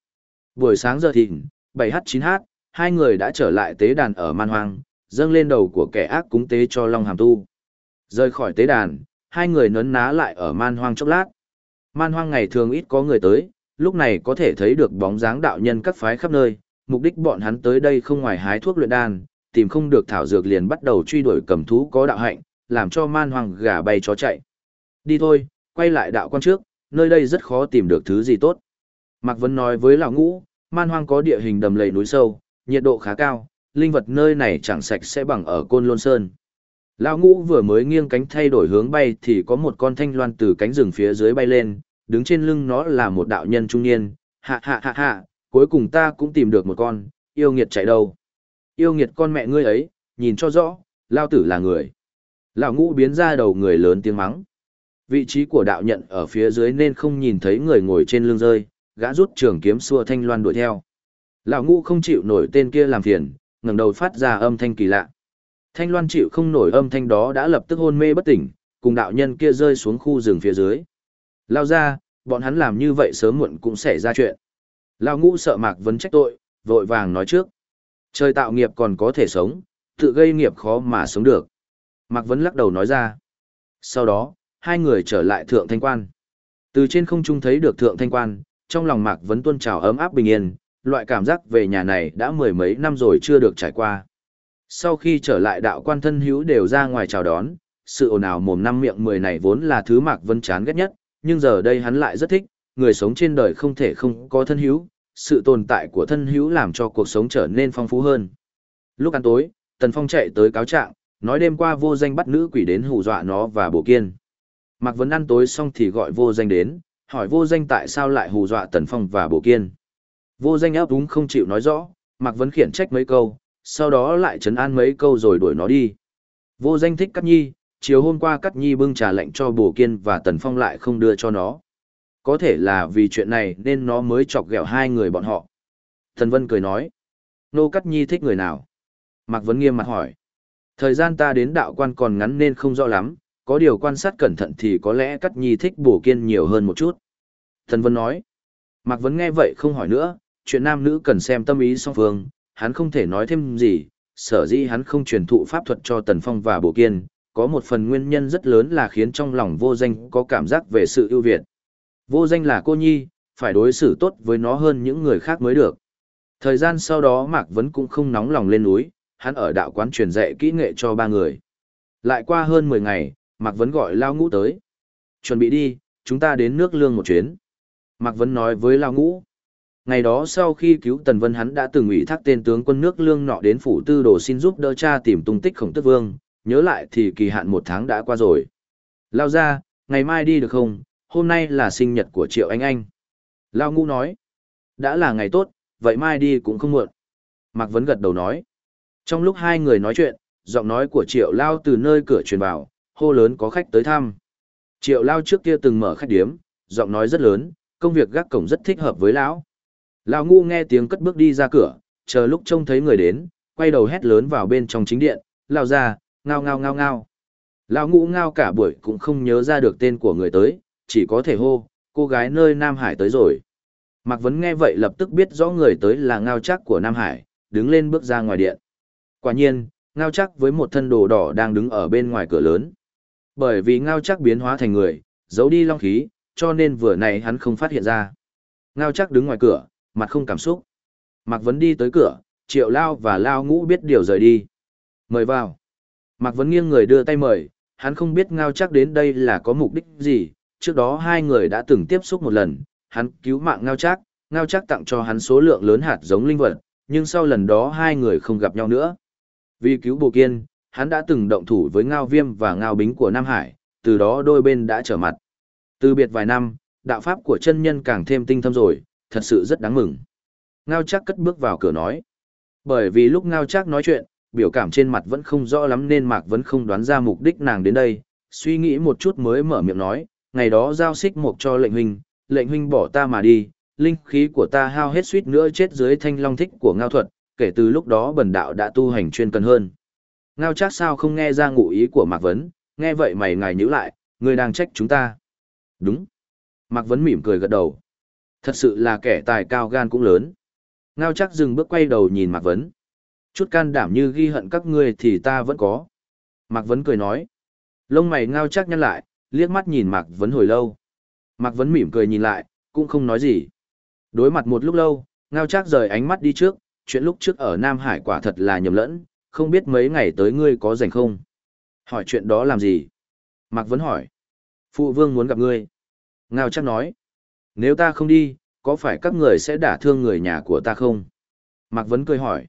Buổi sáng giờ thịnh, 7h9h, hai người đã trở lại tế đàn ở Man Hoang, dâng lên đầu của kẻ ác cúng tế cho Long Hàm Tu. Rời khỏi tế đàn, hai người nấn ná lại ở Man Hoang chốc lát. Man Hoang ngày thường ít có người tới, lúc này có thể thấy được bóng dáng đạo nhân các phái khắp nơi, mục đích bọn hắn tới đây không ngoài hái thuốc luyện đan, tìm không được thảo dược liền bắt đầu truy đuổi cầm thú có đạo hạnh, làm cho Man Hoang gà bay chó chạy. Đi thôi, quay lại đạo quan trước, nơi đây rất khó tìm được thứ gì tốt. Mạc Vân nói với lão ngũ, man hoang có địa hình đầm lầy núi sâu, nhiệt độ khá cao, linh vật nơi này chẳng sạch sẽ bằng ở Côn Lôn Sơn. Lão ngũ vừa mới nghiêng cánh thay đổi hướng bay thì có một con thanh loan từ cánh rừng phía dưới bay lên, đứng trên lưng nó là một đạo nhân trung niên, hạ hạ hạ hạ, cuối cùng ta cũng tìm được một con, yêu nghiệt chạy đâu. Yêu nghiệt con mẹ ngươi ấy, nhìn cho rõ, lao tử là người. Lão ngũ biến ra đầu người lớn tiếng mắng. Vị trí của đạo nhận ở phía dưới nên không nhìn thấy người ngồi trên lưng rơi, gã rút trường kiếm xua thanh loan đuổi theo. Lão ngũ không chịu nổi tên kia làm phiền, ngẩng đầu phát ra âm thanh kỳ lạ. Thanh loan chịu không nổi âm thanh đó đã lập tức hôn mê bất tỉnh, cùng đạo nhân kia rơi xuống khu rừng phía dưới. Lao ra, bọn hắn làm như vậy sớm muộn cũng sẽ ra chuyện. Lão ngũ sợ mạc vấn trách tội, vội vàng nói trước. Trời tạo nghiệp còn có thể sống, tự gây nghiệp khó mà sống được. Mạc vấn lắc đầu nói ra. Sau đó, hai người trở lại thượng thanh quan. Từ trên không trung thấy được thượng thanh quan, trong lòng Mạc Vấn tuôn trào ấm áp bình yên, loại cảm giác về nhà này đã mười mấy năm rồi chưa được trải qua. Sau khi trở lại đạo quan thân hữu đều ra ngoài chào đón, sự ồn ào mồm năm miệng mười này vốn là thứ Mạc Vân chán ghét nhất, nhưng giờ đây hắn lại rất thích, người sống trên đời không thể không có thân hữu, sự tồn tại của thân hữu làm cho cuộc sống trở nên phong phú hơn. Lúc ăn tối, Tần Phong chạy tới cáo trạng, nói đêm qua vô danh bắt nữ quỷ đến hù dọa nó và bổ kiên. Mạc Vấn ăn tối xong thì gọi vô danh đến, hỏi vô danh tại sao lại hù dọa Tần Phong và Bổ Kiên. Vô danh áp đúng không chịu nói rõ, Mạc Vấn khiển trách mấy câu, sau đó lại trấn an mấy câu rồi đuổi nó đi. Vô danh thích Cát Nhi, chiều hôm qua Cát Nhi bưng trà lạnh cho Bổ Kiên và Tần Phong lại không đưa cho nó. Có thể là vì chuyện này nên nó mới chọc ghẹo hai người bọn họ. Thần Vân cười nói, Nô Cát Nhi thích người nào? Mạc Vấn nghiêm mặt hỏi. Thời gian ta đến đạo quan còn ngắn nên không rõ lắm, có điều quan sát cẩn thận thì có lẽ Cát Nhi thích bổ kiên nhiều hơn một chút. Thần Vân nói. Mạc Vấn nghe vậy không hỏi nữa, chuyện nam nữ cần xem tâm ý song phương, hắn không thể nói thêm gì, sở dĩ hắn không truyền thụ pháp thuật cho Tần Phong và Bổ Kiên, có một phần nguyên nhân rất lớn là khiến trong lòng vô danh có cảm giác về sự ưu việt. Vô danh là cô nhi, phải đối xử tốt với nó hơn những người khác mới được. Thời gian sau đó Mạc Vấn cũng không nóng lòng lên núi, hắn ở đạo quán truyền dạy kỹ nghệ cho ba người. Lại qua hơn 10 ngày, Mạc Vấn gọi Lao Ngũ tới. Chuẩn bị đi, chúng ta đến nước lương một chuyến. Mạc Vấn nói với Lao Ngũ. Ngày đó sau khi cứu Tần Vân hắn đã từng ủy thác tên tướng quân nước lương nọ đến phủ tư đồ xin giúp đỡ cha tìm tung tích khổng tức vương, nhớ lại thì kỳ hạn một tháng đã qua rồi. Lao ra, ngày mai đi được không, hôm nay là sinh nhật của Triệu Anh Anh. Lao Ngũ nói. Đã là ngày tốt, vậy mai đi cũng không muộn. Mạc Vấn gật đầu nói. Trong lúc hai người nói chuyện, giọng nói của Triệu Lao từ nơi cửa truyền vào, hô lớn có khách tới thăm. Triệu Lao trước kia từng mở khách điếm, giọng nói rất lớn, công việc gác cổng rất thích hợp với lão. Lão ngu nghe tiếng cất bước đi ra cửa, chờ lúc trông thấy người đến, quay đầu hét lớn vào bên trong chính điện, lao ra, ngao ngao ngao ngao. Lão ngũ ngao cả buổi cũng không nhớ ra được tên của người tới, chỉ có thể hô, cô gái nơi Nam Hải tới rồi. Mạc Vấn nghe vậy lập tức biết rõ người tới là ngao chắc của Nam Hải, đứng lên bước ra ngoài điện. Quả nhiên, ngao chắc với một thân đồ đỏ đang đứng ở bên ngoài cửa lớn. Bởi vì ngao chắc biến hóa thành người, giấu đi long khí, cho nên vừa này hắn không phát hiện ra. Ngao chắc đứng ngoài cửa, mặt không cảm xúc. Mạc Vấn đi tới cửa, triệu lao và lao ngũ biết điều rời đi. Mời vào. Mạc Vấn nghiêng người đưa tay mời, hắn không biết ngao chắc đến đây là có mục đích gì, trước đó hai người đã từng tiếp xúc một lần, hắn cứu mạng ngao chắc, ngao chắc tặng cho hắn số lượng lớn hạt giống linh vật, nhưng sau lần đó hai người không gặp nhau nữa. Vì cứu Bồ Kiên, hắn đã từng động thủ với ngao viêm và ngao bính của Nam Hải, từ đó đôi bên đã trở mặt. Từ biệt vài năm, đạo pháp của chân nhân càng thêm tinh thâm rồi, thật sự rất đáng mừng. Ngao chắc cất bước vào cửa nói. Bởi vì lúc ngao chắc nói chuyện, biểu cảm trên mặt vẫn không rõ lắm nên Mạc vẫn không đoán ra mục đích nàng đến đây, suy nghĩ một chút mới mở miệng nói, ngày đó giao xích mục cho lệnh huynh, lệnh huynh bỏ ta mà đi, linh khí của ta hao hết suýt nữa chết dưới thanh long thích của ngao thuật, kể từ lúc đó bần đạo đã tu hành chuyên cần hơn. Ngao chắc sao không nghe ra ngụ ý của Mạc Vấn, nghe vậy mày ngài nhữ lại, người đang trách chúng ta. Đúng. Mạc Vấn mỉm cười gật đầu. Thật sự là kẻ tài cao gan cũng lớn. Ngao chắc dừng bước quay đầu nhìn Mạc Vấn. Chút can đảm như ghi hận các ngươi thì ta vẫn có. Mạc Vấn cười nói. Lông mày ngao chắc nhăn lại, liếc mắt nhìn Mạc Vấn hồi lâu. Mạc Vấn mỉm cười nhìn lại, cũng không nói gì. Đối mặt một lúc lâu, ngao Trác rời ánh mắt đi trước, chuyện lúc trước ở Nam Hải quả thật là nhầm lẫn, không biết mấy ngày tới ngươi có rảnh không? Hỏi chuyện đó làm gì? Mạc Vấn hỏi. Phụ vương muốn gặp ngươi. Ngao Trác nói. Nếu ta không đi, có phải các người sẽ đả thương người nhà của ta không? Mạc Vấn cười hỏi.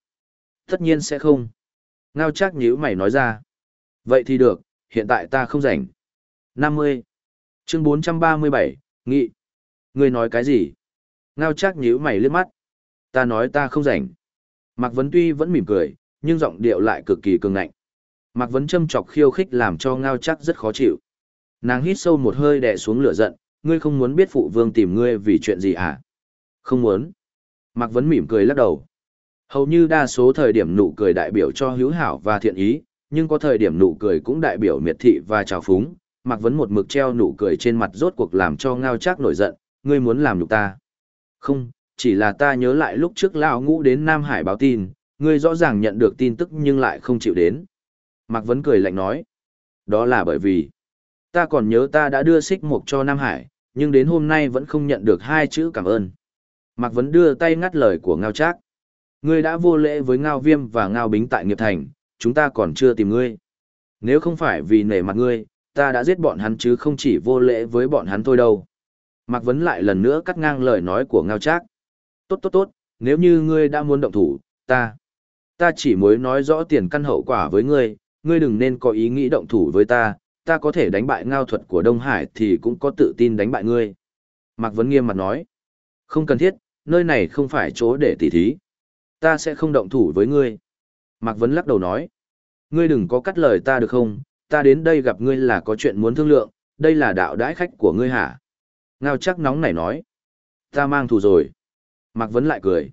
Tất nhiên sẽ không. Ngao Trác nhíu mày nói ra. Vậy thì được, hiện tại ta không rảnh. 50. Chương 437, Nghị. Ngươi nói cái gì? Ngao chắc nhíu mày liếc mắt. Ta nói ta không rảnh. Mạc Vấn tuy vẫn mỉm cười, nhưng giọng điệu lại cực kỳ cường ngạnh. Mạc Vấn châm chọc khiêu khích làm cho Ngao chắc rất khó chịu. Nàng hít sâu một hơi đè xuống lửa giận, ngươi không muốn biết phụ vương tìm ngươi vì chuyện gì hả? Không muốn. Mạc Vấn mỉm cười lắc đầu. Hầu như đa số thời điểm nụ cười đại biểu cho hữu hảo và thiện ý, nhưng có thời điểm nụ cười cũng đại biểu miệt thị và trào phúng. Mạc Vấn một mực treo nụ cười trên mặt rốt cuộc làm cho Ngao Trác nổi giận, ngươi muốn làm nhục ta. Không, chỉ là ta nhớ lại lúc trước Lão Ngũ đến Nam Hải báo tin, ngươi rõ ràng nhận được tin tức nhưng lại không chịu đến. Mạc Vấn cười lạnh nói. Đó là bởi vì, ta còn nhớ ta đã đưa xích mục cho Nam Hải, nhưng đến hôm nay vẫn không nhận được hai chữ cảm ơn. Mạc Vấn đưa tay ngắt lời của Ngao Trác. Ngươi đã vô lễ với Ngao Viêm và Ngao Bính tại Nghiệp Thành, chúng ta còn chưa tìm ngươi. Nếu không phải vì nể mặt ngươi, ta đã giết bọn hắn chứ không chỉ vô lễ với bọn hắn thôi đâu. Mạc Vấn lại lần nữa cắt ngang lời nói của Ngao Trác. Tốt tốt tốt, nếu như ngươi đã muốn động thủ, ta. Ta chỉ muốn nói rõ tiền căn hậu quả với ngươi, ngươi đừng nên có ý nghĩ động thủ với ta, ta có thể đánh bại ngao thuật của Đông Hải thì cũng có tự tin đánh bại ngươi. Mạc Vấn nghiêm mặt nói. Không cần thiết, nơi này không phải chỗ để tỉ thí. Ta sẽ không động thủ với ngươi. Mạc Vấn lắc đầu nói. Ngươi đừng có cắt lời ta được không, ta đến đây gặp ngươi là có chuyện muốn thương lượng, đây là đạo đãi khách của ngươi hả? Ngao chắc nóng nảy nói. Ta mang thù rồi. Mạc Vấn lại cười.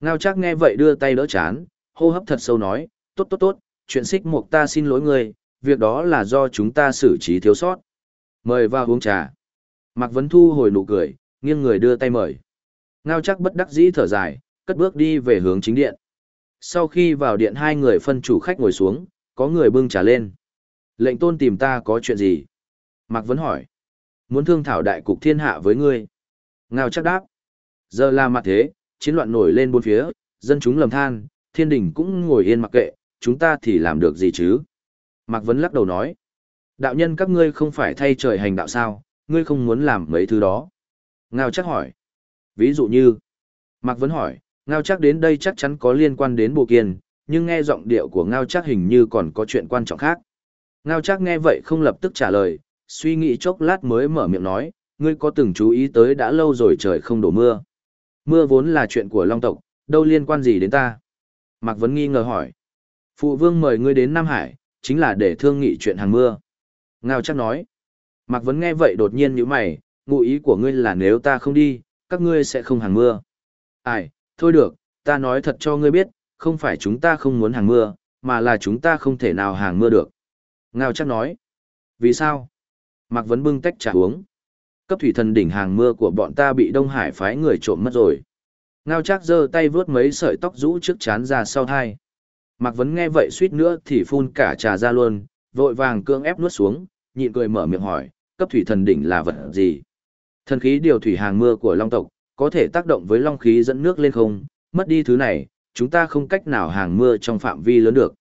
Ngao chắc nghe vậy đưa tay đỡ chán, hô hấp thật sâu nói, tốt tốt tốt, chuyện xích mục ta xin lỗi ngươi, việc đó là do chúng ta xử trí thiếu sót. Mời vào uống trà. Mạc Vấn thu hồi nụ cười, nghiêng người đưa tay mời. Ngao chắc bất đắc dĩ thở dài, cất bước đi về hướng chính điện. Sau khi vào điện hai người phân chủ khách ngồi xuống, có người bưng trà lên. Lệnh tôn tìm ta có chuyện gì? Mạc Vấn hỏi. Muốn thương thảo đại cục thiên hạ với ngươi. Ngao chắc đáp. Giờ là mặt thế, chiến loạn nổi lên bốn phía, dân chúng lầm than, thiên đình cũng ngồi yên mặc kệ, chúng ta thì làm được gì chứ? Mạc Vấn lắc đầu nói. Đạo nhân các ngươi không phải thay trời hành đạo sao, ngươi không muốn làm mấy thứ đó. Ngao chắc hỏi. Ví dụ như, Mạc Vấn hỏi, Ngao chắc đến đây chắc chắn có liên quan đến bộ kiên, nhưng nghe giọng điệu của Ngao chắc hình như còn có chuyện quan trọng khác. Ngao chắc nghe vậy không lập tức trả lời, suy nghĩ chốc lát mới mở miệng nói, ngươi có từng chú ý tới đã lâu rồi trời không đổ mưa. Mưa vốn là chuyện của Long tộc, đâu liên quan gì đến ta? Mạc Vấn nghi ngờ hỏi. Phụ vương mời ngươi đến Nam Hải, chính là để thương nghị chuyện hàng mưa. Ngao chắc nói. Mạc Vấn nghe vậy đột nhiên như mày, ngụ ý của ngươi là nếu ta không đi, các ngươi sẽ không hàng mưa. Ai, thôi được, ta nói thật cho ngươi biết, không phải chúng ta không muốn hàng mưa, mà là chúng ta không thể nào hàng mưa được. Ngao chắc nói. Vì sao? Mạc Vấn bưng tách trà uống. Cấp thủy thần đỉnh hàng mưa của bọn ta bị Đông Hải phái người trộm mất rồi. Ngao chắc giơ tay vướt mấy sợi tóc rũ trước chán ra sau thai. Mạc Vấn nghe vậy suýt nữa thì phun cả trà ra luôn, vội vàng cương ép nuốt xuống, nhịn cười mở miệng hỏi, cấp thủy thần đỉnh là vật gì? Thần khí điều thủy hàng mưa của Long tộc, có thể tác động với long khí dẫn nước lên không, mất đi thứ này, chúng ta không cách nào hàng mưa trong phạm vi lớn được.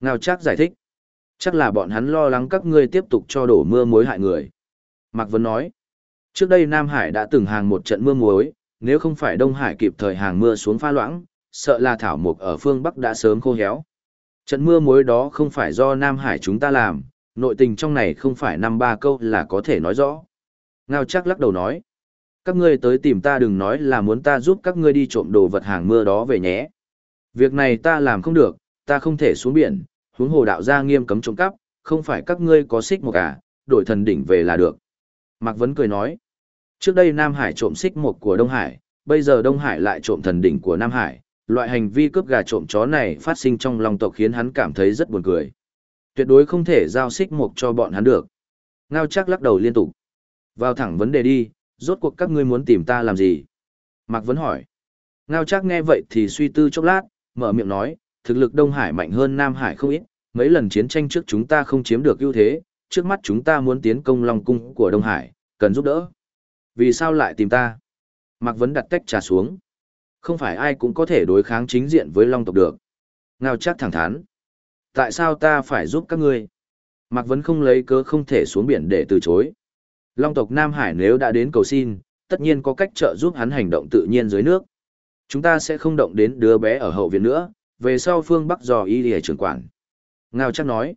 Ngao chắc giải thích. Chắc là bọn hắn lo lắng các ngươi tiếp tục cho đổ mưa muối hại người. Mạc Vân nói. Trước đây Nam Hải đã từng hàng một trận mưa muối, nếu không phải Đông Hải kịp thời hàng mưa xuống pha loãng, sợ là thảo mục ở phương Bắc đã sớm khô héo. Trận mưa muối đó không phải do Nam Hải chúng ta làm, nội tình trong này không phải năm ba câu là có thể nói rõ. Ngao chắc lắc đầu nói. Các ngươi tới tìm ta đừng nói là muốn ta giúp các ngươi đi trộm đồ vật hàng mưa đó về nhé. Việc này ta làm không được, ta không thể xuống biển, huống hồ đạo gia nghiêm cấm trộm cắp, không phải các ngươi có xích một cả, à, đổi thần đỉnh về là được. Mạc Vấn cười nói. Trước đây Nam Hải trộm xích một của Đông Hải, bây giờ Đông Hải lại trộm thần đỉnh của Nam Hải, loại hành vi cướp gà trộm chó này phát sinh trong lòng tộc khiến hắn cảm thấy rất buồn cười. Tuyệt đối không thể giao xích một cho bọn hắn được. Ngao chắc lắc đầu liên tục. Vào thẳng vấn đề đi, rốt cuộc các ngươi muốn tìm ta làm gì? Mạc Vấn hỏi. Ngao chắc nghe vậy thì suy tư chốc lát, mở miệng nói, thực lực Đông Hải mạnh hơn Nam Hải không ít, mấy lần chiến tranh trước chúng ta không chiếm được ưu thế, trước mắt chúng ta muốn tiến công Long Cung của Đông Hải, cần giúp đỡ. Vì sao lại tìm ta? Mạc Vấn đặt tách trà xuống. Không phải ai cũng có thể đối kháng chính diện với Long tộc được. Ngao chắc thẳng thắn. Tại sao ta phải giúp các ngươi? Mạc Vấn không lấy cớ không thể xuống biển để từ chối. Long tộc Nam Hải nếu đã đến cầu xin, tất nhiên có cách trợ giúp hắn hành động tự nhiên dưới nước. Chúng ta sẽ không động đến đứa bé ở hậu viện nữa, về sau phương Bắc dò y lìa trưởng quản. Ngao chắc nói.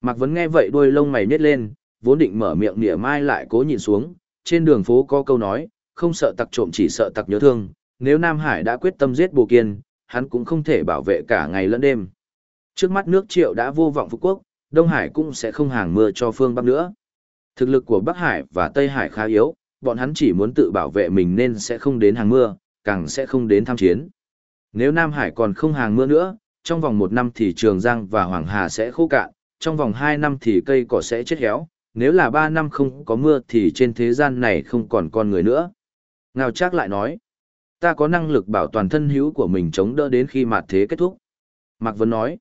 Mạc Vấn nghe vậy đuôi lông mày nhét lên, vốn định mở miệng nỉa mai lại cố nhìn xuống, trên đường phố có câu nói, không sợ tặc trộm chỉ sợ tặc nhớ thương, nếu Nam Hải đã quyết tâm giết Bồ Kiên, hắn cũng không thể bảo vệ cả ngày lẫn đêm. Trước mắt nước triệu đã vô vọng phục quốc, Đông Hải cũng sẽ không hàng mưa cho phương Bắc nữa. Thực lực của Bắc Hải và Tây Hải khá yếu, bọn hắn chỉ muốn tự bảo vệ mình nên sẽ không đến hàng mưa, càng sẽ không đến tham chiến. Nếu Nam Hải còn không hàng mưa nữa, trong vòng một năm thì Trường Giang và Hoàng Hà sẽ khô cạn, trong vòng hai năm thì cây cỏ sẽ chết héo, nếu là ba năm không có mưa thì trên thế gian này không còn con người nữa. Ngao Trác lại nói, ta có năng lực bảo toàn thân hữu của mình chống đỡ đến khi mạt thế kết thúc. Mạc Vân nói,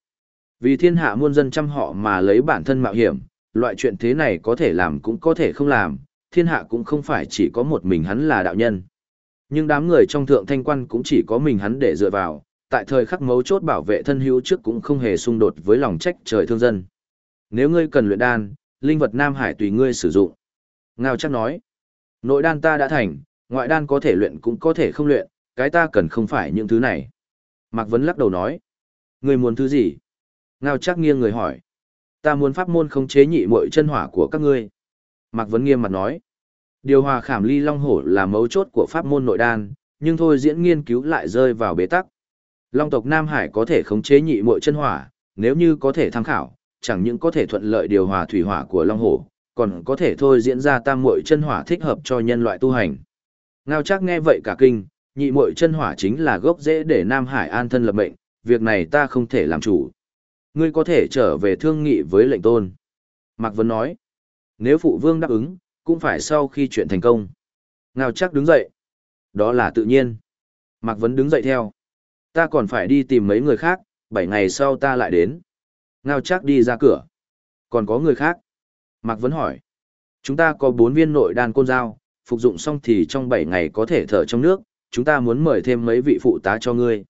vì thiên hạ muôn dân trăm họ mà lấy bản thân mạo hiểm, loại chuyện thế này có thể làm cũng có thể không làm, thiên hạ cũng không phải chỉ có một mình hắn là đạo nhân. Nhưng đám người trong thượng thanh quan cũng chỉ có mình hắn để dựa vào, tại thời khắc mấu chốt bảo vệ thân hữu trước cũng không hề xung đột với lòng trách trời thương dân. Nếu ngươi cần luyện đan, linh vật Nam Hải tùy ngươi sử dụng. Ngao chắc nói, nội đan ta đã thành, ngoại đan có thể luyện cũng có thể không luyện, cái ta cần không phải những thứ này. Mạc Vấn lắc đầu nói, ngươi muốn thứ gì? Ngao chắc nghiêng người hỏi, ta muốn pháp môn khống chế nhị muội chân hỏa của các ngươi. Mạc Vấn nghiêm mặt nói, điều hòa khảm ly long hổ là mấu chốt của pháp môn nội đan, nhưng thôi diễn nghiên cứu lại rơi vào bế tắc. Long tộc Nam Hải có thể khống chế nhị muội chân hỏa, nếu như có thể tham khảo, chẳng những có thể thuận lợi điều hòa thủy hỏa của Long Hổ, còn có thể thôi diễn ra tam muội chân hỏa thích hợp cho nhân loại tu hành. Ngao chắc nghe vậy cả kinh, nhị muội chân hỏa chính là gốc rễ để Nam Hải an thân lập mệnh, việc này ta không thể làm chủ. Ngươi có thể trở về thương nghị với lệnh tôn. Mạc Vân nói, nếu phụ vương đáp ứng, cũng phải sau khi chuyện thành công. Ngao chắc đứng dậy. Đó là tự nhiên. Mạc Vấn đứng dậy theo. Ta còn phải đi tìm mấy người khác, bảy ngày sau ta lại đến. Ngao chắc đi ra cửa. Còn có người khác. Mạc Vấn hỏi. Chúng ta có bốn viên nội đan côn dao, phục dụng xong thì trong bảy ngày có thể thở trong nước, chúng ta muốn mời thêm mấy vị phụ tá cho ngươi.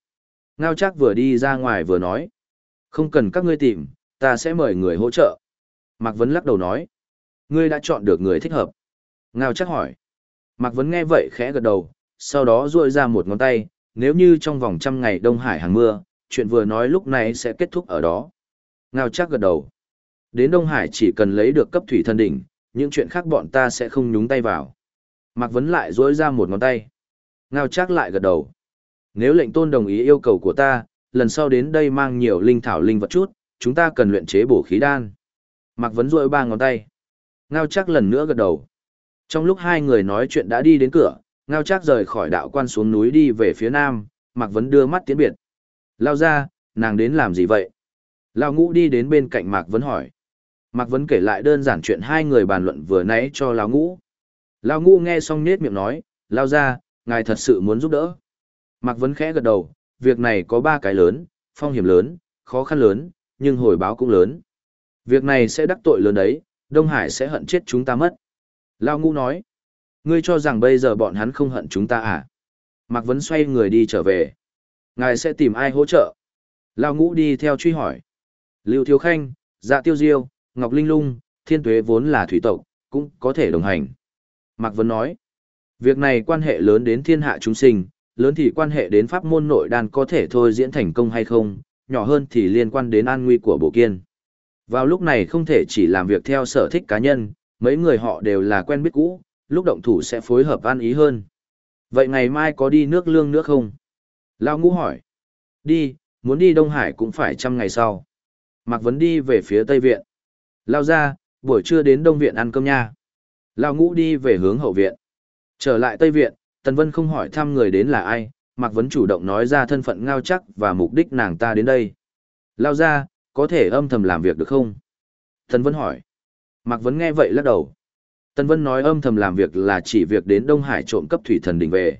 Ngao chắc vừa đi ra ngoài vừa nói. Không cần các ngươi tìm, ta sẽ mời người hỗ trợ. Mạc Vấn lắc đầu nói. Ngươi đã chọn được người thích hợp. Ngao chắc hỏi. Mạc Vấn nghe vậy khẽ gật đầu, sau đó duỗi ra một ngón tay, nếu như trong vòng trăm ngày Đông Hải hàng mưa, chuyện vừa nói lúc này sẽ kết thúc ở đó. Ngao chắc gật đầu. Đến Đông Hải chỉ cần lấy được cấp thủy thân đỉnh, những chuyện khác bọn ta sẽ không nhúng tay vào. Mạc Vấn lại dối ra một ngón tay. Ngao chắc lại gật đầu. Nếu lệnh tôn đồng ý yêu cầu của ta, lần sau đến đây mang nhiều linh thảo linh vật chút, chúng ta cần luyện chế bổ khí đan. Mạc Vấn rôi ba ngón tay. Ngao chắc lần nữa gật đầu. Trong lúc hai người nói chuyện đã đi đến cửa, ngao chắc rời khỏi đạo quan xuống núi đi về phía nam, Mạc Vấn đưa mắt tiến biệt. Lao ra, nàng đến làm gì vậy? Lao ngũ đi đến bên cạnh Mạc Vấn hỏi. Mạc Vấn kể lại đơn giản chuyện hai người bàn luận vừa nãy cho Lao ngũ. Lao ngũ nghe xong nết miệng nói, Lao ra, ngài thật sự muốn giúp đỡ. Mạc Vấn khẽ gật đầu, việc này có ba cái lớn, phong hiểm lớn, khó khăn lớn, nhưng hồi báo cũng lớn. Việc này sẽ đắc tội lớn đấy, Đông Hải sẽ hận chết chúng ta mất. Lao ngũ nói, ngươi cho rằng bây giờ bọn hắn không hận chúng ta à? Mạc Vấn xoay người đi trở về. Ngài sẽ tìm ai hỗ trợ? Lao ngũ đi theo truy hỏi. Lưu Thiếu Khanh, Dạ Tiêu Diêu, Ngọc Linh Lung, Thiên Tuế vốn là thủy tộc, cũng có thể đồng hành. Mạc Vấn nói, việc này quan hệ lớn đến thiên hạ chúng sinh, lớn thì quan hệ đến pháp môn nội đan có thể thôi diễn thành công hay không, nhỏ hơn thì liên quan đến an nguy của bộ kiên. Vào lúc này không thể chỉ làm việc theo sở thích cá nhân, mấy người họ đều là quen biết cũ, lúc động thủ sẽ phối hợp an ý hơn. Vậy ngày mai có đi nước lương nữa không? Lao ngũ hỏi. Đi, muốn đi Đông Hải cũng phải trăm ngày sau. Mạc Vấn đi về phía Tây Viện. Lao ra, buổi trưa đến Đông Viện ăn cơm nha. Lao ngũ đi về hướng Hậu Viện. Trở lại Tây Viện, Tần Vân không hỏi thăm người đến là ai, Mạc Vấn chủ động nói ra thân phận ngao chắc và mục đích nàng ta đến đây. Lao ra, có thể âm thầm làm việc được không? Tần Vân hỏi. Mạc Vấn nghe vậy lắc đầu. Tần Vân nói âm thầm làm việc là chỉ việc đến Đông Hải trộm cấp thủy thần đỉnh về.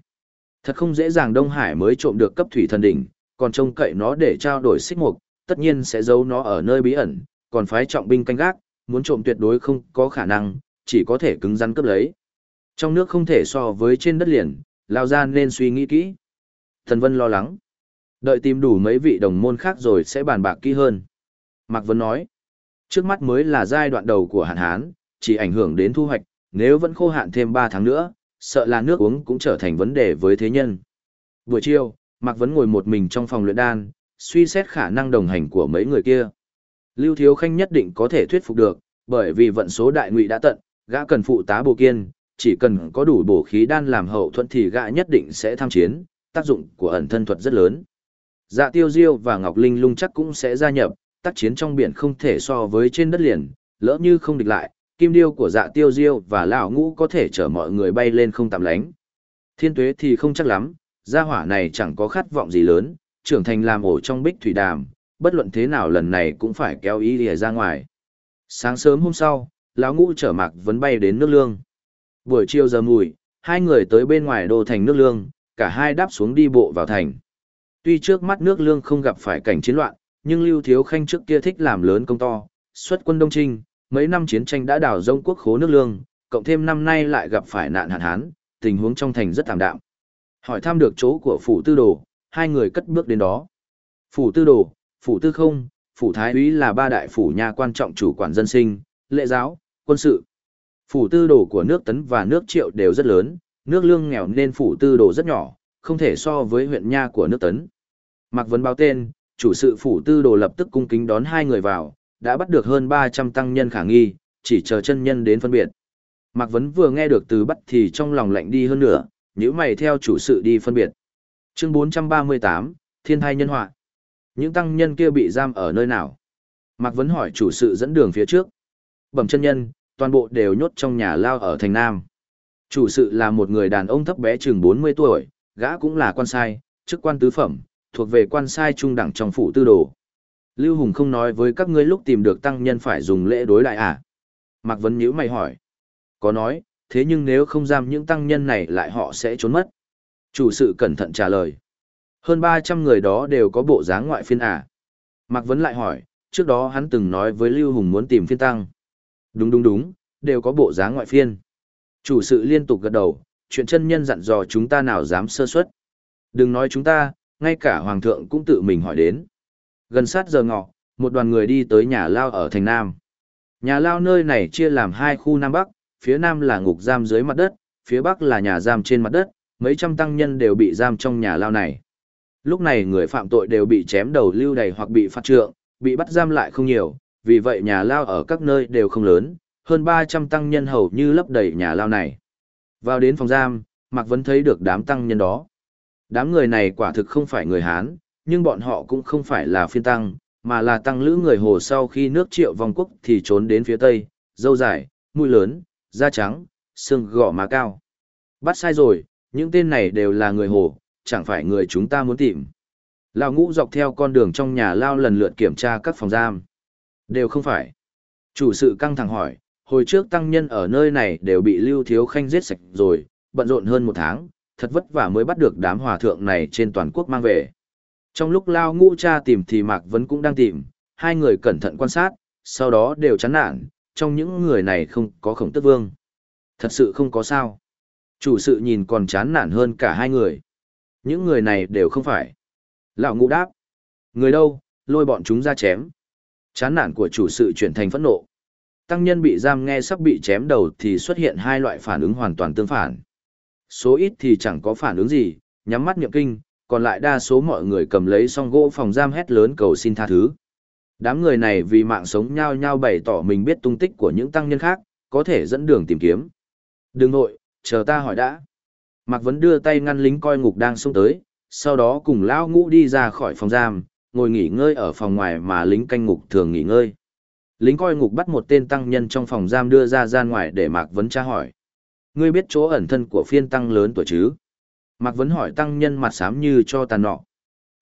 Thật không dễ dàng Đông Hải mới trộm được cấp thủy thần đỉnh, còn trông cậy nó để trao đổi xích mục, tất nhiên sẽ giấu nó ở nơi bí ẩn, còn phái trọng binh canh gác, muốn trộm tuyệt đối không có khả năng, chỉ có thể cứng rắn cướp lấy. Trong nước không thể so với trên đất liền, lao ra nên suy nghĩ kỹ. Thần Vân lo lắng. Đợi tìm đủ mấy vị đồng môn khác rồi sẽ bàn bạc kỹ hơn. Mạc Vân nói, trước mắt mới là giai đoạn đầu của hạn hán, chỉ ảnh hưởng đến thu hoạch, nếu vẫn khô hạn thêm 3 tháng nữa, sợ là nước uống cũng trở thành vấn đề với thế nhân. Buổi chiều, Mạc Vấn ngồi một mình trong phòng luyện đan, suy xét khả năng đồng hành của mấy người kia. Lưu Thiếu Khanh nhất định có thể thuyết phục được, bởi vì vận số đại ngụy đã tận, gã cần phụ tá bổ kiên, chỉ cần có đủ bổ khí đan làm hậu thuận thì gã nhất định sẽ tham chiến, tác dụng của ẩn thân thuật rất lớn. Dạ Tiêu Diêu và Ngọc Linh Lung chắc cũng sẽ gia nhập, tác chiến trong biển không thể so với trên đất liền, lỡ như không địch lại, kim điêu của Dạ Tiêu Diêu và lão ngũ có thể chở mọi người bay lên không tạm lánh. Thiên Tuế thì không chắc lắm, gia hỏa này chẳng có khát vọng gì lớn, trưởng thành làm ổ trong bích thủy đàm, bất luận thế nào lần này cũng phải kéo ý lìa ra ngoài. Sáng sớm hôm sau, lão ngũ chở mạc vấn bay đến nước lương. Buổi chiều giờ mùi, hai người tới bên ngoài đô thành nước lương, cả hai đáp xuống đi bộ vào thành. Tuy trước mắt nước lương không gặp phải cảnh chiến loạn, nhưng Lưu Thiếu Khanh trước kia thích làm lớn công to, xuất quân Đông Trinh, mấy năm chiến tranh đã đào rông quốc khố nước lương, cộng thêm năm nay lại gặp phải nạn hạn hán, tình huống trong thành rất thảm đạm. Hỏi thăm được chỗ của phủ tư đồ, hai người cất bước đến đó. Phủ tư đồ, phủ tư không, phủ thái úy là ba đại phủ nhà quan trọng chủ quản dân sinh, lệ giáo, quân sự. Phủ tư đồ của nước tấn và nước triệu đều rất lớn, nước lương nghèo nên phủ tư đồ rất nhỏ, không thể so với huyện nha của nước tấn. Mạc Vấn báo tên, chủ sự phủ tư đồ lập tức cung kính đón hai người vào, đã bắt được hơn 300 tăng nhân khả nghi, chỉ chờ chân nhân đến phân biệt. Mạc Vấn vừa nghe được từ bắt thì trong lòng lạnh đi hơn nữa, nếu mày theo chủ sự đi phân biệt. Chương 438, Thiên thai nhân họa. Những tăng nhân kia bị giam ở nơi nào? Mạc Vấn hỏi chủ sự dẫn đường phía trước. Bẩm chân nhân, toàn bộ đều nhốt trong nhà lao ở thành Nam. Chủ sự là một người đàn ông thấp bé chừng 40 tuổi, gã cũng là quan sai, chức quan tứ phẩm, thuộc về quan sai trung đẳng trong phủ tư đồ. Lưu Hùng không nói với các ngươi lúc tìm được tăng nhân phải dùng lễ đối đại à? Mạc Vấn nhíu mày hỏi. Có nói, thế nhưng nếu không giam những tăng nhân này lại họ sẽ trốn mất. Chủ sự cẩn thận trả lời. Hơn 300 người đó đều có bộ dáng ngoại phiên à? Mạc Vấn lại hỏi, trước đó hắn từng nói với Lưu Hùng muốn tìm phiên tăng. Đúng đúng đúng, đều có bộ dáng ngoại phiên. Chủ sự liên tục gật đầu, chuyện chân nhân dặn dò chúng ta nào dám sơ suất. Đừng nói chúng ta, ngay cả hoàng thượng cũng tự mình hỏi đến. Gần sát giờ ngọ, một đoàn người đi tới nhà lao ở thành Nam. Nhà lao nơi này chia làm hai khu Nam Bắc, phía Nam là ngục giam dưới mặt đất, phía Bắc là nhà giam trên mặt đất, mấy trăm tăng nhân đều bị giam trong nhà lao này. Lúc này người phạm tội đều bị chém đầu lưu đầy hoặc bị phạt trượng, bị bắt giam lại không nhiều, vì vậy nhà lao ở các nơi đều không lớn, hơn 300 tăng nhân hầu như lấp đầy nhà lao này. Vào đến phòng giam, Mạc Vấn thấy được đám tăng nhân đó. Đám người này quả thực không phải người Hán, nhưng bọn họ cũng không phải là phiên tăng, mà là tăng lữ người Hồ sau khi nước triệu vong quốc thì trốn đến phía Tây, dâu dài, mũi lớn, da trắng, xương gò má cao. Bắt sai rồi, những tên này đều là người hồ, chẳng phải người chúng ta muốn tìm. Lão ngũ dọc theo con đường trong nhà lao lần lượt kiểm tra các phòng giam. Đều không phải. Chủ sự căng thẳng hỏi, hồi trước tăng nhân ở nơi này đều bị lưu thiếu khanh giết sạch rồi, bận rộn hơn một tháng, thật vất vả mới bắt được đám hòa thượng này trên toàn quốc mang về. Trong lúc lao ngũ cha tìm thì Mạc Vấn cũng đang tìm, hai người cẩn thận quan sát, sau đó đều chán nản, trong những người này không có khổng tức vương. Thật sự không có sao. Chủ sự nhìn còn chán nản hơn cả hai người. Những người này đều không phải. Lão ngũ đáp. Người đâu, lôi bọn chúng ra chém. Chán nản của chủ sự chuyển thành phẫn nộ. Tăng nhân bị giam nghe sắp bị chém đầu thì xuất hiện hai loại phản ứng hoàn toàn tương phản. Số ít thì chẳng có phản ứng gì, nhắm mắt niệm kinh, còn lại đa số mọi người cầm lấy song gỗ phòng giam hét lớn cầu xin tha thứ. Đám người này vì mạng sống nhau nhau bày tỏ mình biết tung tích của những tăng nhân khác, có thể dẫn đường tìm kiếm. Đừng nội, chờ ta hỏi đã. Mạc Vấn đưa tay ngăn lính coi ngục đang xông tới, sau đó cùng lão ngũ đi ra khỏi phòng giam, ngồi nghỉ ngơi ở phòng ngoài mà lính canh ngục thường nghỉ ngơi. Lính coi ngục bắt một tên tăng nhân trong phòng giam đưa ra gian ngoài để Mạc Vấn tra hỏi. Ngươi biết chỗ ẩn thân của phiên tăng lớn tuổi chứ? Mạc Vấn hỏi tăng nhân mặt xám như cho tàn nọ.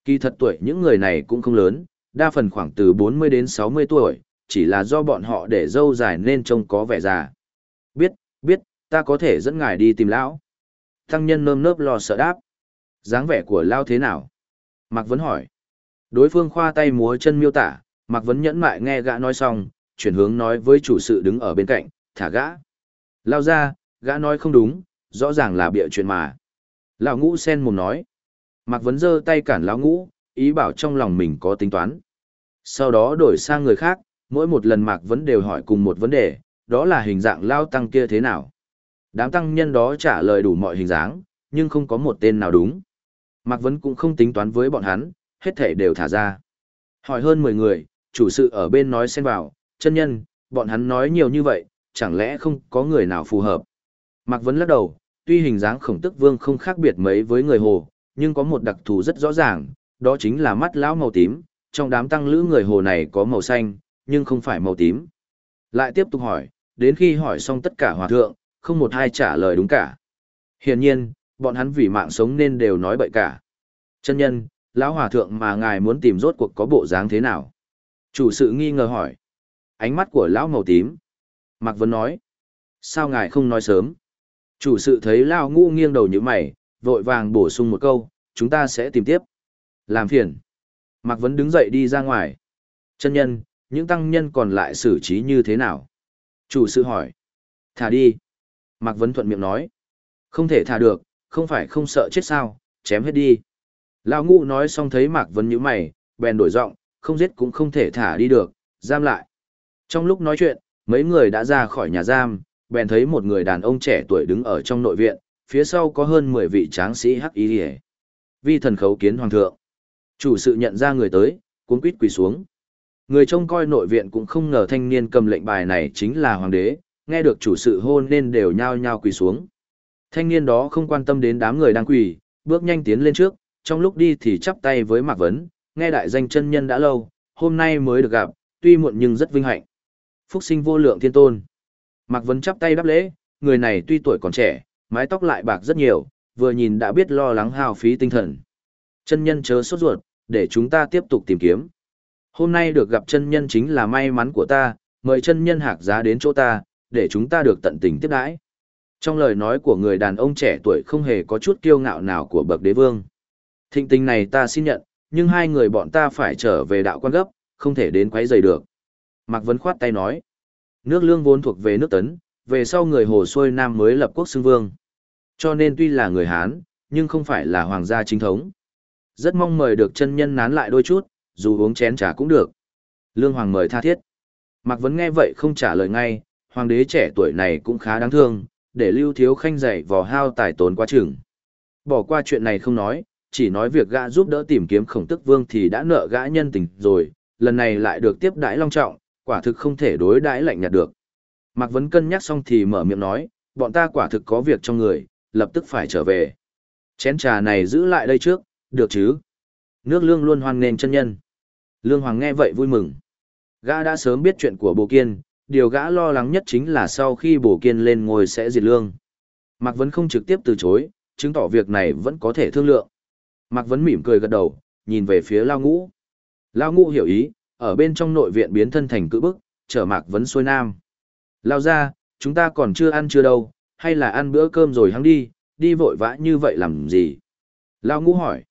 Kỳ thật tuổi những người này cũng không lớn, đa phần khoảng từ 40 đến 60 tuổi, chỉ là do bọn họ để dâu dài nên trông có vẻ già. Biết, biết, ta có thể dẫn ngài đi tìm lão. Tăng nhân nơm nớp lo sợ đáp. dáng vẻ của lão thế nào? Mạc Vấn hỏi. Đối phương khoa tay múa chân miêu tả, Mạc Vấn nhẫn mại nghe gã nói xong, chuyển hướng nói với chủ sự đứng ở bên cạnh, thả gã. Lao ra, gã nói không đúng, rõ ràng là bịa chuyện mà. Lão ngũ sen mồm nói. Mạc Vấn giơ tay cản lão ngũ, ý bảo trong lòng mình có tính toán. Sau đó đổi sang người khác, mỗi một lần Mạc Vấn đều hỏi cùng một vấn đề, đó là hình dạng lao tăng kia thế nào. Đám tăng nhân đó trả lời đủ mọi hình dáng, nhưng không có một tên nào đúng. Mạc Vấn cũng không tính toán với bọn hắn, hết thể đều thả ra. Hỏi hơn 10 người, chủ sự ở bên nói xen vào, chân nhân, bọn hắn nói nhiều như vậy, chẳng lẽ không có người nào phù hợp. Mạc Vấn lắc đầu, tuy hình dáng khổng tức vương không khác biệt mấy với người hồ, nhưng có một đặc thù rất rõ ràng, đó chính là mắt lão màu tím, trong đám tăng lữ người hồ này có màu xanh, nhưng không phải màu tím. Lại tiếp tục hỏi, đến khi hỏi xong tất cả hòa thượng, không một ai trả lời đúng cả. Hiển nhiên, bọn hắn vì mạng sống nên đều nói bậy cả. Chân nhân, lão hòa thượng mà ngài muốn tìm rốt cuộc có bộ dáng thế nào? Chủ sự nghi ngờ hỏi. Ánh mắt của lão màu tím. Mạc Vân nói. Sao ngài không nói sớm? Chủ sự thấy lão Ngũ nghiêng đầu như mày, vội vàng bổ sung một câu, chúng ta sẽ tìm tiếp. Làm phiền. Mạc Vấn đứng dậy đi ra ngoài. Chân nhân, những tăng nhân còn lại xử trí như thế nào? Chủ sự hỏi. Thả đi. Mạc Vấn thuận miệng nói. Không thể thả được, không phải không sợ chết sao, chém hết đi. Lão ngũ nói xong thấy Mạc Vấn nhíu mày, bèn đổi giọng, không giết cũng không thể thả đi được, giam lại. Trong lúc nói chuyện, mấy người đã ra khỏi nhà giam, bèn thấy một người đàn ông trẻ tuổi đứng ở trong nội viện, phía sau có hơn 10 vị tráng sĩ hắc y liễu. Vi thần khấu kiến hoàng thượng. Chủ sự nhận ra người tới, cuống quýt quỳ xuống. Người trông coi nội viện cũng không ngờ thanh niên cầm lệnh bài này chính là hoàng đế, nghe được chủ sự hôn nên đều nhao nhao quỳ xuống. Thanh niên đó không quan tâm đến đám người đang quỳ, bước nhanh tiến lên trước, trong lúc đi thì chắp tay với Mạc Vấn, nghe đại danh chân nhân đã lâu, hôm nay mới được gặp, tuy muộn nhưng rất vinh hạnh. Phúc sinh vô lượng thiên tôn. Mạc Vấn chắp tay đáp lễ, người này tuy tuổi còn trẻ, mái tóc lại bạc rất nhiều, vừa nhìn đã biết lo lắng hao phí tinh thần. Chân nhân chớ sốt ruột, để chúng ta tiếp tục tìm kiếm. Hôm nay được gặp chân nhân chính là may mắn của ta, mời chân nhân hạc giá đến chỗ ta, để chúng ta được tận tình tiếp đãi. Trong lời nói của người đàn ông trẻ tuổi không hề có chút kiêu ngạo nào của bậc đế vương. Thịnh tình này ta xin nhận, nhưng hai người bọn ta phải trở về đạo quan gấp, không thể đến quấy rầy được. Mạc Vấn khoát tay nói, nước lương vốn thuộc về nước tấn, về sau người hồ xuôi nam mới lập quốc xưng vương. Cho nên tuy là người Hán, nhưng không phải là hoàng gia chính thống. Rất mong mời được chân nhân nán lại đôi chút, dù uống chén trà cũng được. Lương Hoàng mời tha thiết. Mạc Vấn nghe vậy không trả lời ngay, hoàng đế trẻ tuổi này cũng khá đáng thương, để lưu thiếu khanh dạy vò hao tài tốn quá chừng. Bỏ qua chuyện này không nói, chỉ nói việc gã giúp đỡ tìm kiếm khổng tức vương thì đã nợ gã nhân tình rồi, lần này lại được tiếp đãi long trọng, quả thực không thể đối đãi lạnh nhạt được. Mạc Vấn cân nhắc xong thì mở miệng nói, bọn ta quả thực có việc trong người, lập tức phải trở về. Chén trà này giữ lại đây trước, được chứ? Nước lương luôn hoan nghênh chân nhân. Lương Hoàng nghe vậy vui mừng. Gã đã sớm biết chuyện của Bồ Kiên, điều gã lo lắng nhất chính là sau khi bổ kiên lên ngôi sẽ diệt lương. Mạc Vấn không trực tiếp từ chối, chứng tỏ việc này vẫn có thể thương lượng. Mạc Vấn mỉm cười gật đầu, nhìn về phía Lao Ngũ. Lao Ngũ hiểu ý, ở bên trong nội viện biến thân thành cự bức, trở Mạc Vấn xuôi nam. Lao ra, chúng ta còn chưa ăn chưa đâu, hay là ăn bữa cơm rồi hắn đi, đi vội vã như vậy làm gì? Lao Ngũ hỏi.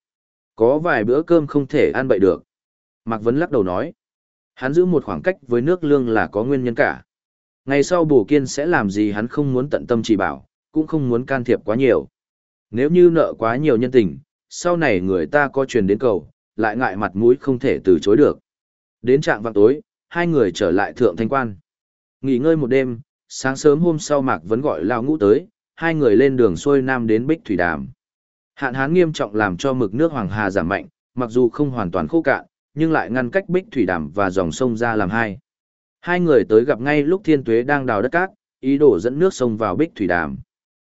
Có vài bữa cơm không thể ăn bậy được. Mạc Vấn lắc đầu nói. Hắn giữ một khoảng cách với nước lương là có nguyên nhân cả. Ngày sau bổ kiên sẽ làm gì hắn không muốn tận tâm chỉ bảo, cũng không muốn can thiệp quá nhiều. Nếu như nợ quá nhiều nhân tình, sau này người ta có truyền đến cầu, lại ngại mặt mũi không thể từ chối được. Đến trạng vạng tối, hai người trở lại thượng thanh quan. Nghỉ ngơi một đêm, sáng sớm hôm sau Mạc vẫn gọi lao ngũ tới, hai người lên đường xuôi nam đến Bích Thủy Đàm. Hạn hán nghiêm trọng làm cho mực nước Hoàng Hà giảm mạnh, mặc dù không hoàn toàn khô cạn, nhưng lại ngăn cách Bích Thủy Đàm và dòng sông ra làm hai. Hai người tới gặp ngay lúc Thiên Tuế đang đào đất cát, ý đồ dẫn nước sông vào Bích Thủy Đàm.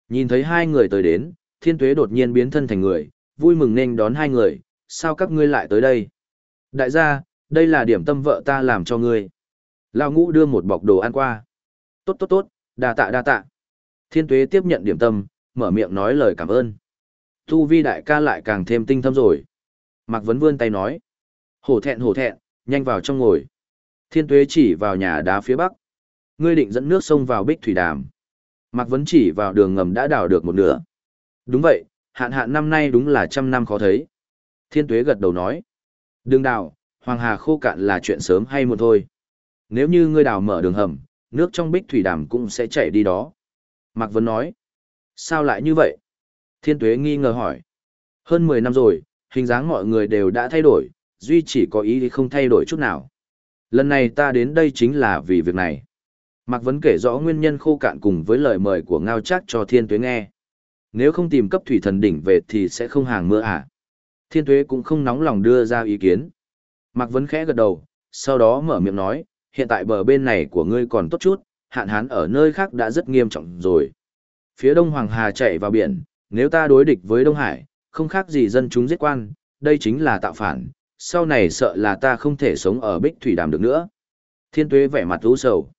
Nhìn thấy hai người tới đến, Thiên Tuế đột nhiên biến thân thành người, vui mừng nên đón hai người, sao các ngươi lại tới đây? Đại gia, đây là điểm tâm vợ ta làm cho ngươi. Lao ngũ đưa một bọc đồ ăn qua. Tốt tốt tốt, đa tạ đa tạ. Thiên Tuế tiếp nhận điểm tâm, mở miệng nói lời cảm ơn. Tu vi đại ca lại càng thêm tinh thâm rồi. Mạc Vấn vươn tay nói. Hổ thẹn hổ thẹn, nhanh vào trong ngồi. Thiên tuế chỉ vào nhà đá phía bắc. Ngươi định dẫn nước sông vào bích thủy đàm. Mạc Vấn chỉ vào đường ngầm đã đào được một nửa. Đúng vậy, hạn hạn năm nay đúng là trăm năm khó thấy. Thiên tuế gật đầu nói. Đường đào, Hoàng Hà khô cạn là chuyện sớm hay muộn thôi. Nếu như ngươi đào mở đường hầm, nước trong bích thủy đàm cũng sẽ chảy đi đó. Mạc Vân nói. Sao lại như vậy? Thiên tuế nghi ngờ hỏi. Hơn 10 năm rồi, hình dáng mọi người đều đã thay đổi, duy chỉ có ý thì không thay đổi chút nào. Lần này ta đến đây chính là vì việc này. Mạc Vấn kể rõ nguyên nhân khô cạn cùng với lời mời của Ngao Trác cho Thiên Tuế nghe. Nếu không tìm cấp thủy thần đỉnh về thì sẽ không hàng mưa à. Thiên Tuế cũng không nóng lòng đưa ra ý kiến. Mạc Vấn khẽ gật đầu, sau đó mở miệng nói, hiện tại bờ bên này của ngươi còn tốt chút, hạn hán ở nơi khác đã rất nghiêm trọng rồi. Phía đông Hoàng Hà chạy vào biển, nếu ta đối địch với Đông Hải, không khác gì dân chúng giết quan, đây chính là tạo phản, sau này sợ là ta không thể sống ở bích thủy đàm được nữa. Thiên tuế vẻ mặt u sầu.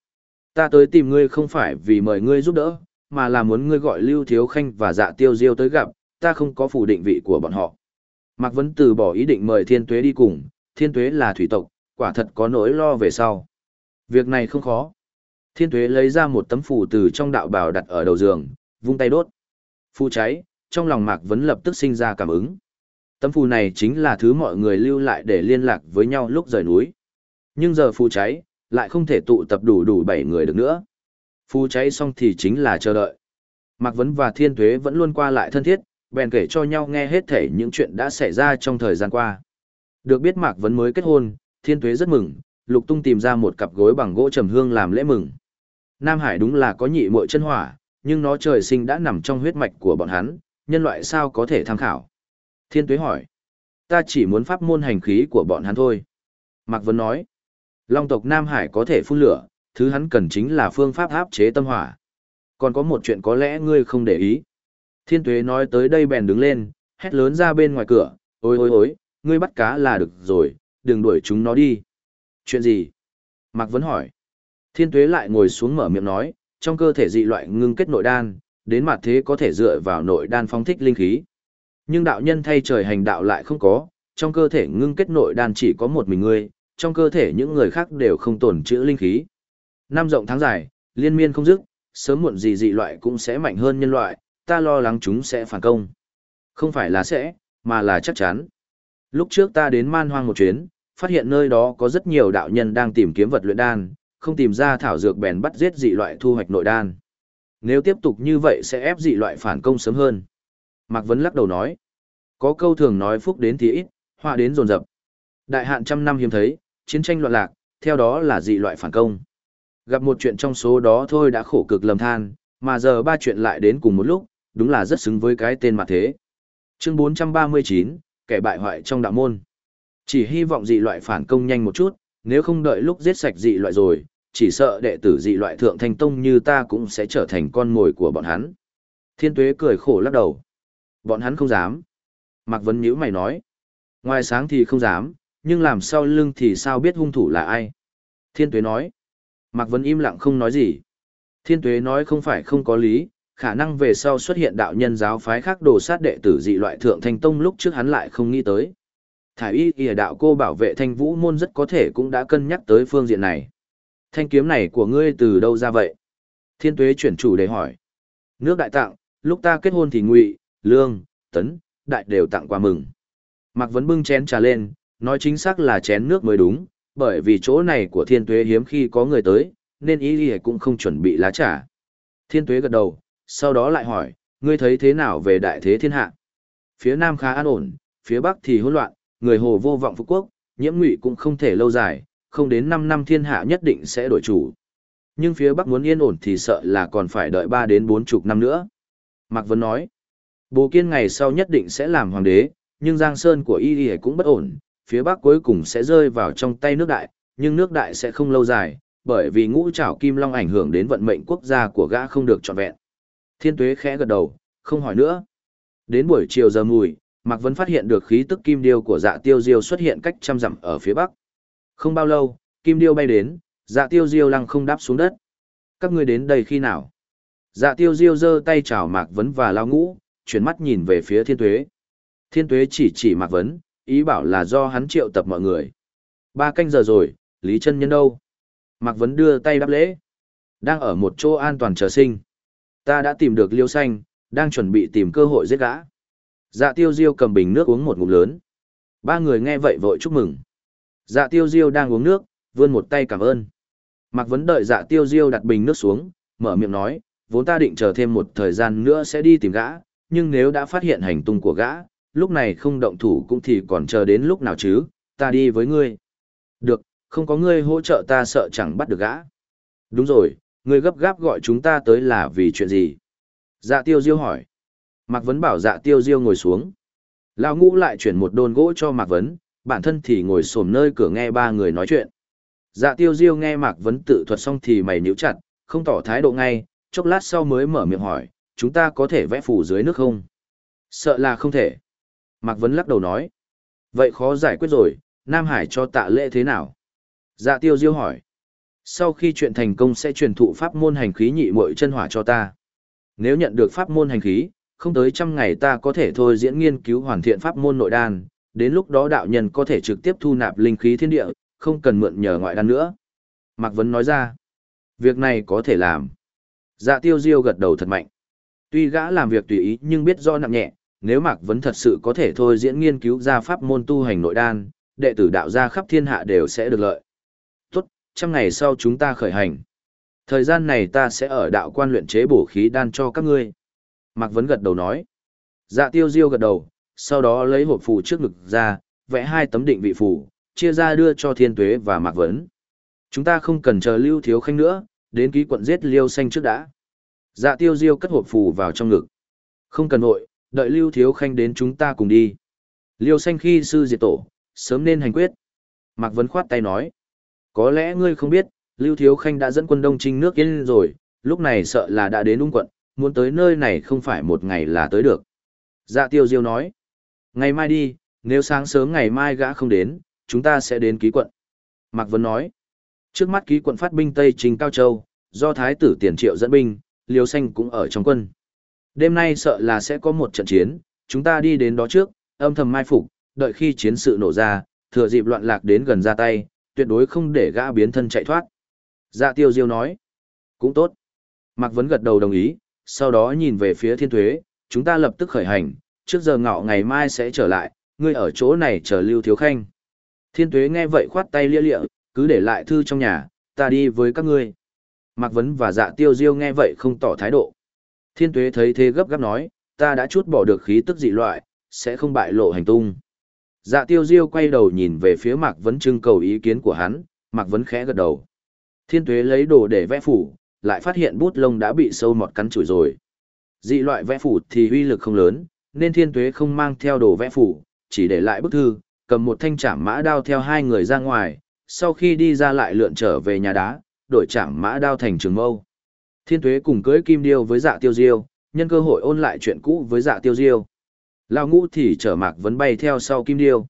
Ta tới tìm ngươi không phải vì mời ngươi giúp đỡ, mà là muốn ngươi gọi Lưu Thiếu Khanh và dạ tiêu diêu tới gặp, ta không có phủ định vị của bọn họ. Mạc Vấn từ bỏ ý định mời thiên tuế đi cùng, thiên tuế là thủy tộc, quả thật có nỗi lo về sau. Việc này không khó. Thiên tuế lấy ra một tấm phù từ trong đạo bào đặt ở đầu giường, vung tay đốt. Phù cháy, trong lòng Mạc Vấn lập tức sinh ra cảm ứng. Tấm phù này chính là thứ mọi người lưu lại để liên lạc với nhau lúc rời núi. Nhưng giờ phù cháy, lại không thể tụ tập đủ đủ 7 người được nữa. Phù cháy xong thì chính là chờ đợi. Mạc Vấn và Thiên Tuế vẫn luôn qua lại thân thiết, bèn kể cho nhau nghe hết thể những chuyện đã xảy ra trong thời gian qua. Được biết Mạc Vấn mới kết hôn, Thiên Tuế rất mừng, Lục Tung tìm ra một cặp gối bằng gỗ trầm hương làm lễ mừng. Nam Hải đúng là có nhị muội chân hỏa, nhưng nó trời sinh đã nằm trong huyết mạch của bọn hắn, nhân loại sao có thể tham khảo. Thiên tuế hỏi. Ta chỉ muốn pháp môn hành khí của bọn hắn thôi. Mạc Vấn nói. Long tộc Nam Hải có thể phun lửa, thứ hắn cần chính là phương pháp áp chế tâm hỏa. Còn có một chuyện có lẽ ngươi không để ý. Thiên tuế nói tới đây bèn đứng lên, hét lớn ra bên ngoài cửa. Ôi ôi ôi, ngươi bắt cá là được rồi, đừng đuổi chúng nó đi. Chuyện gì? Mạc Vấn hỏi. Thiên tuế lại ngồi xuống mở miệng nói, trong cơ thể dị loại ngưng kết nội đan, đến mặt thế có thể dựa vào nội đan phóng thích linh khí. Nhưng đạo nhân thay trời hành đạo lại không có, trong cơ thể ngưng kết nội đan chỉ có một mình ngươi, trong cơ thể những người khác đều không tồn trữ linh khí. Năm rộng tháng dài, liên miên không dứt, sớm muộn gì dị loại cũng sẽ mạnh hơn nhân loại, ta lo lắng chúng sẽ phản công. Không phải là sẽ, mà là chắc chắn. Lúc trước ta đến man hoang một chuyến, phát hiện nơi đó có rất nhiều đạo nhân đang tìm kiếm vật luyện đan, không tìm ra thảo dược bèn bắt giết dị loại thu hoạch nội đan. Nếu tiếp tục như vậy sẽ ép dị loại phản công sớm hơn. Mạc Vấn lắc đầu nói. Có câu thường nói phúc đến thì ít, họa đến dồn dập. Đại hạn trăm năm hiếm thấy, chiến tranh loạn lạc, theo đó là dị loại phản công. Gặp một chuyện trong số đó thôi đã khổ cực lầm than, mà giờ ba chuyện lại đến cùng một lúc, đúng là rất xứng với cái tên mà thế. Chương 439, kẻ bại hoại trong đạo môn. Chỉ hy vọng dị loại phản công nhanh một chút, nếu không đợi lúc giết sạch dị loại rồi, chỉ sợ đệ tử dị loại thượng thanh tông như ta cũng sẽ trở thành con mồi của bọn hắn. Thiên tuế cười khổ lắc đầu. Bọn hắn không dám. Mạc Vấn nhữ mày nói. Ngoài sáng thì không dám, nhưng làm sao lưng thì sao biết hung thủ là ai? Thiên tuế nói. Mạc Vấn im lặng không nói gì. Thiên tuế nói không phải không có lý, khả năng về sau xuất hiện đạo nhân giáo phái khác đồ sát đệ tử dị loại thượng thanh tông lúc trước hắn lại không nghĩ tới. Thải y kìa đạo cô bảo vệ thanh vũ môn rất có thể cũng đã cân nhắc tới phương diện này. Thanh kiếm này của ngươi từ đâu ra vậy? Thiên tuế chuyển chủ để hỏi. Nước đại tặng, lúc ta kết hôn thì ngụy, lương, tấn, đại đều tặng quà mừng. Mạc Vấn bưng chén trà lên, nói chính xác là chén nước mới đúng, bởi vì chỗ này của thiên tuế hiếm khi có người tới, nên y lì cũng không chuẩn bị lá trà. Thiên tuế gật đầu, sau đó lại hỏi, ngươi thấy thế nào về đại thế thiên hạ? Phía nam khá an ổn, phía bắc thì hỗn loạn, người hồ vô vọng phú quốc, nhiễm ngụy cũng không thể lâu dài, không đến 5 năm thiên hạ nhất định sẽ đổi chủ. Nhưng phía bắc muốn yên ổn thì sợ là còn phải đợi 3 đến 4 chục năm nữa. Mạc Vân nói, bố kiên ngày sau nhất định sẽ làm hoàng đế, nhưng Giang Sơn của y y cũng bất ổn, phía bắc cuối cùng sẽ rơi vào trong tay nước đại, nhưng nước đại sẽ không lâu dài, bởi vì ngũ trảo kim long ảnh hưởng đến vận mệnh quốc gia của gã không được trọn vẹn. Thiên tuế khẽ gật đầu, không hỏi nữa. Đến buổi chiều giờ mùi, Mạc Vân phát hiện được khí tức kim điêu của dạ tiêu diêu xuất hiện cách trăm dặm ở phía bắc. Không bao lâu, kim điêu bay đến, dạ tiêu diêu lăng không đáp xuống đất. Các ngươi đến đây khi nào? Dạ tiêu diêu giơ tay chào Mạc Vấn và lao ngũ, chuyển mắt nhìn về phía thiên tuế. Thiên tuế chỉ chỉ Mạc Vấn, ý bảo là do hắn triệu tập mọi người. Ba canh giờ rồi, Lý chân Nhân đâu? Mạc Vấn đưa tay đáp lễ. Đang ở một chỗ an toàn chờ sinh. Ta đã tìm được liêu xanh, đang chuẩn bị tìm cơ hội giết gã. Dạ tiêu diêu cầm bình nước uống một ngụm lớn. Ba người nghe vậy vội chúc mừng. Dạ tiêu diêu đang uống nước, vươn một tay cảm ơn. Mạc Vấn đợi dạ tiêu diêu đặt bình nước xuống, mở miệng nói, vốn ta định chờ thêm một thời gian nữa sẽ đi tìm gã, nhưng nếu đã phát hiện hành tung của gã, lúc này không động thủ cũng thì còn chờ đến lúc nào chứ, ta đi với ngươi. Được, không có ngươi hỗ trợ ta sợ chẳng bắt được gã. Đúng rồi, Người gấp gáp gọi chúng ta tới là vì chuyện gì? Dạ tiêu diêu hỏi. Mạc Vấn bảo dạ tiêu diêu ngồi xuống. Lão ngũ lại chuyển một đôn gỗ cho Mạc Vấn, bản thân thì ngồi xổm nơi cửa nghe ba người nói chuyện. Dạ tiêu diêu nghe Mạc Vấn tự thuật xong thì mày nhíu chặt, không tỏ thái độ ngay, chốc lát sau mới mở miệng hỏi, chúng ta có thể vẽ phủ dưới nước không? Sợ là không thể. Mạc Vấn lắc đầu nói. Vậy khó giải quyết rồi, Nam Hải cho tạ lễ thế nào? Dạ tiêu diêu hỏi. Sau khi chuyện thành công sẽ truyền thụ pháp môn hành khí nhị muội chân hỏa cho ta. Nếu nhận được pháp môn hành khí, không tới trăm ngày ta có thể thôi diễn nghiên cứu hoàn thiện pháp môn nội đan, đến lúc đó đạo nhân có thể trực tiếp thu nạp linh khí thiên địa, không cần mượn nhờ ngoại đan nữa. Mạc Vấn nói ra, việc này có thể làm. Dạ tiêu diêu gật đầu thật mạnh. Tuy gã làm việc tùy ý nhưng biết do nặng nhẹ, nếu Mạc Vấn thật sự có thể thôi diễn nghiên cứu ra pháp môn tu hành nội đan, đệ tử đạo gia khắp thiên hạ đều sẽ được lợi. Trăm ngày sau chúng ta khởi hành. Thời gian này ta sẽ ở đạo quan luyện chế bổ khí đan cho các ngươi. Mạc Vấn gật đầu nói. Dạ tiêu diêu gật đầu, sau đó lấy hộp phù trước ngực ra, vẽ hai tấm định vị phù, chia ra đưa cho Thiên Tuế và Mạc Vấn. Chúng ta không cần chờ Lưu Thiếu Khanh nữa, đến ký quận giết Liêu Xanh trước đã. Dạ tiêu diêu cất hộp phù vào trong ngực. Không cần hội, đợi Lưu Thiếu Khanh đến chúng ta cùng đi. Liêu Xanh khi sư diệt tổ, sớm nên hành quyết. Mạc Vấn khoát tay nói. Có lẽ ngươi không biết, Lưu Thiếu Khanh đã dẫn quân đông trinh nước yên rồi, lúc này sợ là đã đến ung quận, muốn tới nơi này không phải một ngày là tới được. Dạ tiêu diêu nói. Ngày mai đi, nếu sáng sớm ngày mai gã không đến, chúng ta sẽ đến ký quận. Mạc Vấn nói. Trước mắt ký quận phát binh Tây Trình Cao Châu, do Thái tử Tiền Triệu dẫn binh, Liêu Xanh cũng ở trong quân. Đêm nay sợ là sẽ có một trận chiến, chúng ta đi đến đó trước, âm thầm mai phục, đợi khi chiến sự nổ ra, thừa dịp loạn lạc đến gần ra tay, tuyệt đối không để gã biến thân chạy thoát. Dạ tiêu diêu nói. Cũng tốt. Mạc Vấn gật đầu đồng ý, sau đó nhìn về phía thiên thuế, chúng ta lập tức khởi hành, trước giờ ngọ ngày mai sẽ trở lại, ngươi ở chỗ này chờ Lưu Thiếu Khanh. Thiên thuế nghe vậy khoát tay lia lịa, cứ để lại thư trong nhà, ta đi với các ngươi. Mạc Vấn và dạ tiêu diêu nghe vậy không tỏ thái độ. Thiên tuế thấy thế gấp gáp nói, ta đã chút bỏ được khí tức dị loại, sẽ không bại lộ hành tung. Dạ tiêu diêu quay đầu nhìn về phía Mạc Vấn trưng cầu ý kiến của hắn, Mạc Vấn khẽ gật đầu. Thiên tuế lấy đồ để vẽ phủ, lại phát hiện bút lông đã bị sâu mọt cắn chủi rồi. Dị loại vẽ phủ thì uy lực không lớn, nên thiên tuế không mang theo đồ vẽ phủ, chỉ để lại bức thư, cầm một thanh chảm mã đao theo hai người ra ngoài, sau khi đi ra lại lượn trở về nhà đá, đổi chảm mã đao thành trường mâu. Thiên tuế cùng cưới kim điêu với dạ tiêu diêu, nhân cơ hội ôn lại chuyện cũ với dạ tiêu diêu. Lao ngũ thì chở mạc vấn bay theo sau kim điêu.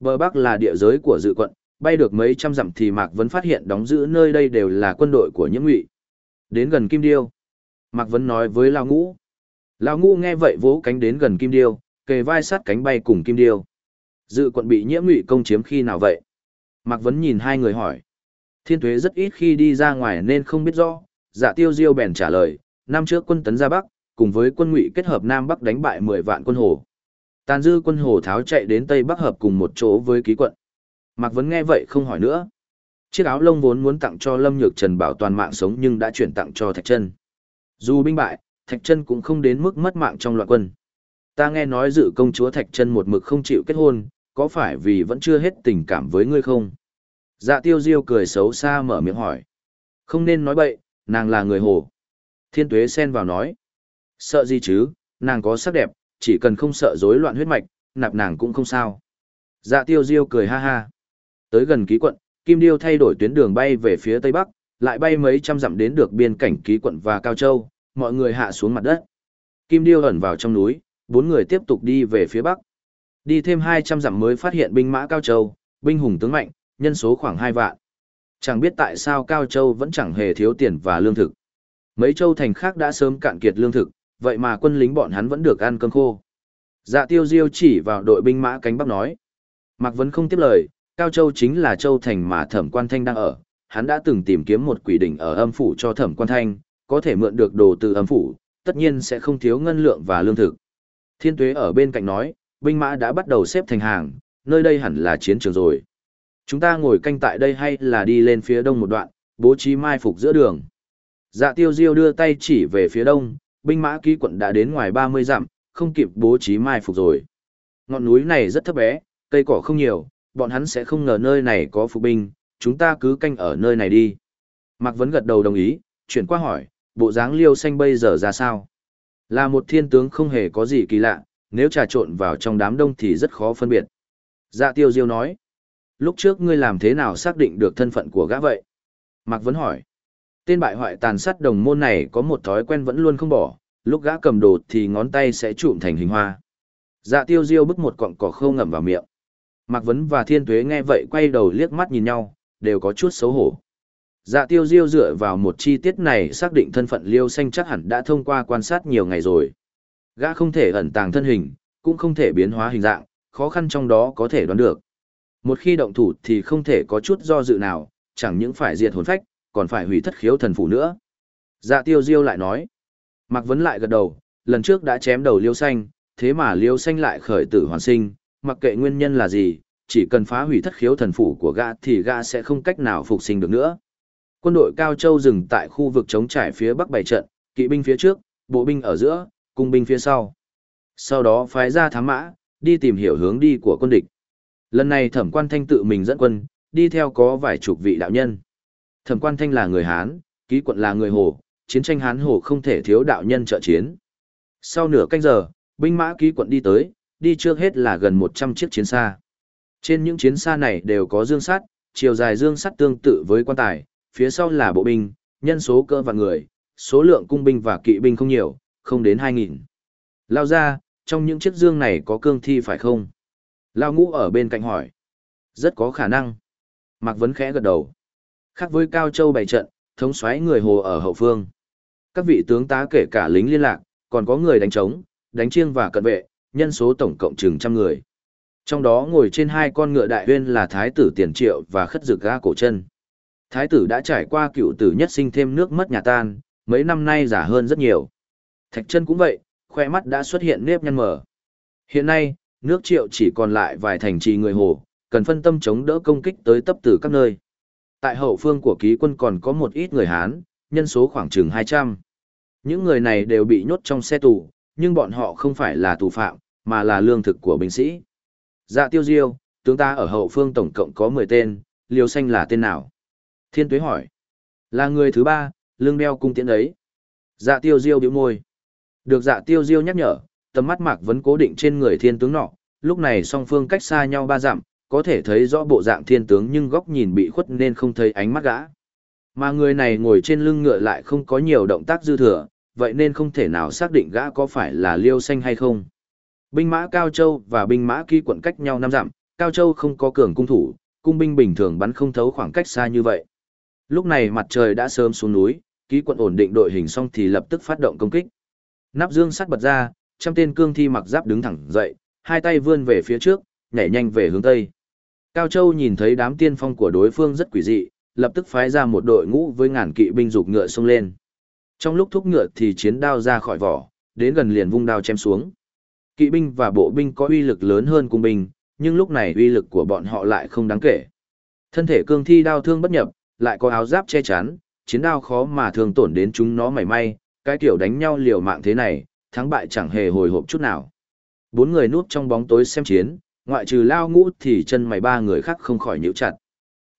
Bờ bắc là địa giới của dự quận, bay được mấy trăm dặm thì Mạc Vấn phát hiện đóng giữ nơi đây đều là quân đội của nhiễm ngụy. Đến gần Kim Điêu. Mạc Vấn nói với Lao Ngũ. Lao Ngũ nghe vậy vỗ cánh đến gần Kim Điêu, kề vai sát cánh bay cùng Kim Điêu. Dự quận bị nhiễm ngụy công chiếm khi nào vậy? Mạc Vấn nhìn hai người hỏi. Thiên Tuế rất ít khi đi ra ngoài nên không biết rõ. Dạ tiêu diêu bèn trả lời, năm trước quân tấn ra Bắc, cùng với quân ngụy kết hợp Nam Bắc đánh bại 10 vạn quân hồ. Tàn dư quân hồ tháo chạy đến Tây Bắc hợp cùng một chỗ với ký quận. Mạc Vấn nghe vậy không hỏi nữa. Chiếc áo lông vốn muốn tặng cho Lâm Nhược Trần bảo toàn mạng sống nhưng đã chuyển tặng cho Thạch Trân. Dù binh bại, Thạch Trân cũng không đến mức mất mạng trong loạn quân. Ta nghe nói dự công chúa Thạch Trân một mực không chịu kết hôn, có phải vì vẫn chưa hết tình cảm với ngươi không? Dạ tiêu diêu cười xấu xa mở miệng hỏi. Không nên nói bậy, nàng là người hồ. Thiên tuế xen vào nói. Sợ gì chứ, nàng có sắc đẹp, chỉ cần không sợ rối loạn huyết mạch, nạp nàng cũng không sao. Dạ tiêu diêu cười ha ha. Tới gần ký quận, Kim Điêu thay đổi tuyến đường bay về phía tây bắc, lại bay mấy trăm dặm đến được biên cảnh ký quận và Cao Châu, mọi người hạ xuống mặt đất. Kim Điêu ẩn vào trong núi, bốn người tiếp tục đi về phía bắc. Đi thêm 200 dặm mới phát hiện binh mã Cao Châu, binh hùng tướng mạnh, nhân số khoảng 2 vạn. Chẳng biết tại sao Cao Châu vẫn chẳng hề thiếu tiền và lương thực. Mấy châu thành khác đã sớm cạn kiệt lương thực, vậy mà quân lính bọn hắn vẫn được ăn cơm khô. Dạ tiêu diêu chỉ vào đội binh mã cánh bắc nói. Mạc Vấn không tiếp lời, Cao Châu chính là châu thành mà thẩm quan thanh đang ở. Hắn đã từng tìm kiếm một quỷ đỉnh ở âm phủ cho thẩm quan thanh, có thể mượn được đồ từ âm phủ, tất nhiên sẽ không thiếu ngân lượng và lương thực. Thiên tuế ở bên cạnh nói, binh mã đã bắt đầu xếp thành hàng, nơi đây hẳn là chiến trường rồi. Chúng ta ngồi canh tại đây hay là đi lên phía đông một đoạn, bố trí mai phục giữa đường. Dạ tiêu diêu đưa tay chỉ về phía đông, binh mã ký quận đã đến ngoài 30 dặm, không kịp bố trí mai phục rồi. Ngọn núi này rất thấp bé, cây cỏ không nhiều, bọn hắn sẽ không ngờ nơi này có phục binh, chúng ta cứ canh ở nơi này đi. Mạc Vấn gật đầu đồng ý, chuyển qua hỏi, bộ dáng liêu xanh bây giờ ra sao? Là một thiên tướng không hề có gì kỳ lạ, nếu trà trộn vào trong đám đông thì rất khó phân biệt. Dạ tiêu diêu nói, lúc trước ngươi làm thế nào xác định được thân phận của gã vậy? Mạc Vấn hỏi, tên bại hoại tàn sát đồng môn này có một thói quen vẫn luôn không bỏ, lúc gã cầm đồ thì ngón tay sẽ trụm thành hình hoa. Dạ tiêu diêu bức một cọng cỏ khô ngậm vào miệng. Mạc Vấn và Thiên Tuế nghe vậy quay đầu liếc mắt nhìn nhau, đều có chút xấu hổ. Dạ tiêu diêu dựa vào một chi tiết này xác định thân phận liêu xanh chắc hẳn đã thông qua quan sát nhiều ngày rồi. Gã không thể ẩn tàng thân hình, cũng không thể biến hóa hình dạng, khó khăn trong đó có thể đoán được. Một khi động thủ thì không thể có chút do dự nào, chẳng những phải diệt hồn phách, còn phải hủy thất khiếu thần phủ nữa. Dạ tiêu diêu lại nói. Mạc Vấn lại gật đầu, lần trước đã chém đầu liêu xanh, thế mà liêu xanh lại khởi tử hoàn sinh, mặc kệ nguyên nhân là gì, chỉ cần phá hủy thất khiếu thần phủ của gã thì gã sẽ không cách nào phục sinh được nữa. Quân đội Cao Châu dừng tại khu vực chống trải phía bắc bảy trận, kỵ binh phía trước, bộ binh ở giữa, cung binh phía sau. Sau đó phái ra thám mã, đi tìm hiểu hướng đi của quân địch. Lần này thẩm quan thanh tự mình dẫn quân, đi theo có vài chục vị đạo nhân. Thẩm quan thanh là người Hán, ký quận là người Hồ, chiến tranh Hán Hồ không thể thiếu đạo nhân trợ chiến. Sau nửa canh giờ, binh mã ký quận đi tới, đi trước hết là gần 100 chiếc chiến xa. Trên những chiến xa này đều có dương sắt, chiều dài dương sắt tương tự với quan tài, phía sau là bộ binh, nhân số cơ vạn người, số lượng cung binh và kỵ binh không nhiều, không đến 2.000. Lao ra, trong những chiếc dương này có cương thi phải không? Lao ngũ ở bên cạnh hỏi. Rất có khả năng. Mạc Vấn khẽ gật đầu. Khác với Cao Châu bày trận, thống xoáy người hồ ở hậu phương. Các vị tướng tá kể cả lính liên lạc, còn có người đánh trống, đánh chiêng và cận vệ, nhân số tổng cộng chừng trăm người. Trong đó ngồi trên hai con ngựa đại huyên là Thái tử Tiền Triệu và Khất Dực Ga Cổ chân. Thái tử đã trải qua cựu tử nhất sinh thêm nước mất nhà tan, mấy năm nay giả hơn rất nhiều. Thạch chân cũng vậy, khoe mắt đã xuất hiện nếp nhăn mở. Hiện nay, nước triệu chỉ còn lại vài thành trì người hồ, cần phân tâm chống đỡ công kích tới tấp tử các nơi. Tại hậu phương của ký quân còn có một ít người Hán, nhân số khoảng chừng 200. Những người này đều bị nhốt trong xe tù, nhưng bọn họ không phải là tù phạm, mà là lương thực của binh sĩ. Dạ tiêu diêu, tướng ta ở hậu phương tổng cộng có 10 tên, liêu xanh là tên nào? Thiên tuế hỏi. Là người thứ ba, lương đeo cung tiễn ấy. Dạ tiêu diêu biểu môi. Được dạ tiêu diêu nhắc nhở, tầm mắt mạc vẫn cố định trên người thiên tướng nọ, lúc này song phương cách xa nhau ba dặm, có thể thấy rõ bộ dạng thiên tướng nhưng góc nhìn bị khuất nên không thấy ánh mắt gã. Mà người này ngồi trên lưng ngựa lại không có nhiều động tác dư thừa, vậy nên không thể nào xác định gã có phải là liêu xanh hay không. Binh mã Cao Châu và binh mã Kỳ quận cách nhau năm dặm, Cao Châu không có cường cung thủ, cung binh bình thường bắn không thấu khoảng cách xa như vậy. Lúc này mặt trời đã sớm xuống núi, Kỳ quận ổn định đội hình xong thì lập tức phát động công kích. Nắp dương sắt bật ra, trăm tên cương thi mặc giáp đứng thẳng dậy, hai tay vươn về phía trước, nhảy nhanh về hướng tây. Cao Châu nhìn thấy đám tiên phong của đối phương rất quỷ dị, lập tức phái ra một đội ngũ với ngàn kỵ binh dục ngựa xông lên. Trong lúc thúc ngựa thì chiến đao ra khỏi vỏ, đến gần liền vung đao chém xuống. Kỵ binh và bộ binh có uy lực lớn hơn cung binh, nhưng lúc này uy lực của bọn họ lại không đáng kể. Thân thể cương thi đao thương bất nhập, lại có áo giáp che chắn, chiến đao khó mà thường tổn đến chúng nó mảy may, cái kiểu đánh nhau liều mạng thế này, thắng bại chẳng hề hồi hộp chút nào. Bốn người núp trong bóng tối xem chiến, ngoại trừ lao ngũ thì chân mày ba người khác không khỏi nhíu chặt.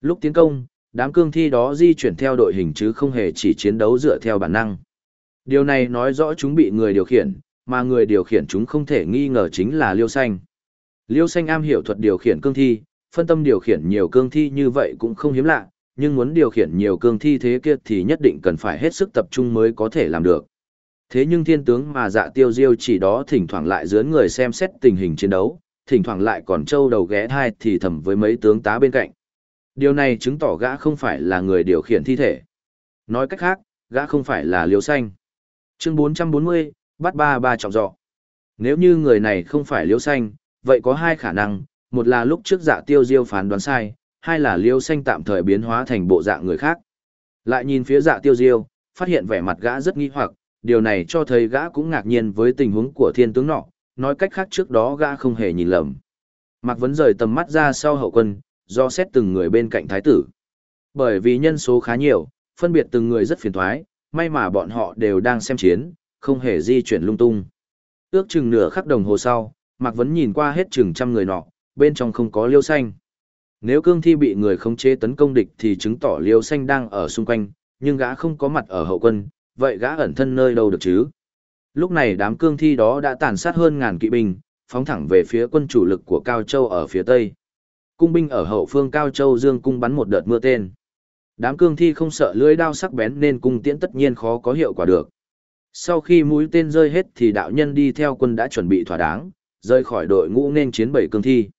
Lúc tiến công, đám cương thi đó di chuyển theo đội hình chứ không hề chỉ chiến đấu dựa theo bản năng. Điều này nói rõ chúng bị người điều khiển, mà người điều khiển chúng không thể nghi ngờ chính là Liêu Xanh. Liêu Xanh am hiểu thuật điều khiển cương thi, phân tâm điều khiển nhiều cương thi như vậy cũng không hiếm lạ, nhưng muốn điều khiển nhiều cương thi thế kia thì nhất định cần phải hết sức tập trung mới có thể làm được. Thế nhưng thiên tướng mà dạ tiêu diêu chỉ đó thỉnh thoảng lại dướn người xem xét tình hình chiến đấu, thỉnh thoảng lại còn trâu đầu ghé thai thì thầm với mấy tướng tá bên cạnh. Điều này chứng tỏ gã không phải là người điều khiển thi thể. Nói cách khác, gã không phải là liều xanh. Chương 440, bắt ba ba trọng dọ. Nếu như người này không phải liêu xanh, vậy có hai khả năng, một là lúc trước dạ tiêu diêu phán đoán sai, hai là liêu xanh tạm thời biến hóa thành bộ dạng người khác. Lại nhìn phía dạ tiêu diêu, phát hiện vẻ mặt gã rất nghi hoặc, điều này cho thấy gã cũng ngạc nhiên với tình huống của thiên tướng nọ, nói cách khác trước đó gã không hề nhìn lầm. Mạc Vấn rời tầm mắt ra sau hậu quân, do xét từng người bên cạnh thái tử. Bởi vì nhân số khá nhiều, phân biệt từng người rất phiền thoái, may mà bọn họ đều đang xem chiến, không hề di chuyển lung tung. Ước chừng nửa khắc đồng hồ sau, Mạc Vấn nhìn qua hết chừng trăm người nọ, bên trong không có liêu xanh. Nếu cương thi bị người khống chế tấn công địch thì chứng tỏ liêu xanh đang ở xung quanh, nhưng gã không có mặt ở hậu quân, vậy gã ẩn thân nơi đâu được chứ? Lúc này đám cương thi đó đã tàn sát hơn ngàn kỵ binh, phóng thẳng về phía quân chủ lực của Cao Châu ở phía tây. Cung binh ở hậu phương Cao Châu dương cung bắn một đợt mưa tên. Đám cương thi không sợ lưỡi đao sắc bén nên cung tiễn tất nhiên khó có hiệu quả được. Sau khi mũi tên rơi hết thì đạo nhân đi theo quân đã chuẩn bị thỏa đáng, rơi khỏi đội ngũ nên chiến bảy cương thi.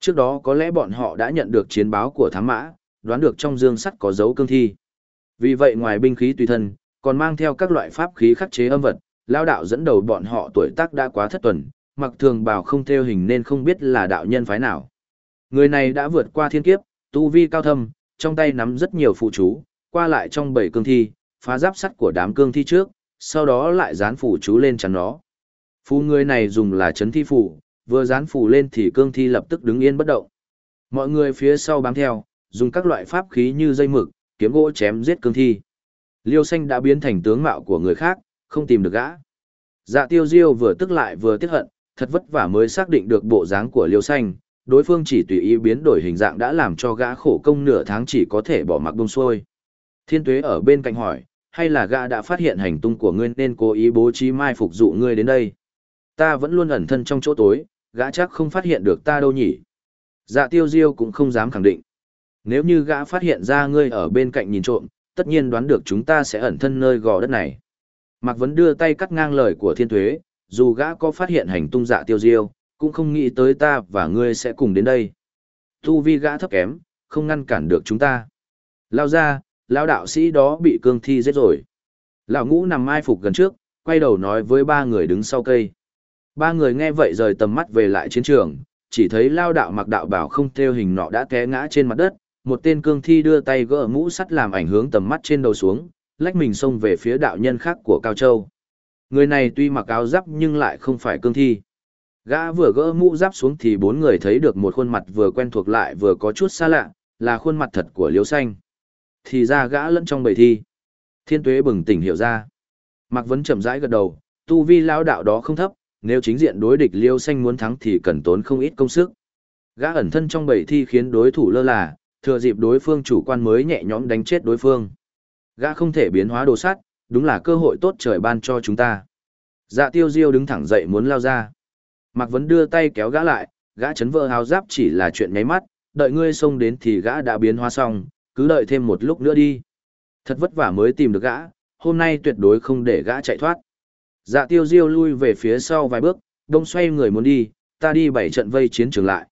Trước đó có lẽ bọn họ đã nhận được chiến báo của thám mã, đoán được trong dương sắt có dấu cương thi. Vì vậy ngoài binh khí tùy thân, còn mang theo các loại pháp khí khắc chế âm vật, lao đạo dẫn đầu bọn họ tuổi tác đã quá thất tuần, mặc thường bào không theo hình nên không biết là đạo nhân phái nào. Người này đã vượt qua thiên kiếp, tu vi cao thâm, trong tay nắm rất nhiều phụ chú, qua lại trong bảy cương thi, phá giáp sắt của đám cương thi trước, sau đó lại dán phụ chú lên chắn nó. Phù người này dùng là chấn thi phù, vừa dán phù lên thì cương thi lập tức đứng yên bất động. Mọi người phía sau bám theo, dùng các loại pháp khí như dây mực, kiếm gỗ chém giết cương thi. Liêu xanh đã biến thành tướng mạo của người khác, không tìm được gã. Dạ tiêu diêu vừa tức lại vừa tiếc hận, thật vất vả mới xác định được bộ dáng của liêu xanh, đối phương chỉ tùy ý biến đổi hình dạng đã làm cho gã khổ công nửa tháng chỉ có thể bỏ mặc bông xuôi. Thiên tuế ở bên cạnh hỏi, hay là gã đã phát hiện hành tung của ngươi nên cố ý bố trí mai phục dụ ngươi đến đây? Ta vẫn luôn ẩn thân trong chỗ tối, gã chắc không phát hiện được ta đâu nhỉ? Dạ tiêu diêu cũng không dám khẳng định. Nếu như gã phát hiện ra ngươi ở bên cạnh nhìn trộm, tất nhiên đoán được chúng ta sẽ ẩn thân nơi gò đất này. Mạc Vấn đưa tay cắt ngang lời của thiên thuế, dù gã có phát hiện hành tung dạ tiêu diêu, cũng không nghĩ tới ta và ngươi sẽ cùng đến đây. Tu vi gã thấp kém, không ngăn cản được chúng ta. Lao ra, lão đạo sĩ đó bị cương thi giết rồi. Lão ngũ nằm mai phục gần trước, quay đầu nói với ba người đứng sau cây. Ba người nghe vậy rời tầm mắt về lại chiến trường, chỉ thấy lao đạo mặc đạo bảo không theo hình nọ đã té ngã trên mặt đất, một tên cương thi đưa tay gỡ mũ sắt làm ảnh hướng tầm mắt trên đầu xuống, lách mình xông về phía đạo nhân khác của Cao Châu. Người này tuy mặc áo giáp nhưng lại không phải cương thi. Gã vừa gỡ mũ giáp xuống thì bốn người thấy được một khuôn mặt vừa quen thuộc lại vừa có chút xa lạ, là khuôn mặt thật của Liêu Xanh. Thì ra gã lẫn trong bầy thi. Thiên tuế bừng tỉnh hiểu ra. Mạc Vấn chậm rãi gật đầu, tu vi lao đạo đó không thấp, nếu chính diện đối địch Liêu Xanh muốn thắng thì cần tốn không ít công sức. Gã ẩn thân trong bầy thi khiến đối thủ lơ là, thừa dịp đối phương chủ quan mới nhẹ nhõm đánh chết đối phương. Gã không thể biến hóa đồ sắt, đúng là cơ hội tốt trời ban cho chúng ta. Dạ tiêu diêu đứng thẳng dậy muốn lao ra. Mạc Vấn đưa tay kéo gã lại, gã chấn vỡ hào giáp chỉ là chuyện nháy mắt, đợi ngươi xông đến thì gã đã biến hóa xong, cứ đợi thêm một lúc nữa đi. Thật vất vả mới tìm được gã, hôm nay tuyệt đối không để gã chạy thoát. Dạ tiêu diêu lui về phía sau vài bước, đông xoay người muốn đi, ta đi bảy trận vây chiến trường lại.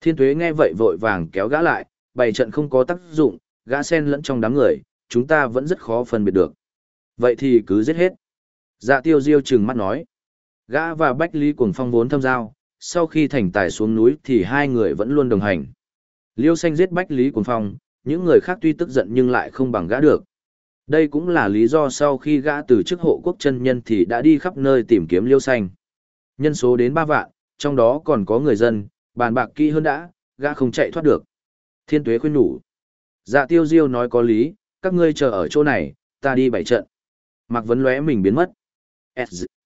Thiên tuế nghe vậy vội vàng kéo gã lại, bảy trận không có tác dụng, gã sen lẫn trong đám người, chúng ta vẫn rất khó phân biệt được. Vậy thì cứ giết hết. Dạ tiêu diêu trừng mắt nói. Gã và Bách Lý Cuồng Phong vốn thâm giao, sau khi thành tài xuống núi thì hai người vẫn luôn đồng hành. Liêu xanh giết Bách Lý Cuồng Phong, những người khác tuy tức giận nhưng lại không bằng gã được. Đây cũng là lý do sau khi gã từ chức hộ quốc chân nhân thì đã đi khắp nơi tìm kiếm Liêu xanh. Nhân số đến ba vạn, trong đó còn có người dân, bàn bạc kỹ hơn đã, gã không chạy thoát được. Thiên tuế khuyên nhủ. Dạ tiêu diêu nói có lý, các ngươi chờ ở chỗ này, ta đi bảy trận. Mạc Vấn lóe mình biến mất.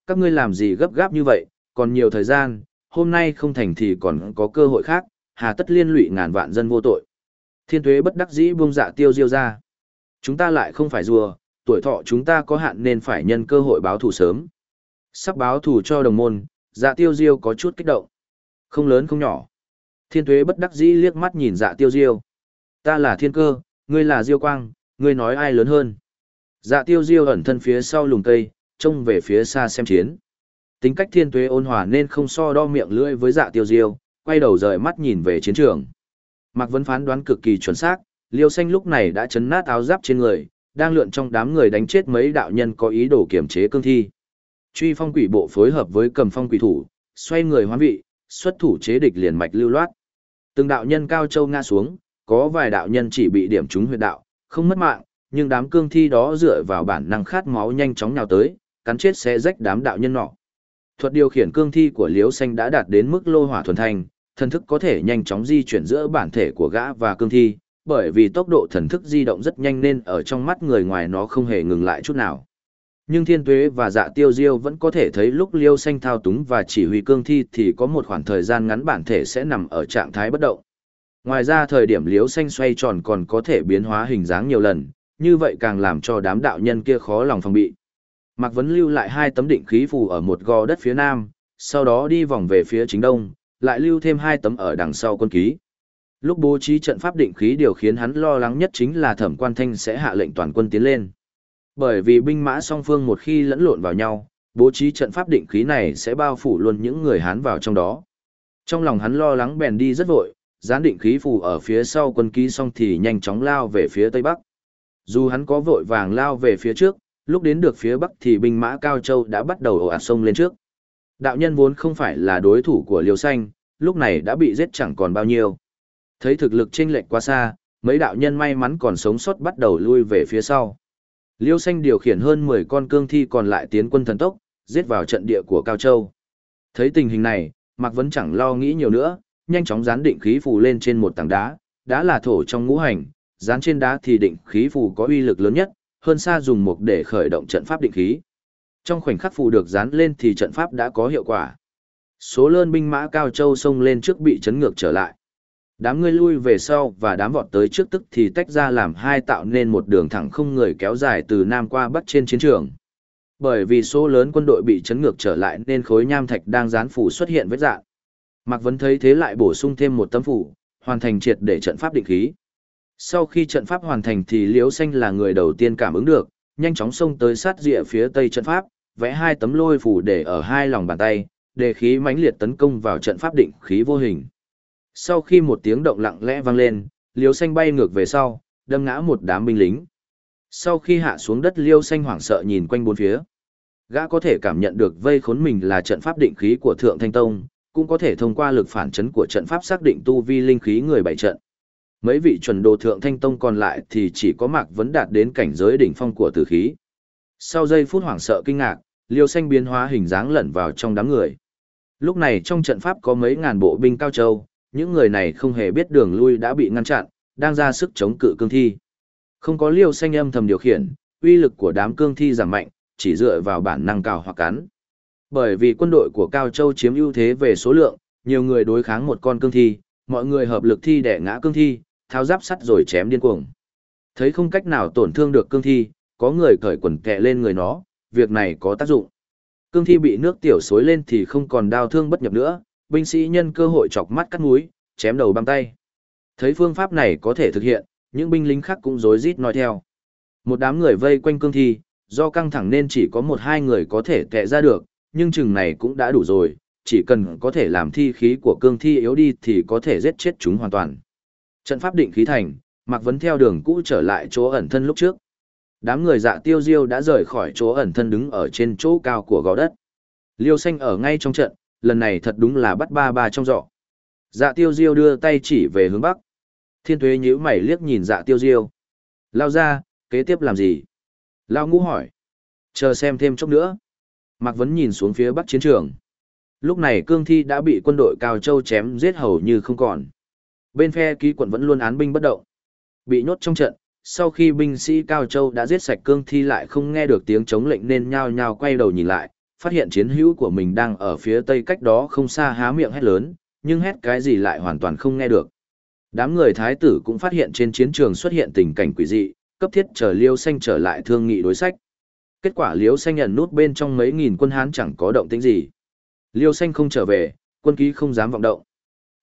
các ngươi làm gì gấp gáp như vậy, còn nhiều thời gian, hôm nay không thành thì còn có cơ hội khác, hà tất liên lụy ngàn vạn dân vô tội. Thiên tuế bất đắc dĩ buông dạ tiêu diêu ra. Chúng ta lại không phải rùa, tuổi thọ chúng ta có hạn nên phải nhân cơ hội báo thù sớm. Sắp báo thù cho đồng môn, dạ tiêu diêu có chút kích động. Không lớn không nhỏ. Thiên tuế bất đắc dĩ liếc mắt nhìn dạ tiêu diêu. Ta là thiên cơ, ngươi là diêu quang, ngươi nói ai lớn hơn. Dạ tiêu diêu ẩn thân phía sau lùng cây, trông về phía xa xem chiến. Tính cách thiên tuế ôn hòa nên không so đo miệng lưỡi với dạ tiêu diêu, quay đầu rời mắt nhìn về chiến trường. Mạc Vấn phán đoán cực kỳ chuẩn xác, Liêu Xanh lúc này đã chấn nát áo giáp trên người, đang lượn trong đám người đánh chết mấy đạo nhân có ý đồ kiểm chế cương thi. Truy phong quỷ bộ phối hợp với cầm phong quỷ thủ, xoay người hoán vị, xuất thủ chế địch liền mạch lưu loát. Từng đạo nhân cao châu ngã xuống, có vài đạo nhân chỉ bị điểm trúng huyệt đạo, không mất mạng, nhưng đám cương thi đó dựa vào bản năng khát máu nhanh chóng nhào tới, cắn chết sẽ rách đám đạo nhân nọ. Thuật điều khiển cương thi của Liễu Xanh đã đạt đến mức lô hỏa thuần thành, thần thức có thể nhanh chóng di chuyển giữa bản thể của gã và cương thi, bởi vì tốc độ thần thức di động rất nhanh nên ở trong mắt người ngoài nó không hề ngừng lại chút nào. Nhưng Thiên Tuế và Dạ Tiêu Diêu vẫn có thể thấy lúc Liêu Xanh thao túng và chỉ huy cương thi thì có một khoảng thời gian ngắn bản thể sẽ nằm ở trạng thái bất động. Ngoài ra thời điểm liếu Xanh xoay tròn còn có thể biến hóa hình dáng nhiều lần, như vậy càng làm cho đám đạo nhân kia khó lòng phòng bị. Mạc Vấn lưu lại hai tấm định khí phù ở một gò đất phía nam, sau đó đi vòng về phía chính đông, lại lưu thêm hai tấm ở đằng sau quân ký. Lúc bố trí trận pháp định khí điều khiến hắn lo lắng nhất chính là thẩm quan thanh sẽ hạ lệnh toàn quân tiến lên. Bởi vì binh mã song phương một khi lẫn lộn vào nhau, bố trí trận pháp định khí này sẽ bao phủ luôn những người Hán vào trong đó. Trong lòng hắn lo lắng bèn đi rất vội, gián định khí phù ở phía sau quân ký xong thì nhanh chóng lao về phía tây bắc. Dù hắn có vội vàng lao về phía trước, lúc đến được phía bắc thì binh mã Cao Châu đã bắt đầu ồ ạt sông lên trước. Đạo nhân vốn không phải là đối thủ của Liêu Xanh, lúc này đã bị giết chẳng còn bao nhiêu. Thấy thực lực chênh lệch quá xa, mấy đạo nhân may mắn còn sống sót bắt đầu lui về phía sau. Liêu Xanh điều khiển hơn 10 con cương thi còn lại tiến quân thần tốc, giết vào trận địa của Cao Châu. Thấy tình hình này, Mạc Vấn chẳng lo nghĩ nhiều nữa, nhanh chóng dán định khí phù lên trên một tảng đá, đá là thổ trong ngũ hành, dán trên đá thì định khí phù có uy lực lớn nhất, hơn xa dùng mục để khởi động trận pháp định khí. Trong khoảnh khắc phù được dán lên thì trận pháp đã có hiệu quả. Số lớn binh mã Cao Châu xông lên trước bị chấn ngược trở lại. Đám người lui về sau và đám vọt tới trước tức thì tách ra làm hai tạo nên một đường thẳng không người kéo dài từ nam qua bắc trên chiến trường. Bởi vì số lớn quân đội bị chấn ngược trở lại nên khối nham thạch đang dán phủ xuất hiện vết dạng. Mạc Vấn thấy thế lại bổ sung thêm một tấm phủ, hoàn thành triệt để trận pháp định khí. Sau khi trận pháp hoàn thành thì Liễu Xanh là người đầu tiên cảm ứng được, nhanh chóng xông tới sát rìa phía tây trận pháp, vẽ hai tấm lôi phủ để ở hai lòng bàn tay, để khí mãnh liệt tấn công vào trận pháp định khí vô hình. Sau khi một tiếng động lặng lẽ vang lên, Liễu Xanh bay ngược về sau, đâm ngã một đám binh lính. Sau khi hạ xuống đất Liêu Xanh hoảng sợ nhìn quanh bốn phía. Gã có thể cảm nhận được vây khốn mình là trận pháp định khí của Thượng Thanh Tông, cũng có thể thông qua lực phản chấn của trận pháp xác định tu vi linh khí người bảy trận. Mấy vị chuẩn đồ Thượng Thanh Tông còn lại thì chỉ có Mạc Vấn đạt đến cảnh giới đỉnh phong của tử khí. Sau giây phút hoảng sợ kinh ngạc, Liêu Xanh biến hóa hình dáng lẩn vào trong đám người. Lúc này trong trận pháp có mấy ngàn bộ binh cao châu, những người này không hề biết đường lui đã bị ngăn chặn, đang ra sức chống cự cương thi. Không có liêu xanh âm thầm điều khiển, uy lực của đám cương thi giảm mạnh, chỉ dựa vào bản năng cào hoặc cắn. Bởi vì quân đội của Cao Châu chiếm ưu thế về số lượng, nhiều người đối kháng một con cương thi, mọi người hợp lực thi để ngã cương thi, tháo giáp sắt rồi chém điên cuồng. Thấy không cách nào tổn thương được cương thi, có người cởi quần kẹ lên người nó, việc này có tác dụng. Cương thi bị nước tiểu xối lên thì không còn đau thương bất nhập nữa, binh sĩ nhân cơ hội chọc mắt cắt mũi, chém đầu băng tay. Thấy phương pháp này có thể thực hiện, những binh lính khác cũng rối rít nói theo. Một đám người vây quanh cương thi, do căng thẳng nên chỉ có một hai người có thể tệ ra được, nhưng chừng này cũng đã đủ rồi, chỉ cần có thể làm thi khí của cương thi yếu đi thì có thể giết chết chúng hoàn toàn. Trận pháp định khí thành, Mạc Vấn theo đường cũ trở lại chỗ ẩn thân lúc trước. Đám người dạ tiêu diêu đã rời khỏi chỗ ẩn thân đứng ở trên chỗ cao của gò đất. Liêu xanh ở ngay trong trận, lần này thật đúng là bắt ba ba trong giọ. Dạ tiêu diêu đưa tay chỉ về hướng bắc. Thiên tuế nhíu mày liếc nhìn dạ tiêu diêu. Lao ra, kế tiếp làm gì? Lao ngũ hỏi. Chờ xem thêm chốc nữa. Mạc Vấn nhìn xuống phía bắc chiến trường. Lúc này cương thi đã bị quân đội Cao Châu chém giết hầu như không còn. Bên phe ký quận vẫn luôn án binh bất động. Bị nhốt trong trận, sau khi binh sĩ Cao Châu đã giết sạch cương thi lại không nghe được tiếng chống lệnh nên nhao nhao quay đầu nhìn lại, phát hiện chiến hữu của mình đang ở phía tây cách đó không xa há miệng hét lớn, nhưng hét cái gì lại hoàn toàn không nghe được. Đám người thái tử cũng phát hiện trên chiến trường xuất hiện tình cảnh quỷ dị, cấp thiết chờ Liêu Xanh trở lại thương nghị đối sách. Kết quả Liêu Xanh nhận nút bên trong mấy nghìn quân Hán chẳng có động tĩnh gì. Liêu Xanh không trở về, quân ký không dám vọng động.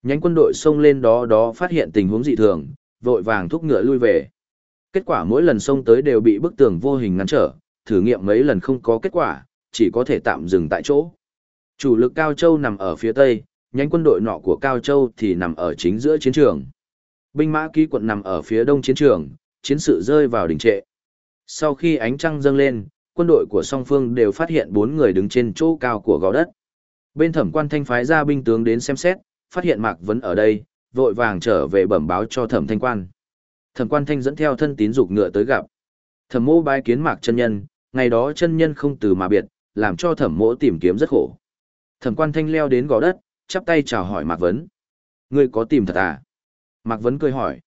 Nhánh quân đội xông lên đó đó phát hiện tình huống dị thường, vội vàng thúc ngựa lui về. Kết quả mỗi lần xông tới đều bị bức tường vô hình ngăn trở, thử nghiệm mấy lần không có kết quả, chỉ có thể tạm dừng tại chỗ. Chủ lực Cao Châu nằm ở phía tây, nhánh quân đội nọ của Cao Châu thì nằm ở chính giữa chiến trường. Binh mã ký quận nằm ở phía đông chiến trường, chiến sự rơi vào đỉnh trệ. Sau khi ánh trăng dâng lên, quân đội của song phương đều phát hiện bốn người đứng trên chỗ cao của gò đất. Bên thẩm quan thanh phái ra binh tướng đến xem xét, phát hiện Mạc Vấn ở đây, vội vàng trở về bẩm báo cho thẩm thanh quan. Thẩm quan thanh dẫn theo thân tín dục ngựa tới gặp. Thẩm mô bái kiến Mạc chân nhân, ngày đó chân nhân không từ mà biệt, làm cho thẩm mỗ tìm kiếm rất khổ. Thẩm quan thanh leo đến gò đất, chắp tay chào hỏi Mạc Vấn. Ngươi có tìm thật à? Mạc Vấn cười hỏi.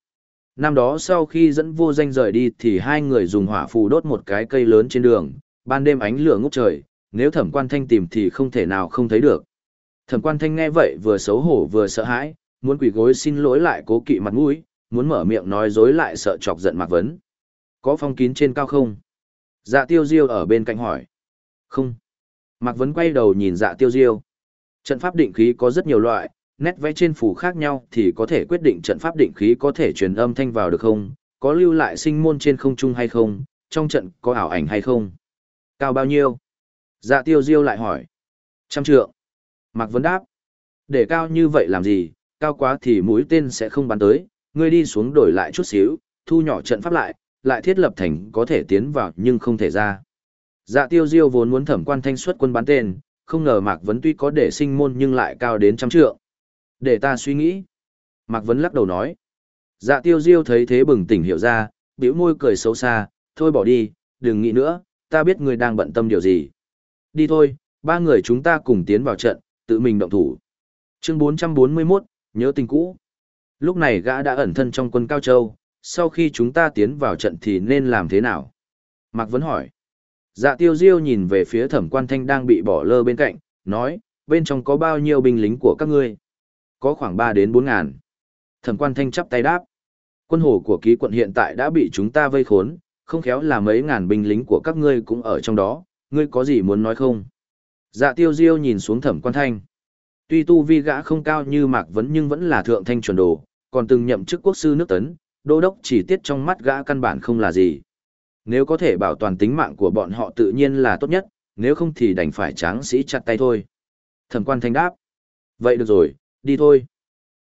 Năm đó sau khi dẫn vô danh rời đi thì hai người dùng hỏa phù đốt một cái cây lớn trên đường, ban đêm ánh lửa ngút trời, nếu thẩm quan thanh tìm thì không thể nào không thấy được. Thẩm quan thanh nghe vậy vừa xấu hổ vừa sợ hãi, muốn quỳ gối xin lỗi lại cố kỵ mặt mũi, muốn mở miệng nói dối lại sợ chọc giận Mạc Vấn. Có phong kín trên cao không? Dạ tiêu diêu ở bên cạnh hỏi. Không. Mạc Vấn quay đầu nhìn dạ tiêu diêu. Trận pháp định khí có rất nhiều loại, nét vẽ trên phủ khác nhau thì có thể quyết định trận pháp định khí có thể truyền âm thanh vào được không, có lưu lại sinh môn trên không trung hay không, trong trận có ảo ảnh hay không. Cao bao nhiêu? Dạ tiêu diêu lại hỏi. Trăm trượng. Mạc Vấn đáp. Để cao như vậy làm gì, cao quá thì mũi tên sẽ không bắn tới, ngươi đi xuống đổi lại chút xíu, thu nhỏ trận pháp lại, lại thiết lập thành có thể tiến vào nhưng không thể ra. Dạ tiêu diêu vốn muốn thẩm quan thanh xuất quân bắn tên, không ngờ Mạc Vấn tuy có để sinh môn nhưng lại cao đến trăm trượng. Để ta suy nghĩ. Mạc Vấn lắc đầu nói. Dạ tiêu diêu thấy thế bừng tỉnh hiểu ra, bĩu môi cười xấu xa, thôi bỏ đi, đừng nghĩ nữa, ta biết ngươi đang bận tâm điều gì. Đi thôi, ba người chúng ta cùng tiến vào trận, tự mình động thủ. Chương 441, nhớ tình cũ. Lúc này gã đã ẩn thân trong quân Cao Châu, sau khi chúng ta tiến vào trận thì nên làm thế nào? Mạc Vấn hỏi. Dạ tiêu diêu nhìn về phía thẩm quan thanh đang bị bỏ lơ bên cạnh, nói, bên trong có bao nhiêu binh lính của các ngươi? Có khoảng 3 đến 4 ngàn. Thẩm quan thanh chắp tay đáp. Quân hồ của ký quận hiện tại đã bị chúng ta vây khốn, không khéo là mấy ngàn binh lính của các ngươi cũng ở trong đó, ngươi có gì muốn nói không? Dạ tiêu diêu nhìn xuống thẩm quan thanh. Tuy tu vi gã không cao như Mạc Vấn nhưng vẫn là thượng thanh chuẩn đồ, còn từng nhậm chức quốc sư nước tấn, đô đốc chỉ tiết trong mắt gã căn bản không là gì. Nếu có thể bảo toàn tính mạng của bọn họ tự nhiên là tốt nhất, nếu không thì đành phải tráng sĩ chặt tay thôi. Thẩm quan thanh đáp. Vậy được rồi, đi thôi.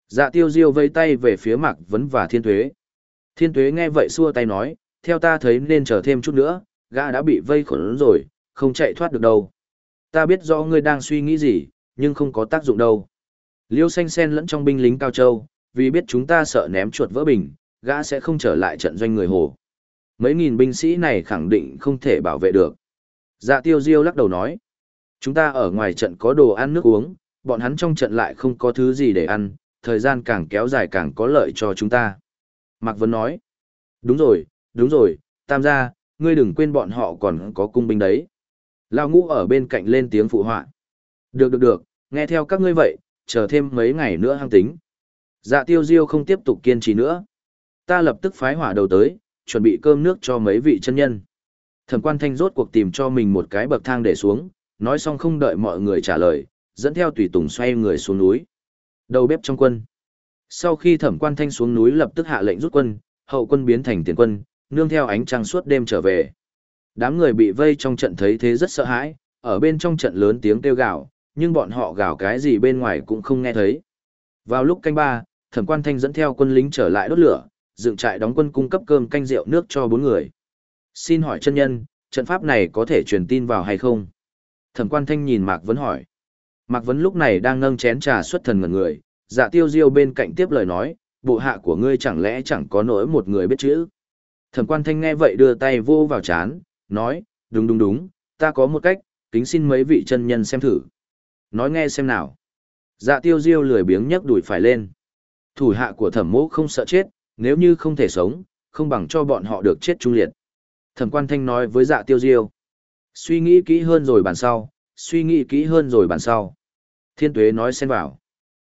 Dạ tiêu diêu vây tay về phía Mạc Vấn và Thiên Tuế. Thiên Tuế nghe vậy xua tay nói, theo ta thấy nên chờ thêm chút nữa, gã đã bị vây khốn rồi, không chạy thoát được đâu. Ta biết rõ ngươi đang suy nghĩ gì, nhưng không có tác dụng đâu. Liêu xanh sen lẫn trong binh lính Cao Châu, vì biết chúng ta sợ ném chuột vỡ bình, gã sẽ không trở lại trận doanh người hồ. Mấy nghìn binh sĩ này khẳng định không thể bảo vệ được. Dạ tiêu diêu lắc đầu nói. Chúng ta ở ngoài trận có đồ ăn nước uống, bọn hắn trong trận lại không có thứ gì để ăn, thời gian càng kéo dài càng có lợi cho chúng ta. Mạc Vân nói. Đúng rồi, đúng rồi, tam gia, ngươi đừng quên bọn họ còn có cung binh đấy. Lao ngũ ở bên cạnh lên tiếng phụ họa. Được được được, nghe theo các ngươi vậy, chờ thêm mấy ngày nữa hăng tính. Dạ tiêu diêu không tiếp tục kiên trì nữa. Ta lập tức phái hỏa đầu tới, chuẩn bị cơm nước cho mấy vị chân nhân. Thẩm quan thanh rốt cuộc tìm cho mình một cái bậc thang để xuống, nói xong không đợi mọi người trả lời, dẫn theo tùy tùng xoay người xuống núi. Đầu bếp trong quân. Sau khi thẩm quan thanh xuống núi lập tức hạ lệnh rút quân, hậu quân biến thành tiền quân, nương theo ánh trăng suốt đêm trở về. Đám người bị vây trong trận thấy thế rất sợ hãi, ở bên trong trận lớn tiếng kêu gào, nhưng bọn họ gào cái gì bên ngoài cũng không nghe thấy. Vào lúc canh ba, Thẩm Quan Thanh dẫn theo quân lính trở lại đốt lửa, dựng trại đóng quân cung cấp cơm canh rượu nước cho bốn người. Xin hỏi chân nhân, trận pháp này có thể truyền tin vào hay không? Thẩm Quan Thanh nhìn Mạc Vấn hỏi. Mạc Vấn lúc này đang nâng chén trà xuất thần ngẩn người, dạ tiêu diêu bên cạnh tiếp lời nói, bộ hạ của ngươi chẳng lẽ chẳng có nỗi một người biết chữ. Thẩm quan thanh nghe vậy đưa tay vô vào chán, nói, đúng đúng đúng, ta có một cách, kính xin mấy vị chân nhân xem thử. Nói nghe xem nào. Dạ tiêu diêu lười biếng nhấc đuổi phải lên. Thủ hạ của thẩm mỗ không sợ chết, nếu như không thể sống, không bằng cho bọn họ được chết trung liệt. Thẩm quan thanh nói với dạ tiêu diêu. Suy nghĩ kỹ hơn rồi bàn sau, suy nghĩ kỹ hơn rồi bàn sau. Thiên tuế nói xen vào.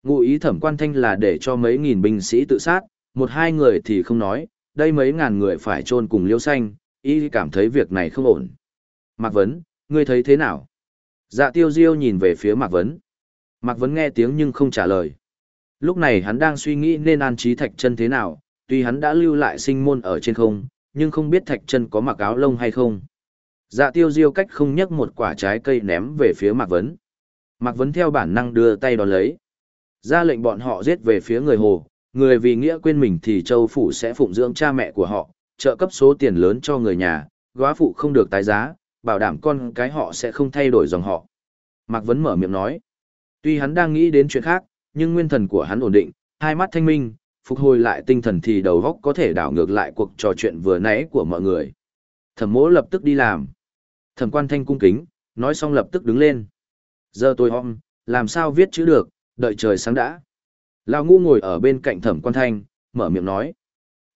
Ngụ ý thẩm quan thanh là để cho mấy nghìn binh sĩ tự sát, một hai người thì không nói, đây mấy ngàn người phải chôn cùng liêu xanh, ý cảm thấy việc này không ổn. Mạc Vấn, ngươi thấy thế nào? Dạ tiêu diêu nhìn về phía Mạc Vấn. Mạc Vấn nghe tiếng nhưng không trả lời. Lúc này hắn đang suy nghĩ nên an trí thạch chân thế nào, tuy hắn đã lưu lại sinh môn ở trên không, nhưng không biết thạch chân có mặc áo lông hay không. Dạ tiêu diêu cách không nhấc một quả trái cây ném về phía Mạc Vấn. Mạc Vấn theo bản năng đưa tay đón lấy. Ra lệnh bọn họ giết về phía người hồ, người vì nghĩa quên mình thì châu phủ sẽ phụng dưỡng cha mẹ của họ, trợ cấp số tiền lớn cho người nhà, góa phụ không được tái giá, bảo đảm con cái họ sẽ không thay đổi dòng họ. Mạc Vấn mở miệng nói. Tuy hắn đang nghĩ đến chuyện khác, nhưng nguyên thần của hắn ổn định, hai mắt thanh minh, phục hồi lại tinh thần thì đầu góc có thể đảo ngược lại cuộc trò chuyện vừa nãy của mọi người. Thẩm mỗ lập tức đi làm. Thẩm quan thanh cung kính, nói xong lập tức đứng lên. Giờ tôi hôm, làm sao viết chữ được, đợi trời sáng đã. Lão ngu ngồi ở bên cạnh thẩm quan thanh, mở miệng nói.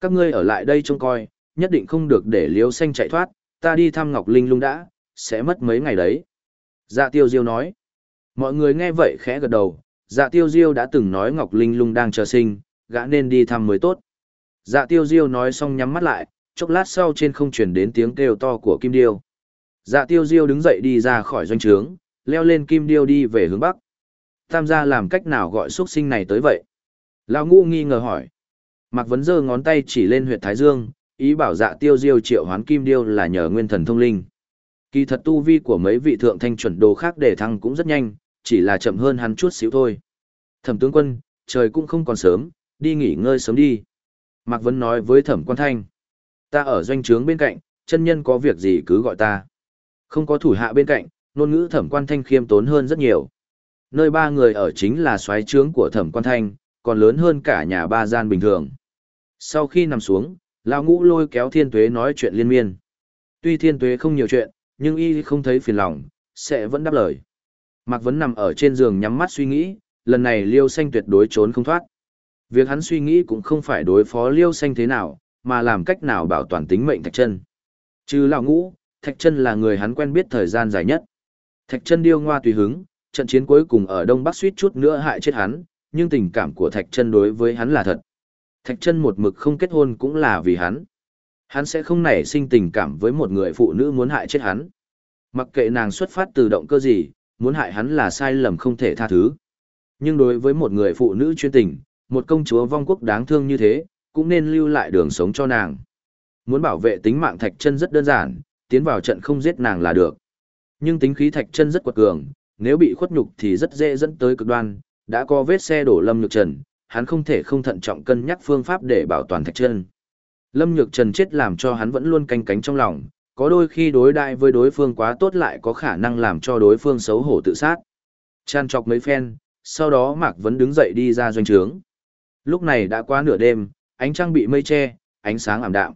Các ngươi ở lại đây trông coi, nhất định không được để liếu xanh chạy thoát, ta đi thăm Ngọc Linh lung đã, sẽ mất mấy ngày đấy. Dạ tiêu diêu nói. Mọi người nghe vậy khẽ gật đầu, dạ tiêu diêu đã từng nói Ngọc Linh lung đang chờ sinh, gã nên đi thăm mới tốt. Dạ tiêu diêu nói xong nhắm mắt lại, chốc lát sau trên không chuyển đến tiếng kêu to của Kim Điêu. Dạ tiêu diêu đứng dậy đi ra khỏi doanh trướng, leo lên Kim Điêu đi về hướng Bắc. Tam gia làm cách nào gọi xuất sinh này tới vậy? Lão ngũ nghi ngờ hỏi. Mạc Vấn giơ ngón tay chỉ lên huyệt Thái Dương, ý bảo dạ tiêu diêu triệu hoán kim điêu là nhờ nguyên thần thông linh. Kỳ thật tu vi của mấy vị thượng thanh chuẩn đồ khác để thăng cũng rất nhanh, chỉ là chậm hơn hắn chút xíu thôi. Thẩm tướng quân, trời cũng không còn sớm, đi nghỉ ngơi sớm đi. Mạc Vấn nói với thẩm quan thanh. Ta ở doanh trướng bên cạnh, chân nhân có việc gì cứ gọi ta. Không có thủ hạ bên cạnh, ngôn ngữ thẩm quan thanh khiêm tốn hơn rất nhiều. Nơi ba người ở chính là xoáy trướng của thẩm quan thanh, còn lớn hơn cả nhà ba gian bình thường. Sau khi nằm xuống, lão ngũ lôi kéo thiên tuế nói chuyện liên miên. Tuy thiên tuế không nhiều chuyện, nhưng y không thấy phiền lòng, sẽ vẫn đáp lời. Mạc Vấn nằm ở trên giường nhắm mắt suy nghĩ, lần này liêu xanh tuyệt đối trốn không thoát. Việc hắn suy nghĩ cũng không phải đối phó liêu xanh thế nào, mà làm cách nào bảo toàn tính mệnh thạch chân. Trừ lão ngũ, thạch chân là người hắn quen biết thời gian dài nhất. Thạch chân điêu ngoa tùy hứng, trận chiến cuối cùng ở Đông Bắc suýt chút nữa hại chết hắn, nhưng tình cảm của Thạch Chân đối với hắn là thật. Thạch Chân một mực không kết hôn cũng là vì hắn. Hắn sẽ không nảy sinh tình cảm với một người phụ nữ muốn hại chết hắn. Mặc kệ nàng xuất phát từ động cơ gì, muốn hại hắn là sai lầm không thể tha thứ. Nhưng đối với một người phụ nữ chuyên tình, một công chúa vong quốc đáng thương như thế, cũng nên lưu lại đường sống cho nàng. Muốn bảo vệ tính mạng Thạch Chân rất đơn giản, tiến vào trận không giết nàng là được. Nhưng tính khí Thạch Chân rất quật cường, nếu bị khuất nhục thì rất dễ dẫn tới cực đoan, đã có vết xe đổ Lâm Nhược Trần, hắn không thể không thận trọng cân nhắc phương pháp để bảo toàn Thạch Chân. Lâm Nhược Trần chết làm cho hắn vẫn luôn canh cánh trong lòng, có đôi khi đối đại với đối phương quá tốt lại có khả năng làm cho đối phương xấu hổ tự sát. Chan chọc mấy phen, sau đó Mạc Vấn đứng dậy đi ra doanh trướng. Lúc này đã qua nửa đêm, ánh trăng bị mây che, ánh sáng ảm đạm.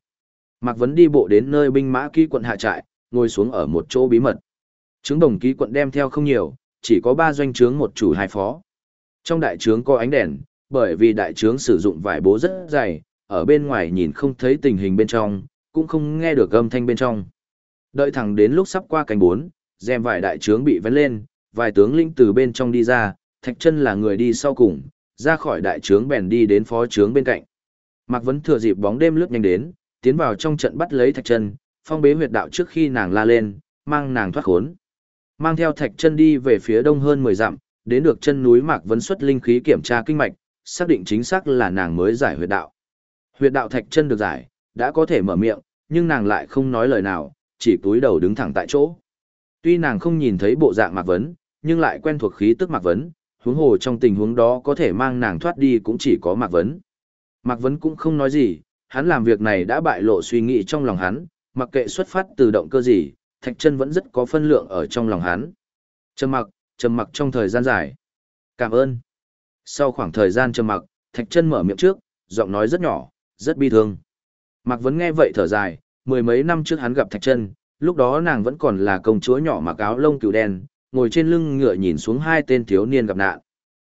Mạc Vấn đi bộ đến nơi binh mã ký quận hạ trại, ngồi xuống ở một chỗ bí mật. Trướng đồng ký quận đem theo không nhiều, chỉ có ba doanh trướng một chủ hai phó. Trong đại trướng có ánh đèn, bởi vì đại trướng sử dụng vải bố rất dày, ở bên ngoài nhìn không thấy tình hình bên trong, cũng không nghe được âm thanh bên trong. Đợi thẳng đến lúc sắp qua cánh bốn, rèm vải đại trướng bị vén lên, vài tướng linh từ bên trong đi ra, thạch chân là người đi sau cùng, ra khỏi đại trướng bèn đi đến phó trướng bên cạnh. Mạc Vấn thừa dịp bóng đêm lướt nhanh đến, tiến vào trong trận bắt lấy thạch chân, phong bế huyệt đạo trước khi nàng la lên, mang nàng thoát khốn. Mang theo thạch chân đi về phía đông hơn 10 dặm, đến được chân núi Mạc Vấn xuất linh khí kiểm tra kinh mạch, xác định chính xác là nàng mới giải huyệt đạo. Huyệt đạo thạch chân được giải, đã có thể mở miệng, nhưng nàng lại không nói lời nào, chỉ túi đầu đứng thẳng tại chỗ. Tuy nàng không nhìn thấy bộ dạng Mạc Vấn, nhưng lại quen thuộc khí tức Mạc Vấn, huống hồ trong tình huống đó có thể mang nàng thoát đi cũng chỉ có Mạc Vấn. Mạc Vấn cũng không nói gì, hắn làm việc này đã bại lộ suy nghĩ trong lòng hắn, mặc kệ xuất phát từ động cơ gì, Thạch Chân vẫn rất có phân lượng ở trong lòng hắn. Trầm mặc, trầm mặc trong thời gian dài. Cảm ơn. Sau khoảng thời gian trầm mặc, Thạch Chân mở miệng trước, giọng nói rất nhỏ, rất bi thương. Mạc Vấn nghe vậy thở dài, mười mấy năm trước hắn gặp Thạch Chân, lúc đó nàng vẫn còn là công chúa nhỏ mặc áo lông cừu đen, ngồi trên lưng ngựa nhìn xuống hai tên thiếu niên gặp nạn.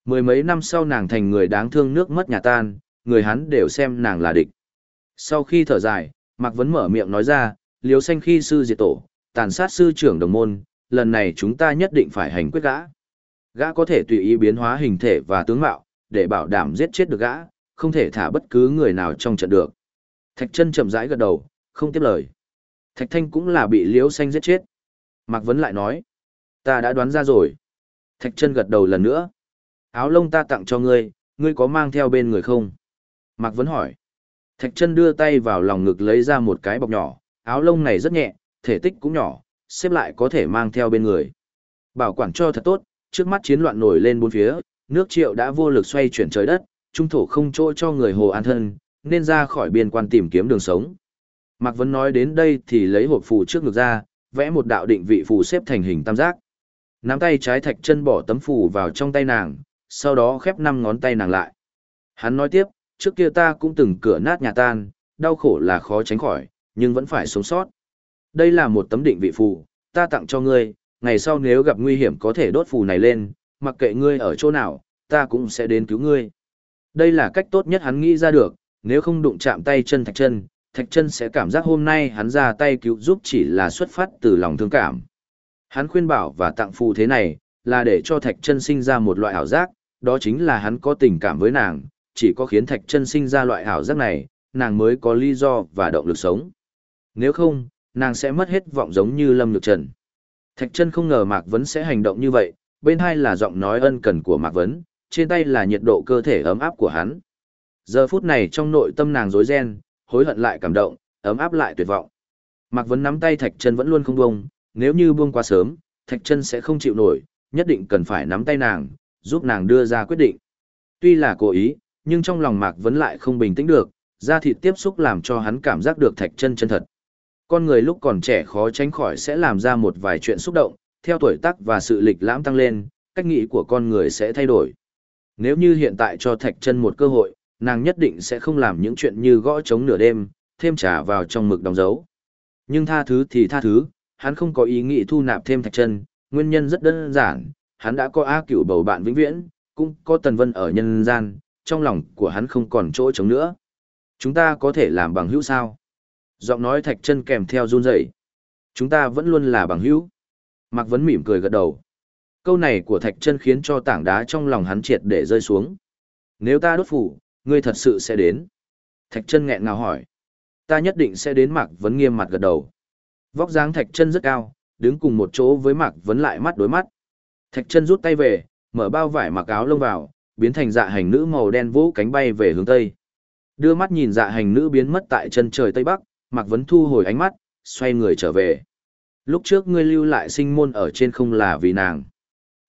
Mười mấy năm sau nàng thành người đáng thương nước mất nhà tan, người hắn đều xem nàng là địch. Sau khi thở dài, Mạc Vấn mở miệng nói ra, liều xanh khi sư diệt tổ, tàn sát sư trưởng đồng môn, lần này chúng ta nhất định phải hành quyết gã. Gã có thể tùy ý biến hóa hình thể và tướng mạo, để bảo đảm giết chết được gã, không thể thả bất cứ người nào trong trận được. Thạch chân chậm rãi gật đầu, không tiếp lời. Thạch thanh cũng là bị liễu xanh giết chết. Mạc Vấn lại nói, ta đã đoán ra rồi. Thạch chân gật đầu lần nữa. Áo lông ta tặng cho ngươi, ngươi có mang theo bên người không? Mạc Vấn hỏi. Thạch chân đưa tay vào lòng ngực lấy ra một cái bọc nhỏ, áo lông này rất nhẹ, thể tích cũng nhỏ, xếp lại có thể mang theo bên người. Bảo quản cho thật tốt, trước mắt chiến loạn nổi lên bốn phía, nước triệu đã vô lực xoay chuyển trời đất, trung thổ không chỗ cho người hồ an thân, nên ra khỏi biên quan tìm kiếm đường sống. Mạc Vấn nói đến đây thì lấy hộp phù trước ngực ra, vẽ một đạo định vị phù xếp thành hình tam giác. Nắm tay trái thạch chân bỏ tấm phù vào trong tay nàng, sau đó khép năm ngón tay nàng lại. Hắn nói tiếp, trước kia ta cũng từng cửa nát nhà tan, đau khổ là khó tránh khỏi, nhưng vẫn phải sống sót. Đây là một tấm định vị phù, ta tặng cho ngươi, ngày sau nếu gặp nguy hiểm có thể đốt phù này lên, mặc kệ ngươi ở chỗ nào, ta cũng sẽ đến cứu ngươi. Đây là cách tốt nhất hắn nghĩ ra được, nếu không đụng chạm tay chân thạch chân, thạch chân sẽ cảm giác hôm nay hắn ra tay cứu giúp chỉ là xuất phát từ lòng thương cảm. Hắn khuyên bảo và tặng phù thế này, là để cho thạch chân sinh ra một loại ảo giác, đó chính là hắn có tình cảm với nàng, chỉ có khiến thạch chân sinh ra loại ảo giác này, nàng mới có lý do và động lực sống. Nếu không, nàng sẽ mất hết vọng giống như Lâm Nhược Trần. Thạch chân không ngờ Mạc Vấn sẽ hành động như vậy, bên hai là giọng nói ân cần của Mạc Vấn, trên tay là nhiệt độ cơ thể ấm áp của hắn. Giờ phút này trong nội tâm nàng rối ren, hối hận lại cảm động, ấm áp lại tuyệt vọng. Mạc Vấn nắm tay Thạch chân vẫn luôn không buông, nếu như buông quá sớm, Thạch chân sẽ không chịu nổi, nhất định cần phải nắm tay nàng, giúp nàng đưa ra quyết định. Tuy là cố ý, nhưng trong lòng Mạc Vấn lại không bình tĩnh được, da thịt tiếp xúc làm cho hắn cảm giác được Thạch chân chân thật. Con người lúc còn trẻ khó tránh khỏi sẽ làm ra một vài chuyện xúc động, theo tuổi tác và sự lịch lãm tăng lên, cách nghĩ của con người sẽ thay đổi. Nếu như hiện tại cho Thạch chân một cơ hội, nàng nhất định sẽ không làm những chuyện như gõ trống nửa đêm, thêm trả vào trong mực đóng dấu. Nhưng tha thứ thì tha thứ, hắn không có ý nghĩ thu nạp thêm Thạch chân, nguyên nhân rất đơn giản, hắn đã có A cửu bầu bạn vĩnh viễn, cũng có Tần Vân ở nhân gian, trong lòng của hắn không còn chỗ trống nữa. Chúng ta có thể làm bằng hữu sao? Giọng nói thạch chân kèm theo run rẩy. Chúng ta vẫn luôn là bằng hữu. Mạc Vấn mỉm cười gật đầu. Câu này của thạch chân khiến cho tảng đá trong lòng hắn triệt để rơi xuống. Nếu ta đốt phủ, ngươi thật sự sẽ đến. Thạch chân nghẹn ngào hỏi. Ta nhất định sẽ đến Mạc Vấn nghiêm mặt gật đầu. Vóc dáng thạch chân rất cao, đứng cùng một chỗ với Mạc Vấn lại mắt đối mắt. Thạch chân rút tay về, mở bao vải mặc áo lông vào, biến thành dạ hành nữ màu đen vũ cánh bay về hướng tây. Đưa mắt nhìn dạ hành nữ biến mất tại chân trời tây bắc, Mạc Vấn thu hồi ánh mắt, xoay người trở về. Lúc trước ngươi lưu lại sinh môn ở trên không là vì nàng.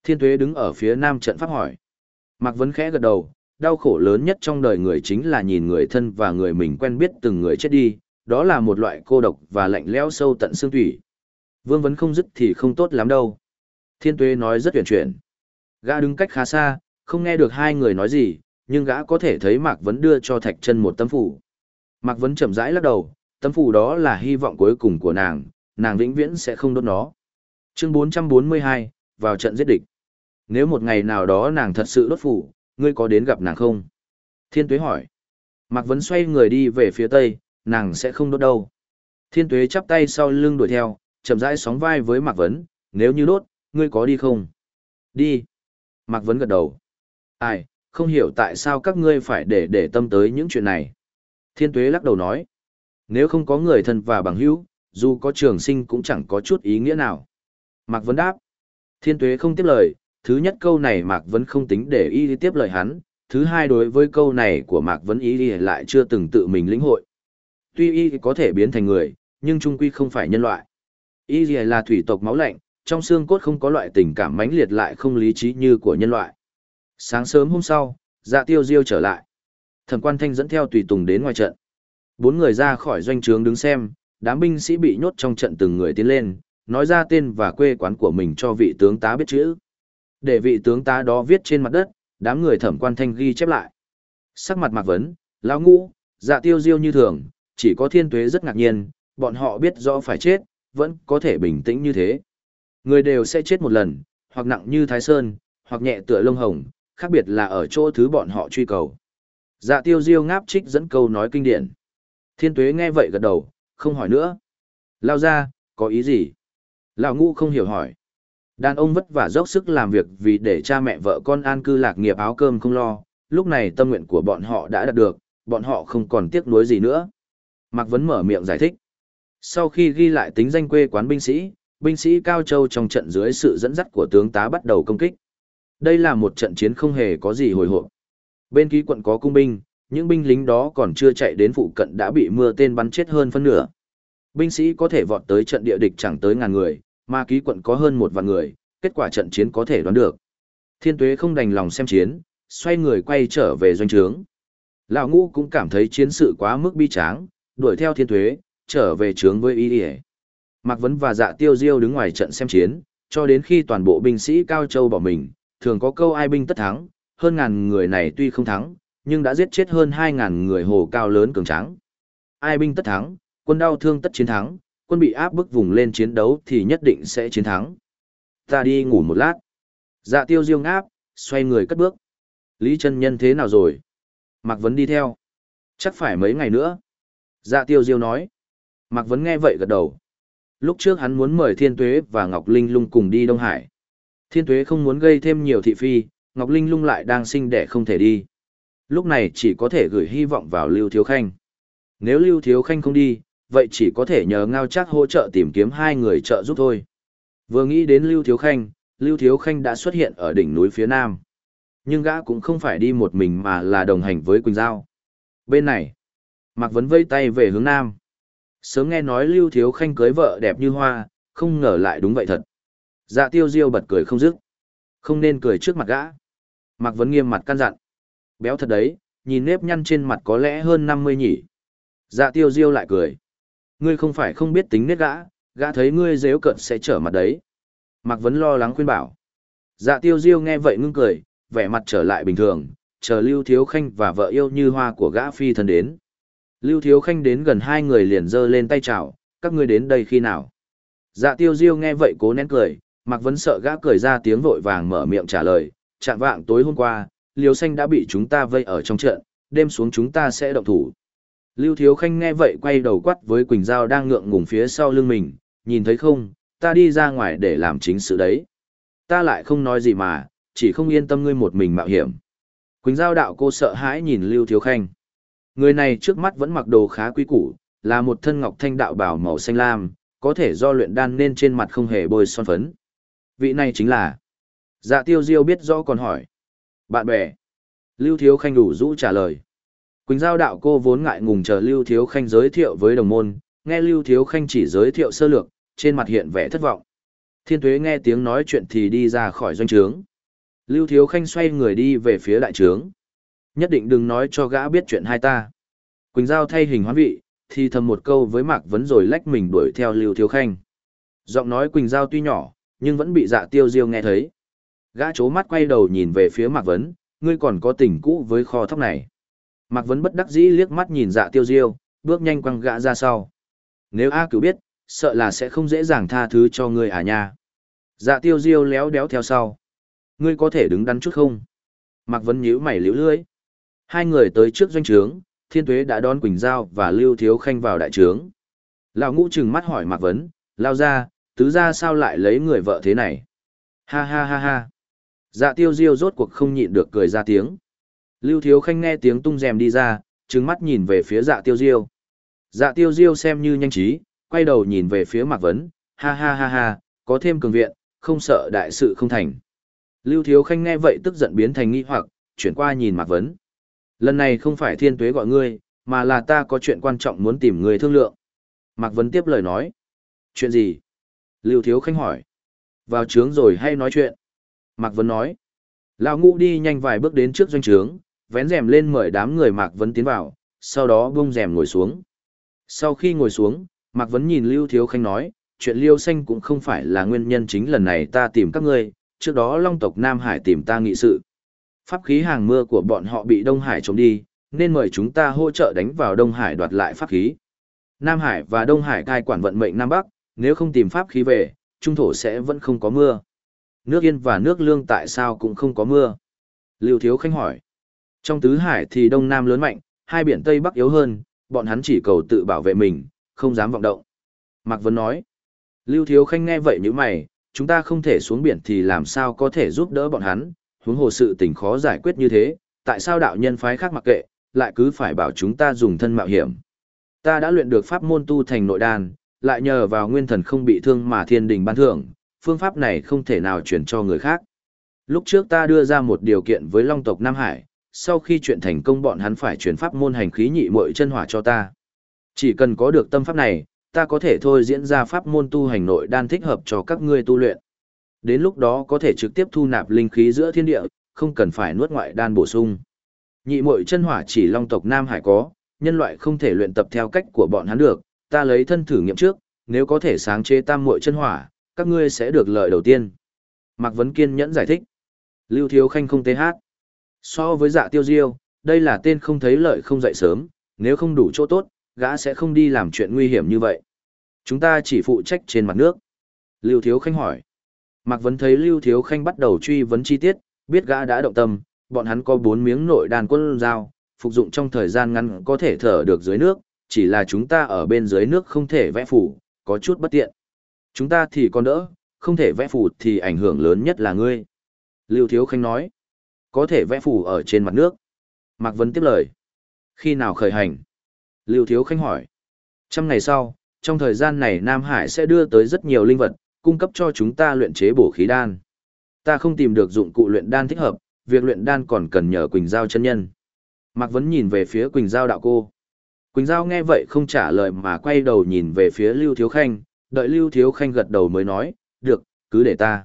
Thiên Tuế đứng ở phía nam trận pháp hỏi. Mạc Vấn khẽ gật đầu, đau khổ lớn nhất trong đời người chính là nhìn người thân và người mình quen biết từng người chết đi, đó là một loại cô độc và lạnh lẽo sâu tận xương thủy. Vương vấn không dứt thì không tốt lắm đâu. Thiên Tuế nói rất tuyển chuyển. Gã đứng cách khá xa, không nghe được hai người nói gì, nhưng gã có thể thấy Mạc Vấn đưa cho Thạch Chân một tấm phủ. Mạc Vấn chậm rãi lắc đầu, tấm phủ đó là hy vọng cuối cùng của nàng, nàng vĩnh viễn sẽ không đốt nó. Chương 442, vào trận giết địch. Nếu một ngày nào đó nàng thật sự đốt phủ, ngươi có đến gặp nàng không? Thiên Tuế hỏi. Mạc Vấn xoay người đi về phía tây, nàng sẽ không đốt đâu. Thiên Tuế chắp tay sau lưng đuổi theo, chậm rãi sóng vai với Mạc Vấn, nếu như đốt, ngươi có đi không? Đi. Mạc Vấn gật đầu. Ai, không hiểu tại sao các ngươi phải để để tâm tới những chuyện này. Thiên Tuế lắc đầu nói. Nếu không có người thân và bằng hữu, dù có trường sinh cũng chẳng có chút ý nghĩa nào. Mạc Vấn đáp. Thiên Tuế không tiếp lời, thứ nhất câu này Mạc Vấn không tính để y tiếp lời hắn, thứ hai đối với câu này của Mạc Vấn y lại chưa từng tự mình lĩnh hội. Tuy y có thể biến thành người, nhưng trung quy không phải nhân loại. Y là thủy tộc máu lạnh, trong xương cốt không có loại tình cảm mãnh liệt lại không lý trí như của nhân loại. Sáng sớm hôm sau, dạ tiêu diêu trở lại. Thẩm quan thanh dẫn theo tùy tùng đến ngoài trận. Bốn người ra khỏi doanh trướng đứng xem, đám binh sĩ bị nhốt trong trận từng người tiến lên, nói ra tên và quê quán của mình cho vị tướng tá biết chữ. Để vị tướng tá đó viết trên mặt đất, đám người thẩm quan thanh ghi chép lại. Sắc mặt mạc vấn, lão ngũ, dạ tiêu diêu như thường, chỉ có thiên tuế rất ngạc nhiên, bọn họ biết rõ phải chết, vẫn có thể bình tĩnh như thế. Người đều sẽ chết một lần, hoặc nặng như thái sơn, hoặc nhẹ tựa lông hồng, khác biệt là ở chỗ thứ bọn họ truy cầu. Dạ tiêu diêu ngáp trích dẫn câu nói kinh điển. Thiên tuế nghe vậy gật đầu, không hỏi nữa. Lao ra, có ý gì? Lão ngũ không hiểu hỏi. Đàn ông vất vả dốc sức làm việc vì để cha mẹ vợ con an cư lạc nghiệp áo cơm không lo, lúc này tâm nguyện của bọn họ đã đạt được, bọn họ không còn tiếc nuối gì nữa. Mạc Vấn mở miệng giải thích. Sau khi ghi lại tính danh quê quán binh sĩ, binh sĩ Cao Châu trong trận dưới sự dẫn dắt của tướng tá bắt đầu công kích. Đây là một trận chiến không hề có gì hồi hộp. Bên ký quận có cung binh, những binh lính đó còn chưa chạy đến phụ cận đã bị mưa tên bắn chết hơn phân nửa. Binh sĩ có thể vọt tới trận địa địch chẳng tới ngàn người, mà ký quận có hơn một vạn người, kết quả trận chiến có thể đoán được. Thiên tuế không đành lòng xem chiến, xoay người quay trở về doanh trướng. Lão ngũ cũng cảm thấy chiến sự quá mức bi tráng, đuổi theo thiên tuế, trở về trướng với ý ỉa. Mạc Vấn và dạ tiêu diêu đứng ngoài trận xem chiến, cho đến khi toàn bộ binh sĩ Cao Châu bỏ mình, thường có câu ai binh tất thắng, hơn ngàn người này tuy không thắng, nhưng đã giết chết hơn hai ngàn người hồ cao lớn cường tráng. Ai binh tất thắng, quân đau thương tất chiến thắng, quân bị áp bức vùng lên chiến đấu thì nhất định sẽ chiến thắng. Ta đi ngủ một lát. Dạ tiêu diêu ngáp, xoay người cất bước. Lý chân nhân thế nào rồi? Mạc Vấn đi theo. Chắc phải mấy ngày nữa. Dạ tiêu diêu nói. Mạc Vấn nghe vậy gật đầu. Lúc trước hắn muốn mời Thiên Tuế và Ngọc Linh Lung cùng đi Đông Hải. Thiên Tuế không muốn gây thêm nhiều thị phi, Ngọc Linh Lung lại đang sinh đẻ không thể đi. Lúc này chỉ có thể gửi hy vọng vào Lưu Thiếu Khanh. Nếu Lưu Thiếu Khanh không đi, vậy chỉ có thể nhờ Ngao Trác hỗ trợ tìm kiếm hai người trợ giúp thôi. Vừa nghĩ đến Lưu Thiếu Khanh, Lưu Thiếu Khanh đã xuất hiện ở đỉnh núi phía nam. Nhưng gã cũng không phải đi một mình mà là đồng hành với Quỳnh Giao. Bên này, Mạc Vấn vây tay về hướng nam. Sớm nghe nói Lưu Thiếu Khanh cưới vợ đẹp như hoa, không ngờ lại đúng vậy thật. Dạ tiêu diêu bật cười không dứt. Không nên cười trước mặt gã. Mạc Vấn nghiêm mặt căn dặn. Béo thật đấy, nhìn nếp nhăn trên mặt có lẽ hơn 50 nhỉ. Dạ tiêu diêu lại cười. Ngươi không phải không biết tính nết gã, gã thấy ngươi dếu cận sẽ trở mặt đấy. Mạc Vấn lo lắng khuyên bảo. Dạ tiêu diêu nghe vậy ngưng cười, vẻ mặt trở lại bình thường, chờ Lưu Thiếu Khanh và vợ yêu như hoa của gã phi thân đến. Lưu Thiếu Khanh đến gần hai người liền giơ lên tay chào, các ngươi đến đây khi nào? Dạ tiêu diêu nghe vậy cố nén cười, Mạc Vấn sợ gã cười ra tiếng vội vàng mở miệng trả lời, chạm vạng tối hôm qua, Liêu Xanh đã bị chúng ta vây ở trong trận, đêm xuống chúng ta sẽ động thủ. Lưu Thiếu Khanh nghe vậy quay đầu quát với Quỳnh Giao đang ngượng ngùng phía sau lưng mình, nhìn thấy không, ta đi ra ngoài để làm chính sự đấy. Ta lại không nói gì mà, chỉ không yên tâm ngươi một mình mạo hiểm. Quỳnh Giao đạo cô sợ hãi nhìn Lưu Thiếu Khanh. Người này trước mắt vẫn mặc đồ khá quý củ, là một thân ngọc thanh đạo bảo màu xanh lam, có thể do luyện đan nên trên mặt không hề bôi son phấn. Vị này chính là... Dạ tiêu diêu biết rõ còn hỏi. Bạn bè. Lưu Thiếu Khanh đủ rũ trả lời. Quỳnh Giao đạo cô vốn ngại ngùng chờ Lưu Thiếu Khanh giới thiệu với đồng môn, nghe Lưu Thiếu Khanh chỉ giới thiệu sơ lược, trên mặt hiện vẻ thất vọng. Thiên Tuế nghe tiếng nói chuyện thì đi ra khỏi doanh trướng. Lưu Thiếu Khanh xoay người đi về phía đại trướng. Nhất định đừng nói cho gã biết chuyện hai ta. Quỳnh Giao thay hình hoán vị, thì thầm một câu với Mạc Vấn rồi lách mình đuổi theo Lưu Thiếu Khanh. Giọng nói Quỳnh Giao tuy nhỏ, nhưng vẫn bị dạ tiêu diêu nghe thấy. Gã chố mắt quay đầu nhìn về phía Mạc Vấn, ngươi còn có tình cũ với kho thóc này. Mạc Vấn bất đắc dĩ liếc mắt nhìn dạ tiêu diêu, bước nhanh quăng gã ra sau. Nếu A cửu biết, sợ là sẽ không dễ dàng tha thứ cho ngươi à nha. Dạ tiêu diêu léo đéo theo sau. Ngươi có thể đứng đắn chút không? Mạc Vấn nhíu mày liễu lưỡi. Hai người tới trước doanh trướng, Thiên Tuế đã đón Quỳnh Giao và Lưu Thiếu Khanh vào đại trướng. Lão ngũ trừng mắt hỏi Mạc Vấn, lao ra, tứ ra sao lại lấy người vợ thế này? Ha ha ha ha. Dạ tiêu diêu rốt cuộc không nhịn được cười ra tiếng. Lưu Thiếu Khanh nghe tiếng tung rèm đi ra, trừng mắt nhìn về phía dạ tiêu diêu. Dạ tiêu diêu xem như nhanh trí, quay đầu nhìn về phía Mạc Vấn, ha ha ha ha, có thêm cường viện, không sợ đại sự không thành. Lưu Thiếu Khanh nghe vậy tức giận biến thành nghi hoặc, chuyển qua nhìn Mạc Vấn. Lần này không phải thiên tuế gọi ngươi, mà là ta có chuyện quan trọng muốn tìm người thương lượng. Mạc Vấn tiếp lời nói. Chuyện gì? Lưu Thiếu Khanh hỏi. Vào trướng rồi hay nói chuyện? Mạc Vấn nói. Lão ngũ đi nhanh vài bước đến trước doanh trướng, vén rèm lên mời đám người Mạc Vấn tiến vào, sau đó buông rèm ngồi xuống. Sau khi ngồi xuống, Mạc Vấn nhìn Lưu Thiếu Khanh nói, chuyện Liêu Xanh cũng không phải là nguyên nhân chính lần này ta tìm các ngươi, trước đó Long tộc Nam Hải tìm ta nghị sự. Pháp khí hàng mưa của bọn họ bị Đông Hải chống đi, nên mời chúng ta hỗ trợ đánh vào Đông Hải đoạt lại pháp khí. Nam Hải và Đông Hải cai quản vận mệnh Nam Bắc, nếu không tìm pháp khí về, trung thổ sẽ vẫn không có mưa. Nước Yên và nước Lương tại sao cũng không có mưa? Lưu Thiếu Khanh hỏi. Trong tứ hải thì Đông Nam lớn mạnh, hai biển Tây Bắc yếu hơn, bọn hắn chỉ cầu tự bảo vệ mình, không dám vọng động. Mạc Vân nói. Lưu Thiếu Khanh nghe vậy như mày, chúng ta không thể xuống biển thì làm sao có thể giúp đỡ bọn hắn, huống hồ sự tình khó giải quyết như thế, tại sao đạo nhân phái khác mặc kệ, lại cứ phải bảo chúng ta dùng thân mạo hiểm. Ta đã luyện được pháp môn tu thành nội đan, lại nhờ vào nguyên thần không bị thương mà thiên đình ban thưởng, phương pháp này không thể nào chuyển cho người khác. Lúc trước ta đưa ra một điều kiện với Long tộc Nam Hải, sau khi chuyện thành công bọn hắn phải chuyển pháp môn hành khí nhị muội chân hỏa cho ta. Chỉ cần có được tâm pháp này, ta có thể thôi diễn ra pháp môn tu hành nội đan thích hợp cho các ngươi tu luyện. Đến lúc đó có thể trực tiếp thu nạp linh khí giữa thiên địa, không cần phải nuốt ngoại đan bổ sung. Nhị muội chân hỏa chỉ long tộc Nam Hải có, nhân loại không thể luyện tập theo cách của bọn hắn được, ta lấy thân thử nghiệm trước, nếu có thể sáng chế tam muội chân hỏa, các ngươi sẽ được lợi đầu tiên. Mạc Vấn Kiên nhẫn giải thích. Lưu Thiếu Khanh không tê hát. So với dạ tiêu diêu, đây là tên không thấy lợi không dậy sớm, nếu không đủ chỗ tốt, gã sẽ không đi làm chuyện nguy hiểm như vậy. Chúng ta chỉ phụ trách trên mặt nước. Lưu Thiếu Khanh hỏi. Mạc Vấn thấy Lưu Thiếu Khanh bắt đầu truy vấn chi tiết, biết gã đã động tâm, bọn hắn có bốn miếng nội đàn quân dao, phục dụng trong thời gian ngắn có thể thở được dưới nước, chỉ là chúng ta ở bên dưới nước không thể vẽ phủ, có chút bất tiện. Chúng ta thì còn đỡ, không thể vẽ phủ thì ảnh hưởng lớn nhất là ngươi. Lưu Thiếu Khanh nói, có thể vẽ phủ ở trên mặt nước. Mạc Vấn tiếp lời, khi nào khởi hành? Lưu Thiếu Khanh hỏi, trăm ngày sau, trong thời gian này Nam Hải sẽ đưa tới rất nhiều linh vật, cung cấp cho chúng ta luyện chế bổ khí đan. Ta không tìm được dụng cụ luyện đan thích hợp, việc luyện đan còn cần nhờ Quỳnh Giao chân nhân. Mạc Vấn nhìn về phía Quỳnh Giao đạo cô. Quỳnh Giao nghe vậy không trả lời mà quay đầu nhìn về phía Lưu Thiếu Khanh, đợi Lưu Thiếu Khanh gật đầu mới nói, được, cứ để ta.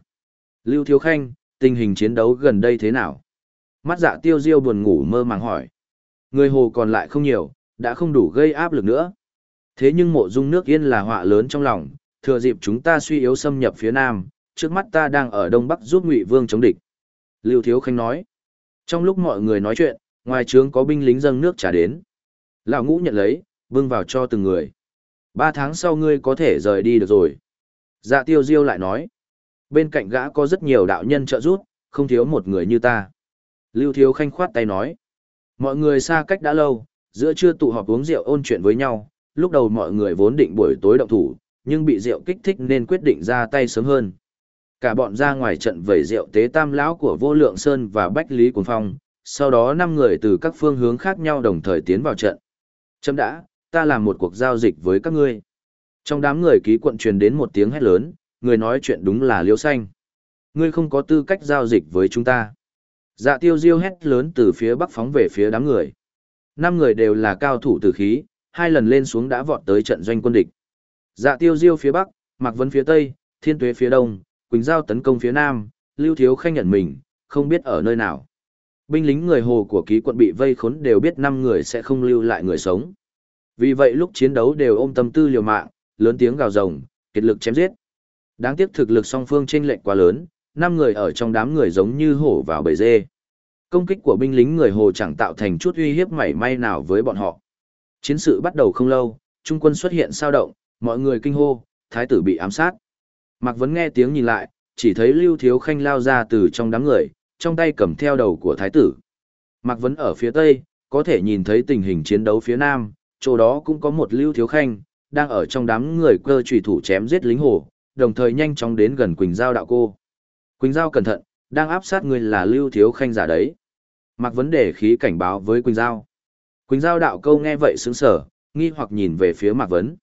Lưu Thiếu Khanh, tình hình chiến đấu gần đây thế nào? Mắt dạ tiêu diêu buồn ngủ mơ màng hỏi. Người hồ còn lại không nhiều, đã không đủ gây áp lực nữa. Thế nhưng mộ dung nước yên là họa lớn trong lòng, thừa dịp chúng ta suy yếu xâm nhập phía nam, trước mắt ta đang ở đông bắc giúp ngụy vương chống địch. Lưu Thiếu Khanh nói. Trong lúc mọi người nói chuyện, ngoài trướng có binh lính dâng nước trả đến. Lão ngũ nhận lấy, vương vào cho từng người. Ba tháng sau ngươi có thể rời đi được rồi. Dạ tiêu diêu lại nói. Bên cạnh gã có rất nhiều đạo nhân trợ giúp, không thiếu một người như ta. Lưu Thiếu Khanh khoát tay nói. Mọi người xa cách đã lâu, giữa trưa tụ họp uống rượu ôn chuyện với nhau. Lúc đầu mọi người vốn định buổi tối động thủ, nhưng bị rượu kích thích nên quyết định ra tay sớm hơn. Cả bọn ra ngoài trận vẩy rượu tế tam lão của Vô Lượng Sơn và Bách Lý Cuồng Phong, sau đó năm người từ các phương hướng khác nhau đồng thời tiến vào trận. Chấm đã, ta làm một cuộc giao dịch với các ngươi. Trong đám người ký quận truyền đến một tiếng hét lớn, người nói chuyện đúng là Liễu Xanh. Ngươi không có tư cách giao dịch với chúng ta. Dạ tiêu diêu hét lớn từ phía bắc phóng về phía đám người. Năm người đều là cao thủ tử khí, hai lần lên xuống đã vọt tới trận doanh quân địch. Dạ tiêu diêu phía bắc, Mạc Vân phía tây, Thiên Tuế phía đông, Quỳnh Giao tấn công phía nam, Lưu Thiếu Khanh nhận mình, không biết ở nơi nào. Binh lính người hồ của ký quận bị vây khốn đều biết năm người sẽ không lưu lại người sống. Vì vậy lúc chiến đấu đều ôm tâm tư liều mạng, lớn tiếng gào rồng, kết lực chém giết. Đáng tiếc thực lực song phương chênh lệch quá lớn, năm người ở trong đám người giống như hổ vào bầy dê. Công kích của binh lính người hồ chẳng tạo thành chút uy hiếp mảy may nào với bọn họ. Chiến sự bắt đầu không lâu, trung quân xuất hiện sao động, mọi người kinh hô, thái tử bị ám sát. Mạc Vấn nghe tiếng nhìn lại, chỉ thấy Lưu Thiếu Khanh lao ra từ trong đám người, trong tay cầm theo đầu của thái tử. Mạc Vấn ở phía tây, có thể nhìn thấy tình hình chiến đấu phía nam, chỗ đó cũng có một Lưu Thiếu Khanh, đang ở trong đám người cơ trùy thủ chém giết lính hồ, đồng thời nhanh chóng đến gần Quỳnh Giao đạo cô. Quỳnh Giao cẩn thận, đang áp sát người là Lưu Thiếu Khanh giả đấy. Mạc Vấn đề khí cảnh báo với Quỳnh Giao. Quỳnh Giao đạo câu nghe vậy sướng sở, nghi hoặc nhìn về phía Mạc Vấn.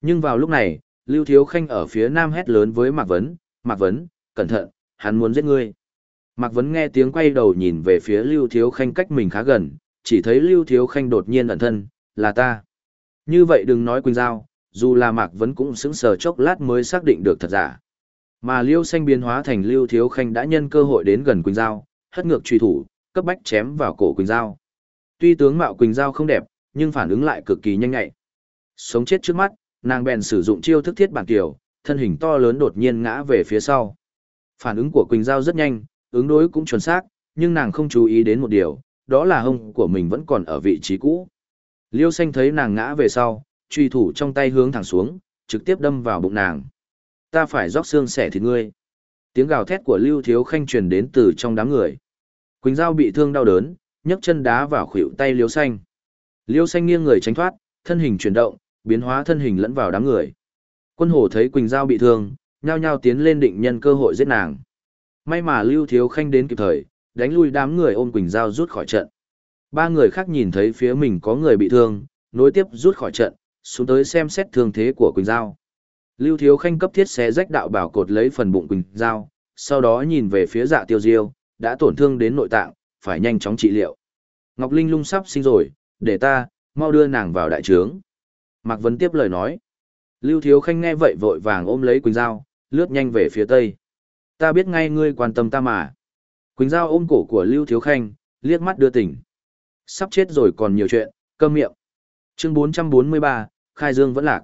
Nhưng vào lúc này, Lưu Thiếu Khanh ở phía nam hét lớn với Mạc Vấn, Mạc Vấn, cẩn thận, hắn muốn giết ngươi. Mạc Vấn nghe tiếng quay đầu nhìn về phía Lưu Thiếu Khanh cách mình khá gần, chỉ thấy Lưu Thiếu Khanh đột nhiên ẩn thân, là ta. Như vậy đừng nói Quỳnh Giao, dù là Mạc Vấn cũng sững sờ chốc lát mới xác định được thật giả. Mà Lưu Xanh biến hóa thành Lưu Thiếu Khanh đã nhân cơ hội đến gần Quỳnh Giao, hất ngược truy thủ, cấp bách chém vào cổ Quỳnh Giao. Tuy tướng mạo Quỳnh Giao không đẹp, nhưng phản ứng lại cực kỳ nhanh nhạy. Sống chết trước mắt, nàng bèn sử dụng chiêu thức thiết bản kiểu, thân hình to lớn đột nhiên ngã về phía sau. Phản ứng của Quỳnh Giao rất nhanh, ứng đối cũng chuẩn xác, nhưng nàng không chú ý đến một điều, đó là hông của mình vẫn còn ở vị trí cũ. Liêu xanh thấy nàng ngã về sau, truy thủ trong tay hướng thẳng xuống, trực tiếp đâm vào bụng nàng. Ta phải róc xương xẻ thịt ngươi. Tiếng gào thét của Lưu Thiếu Khanh truyền đến từ trong đám người. Quỳnh Giao bị thương đau đớn, nhấc chân đá vào khuỷu tay Liêu xanh. Liêu xanh nghiêng người tránh thoát, thân hình chuyển động, biến hóa thân hình lẫn vào đám người. Quân Hổ thấy Quỳnh Giao bị thương, nhao nhao tiến lên định nhân cơ hội giết nàng. May mà Lưu Thiếu Khanh đến kịp thời, đánh lui đám người ôm Quỳnh Giao rút khỏi trận. Ba người khác nhìn thấy phía mình có người bị thương, nối tiếp rút khỏi trận, xuống tới xem xét thương thế của Quỳnh Giao. Lưu Thiếu Khanh cấp thiết xé rách đạo bảo cột lấy phần bụng Quỳnh Giao, sau đó nhìn về phía dạ tiêu diêu, đã tổn thương đến nội tạng, phải nhanh chóng trị liệu. Ngọc Linh lung sắp sinh rồi, để ta, mau đưa nàng vào đại trướng. Mạc Vấn tiếp lời nói. Lưu Thiếu Khanh nghe vậy vội vàng ôm lấy Quỳnh Giao, lướt nhanh về phía tây. Ta biết ngay ngươi quan tâm ta mà. Quỳnh Giao ôm cổ của Lưu Thiếu Khanh, liếc mắt đưa tỉnh. Sắp chết rồi còn nhiều chuyện, câm miệng. Chương 443, Khai Dương vẫn lạc.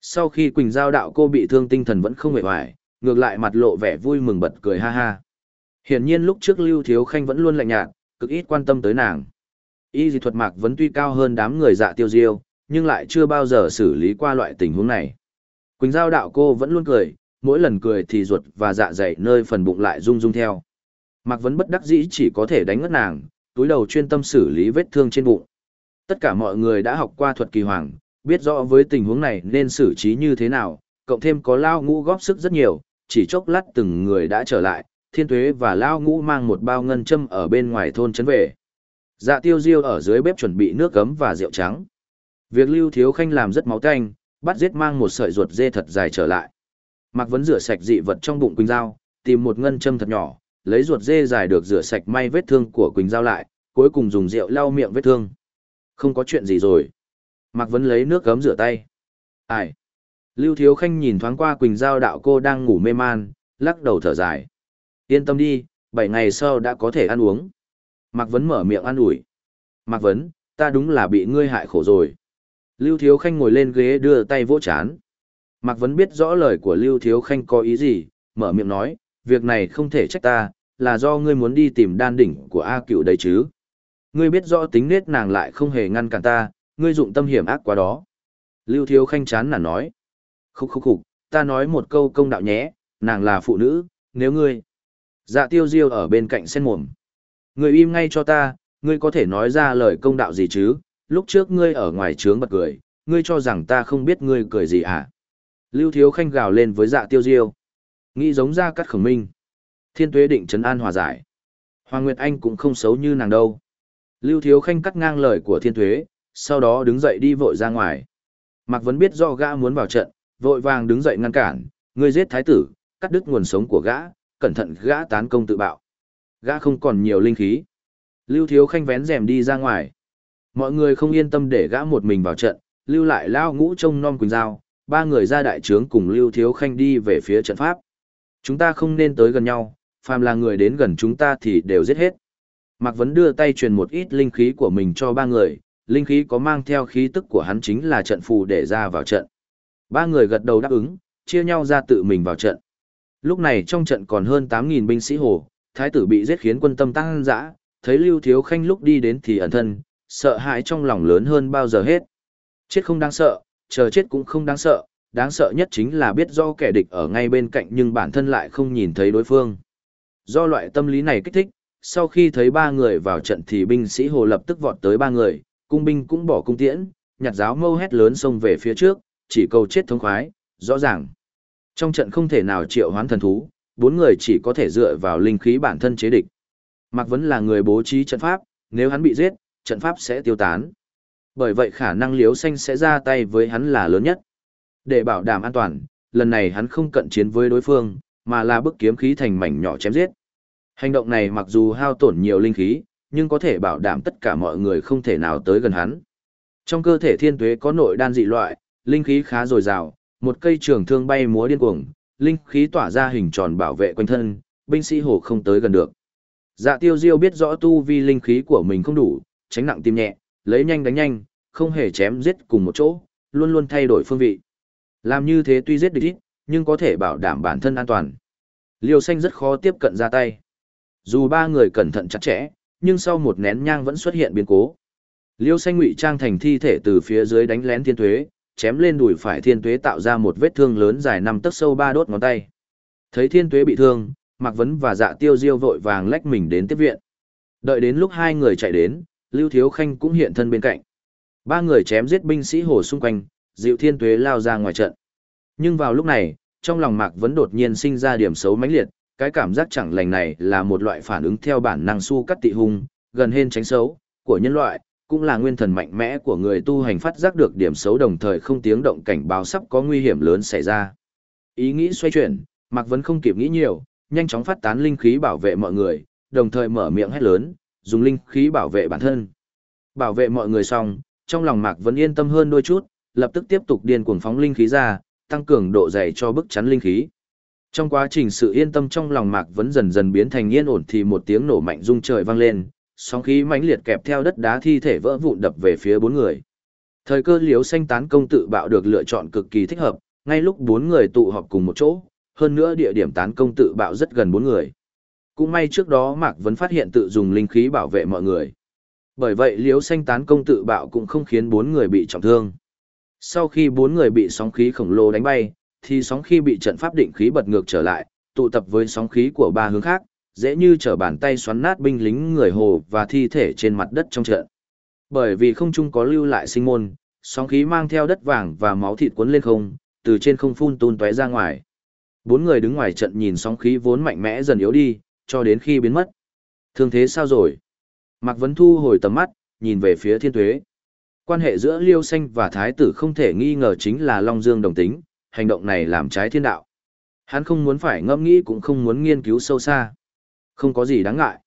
Sau khi Quỳnh Giao đạo cô bị thương tinh thần vẫn không hề hoài, ngược lại mặt lộ vẻ vui mừng bật cười ha ha. Hiển nhiên lúc trước Lưu Thiếu Khanh vẫn luôn lạnh nhạt, cực ít quan tâm tới nàng. Y dị thuật mạc vẫn tuy cao hơn đám người dạ tiêu diêu, nhưng lại chưa bao giờ xử lý qua loại tình huống này. Quỳnh Giao đạo cô vẫn luôn cười, mỗi lần cười thì ruột và dạ dày nơi phần bụng lại rung rung theo. Mạc Vấn bất đắc dĩ chỉ có thể đánh ngất nàng, túi đầu chuyên tâm xử lý vết thương trên bụng. Tất cả mọi người đã học qua thuật kỳ hoàng, biết rõ với tình huống này nên xử trí như thế nào, cộng thêm có lao ngũ góp sức rất nhiều, chỉ chốc lát từng người đã trở lại, thiên tuế và lao ngũ mang một bao ngân châm ở bên ngoài thôn trấn về. Dạ tiêu diêu ở dưới bếp chuẩn bị nước gấm và rượu trắng. Việc lưu thiếu khanh làm rất máu tanh, bắt giết mang một sợi ruột dê thật dài trở lại. Mạc Vấn rửa sạch dị vật trong bụng Quỳnh Giao, tìm một ngân châm thật nhỏ, lấy ruột dê dài được rửa sạch may vết thương của Quỳnh Giao lại, cuối cùng dùng rượu lau miệng vết thương. Không có chuyện gì rồi. Mạc Vấn lấy nước gấm rửa tay. Ai? Lưu Thiếu Khanh nhìn thoáng qua Quỳnh Giao đạo cô đang ngủ mê man, lắc đầu thở dài. Yên tâm đi, bảy ngày sau đã có thể ăn uống. Mạc Vấn mở miệng ăn ủi. Mạc Vấn, ta đúng là bị ngươi hại khổ rồi. Lưu Thiếu Khanh ngồi lên ghế đưa tay vỗ chán. Mạc Vấn biết rõ lời của Lưu Thiếu Khanh có ý gì, mở miệng nói, việc này không thể trách ta, là do ngươi muốn đi tìm đan đỉnh của A cựu đấy chứ. Ngươi biết rõ tính nết nàng lại không hề ngăn cản ta, ngươi dụng tâm hiểm ác quá đó. Lưu Thiếu Khanh chán nản nói. Khúc khúc khúc, ta nói một câu công đạo nhé, nàng là phụ nữ, nếu ngươi. Dạ tiêu diêu ở bên cạnh sen mồm. Ngươi im ngay cho ta, ngươi có thể nói ra lời công đạo gì chứ, lúc trước ngươi ở ngoài trướng bật cười, ngươi cho rằng ta không biết ngươi cười gì à? Lưu Thiếu Khanh gào lên với dạ tiêu diêu. Nghĩ giống ra cắt khổng minh. Thiên tuế định trấn an hòa giải. Hoàng Nguyệt Anh cũng không xấu như nàng đâu. Lưu Thiếu Khanh cắt ngang lời của thiên tuế, sau đó đứng dậy đi vội ra ngoài. Mạc Vấn biết do gã muốn vào trận, vội vàng đứng dậy ngăn cản, Người giết thái tử, cắt đứt nguồn sống của gã, cẩn thận gã tán công tự bạo. Gã không còn nhiều linh khí. Lưu Thiếu Khanh vén rèm đi ra ngoài. Mọi người không yên tâm để gã một mình vào trận, lưu lại lao ngũ trông non quỳnh giao, ba người ra đại trướng cùng Lưu Thiếu Khanh đi về phía trận pháp. Chúng ta không nên tới gần nhau, phàm là người đến gần chúng ta thì đều giết hết. Mạc Vấn đưa tay truyền một ít linh khí của mình cho ba người, linh khí có mang theo khí tức của hắn chính là trận phù để ra vào trận. Ba người gật đầu đáp ứng, chia nhau ra tự mình vào trận. Lúc này trong trận còn hơn 8.000 binh sĩ hồ, thái tử bị giết khiến quân tâm tăng dã, thấy Lưu Thiếu Khanh lúc đi đến thì ẩn thân, sợ hãi trong lòng lớn hơn bao giờ hết. Chết không đáng sợ, chờ chết cũng không đáng sợ, đáng sợ nhất chính là biết do kẻ địch ở ngay bên cạnh nhưng bản thân lại không nhìn thấy đối phương. Do loại tâm lý này kích thích, sau khi thấy ba người vào trận thì binh sĩ hồ lập tức vọt tới ba người, cung binh cũng bỏ cung tiễn, nhặt giáo mâu hét lớn xông về phía trước, chỉ cầu chết thống khoái, rõ ràng. Trong trận không thể nào triệu hoán thần thú, bốn người chỉ có thể dựa vào linh khí bản thân chế địch. Mạc Vấn là người bố trí trận pháp, nếu hắn bị giết, trận pháp sẽ tiêu tán. Bởi vậy khả năng liếu xanh sẽ ra tay với hắn là lớn nhất. Để bảo đảm an toàn, lần này hắn không cận chiến với đối phương, mà là bức kiếm khí thành mảnh nhỏ chém giết. Hành động này mặc dù hao tổn nhiều linh khí, nhưng có thể bảo đảm tất cả mọi người không thể nào tới gần hắn. Trong cơ thể thiên tuế có nội đan dị loại, linh khí khá dồi dào, một cây trường thương bay múa điên cuồng, linh khí tỏa ra hình tròn bảo vệ quanh thân, binh sĩ hồ không tới gần được. Dạ tiêu diêu biết rõ tu vi linh khí của mình không đủ, tránh nặng tim nhẹ, lấy nhanh đánh nhanh, không hề chém giết cùng một chỗ, luôn luôn thay đổi phương vị. Làm như thế tuy giết địch ít, nhưng có thể bảo đảm bản thân an toàn. Liêu xanh rất khó tiếp cận ra tay. Dù ba người cẩn thận chặt chẽ, nhưng sau một nén nhang vẫn xuất hiện biến cố. Liêu xanh ngụy trang thành thi thể từ phía dưới đánh lén thiên tuế, chém lên đùi phải thiên tuế tạo ra một vết thương lớn dài năm tấc sâu ba đốt ngón tay. Thấy thiên tuế bị thương, Mạc Vấn và dạ tiêu diêu vội vàng lách mình đến tiếp viện. Đợi đến lúc hai người chạy đến, Lưu Thiếu Khanh cũng hiện thân bên cạnh. Ba người chém giết binh sĩ hồ xung quanh, Diệu thiên tuế lao ra ngoài trận. Nhưng vào lúc này, trong lòng Mạc Vấn đột nhiên sinh ra điểm xấu mãnh liệt, cái cảm giác chẳng lành này là một loại phản ứng theo bản năng su cắt tị hung, gần hên tránh xấu, của nhân loại, cũng là nguyên thần mạnh mẽ của người tu hành phát giác được điểm xấu đồng thời không tiếng động cảnh báo sắp có nguy hiểm lớn xảy ra. Ý nghĩ xoay chuyển, Mạc Vấn không kịp nghĩ nhiều, nhanh chóng phát tán linh khí bảo vệ mọi người, đồng thời mở miệng hét lớn, dùng linh khí bảo vệ bản thân. Bảo vệ mọi người xong, trong lòng Mạc Vân yên tâm hơn đôi chút, lập tức tiếp tục điên cuồng phóng linh khí ra, tăng cường độ dày cho bức chắn linh khí. Trong quá trình sự yên tâm trong lòng Mạc Vân dần dần biến thành yên ổn thì một tiếng nổ mạnh rung trời vang lên, sóng khí mãnh liệt kẹp theo đất đá thi thể vỡ vụn đập về phía bốn người. Thời cơ liếu xanh tán công tự bạo được lựa chọn cực kỳ thích hợp, ngay lúc bốn người tụ họp cùng một chỗ, hơn nữa địa điểm tán công tự bạo rất gần bốn người. Cũng may trước đó Mạc Vấn phát hiện tự dùng linh khí bảo vệ mọi người. Bởi vậy liếu xanh tán công tự bạo cũng không khiến bốn người bị trọng thương. Sau khi bốn người bị sóng khí khổng lồ đánh bay, thì sóng khí bị trận pháp định khí bật ngược trở lại, tụ tập với sóng khí của ba hướng khác, dễ như trở bàn tay xoắn nát binh lính người hồ và thi thể trên mặt đất trong trận. Bởi vì không trung có lưu lại sinh môn, sóng khí mang theo đất vàng và máu thịt cuốn lên không, từ trên không phun tuôn tóe ra ngoài. Bốn người đứng ngoài trận nhìn sóng khí vốn mạnh mẽ dần yếu đi, cho đến khi biến mất. Thương thế sao rồi? Mạc Vấn Thu hồi tầm mắt, nhìn về phía thiên tuế. Quan hệ giữa Liêu Xanh và Thái tử không thể nghi ngờ chính là Long Dương đồng tính, hành động này làm trái thiên đạo. Hắn không muốn phải ngẫm nghĩ cũng không muốn nghiên cứu sâu xa. Không có gì đáng ngại.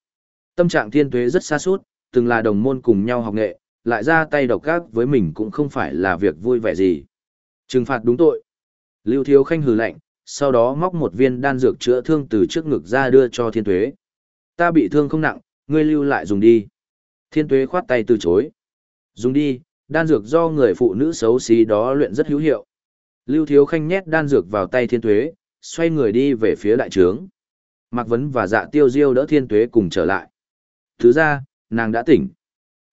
Tâm trạng thiên tuế rất xa suốt, từng là đồng môn cùng nhau học nghệ, lại ra tay độc ác với mình cũng không phải là việc vui vẻ gì. Trừng phạt đúng tội. Lưu Thiếu Khanh hừ lạnh, sau đó móc một viên đan dược chữa thương từ trước ngực ra đưa cho thiên tuế. Ta bị thương không nặng, ngươi lưu lại dùng đi. Thiên tuế khoát tay từ chối. Dùng đi, đan dược do người phụ nữ xấu xí đó luyện rất hữu hiệu. Lưu Thiếu Khanh nhét đan dược vào tay thiên tuế, xoay người đi về phía đại trướng. Mạc Vấn và dạ tiêu diêu đỡ thiên tuế cùng trở lại. Thứ ra, nàng đã tỉnh.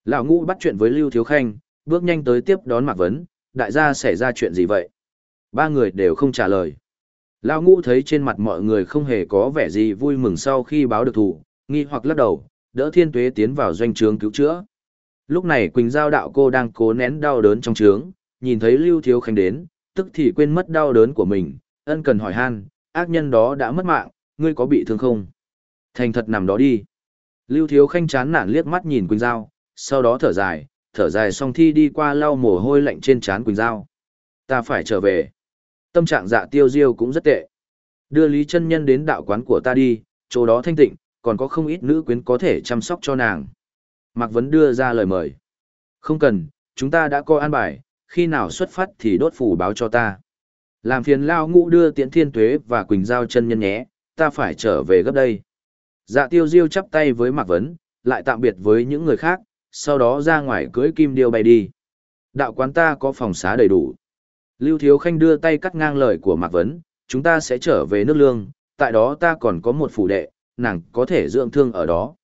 Lão ngũ bắt chuyện với Lưu Thiếu Khanh, bước nhanh tới tiếp đón Mạc Vấn, đại gia xảy ra chuyện gì vậy? Ba người đều không trả lời. Lão ngũ thấy trên mặt mọi người không hề có vẻ gì vui mừng sau khi báo được thủ, nghi hoặc lắc đầu, đỡ thiên tuế tiến vào doanh trướng cứu chữa. Lúc này Quỳnh Giao đạo cô đang cố nén đau đớn trong trướng, nhìn thấy Lưu Thiếu Khánh đến, tức thì quên mất đau đớn của mình, ân cần hỏi han, ác nhân đó đã mất mạng, ngươi có bị thương không? Thành thật nằm đó đi. Lưu Thiếu Khanh chán nản liếc mắt nhìn Quỳnh Giao, sau đó thở dài, thở dài xong thi đi qua lau mồ hôi lạnh trên trán Quỳnh Giao. Ta phải trở về. Tâm trạng dạ tiêu diêu cũng rất tệ. Đưa Lý chân Nhân đến đạo quán của ta đi, chỗ đó thanh tịnh, còn có không ít nữ quyến có thể chăm sóc cho nàng. Mạc Vấn đưa ra lời mời. Không cần, chúng ta đã coi an bài, khi nào xuất phát thì đốt phủ báo cho ta. Làm phiền lao ngũ đưa tiễn thiên tuế và Quỳnh Giao chân nhân nhé, ta phải trở về gấp đây. Dạ tiêu diêu chắp tay với Mạc Vấn, lại tạm biệt với những người khác, sau đó ra ngoài cưới kim điêu bay đi. Đạo quán ta có phòng xá đầy đủ. Lưu Thiếu Khanh đưa tay cắt ngang lời của Mạc Vấn, chúng ta sẽ trở về nước lương, tại đó ta còn có một phủ đệ, nàng có thể dưỡng thương ở đó.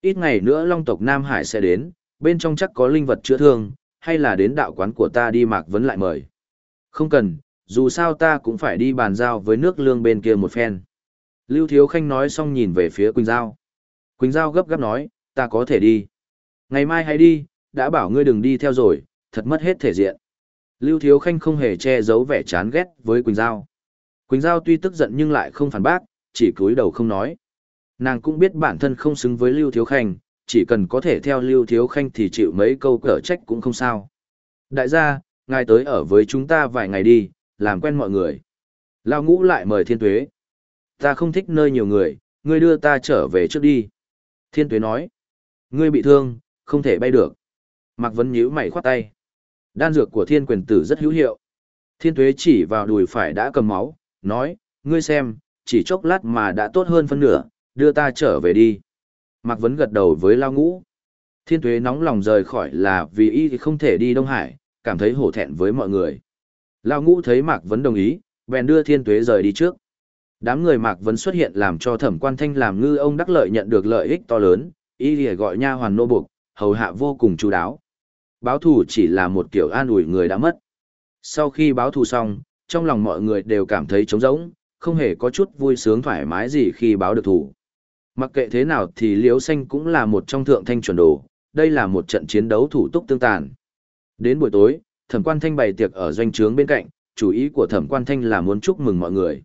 Ít ngày nữa Long tộc Nam Hải sẽ đến, bên trong chắc có linh vật chữa thương, hay là đến đạo quán của ta đi Mạc Vấn lại mời. Không cần, dù sao ta cũng phải đi bàn giao với nước lương bên kia một phen. Lưu Thiếu Khanh nói xong nhìn về phía Quỳnh Giao. Quỳnh Giao gấp gáp nói, ta có thể đi. Ngày mai hãy đi, đã bảo ngươi đừng đi theo rồi, thật mất hết thể diện. Lưu Thiếu Khanh không hề che giấu vẻ chán ghét với Quỳnh Giao. Quỳnh Giao tuy tức giận nhưng lại không phản bác, chỉ cúi đầu không nói. Nàng cũng biết bản thân không xứng với Lưu Thiếu Khanh, chỉ cần có thể theo Lưu Thiếu Khanh thì chịu mấy câu cở trách cũng không sao. Đại gia, ngài tới ở với chúng ta vài ngày đi, làm quen mọi người. Lao ngũ lại mời Thiên Tuế. Ta không thích nơi nhiều người, ngươi đưa ta trở về trước đi. Thiên Tuế nói. Ngươi bị thương, không thể bay được. Mạc Vấn nhíu mày khoát tay. Đan dược của thiên quyền tử rất hữu hiệu. Thiên Tuế chỉ vào đùi phải đã cầm máu, nói, ngươi xem, chỉ chốc lát mà đã tốt hơn phân nửa, đưa ta trở về đi. Mạc Vấn gật đầu với Lao Ngũ. Thiên Tuế nóng lòng rời khỏi là vì y không thể đi Đông Hải, cảm thấy hổ thẹn với mọi người. Lao Ngũ thấy Mạc Vấn đồng ý, bèn đưa Thiên Tuế rời đi trước. Đám người Mạc Vấn xuất hiện làm cho thẩm quan thanh làm ngư ông đắc lợi nhận được lợi ích to lớn, y lìa gọi nha hoàn nô buộc, hầu hạ vô cùng chú đáo. Báo thù chỉ là một kiểu an ủi người đã mất. Sau khi báo thù xong, trong lòng mọi người đều cảm thấy trống rỗng, không hề có chút vui sướng thoải mái gì khi báo được thù. Mặc kệ thế nào thì Liễu Xanh cũng là một trong thượng thanh chuẩn đồ, đây là một trận chiến đấu thủ túc tương tàn. Đến buổi tối, thẩm quan thanh bày tiệc ở doanh trướng bên cạnh, chủ ý của thẩm quan thanh là muốn chúc mừng mọi người.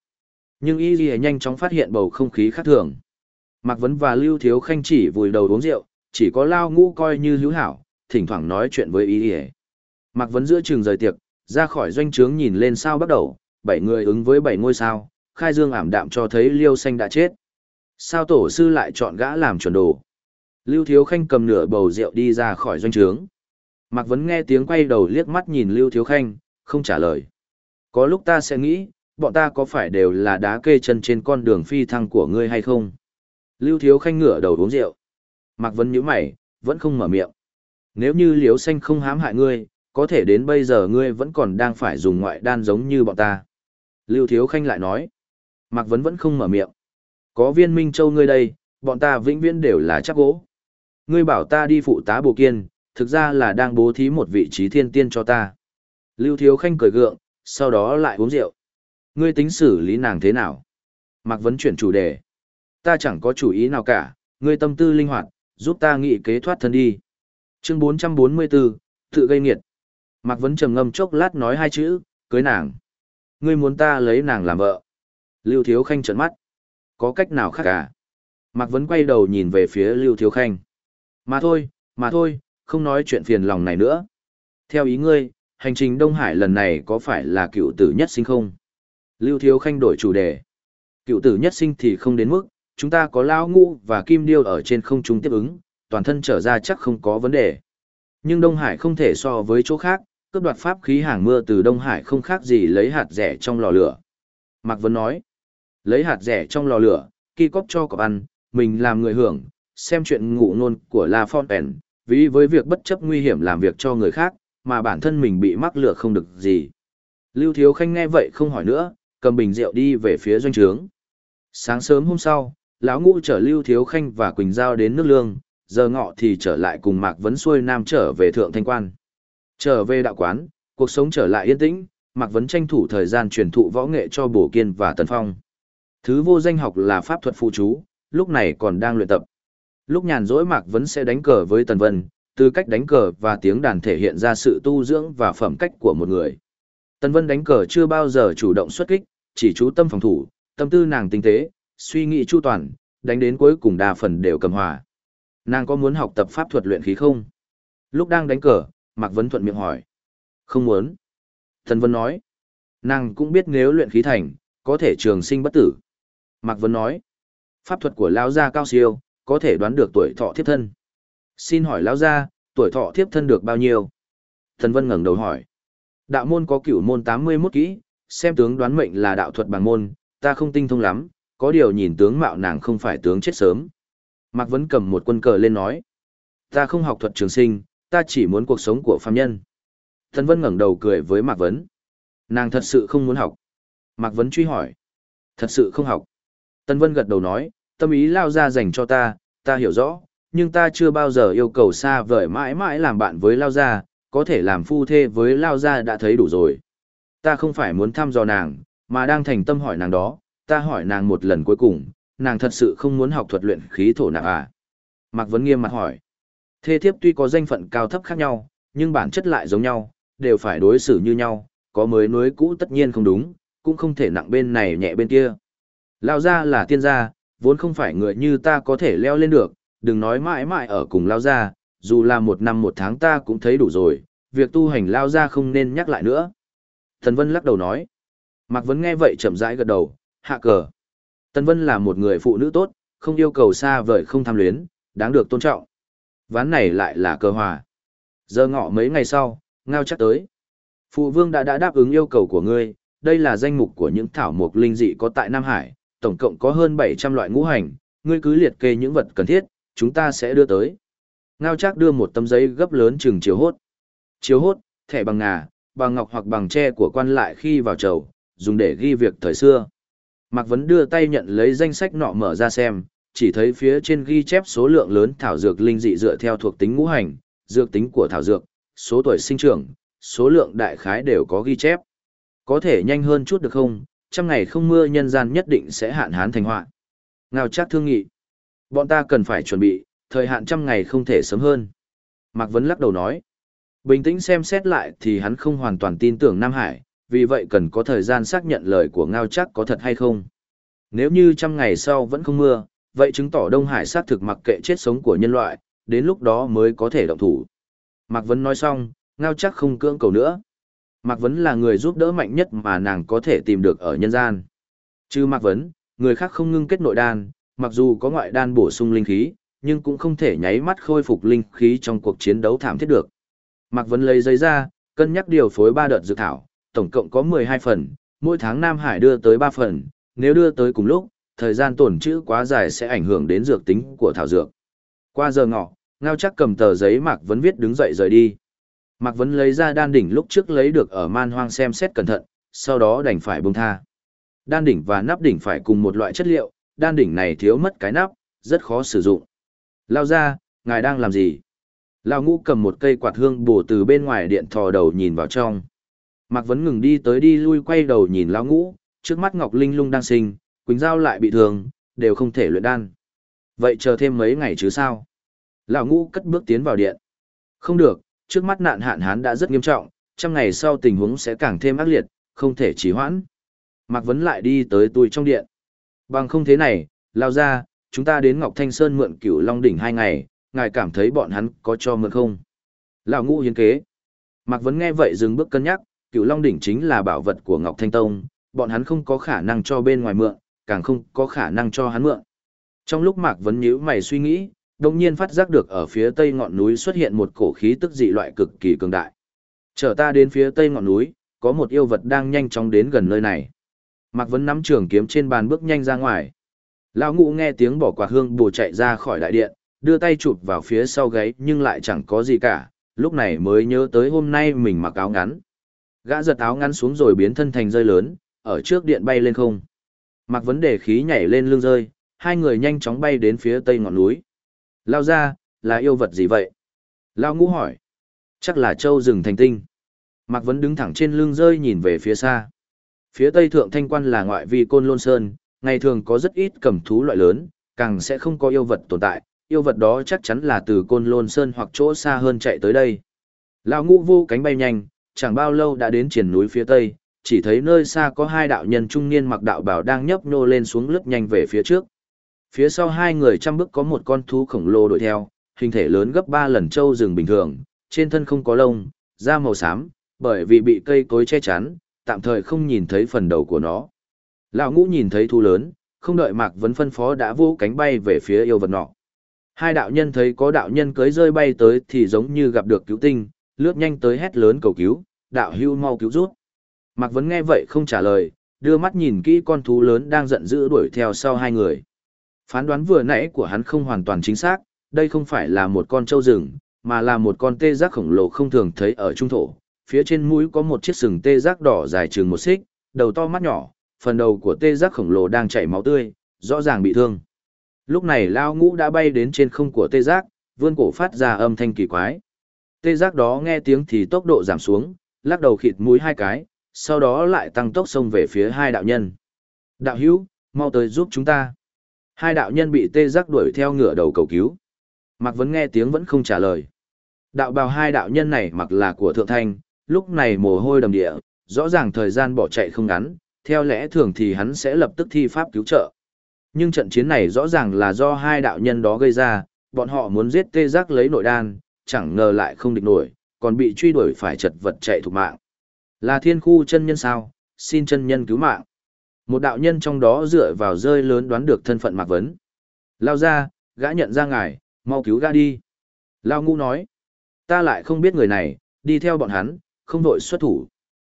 Nhưng y ghi nhanh chóng phát hiện bầu không khí khác thường. Mạc Vấn và Lưu Thiếu Khanh chỉ vùi đầu uống rượu, chỉ có Lao Ngũ coi như hữu hảo, thỉnh thoảng nói chuyện với ý ỉa Mạc Vấn giữa trường rời tiệc, ra khỏi doanh trướng nhìn lên sao bắt đầu, bảy người ứng với bảy ngôi sao, khai dương ảm đạm cho thấy Liêu Xanh đã chết. Sao tổ sư lại chọn gã làm chuẩn đồ? Lưu Thiếu Khanh cầm nửa bầu rượu đi ra khỏi doanh trướng. Mạc Vấn nghe tiếng quay đầu liếc mắt nhìn Lưu Thiếu Khanh, không trả lời. Có lúc ta sẽ nghĩ, bọn ta có phải đều là đá kê chân trên con đường phi thăng của ngươi hay không? Lưu Thiếu Khanh ngửa đầu uống rượu. Mạc Vấn nhíu mày, vẫn không mở miệng. Nếu như Liễu Xanh không hãm hại ngươi, có thể đến bây giờ ngươi vẫn còn đang phải dùng ngoại đan giống như bọn ta. Lưu Thiếu Khanh lại nói. Mạc Vấn vẫn không mở miệng. Có viên Minh Châu ngươi đây, bọn ta vĩnh viễn đều là chắc gỗ. Ngươi bảo ta đi phụ tá bồ kiên, thực ra là đang bố thí một vị trí thiên tiên cho ta. Lưu Thiếu Khanh cười gượng, sau đó lại uống rượu. Ngươi tính xử lý nàng thế nào? Mạc Vấn chuyển chủ đề. Ta chẳng có chủ ý nào cả, ngươi tâm tư linh hoạt, giúp ta nghĩ kế thoát thân đi. Chương 444, tự gây nghiệt. Mạc Vấn trầm ngâm chốc lát nói hai chữ, cưới nàng. Ngươi muốn ta lấy nàng làm vợ. Lưu Thiếu Khanh trợn mắt. Có cách nào khác cả? Mạc Vấn quay đầu nhìn về phía Lưu Thiếu Khanh. Mà thôi, mà thôi, không nói chuyện phiền lòng này nữa. Theo ý ngươi, hành trình Đông Hải lần này có phải là cựu tử nhất sinh không? Lưu Thiếu Khanh đổi chủ đề. Cựu tử nhất sinh thì không đến mức, chúng ta có lao ngũ và kim điêu ở trên không trung tiếp ứng, toàn thân trở ra chắc không có vấn đề. Nhưng Đông Hải không thể so với chỗ khác, cướp đoạt pháp khí hàng mưa từ Đông Hải không khác gì lấy hạt rẻ trong lò lửa. Mạc Vân nói, lấy hạt rẻ trong lò lửa, kỳ cóp cho cọp ăn, mình làm người hưởng, xem chuyện ngụ ngôn của La Fontaine, vì với việc bất chấp nguy hiểm làm việc cho người khác, mà bản thân mình bị mắc lửa không được gì. Lưu Thiếu Khanh nghe vậy không hỏi nữa, cầm bình rượu đi về phía doanh trướng. Sáng sớm hôm sau, lão ngũ chở Lưu Thiếu Khanh và Quỳnh Giao đến nước lương, giờ ngọ thì trở lại cùng Mạc Vấn xuôi nam trở về Thượng Thanh Quan. Trở về đạo quán, cuộc sống trở lại yên tĩnh, Mạc Vấn tranh thủ thời gian truyền thụ võ nghệ cho Bổ Kiên và Tần Phong. Thứ vô danh học là pháp thuật phụ chú, lúc này còn đang luyện tập. Lúc nhàn rỗi Mạc Vấn sẽ đánh cờ với Tần Vân, từ cách đánh cờ và tiếng đàn thể hiện ra sự tu dưỡng và phẩm cách của một người. Tần Vân đánh cờ chưa bao giờ chủ động xuất kích, chỉ chú tâm phòng thủ, tâm tư nàng tinh tế, suy nghĩ chu toàn, đánh đến cuối cùng đa phần đều cầm hòa. Nàng có muốn học tập pháp thuật luyện khí không? Lúc đang đánh cờ, Mạc Vấn thuận miệng hỏi. Không muốn. Thần Vân nói. Nàng cũng biết nếu luyện khí thành, có thể trường sinh bất tử. Mạc Vấn nói. Pháp thuật của Lão Gia cao siêu, có thể đoán được tuổi thọ thiếp thân. Xin hỏi Lão Gia, tuổi thọ thiếp thân được bao nhiêu? Thần Vân ngẩng đầu hỏi. Đạo môn có cửu môn 81 kỹ, xem tướng đoán mệnh là đạo thuật bằng môn, ta không tinh thông lắm, có điều nhìn tướng mạo nàng không phải tướng chết sớm. Mạc Vấn cầm một quân cờ lên nói. Ta không học thuật trường sinh, ta chỉ muốn cuộc sống của phàm nhân. Thần Vân ngẩng đầu cười với Mạc Vấn. Nàng thật sự không muốn học. Mạc Vấn truy hỏi. Thật sự không học. Tân Vân gật đầu nói, tâm ý lao ra dành cho ta, ta hiểu rõ, nhưng ta chưa bao giờ yêu cầu xa vời mãi mãi làm bạn với lao gia, có thể làm phu thê với lao gia đã thấy đủ rồi. Ta không phải muốn thăm dò nàng, mà đang thành tâm hỏi nàng đó, ta hỏi nàng một lần cuối cùng, nàng thật sự không muốn học thuật luyện khí thổ nạp à? Mạc Vấn nghiêm mặt hỏi. Thê thiếp tuy có danh phận cao thấp khác nhau, nhưng bản chất lại giống nhau, đều phải đối xử như nhau, có mới núi cũ tất nhiên không đúng, cũng không thể nặng bên này nhẹ bên kia. Lao gia là tiên gia, vốn không phải người như ta có thể leo lên được, đừng nói mãi mãi ở cùng Lao gia, dù là một năm một tháng ta cũng thấy đủ rồi, việc tu hành Lao gia không nên nhắc lại nữa. Thần Vân lắc đầu nói. Mạc Vấn nghe vậy chậm rãi gật đầu, hạ cờ. Tân Vân là một người phụ nữ tốt, không yêu cầu xa vời không tham luyến, đáng được tôn trọng. Ván này lại là cơ hòa. Giờ ngọ mấy ngày sau, ngao chắc tới. Phụ vương đã đã đáp ứng yêu cầu của ngươi, đây là danh mục của những thảo mục linh dị có tại Nam Hải, tổng cộng có hơn 700 loại ngũ hành, ngươi cứ liệt kê những vật cần thiết, chúng ta sẽ đưa tới. Ngao Trác đưa một tấm giấy gấp lớn chừng chiếu hốt. Chiếu hốt, thẻ bằng ngà, bằng ngọc hoặc bằng tre của quan lại khi vào chầu, dùng để ghi việc thời xưa. Mạc Vấn đưa tay nhận lấy danh sách nọ mở ra xem, chỉ thấy phía trên ghi chép số lượng lớn thảo dược linh dị dựa theo thuộc tính ngũ hành, dược tính của thảo dược, số tuổi sinh trưởng, số lượng đại khái đều có ghi chép. Có thể nhanh hơn chút được không, trăm ngày không mưa nhân gian nhất định sẽ hạn hán thành họa. Ngao chắc thương nghị. Bọn ta cần phải chuẩn bị, thời hạn trăm ngày không thể sớm hơn. Mạc Vấn lắc đầu nói. Bình tĩnh xem xét lại thì hắn không hoàn toàn tin tưởng Nam Hải, vì vậy cần có thời gian xác nhận lời của Ngao chắc có thật hay không. Nếu như trăm ngày sau vẫn không mưa, vậy chứng tỏ Đông Hải xác thực mặc kệ chết sống của nhân loại, đến lúc đó mới có thể động thủ. Mạc Vấn nói xong, Ngao chắc không cưỡng cầu nữa. Mạc Vấn là người giúp đỡ mạnh nhất mà nàng có thể tìm được ở nhân gian. Chứ Mạc Vấn, người khác không ngưng kết nội đan, mặc dù có ngoại đan bổ sung linh khí, nhưng cũng không thể nháy mắt khôi phục linh khí trong cuộc chiến đấu thảm thiết được. Mạc Vấn lấy giấy ra, cân nhắc điều phối ba đợt dược thảo, tổng cộng có 12 phần, mỗi tháng Nam Hải đưa tới 3 phần, nếu đưa tới cùng lúc, thời gian tổn trữ quá dài sẽ ảnh hưởng đến dược tính của thảo dược. Qua giờ ngọ, Ngao chắc cầm tờ giấy Mạc Vấn viết đứng dậy rời đi. Mạc Vấn lấy ra đan đỉnh lúc trước lấy được ở man hoang xem xét cẩn thận, sau đó đành phải buông tha. Đan đỉnh và nắp đỉnh phải cùng một loại chất liệu, đan đỉnh này thiếu mất cái nắp, rất khó sử dụng. Lao ra, ngài đang làm gì? Lao ngũ cầm một cây quạt hương bổ từ bên ngoài điện thò đầu nhìn vào trong. Mạc Vấn ngừng đi tới đi lui quay đầu nhìn Lão ngũ, trước mắt Ngọc Linh lung đang sinh, Quỳnh Giao lại bị thương, đều không thể luyện đan. Vậy chờ thêm mấy ngày chứ sao? Lão ngũ cất bước tiến vào điện. Không được, trước mắt nạn hạn hán đã rất nghiêm trọng, trăm ngày sau tình huống sẽ càng thêm ác liệt, không thể trì hoãn. Mạc Vấn lại đi tới tôi trong điện. Bằng không thế này, lao ra, chúng ta đến Ngọc Thanh Sơn mượn cửu Long Đỉnh hai ngày, ngài cảm thấy bọn hắn có cho mượn không? Lão ngũ hiến kế. Mạc Vấn nghe vậy dừng bước cân nhắc, Cựu Long Đỉnh chính là bảo vật của Ngọc Thanh Tông, bọn hắn không có khả năng cho bên ngoài mượn, càng không có khả năng cho hắn mượn. Trong lúc Mạc Vấn nhíu mày suy nghĩ, đồng nhiên phát giác được ở phía tây ngọn núi xuất hiện một cổ khí tức dị loại cực kỳ cường đại. Chở ta đến phía tây ngọn núi, có một yêu vật đang nhanh chóng đến gần nơi này. Mạc Vấn nắm trường kiếm trên bàn bước nhanh ra ngoài. Lão ngũ nghe tiếng bỏ quạt hương bù chạy ra khỏi đại điện, đưa tay chụp vào phía sau gáy nhưng lại chẳng có gì cả, lúc này mới nhớ tới hôm nay mình mặc áo ngắn. Gã giật áo ngắn xuống rồi biến thân thành rơi lớn, ở trước điện bay lên không. Mặc Vấn đề khí nhảy lên lưng rơi, hai người nhanh chóng bay đến phía tây ngọn núi. Lao ra, là yêu vật gì vậy? Lao ngũ hỏi. Chắc là châu rừng thành tinh. Mạc Vấn đứng thẳng trên lưng rơi nhìn về phía xa. Phía tây thượng thanh quan là ngoại vi côn lôn sơn, ngày thường có rất ít cầm thú loại lớn, càng sẽ không có yêu vật tồn tại. Yêu vật đó chắc chắn là từ côn lôn sơn hoặc chỗ xa hơn chạy tới đây. Lao ngũ vô cánh bay nhanh, chẳng bao lâu đã đến triển núi phía tây, chỉ thấy nơi xa có hai đạo nhân trung niên mặc đạo bảo đang nhấp nhô lên xuống lướt nhanh về phía trước. Phía sau hai người trăm bước có một con thú khổng lồ đuổi theo, hình thể lớn gấp ba lần trâu rừng bình thường, trên thân không có lông, da màu xám, bởi vì bị cây cối che chắn, tạm thời không nhìn thấy phần đầu của nó. Lão ngũ nhìn thấy thú lớn, không đợi Mạc Vấn phân phó đã vô cánh bay về phía yêu vật nọ. Hai đạo nhân thấy có đạo nhân cưới rơi bay tới thì giống như gặp được cứu tinh, lướt nhanh tới hét lớn cầu cứu, đạo hưu mau cứu rút. Mạc Vấn nghe vậy không trả lời, đưa mắt nhìn kỹ con thú lớn đang giận dữ đuổi theo sau hai người. Phán đoán vừa nãy của hắn không hoàn toàn chính xác, đây không phải là một con trâu rừng, mà là một con tê giác khổng lồ không thường thấy ở trung thổ. Phía trên mũi có một chiếc sừng tê giác đỏ dài chừng một xích, đầu to mắt nhỏ, phần đầu của tê giác khổng lồ đang chảy máu tươi, rõ ràng bị thương. Lúc này lao ngũ đã bay đến trên không của tê giác, vươn cổ phát ra âm thanh kỳ quái. Tê giác đó nghe tiếng thì tốc độ giảm xuống, lắc đầu khịt mũi hai cái, sau đó lại tăng tốc xông về phía hai đạo nhân. Đạo hữu, mau tới giúp chúng ta. Hai đạo nhân bị tê giác đuổi theo ngựa đầu cầu cứu. Mạc Vấn nghe tiếng vẫn không trả lời. Đạo bào hai đạo nhân này mặc là của Thượng Thanh, lúc này mồ hôi đầm địa, rõ ràng thời gian bỏ chạy không ngắn, theo lẽ thường thì hắn sẽ lập tức thi pháp cứu trợ. Nhưng trận chiến này rõ ràng là do hai đạo nhân đó gây ra, bọn họ muốn giết tê giác lấy nội đan, chẳng ngờ lại không địch nổi, còn bị truy đuổi phải chật vật chạy thục mạng. Là thiên khu chân nhân sao, xin chân nhân cứu mạng. Một đạo nhân trong đó dựa vào rơi lớn đoán được thân phận Mạc Vấn. Lao ra, gã nhận ra ngài, mau cứu gã đi. Lao ngu nói, ta lại không biết người này, đi theo bọn hắn, không đội xuất thủ.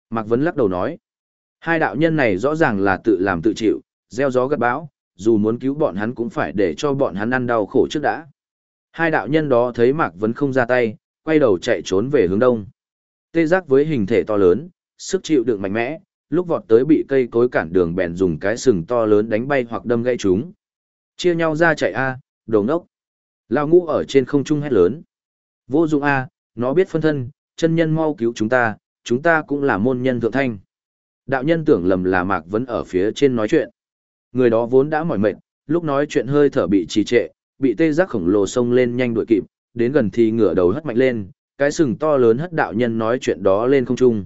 Mạc Vấn lắc đầu nói, hai đạo nhân này rõ ràng là tự làm tự chịu, gieo gió gặt bão, dù muốn cứu bọn hắn cũng phải để cho bọn hắn ăn đau khổ trước đã. Hai đạo nhân đó thấy Mạc Vấn không ra tay, quay đầu chạy trốn về hướng đông. Tê giác với hình thể to lớn, sức chịu đựng mạnh mẽ, lúc vọt tới bị cây cối cản đường bèn dùng cái sừng to lớn đánh bay hoặc đâm gãy chúng. Chia nhau ra chạy a, đồ ngốc. Lao ngũ ở trên không trung hét lớn. Vô dụng a, nó biết phân thân, chân nhân mau cứu chúng ta, chúng ta cũng là môn nhân thượng thanh. Đạo nhân tưởng lầm là Mạc Vấn ở phía trên nói chuyện. Người đó vốn đã mỏi mệt, lúc nói chuyện hơi thở bị trì trệ, bị tê giác khổng lồ xông lên nhanh đuổi kịp, đến gần thì ngửa đầu hất mạnh lên, cái sừng to lớn hất đạo nhân nói chuyện đó lên không trung.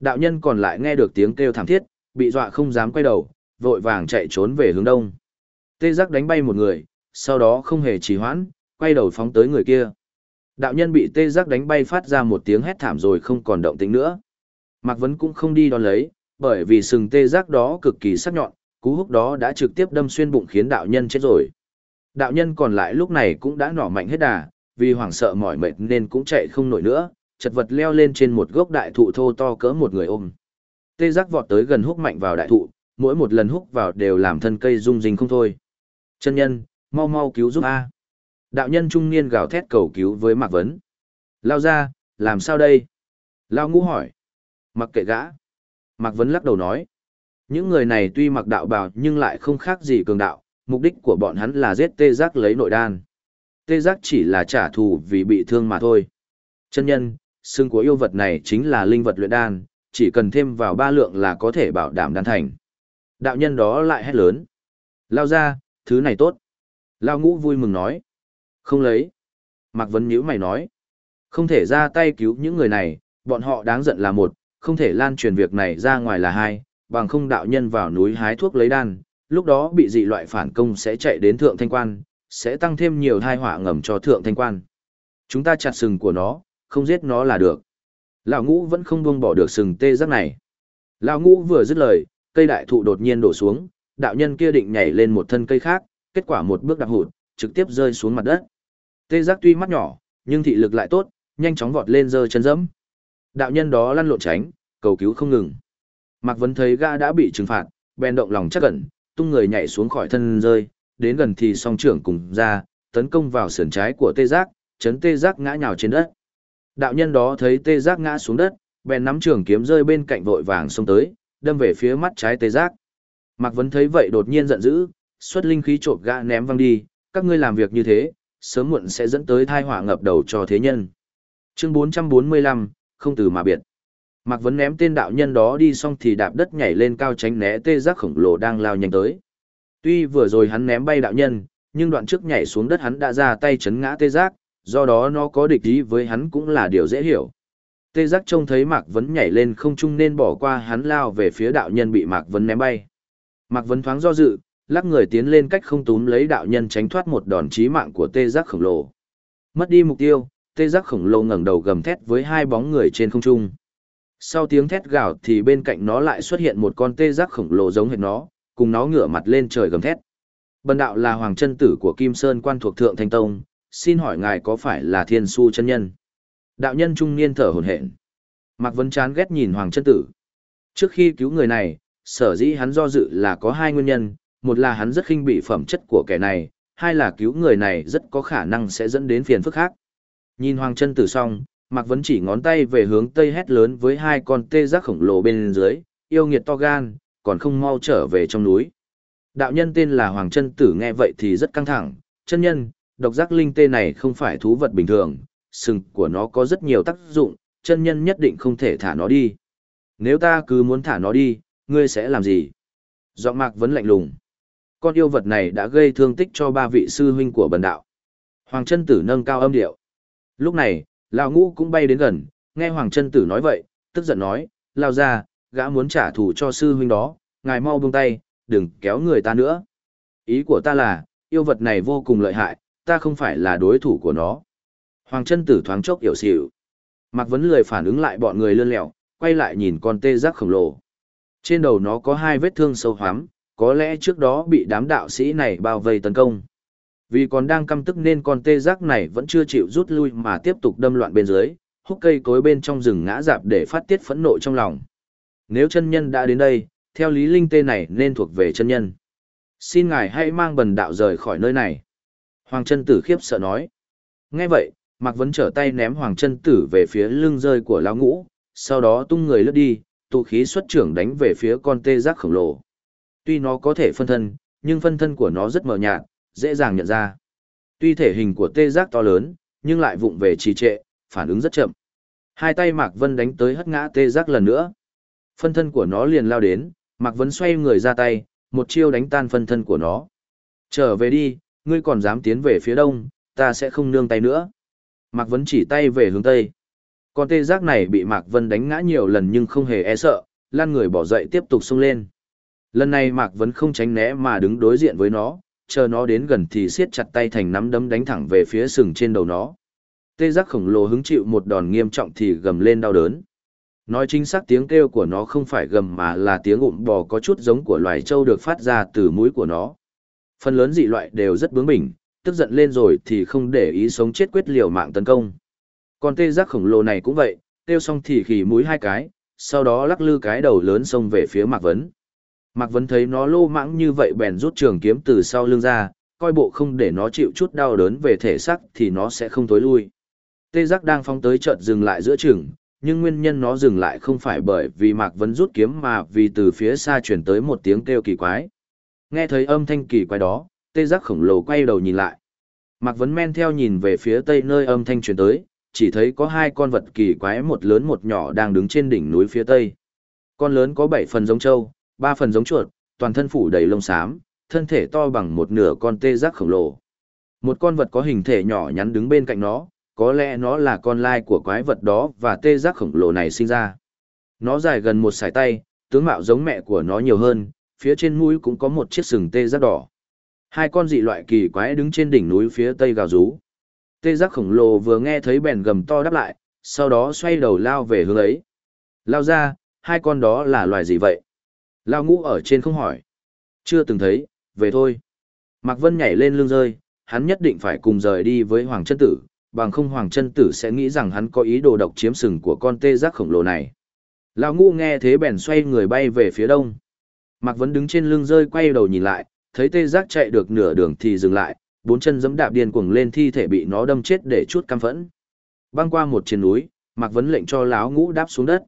Đạo nhân còn lại nghe được tiếng kêu thảm thiết, bị dọa không dám quay đầu, vội vàng chạy trốn về hướng đông. Tê giác đánh bay một người, sau đó không hề trì hoãn, quay đầu phóng tới người kia. Đạo nhân bị tê giác đánh bay phát ra một tiếng hét thảm rồi không còn động tĩnh nữa. Mạc Vấn cũng không đi đón lấy, bởi vì sừng tê giác đó cực kỳ sắc nhọn, cú húc đó đã trực tiếp đâm xuyên bụng khiến đạo nhân chết rồi. Đạo nhân còn lại lúc này cũng đã nỏ mạnh hết đà, vì hoảng sợ mỏi mệt nên cũng chạy không nổi nữa, chật vật leo lên trên một gốc đại thụ thô to cỡ một người ôm. Tê giác vọt tới gần húc mạnh vào đại thụ, mỗi một lần húc vào đều làm thân cây rung rinh không thôi. Chân nhân, mau mau cứu giúp A. Đạo nhân trung niên gào thét cầu cứu với Mạc Vấn. Lao ra, làm sao đây? Lao ngũ hỏi. Mặc kệ gã. Mạc Vấn lắc đầu nói. Những người này tuy mặc đạo bào nhưng lại không khác gì cường đạo, mục đích của bọn hắn là giết tê giác lấy nội đan. Tê giác chỉ là trả thù vì bị thương mà thôi. Chân nhân, xương của yêu vật này chính là linh vật luyện đan, chỉ cần thêm vào ba lượng là có thể bảo đảm đan thành. Đạo nhân đó lại hét lớn. Lao ra, thứ này tốt. Lao ngũ vui mừng nói. Không lấy. Mạc Vấn nhữ mày nói. Không thể ra tay cứu những người này, bọn họ đáng giận là một, không thể lan truyền việc này ra ngoài là hai, bằng không đạo nhân vào núi hái thuốc lấy đan, lúc đó bị dị loại phản công sẽ chạy đến thượng thanh quan, sẽ tăng thêm nhiều thai họa ngầm cho thượng thanh quan. Chúng ta chặt sừng của nó, không giết nó là được. Lão ngũ vẫn không buông bỏ được sừng tê giác này. Lão ngũ vừa dứt lời, cây đại thụ đột nhiên đổ xuống, đạo nhân kia định nhảy lên một thân cây khác, kết quả một bước đạp hụt, trực tiếp rơi xuống mặt đất. Tê giác tuy mắt nhỏ, nhưng thị lực lại tốt, nhanh chóng vọt lên giơ chân dẫm. Đạo nhân đó lăn lộn tránh, cầu cứu không ngừng. Mạc Vân thấy gã đã bị trừng phạt, bèn động lòng chắc cẩn, tung người nhảy xuống khỏi thân rơi, đến gần thì song trưởng cùng ra, tấn công vào sườn trái của tê giác, chấn tê giác ngã nhào trên đất. Đạo nhân đó thấy tê giác ngã xuống đất, bèn nắm trường kiếm rơi bên cạnh vội vàng xông tới, đâm về phía mắt trái tê giác. Mạc Vấn thấy vậy đột nhiên giận dữ, xuất linh khí trộm gã ném văng đi, các ngươi làm việc như thế, sớm muộn sẽ dẫn tới thai họa ngập đầu cho thế nhân. Chương 445, không từ mà biệt. Mạc Vấn ném tên đạo nhân đó đi xong thì đạp đất nhảy lên cao tránh né tê giác khổng lồ đang lao nhanh tới. Tuy vừa rồi hắn ném bay đạo nhân, nhưng đoạn trước nhảy xuống đất hắn đã ra tay chấn ngã tê giác, do đó nó có địch ý với hắn cũng là điều dễ hiểu. Tê giác trông thấy Mạc Vấn nhảy lên không trung nên bỏ qua hắn lao về phía đạo nhân bị Mạc Vấn ném bay. Mạc Vấn thoáng do dự, lắc người tiến lên cách không túm lấy đạo nhân tránh thoát một đòn chí mạng của tê giác khổng lồ. Mất đi mục tiêu, tê giác khổng lồ ngẩng đầu gầm thét với hai bóng người trên không trung. Sau tiếng thét gào thì bên cạnh nó lại xuất hiện một con tê giác khổng lồ giống hệt nó, cùng nó ngửa mặt lên trời gầm thét. Bần đạo là hoàng chân tử của Kim Sơn quan thuộc Thượng Thanh Tông, xin hỏi ngài có phải là thiên su chân nhân? Đạo nhân trung niên thở hổn hển. Mạc Vân chán ghét nhìn hoàng chân tử. Trước khi cứu người này, sở dĩ hắn do dự là có hai nguyên nhân, một là hắn rất khinh bị phẩm chất của kẻ này, hai là cứu người này rất có khả năng sẽ dẫn đến phiền phức khác. Nhìn hoàng chân tử xong, Mạc Vấn chỉ ngón tay về hướng tây hét lớn với hai con tê giác khổng lồ bên dưới, yêu nghiệt to gan, còn không mau trở về trong núi. Đạo nhân tên là Hoàng Chân Tử nghe vậy thì rất căng thẳng, chân nhân, độc giác linh tê này không phải thú vật bình thường, sừng của nó có rất nhiều tác dụng, chân nhân nhất định không thể thả nó đi. Nếu ta cứ muốn thả nó đi, ngươi sẽ làm gì? Giọng Mạc Vấn lạnh lùng. Con yêu vật này đã gây thương tích cho ba vị sư huynh của bần đạo. Hoàng Chân Tử nâng cao âm điệu. Lúc này, Lão ngũ cũng bay đến gần, nghe Hoàng Trân tử nói vậy, tức giận nói, lao ra, gã muốn trả thù cho sư huynh đó, ngài mau buông tay, đừng kéo người ta nữa. Ý của ta là, yêu vật này vô cùng lợi hại, ta không phải là đối thủ của nó. Hoàng Trân tử thoáng chốc hiểu xỉu. Mạc Vấn lười phản ứng lại bọn người lươn lẹo, quay lại nhìn con tê giác khổng lồ. Trên đầu nó có hai vết thương sâu hoắm, có lẽ trước đó bị đám đạo sĩ này bao vây tấn công. Vì còn đang căm tức nên con tê giác này vẫn chưa chịu rút lui mà tiếp tục đâm loạn bên dưới, húc cây cối bên trong rừng ngã dạp để phát tiết phẫn nộ trong lòng. Nếu chân nhân đã đến đây, theo lý linh tê này nên thuộc về chân nhân. Xin ngài hãy mang bần đạo rời khỏi nơi này. Hoàng chân tử khiếp sợ nói. Nghe vậy, Mạc Vấn trở tay ném Hoàng chân tử về phía lưng rơi của lão ngũ, sau đó tung người lướt đi, tụ khí xuất trưởng đánh về phía con tê giác khổng lồ. Tuy nó có thể phân thân, nhưng phân thân của nó rất mờ nhạt, dễ dàng nhận ra. Tuy thể hình của tê giác to lớn, nhưng lại vụng về trì trệ, phản ứng rất chậm. Hai tay Mạc Vân đánh tới hất ngã tê giác lần nữa. Phân thân của nó liền lao đến, Mạc Vân xoay người ra tay, một chiêu đánh tan phân thân của nó. Trở về đi, ngươi còn dám tiến về phía đông, ta sẽ không nương tay nữa. Mạc Vân chỉ tay về hướng tây. Con tê giác này bị Mạc Vân đánh ngã nhiều lần nhưng không hề e sợ, lan người bỏ dậy tiếp tục xung lên. Lần này Mạc Vân không tránh né mà đứng đối diện với nó, chờ nó đến gần thì siết chặt tay thành nắm đấm đánh thẳng về phía sừng trên đầu nó. Tê giác khổng lồ hứng chịu một đòn nghiêm trọng thì gầm lên đau đớn. Nói chính xác tiếng kêu của nó không phải gầm mà là tiếng ụm bò có chút giống của loài trâu được phát ra từ mũi của nó. Phần lớn dị loại đều rất bướng bỉnh, tức giận lên rồi thì không để ý sống chết quyết liều mạng tấn công. Còn tê giác khổng lồ này cũng vậy, kêu xong thì khỉ mũi hai cái, sau đó lắc lư cái đầu lớn xông về phía Mạc Vấn. Mạc Vấn thấy nó lô mãng như vậy bèn rút trường kiếm từ sau lưng ra, coi bộ không để nó chịu chút đau đớn về thể xác thì nó sẽ không tối lui. Tê giác đang phóng tới chợt dừng lại giữa trường, nhưng nguyên nhân nó dừng lại không phải bởi vì Mạc Vấn rút kiếm mà vì từ phía xa chuyển tới một tiếng kêu kỳ quái. Nghe thấy âm thanh kỳ quái đó, tê giác khổng lồ quay đầu nhìn lại. Mạc Vấn men theo nhìn về phía tây nơi âm thanh chuyển tới, chỉ thấy có hai con vật kỳ quái một lớn một nhỏ đang đứng trên đỉnh núi phía tây. Con lớn có bảy phần giống trâu, ba phần giống chuột, toàn thân phủ đầy lông xám, thân thể to bằng một nửa con tê giác khổng lồ. Một con vật có hình thể nhỏ nhắn đứng bên cạnh nó, có lẽ nó là con lai của quái vật đó và tê giác khổng lồ này sinh ra. Nó dài gần một sải tay, tướng mạo giống mẹ của nó nhiều hơn, phía trên mũi cũng có một chiếc sừng tê giác đỏ. Hai con dị loại kỳ quái đứng trên đỉnh núi phía tây gào rú. Tê giác khổng lồ vừa nghe thấy bèn gầm to đáp lại, sau đó xoay đầu lao về hướng ấy. Lao ra, hai con đó là loài gì vậy? Lao ngũ ở trên không hỏi. Chưa từng thấy, về thôi. Mạc Vân nhảy lên lưng rơi, hắn nhất định phải cùng rời đi với Hoàng chân Tử, bằng không Hoàng chân Tử sẽ nghĩ rằng hắn có ý đồ độc chiếm sừng của con tê giác khổng lồ này. Lao ngũ nghe thế bèn xoay người bay về phía đông. Mạc Vân đứng trên lưng rơi quay đầu nhìn lại, thấy tê giác chạy được nửa đường thì dừng lại, bốn chân giẫm đạp điên cuồng lên thi thể bị nó đâm chết để chút căm phẫn. Băng qua một trên núi, Mạc Vân lệnh cho láo ngũ đáp xuống đất.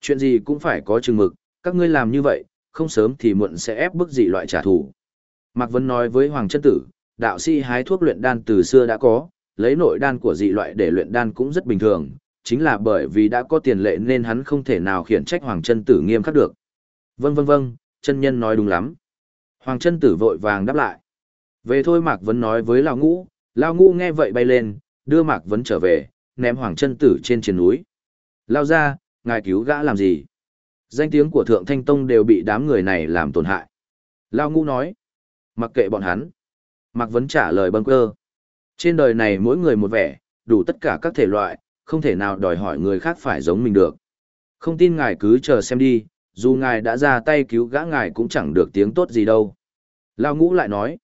Chuyện gì cũng phải có chừng mực, các ngươi làm như vậy, không sớm thì muộn sẽ ép bức dị loại trả thù. Mạc Vân nói với Hoàng Chân Tử, đạo sĩ hái thuốc luyện đan từ xưa đã có, lấy nội đan của dị loại để luyện đan cũng rất bình thường, chính là bởi vì đã có tiền lệ nên hắn không thể nào khiển trách Hoàng Chân Tử nghiêm khắc được. Vâng vâng vâng, chân nhân nói đúng lắm. Hoàng Chân Tử vội vàng đáp lại. Về thôi Mạc Vân nói với Lão Ngũ, Lão Ngũ nghe vậy bay lên, đưa Mạc Vân trở về, ném Hoàng chân tử trên trên núi. Lao ra, ngài cứu gã làm gì? Danh tiếng của Thượng Thanh Tông đều bị đám người này làm tổn hại. Lão Ngũ nói, mặc kệ bọn hắn. Mạc Vấn trả lời bâng cơ. Trên đời này mỗi người một vẻ, đủ tất cả các thể loại, không thể nào đòi hỏi người khác phải giống mình được. Không tin ngài cứ chờ xem đi, dù ngài đã ra tay cứu gã ngài cũng chẳng được tiếng tốt gì đâu. Lao ngũ lại nói,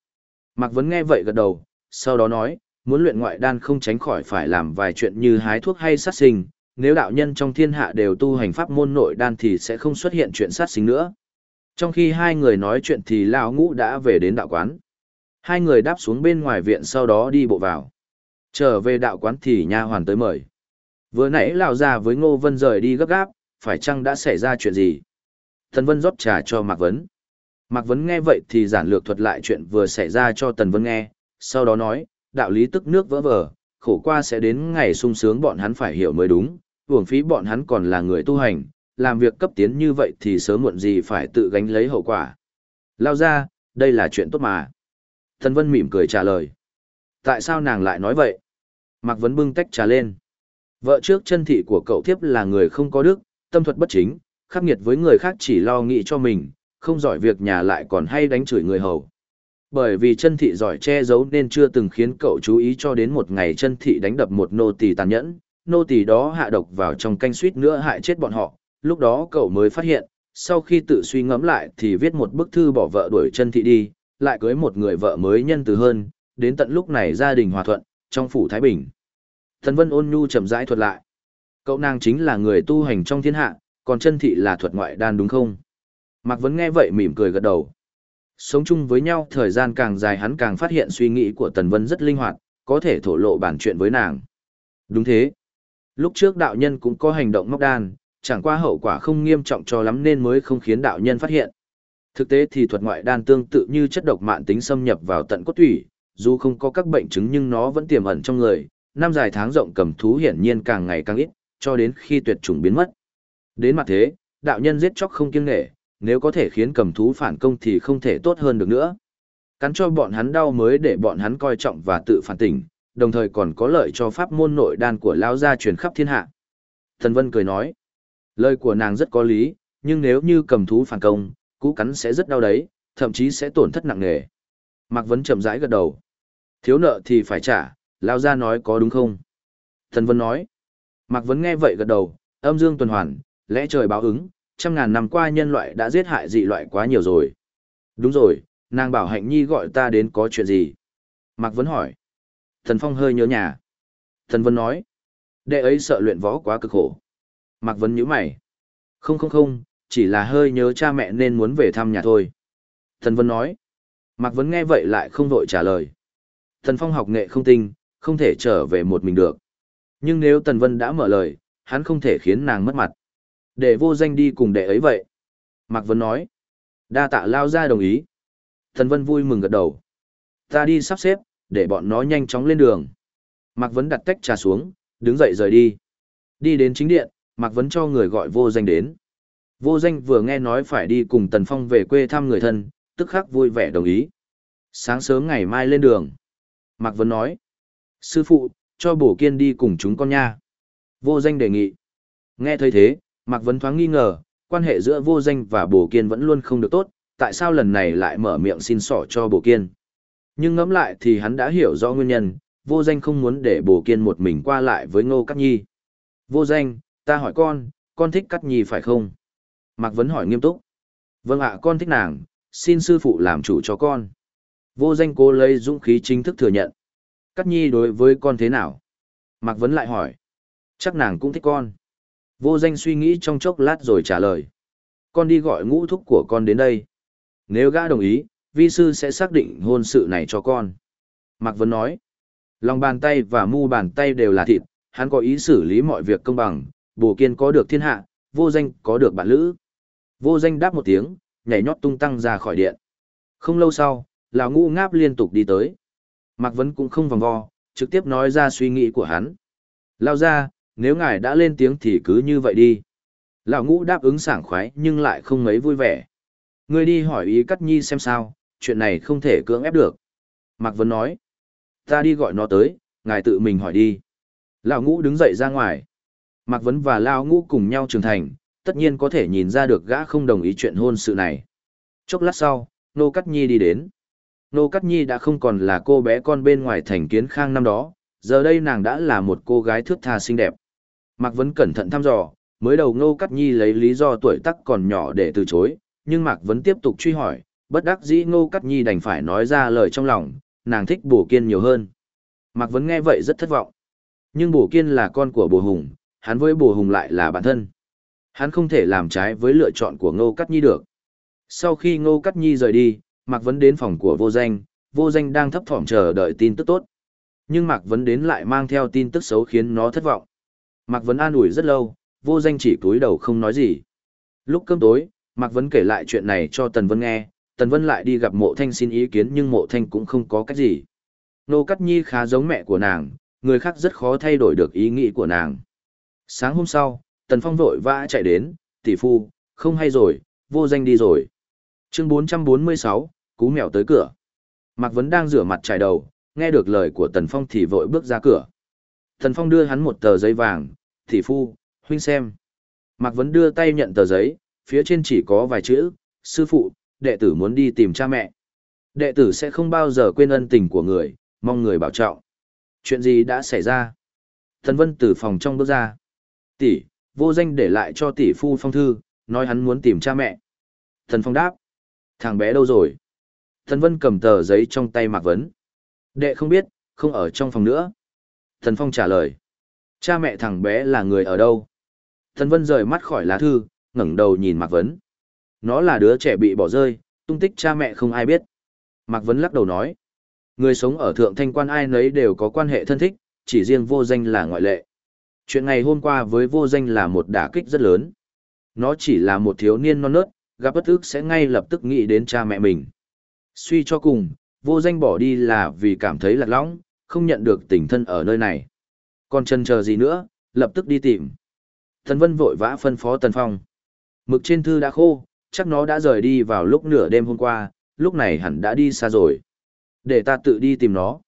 Mạc Vấn nghe vậy gật đầu, sau đó nói, muốn luyện ngoại đan không tránh khỏi phải làm vài chuyện như hái thuốc hay sát sinh, nếu đạo nhân trong thiên hạ đều tu hành pháp môn nội đan thì sẽ không xuất hiện chuyện sát sinh nữa. Trong khi hai người nói chuyện thì lão ngũ đã về đến đạo quán. Hai người đáp xuống bên ngoài viện sau đó đi bộ vào. Trở về đạo quán thì nha hoàn tới mời. Vừa nãy lão già với Ngô Vân rời đi gấp gáp, phải chăng đã xảy ra chuyện gì? Tần Vân rót trà cho Mạc Vấn. Mạc Vấn nghe vậy thì giản lược thuật lại chuyện vừa xảy ra cho Tần Vân nghe, sau đó nói, đạo lý tức nước vỡ vờ, khổ qua sẽ đến ngày sung sướng bọn hắn phải hiểu mới đúng, uổng phí bọn hắn còn là người tu hành, làm việc cấp tiến như vậy thì sớm muộn gì phải tự gánh lấy hậu quả. Lao ra, đây là chuyện tốt mà. Thần Vân mỉm cười trả lời. Tại sao nàng lại nói vậy? Mạc Vấn bưng tách trà lên. Vợ trước chân thị của cậu thiếp là người không có đức, tâm thuật bất chính, khắc nghiệt với người khác chỉ lo nghĩ cho mình, không giỏi việc nhà lại còn hay đánh chửi người hầu. Bởi vì chân thị giỏi che giấu nên chưa từng khiến cậu chú ý cho đến một ngày chân thị đánh đập một nô tỳ tàn nhẫn, nô tỳ đó hạ độc vào trong canh suýt nữa hại chết bọn họ, lúc đó cậu mới phát hiện, sau khi tự suy ngẫm lại thì viết một bức thư bỏ vợ đuổi chân thị đi, lại cưới một người vợ mới nhân từ hơn, đến tận lúc này gia đình hòa thuận, trong phủ Thái Bình. Thần Vân ôn nhu chậm rãi thuật lại. Cậu nàng chính là người tu hành trong thiên hạ, còn chân thị là thuật ngoại đan đúng không? Mạc Vấn nghe vậy mỉm cười gật đầu. Sống chung với nhau thời gian càng dài hắn càng phát hiện suy nghĩ của Tần Vân rất linh hoạt, có thể thổ lộ bản chuyện với nàng. Đúng thế. Lúc trước đạo nhân cũng có hành động móc đan, chẳng qua hậu quả không nghiêm trọng cho lắm nên mới không khiến đạo nhân phát hiện. Thực tế thì thuật ngoại đan tương tự như chất độc mạng tính xâm nhập vào tận cốt thủy, dù không có các bệnh chứng nhưng nó vẫn tiềm ẩn trong người, năm dài tháng rộng cầm thú hiển nhiên càng ngày càng ít, cho đến khi tuyệt chủng biến mất. Đến mặt thế, đạo nhân giết chóc không kiêng nghệ, nếu có thể khiến cầm thú phản công thì không thể tốt hơn được nữa. Cắn cho bọn hắn đau mới để bọn hắn coi trọng và tự phản tỉnh, đồng thời còn có lợi cho pháp môn nội đan của lão gia truyền khắp thiên hạ. Thần Vân cười nói, lời của nàng rất có lý, nhưng nếu như cầm thú phản công, cú cắn sẽ rất đau đấy, thậm chí sẽ tổn thất nặng nề. Mạc Vấn chậm rãi gật đầu. Thiếu nợ thì phải trả, lão gia nói có đúng không? Thần Vân nói. Mạc Vấn nghe vậy gật đầu, âm dương tuần hoàn, lẽ trời báo ứng, trăm ngàn năm qua nhân loại đã giết hại dị loại quá nhiều rồi. Đúng rồi, nàng bảo hạnh nhi gọi ta đến có chuyện gì? Mạc Vấn hỏi. Thần Phong hơi nhớ nhà. Thần Vân nói. Đệ ấy sợ luyện võ quá cực khổ. Mạc Vấn nhíu mày. Không không không, chỉ là hơi nhớ cha mẹ nên muốn về thăm nhà thôi. Thần Vân nói. Mạc Vấn nghe vậy lại không vội trả lời. Thần Phong học nghệ không tinh, không thể trở về một mình được. Nhưng nếu Tần Vân đã mở lời, hắn không thể khiến nàng mất mặt. Để vô danh đi cùng đệ ấy vậy. Mạc Vân nói. Đa tạ lao ra đồng ý. Thần Vân vui mừng gật đầu. Ta đi sắp xếp, để bọn nó nhanh chóng lên đường. Mạc Vấn đặt tách trà xuống, đứng dậy rời đi. Đi đến chính điện, Mạc Vấn cho người gọi vô danh đến. Vô danh vừa nghe nói phải đi cùng Tần Phong về quê thăm người thân, tức khắc vui vẻ đồng ý. Sáng sớm ngày mai lên đường. Mạc Vấn nói. Sư phụ, cho bổ kiên đi cùng chúng con nha. Vô danh đề nghị. Nghe thấy thế, Mạc Vấn thoáng nghi ngờ, quan hệ giữa vô danh và Bồ kiên vẫn luôn không được tốt, tại sao lần này lại mở miệng xin sỏ cho Bồ kiên. Nhưng ngẫm lại thì hắn đã hiểu rõ nguyên nhân, vô danh không muốn để Bồ kiên một mình qua lại với ngô Cát nhi. Vô danh, ta hỏi con, con thích Cát nhi phải không? Mạc Vấn hỏi nghiêm túc. Vâng ạ con thích nàng, xin sư phụ làm chủ cho con. Vô danh cố lấy dũng khí chính thức thừa nhận. Cát nhi đối với con thế nào? Mạc Vấn lại hỏi. Chắc nàng cũng thích con. Vô danh suy nghĩ trong chốc lát rồi trả lời. Con đi gọi ngũ thúc của con đến đây. Nếu gã đồng ý, vi sư sẽ xác định hôn sự này cho con. Mạc Vấn nói. Lòng bàn tay và mu bàn tay đều là thịt, hắn có ý xử lý mọi việc công bằng, Bồ kiên có được thiên hạ, vô danh có được bản lữ. Vô danh đáp một tiếng, nhảy nhót tung tăng ra khỏi điện. Không lâu sau, lão ngũ ngáp liên tục đi tới. Mạc Vấn cũng không vòng vo, trực tiếp nói ra suy nghĩ của hắn. Lao ra, nếu ngài đã lên tiếng thì cứ như vậy đi. Lão ngũ đáp ứng sảng khoái nhưng lại không mấy vui vẻ. Ngươi đi hỏi ý cắt nhi xem sao, chuyện này không thể cưỡng ép được. Mạc Vấn nói. Ta đi gọi nó tới, ngài tự mình hỏi đi. Lão ngũ đứng dậy ra ngoài. Mạc Vấn và Lão ngũ cùng nhau trưởng thành, tất nhiên có thể nhìn ra được gã không đồng ý chuyện hôn sự này. Chốc lát sau, Nô Cắt Nhi đi đến. Nô Cắt Nhi đã không còn là cô bé con bên ngoài thành kiến khang năm đó, giờ đây nàng đã là một cô gái thước tha xinh đẹp. Mạc Vấn cẩn thận thăm dò, mới đầu Ngô Cắt Nhi lấy lý do tuổi tác còn nhỏ để từ chối, nhưng Mạc Vấn tiếp tục truy hỏi, bất đắc dĩ Ngô Cắt Nhi đành phải nói ra lời trong lòng, nàng thích Bổ Kiên nhiều hơn. Mạc Vấn nghe vậy rất thất vọng. Nhưng Bổ Kiên là con của Bồ Hùng, hắn với Bồ Hùng lại là bạn thân. Hắn không thể làm trái với lựa chọn của Ngô Cắt Nhi được. Sau khi Ngô Cắt Nhi rời đi, Mạc Vấn đến phòng của vô danh, vô danh đang thấp thỏm chờ đợi tin tức tốt. Nhưng Mạc Vấn đến lại mang theo tin tức xấu khiến nó thất vọng. Mạc Vấn an ủi rất lâu, vô danh chỉ cúi đầu không nói gì. Lúc cơm tối, Mạc Vấn kể lại chuyện này cho Tần Vân nghe, Tần Vân lại đi gặp mộ thanh xin ý kiến nhưng mộ thanh cũng không có cách gì. Nô Cắt Nhi khá giống mẹ của nàng, người khác rất khó thay đổi được ý nghĩ của nàng. Sáng hôm sau, Tần Phong vội vã chạy đến, tỷ phu, không hay rồi, vô danh đi rồi. Chương 446, cú mèo tới cửa. Mạc Vấn đang rửa mặt trải đầu, nghe được lời của Tần Phong thì vội bước ra cửa. Thần Phong đưa hắn một tờ giấy vàng, tỷ phu, huynh xem. Mạc Vấn đưa tay nhận tờ giấy, phía trên chỉ có vài chữ, sư phụ, đệ tử muốn đi tìm cha mẹ. Đệ tử sẽ không bao giờ quên ân tình của người, mong người bảo trọng. Chuyện gì đã xảy ra? Thần Vân từ phòng trong bước ra. Tỷ, vô danh để lại cho tỷ phu phong thư, nói hắn muốn tìm cha mẹ. Thần Phong đáp. Thằng bé đâu rồi? Thần Vân cầm tờ giấy trong tay Mạc Vấn. Đệ không biết, không ở trong phòng nữa. Thần Phong trả lời. Cha mẹ thằng bé là người ở đâu? Thần Vân rời mắt khỏi lá thư, ngẩng đầu nhìn Mạc Vấn. Nó là đứa trẻ bị bỏ rơi, tung tích cha mẹ không ai biết. Mạc Vấn lắc đầu nói. Người sống ở thượng thanh quan ai nấy đều có quan hệ thân thích, chỉ riêng vô danh là ngoại lệ. Chuyện ngày hôm qua với vô danh là một đả kích rất lớn. Nó chỉ là một thiếu niên non nớt, gặp bất ức sẽ ngay lập tức nghĩ đến cha mẹ mình. Suy cho cùng, vô danh bỏ đi là vì cảm thấy lạc lõng, không nhận được tình thân ở nơi này. Còn chân chờ gì nữa, lập tức đi tìm. Thần Vân vội vã phân phó Tần Phong. Mực trên thư đã khô, chắc nó đã rời đi vào lúc nửa đêm hôm qua, lúc này hẳn đã đi xa rồi. Để ta tự đi tìm nó.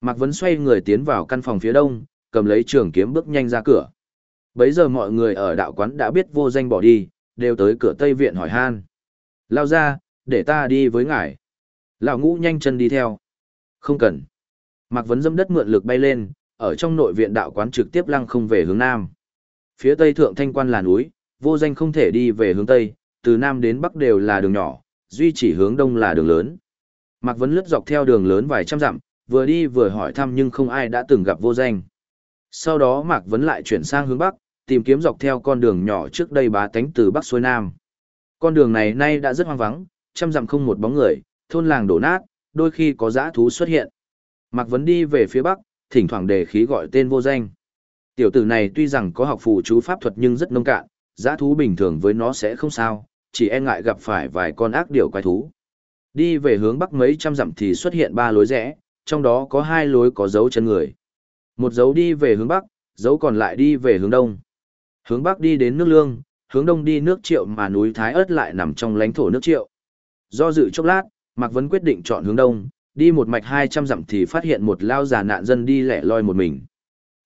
Mạc Vấn xoay người tiến vào căn phòng phía đông, cầm lấy trường kiếm bước nhanh ra cửa. Bấy giờ mọi người ở đạo quán đã biết vô danh bỏ đi, đều tới cửa Tây Viện hỏi han. Lao ra, để ta đi với ngài. Lão ngũ nhanh chân đi theo. Không cần. Mạc Vấn dâm đất mượn lực bay lên, ở trong nội viện đạo quán trực tiếp lăng không về hướng Nam. Phía Tây Thượng Thanh Quan là núi, vô danh không thể đi về hướng Tây, từ Nam đến Bắc đều là đường nhỏ, duy chỉ hướng Đông là đường lớn. Mạc Vấn lướt dọc theo đường lớn vài trăm dặm, vừa đi vừa hỏi thăm nhưng không ai đã từng gặp vô danh. Sau đó Mạc Vấn lại chuyển sang hướng Bắc, tìm kiếm dọc theo con đường nhỏ trước đây bá tánh từ Bắc xuôi Nam. Con đường này nay đã rất hoang vắng, trăm dặm không một bóng người, thôn làng đổ nát, đôi khi có dã thú xuất hiện. Mạc Vấn đi về phía Bắc, thỉnh thoảng đề khí gọi tên vô danh. Tiểu tử này tuy rằng có học phụ chú pháp thuật nhưng rất nông cạn, giã thú bình thường với nó sẽ không sao, chỉ e ngại gặp phải vài con ác điều quái thú. Đi về hướng bắc mấy trăm dặm thì xuất hiện ba lối rẽ, trong đó có hai lối có dấu chân người. Một dấu đi về hướng bắc, dấu còn lại đi về hướng đông. Hướng bắc đi đến nước lương, hướng đông đi nước triệu mà núi Thái ớt lại nằm trong lãnh thổ nước triệu. Do dự chốc lát, Mạc Vấn quyết định chọn hướng đông, đi một mạch 200 dặm thì phát hiện một lao già nạn dân đi lẻ loi một mình.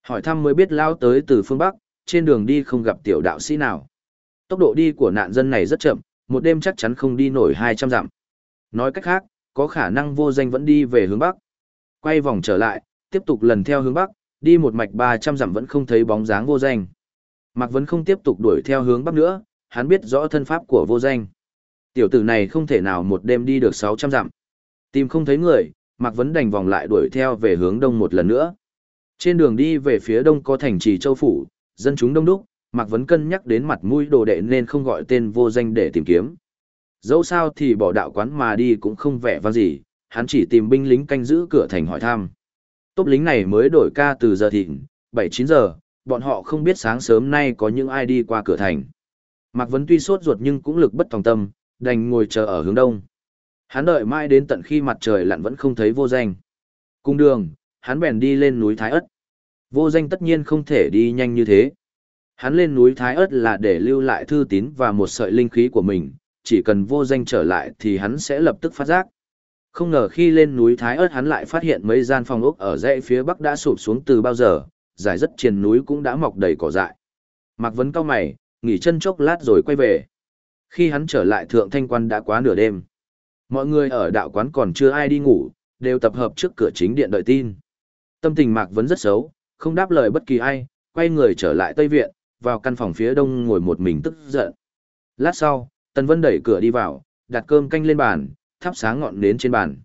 Hỏi thăm mới biết lao tới từ phương Bắc, trên đường đi không gặp tiểu đạo sĩ nào. Tốc độ đi của nạn dân này rất chậm, một đêm chắc chắn không đi nổi 200 dặm. Nói cách khác, có khả năng vô danh vẫn đi về hướng Bắc. Quay vòng trở lại, tiếp tục lần theo hướng Bắc, đi một mạch 300 dặm vẫn không thấy bóng dáng vô danh. Mạc Vấn không tiếp tục đuổi theo hướng Bắc nữa, hắn biết rõ thân pháp của vô danh. Tiểu tử này không thể nào một đêm đi được 600 dặm. Tìm không thấy người, Mạc Vấn đành vòng lại đuổi theo về hướng đông một lần nữa. Trên đường đi về phía đông có thành trì châu phủ, dân chúng đông đúc, Mạc Vấn cân nhắc đến mặt mũi đồ đệ nên không gọi tên vô danh để tìm kiếm. Dẫu sao thì bỏ đạo quán mà đi cũng không vẻ vang gì, hắn chỉ tìm binh lính canh giữ cửa thành hỏi thăm. Tốp lính này mới đổi ca từ giờ thịnh, 7-9 giờ, bọn họ không biết sáng sớm nay có những ai đi qua cửa thành. Mạc Vấn tuy sốt ruột nhưng cũng lực bất tòng tâm, đành ngồi chờ ở hướng đông. Hắn đợi mãi đến tận khi mặt trời lặn vẫn không thấy vô danh. Cung đường, hắn bèn đi lên núi Thái Ất. Vô danh tất nhiên không thể đi nhanh như thế. Hắn lên núi Thái Ất là để lưu lại thư tín và một sợi linh khí của mình, chỉ cần vô danh trở lại thì hắn sẽ lập tức phát giác. Không ngờ khi lên núi Thái Ất hắn lại phát hiện mấy gian phòng ốc ở dãy phía bắc đã sụp xuống từ bao giờ, dài rất trên núi cũng đã mọc đầy cỏ dại. Mạc Vấn cao mày, nghỉ chân chốc lát rồi quay về. Khi hắn trở lại thượng thanh quan đã quá nửa đêm. Mọi người ở đạo quán còn chưa ai đi ngủ, đều tập hợp trước cửa chính điện đợi tin. Tâm tình Mạc Vấn rất xấu, không đáp lời bất kỳ ai, quay người trở lại Tây Viện, vào căn phòng phía đông ngồi một mình tức giận. Lát sau, Tần Vân đẩy cửa đi vào, đặt cơm canh lên bàn, thắp sáng ngọn nến trên bàn.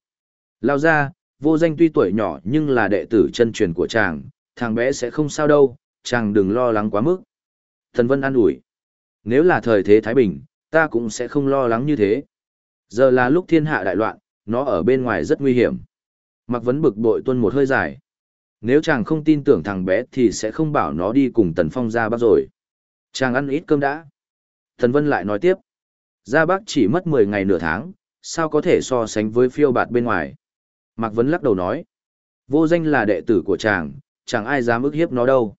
Lao ra, vô danh tuy tuổi nhỏ nhưng là đệ tử chân truyền của chàng, thằng bé sẽ không sao đâu, chàng đừng lo lắng quá mức. Tần Vân an ủi. Nếu là thời thế Thái Bình, ta cũng sẽ không lo lắng như thế. Giờ là lúc thiên hạ đại loạn, nó ở bên ngoài rất nguy hiểm. Mặc vấn bực bội tuân một hơi dài. Nếu chàng không tin tưởng thằng bé thì sẽ không bảo nó đi cùng Tần Phong ra bắc rồi. Chàng ăn ít cơm đã. Thần Vân lại nói tiếp. Ra bắc chỉ mất 10 ngày nửa tháng, sao có thể so sánh với phiêu bạt bên ngoài. Mạc Vấn lắc đầu nói. Vô danh là đệ tử của chàng, chẳng ai dám ức hiếp nó đâu.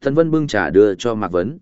Thần Vân bưng trà đưa cho Mạc Vấn.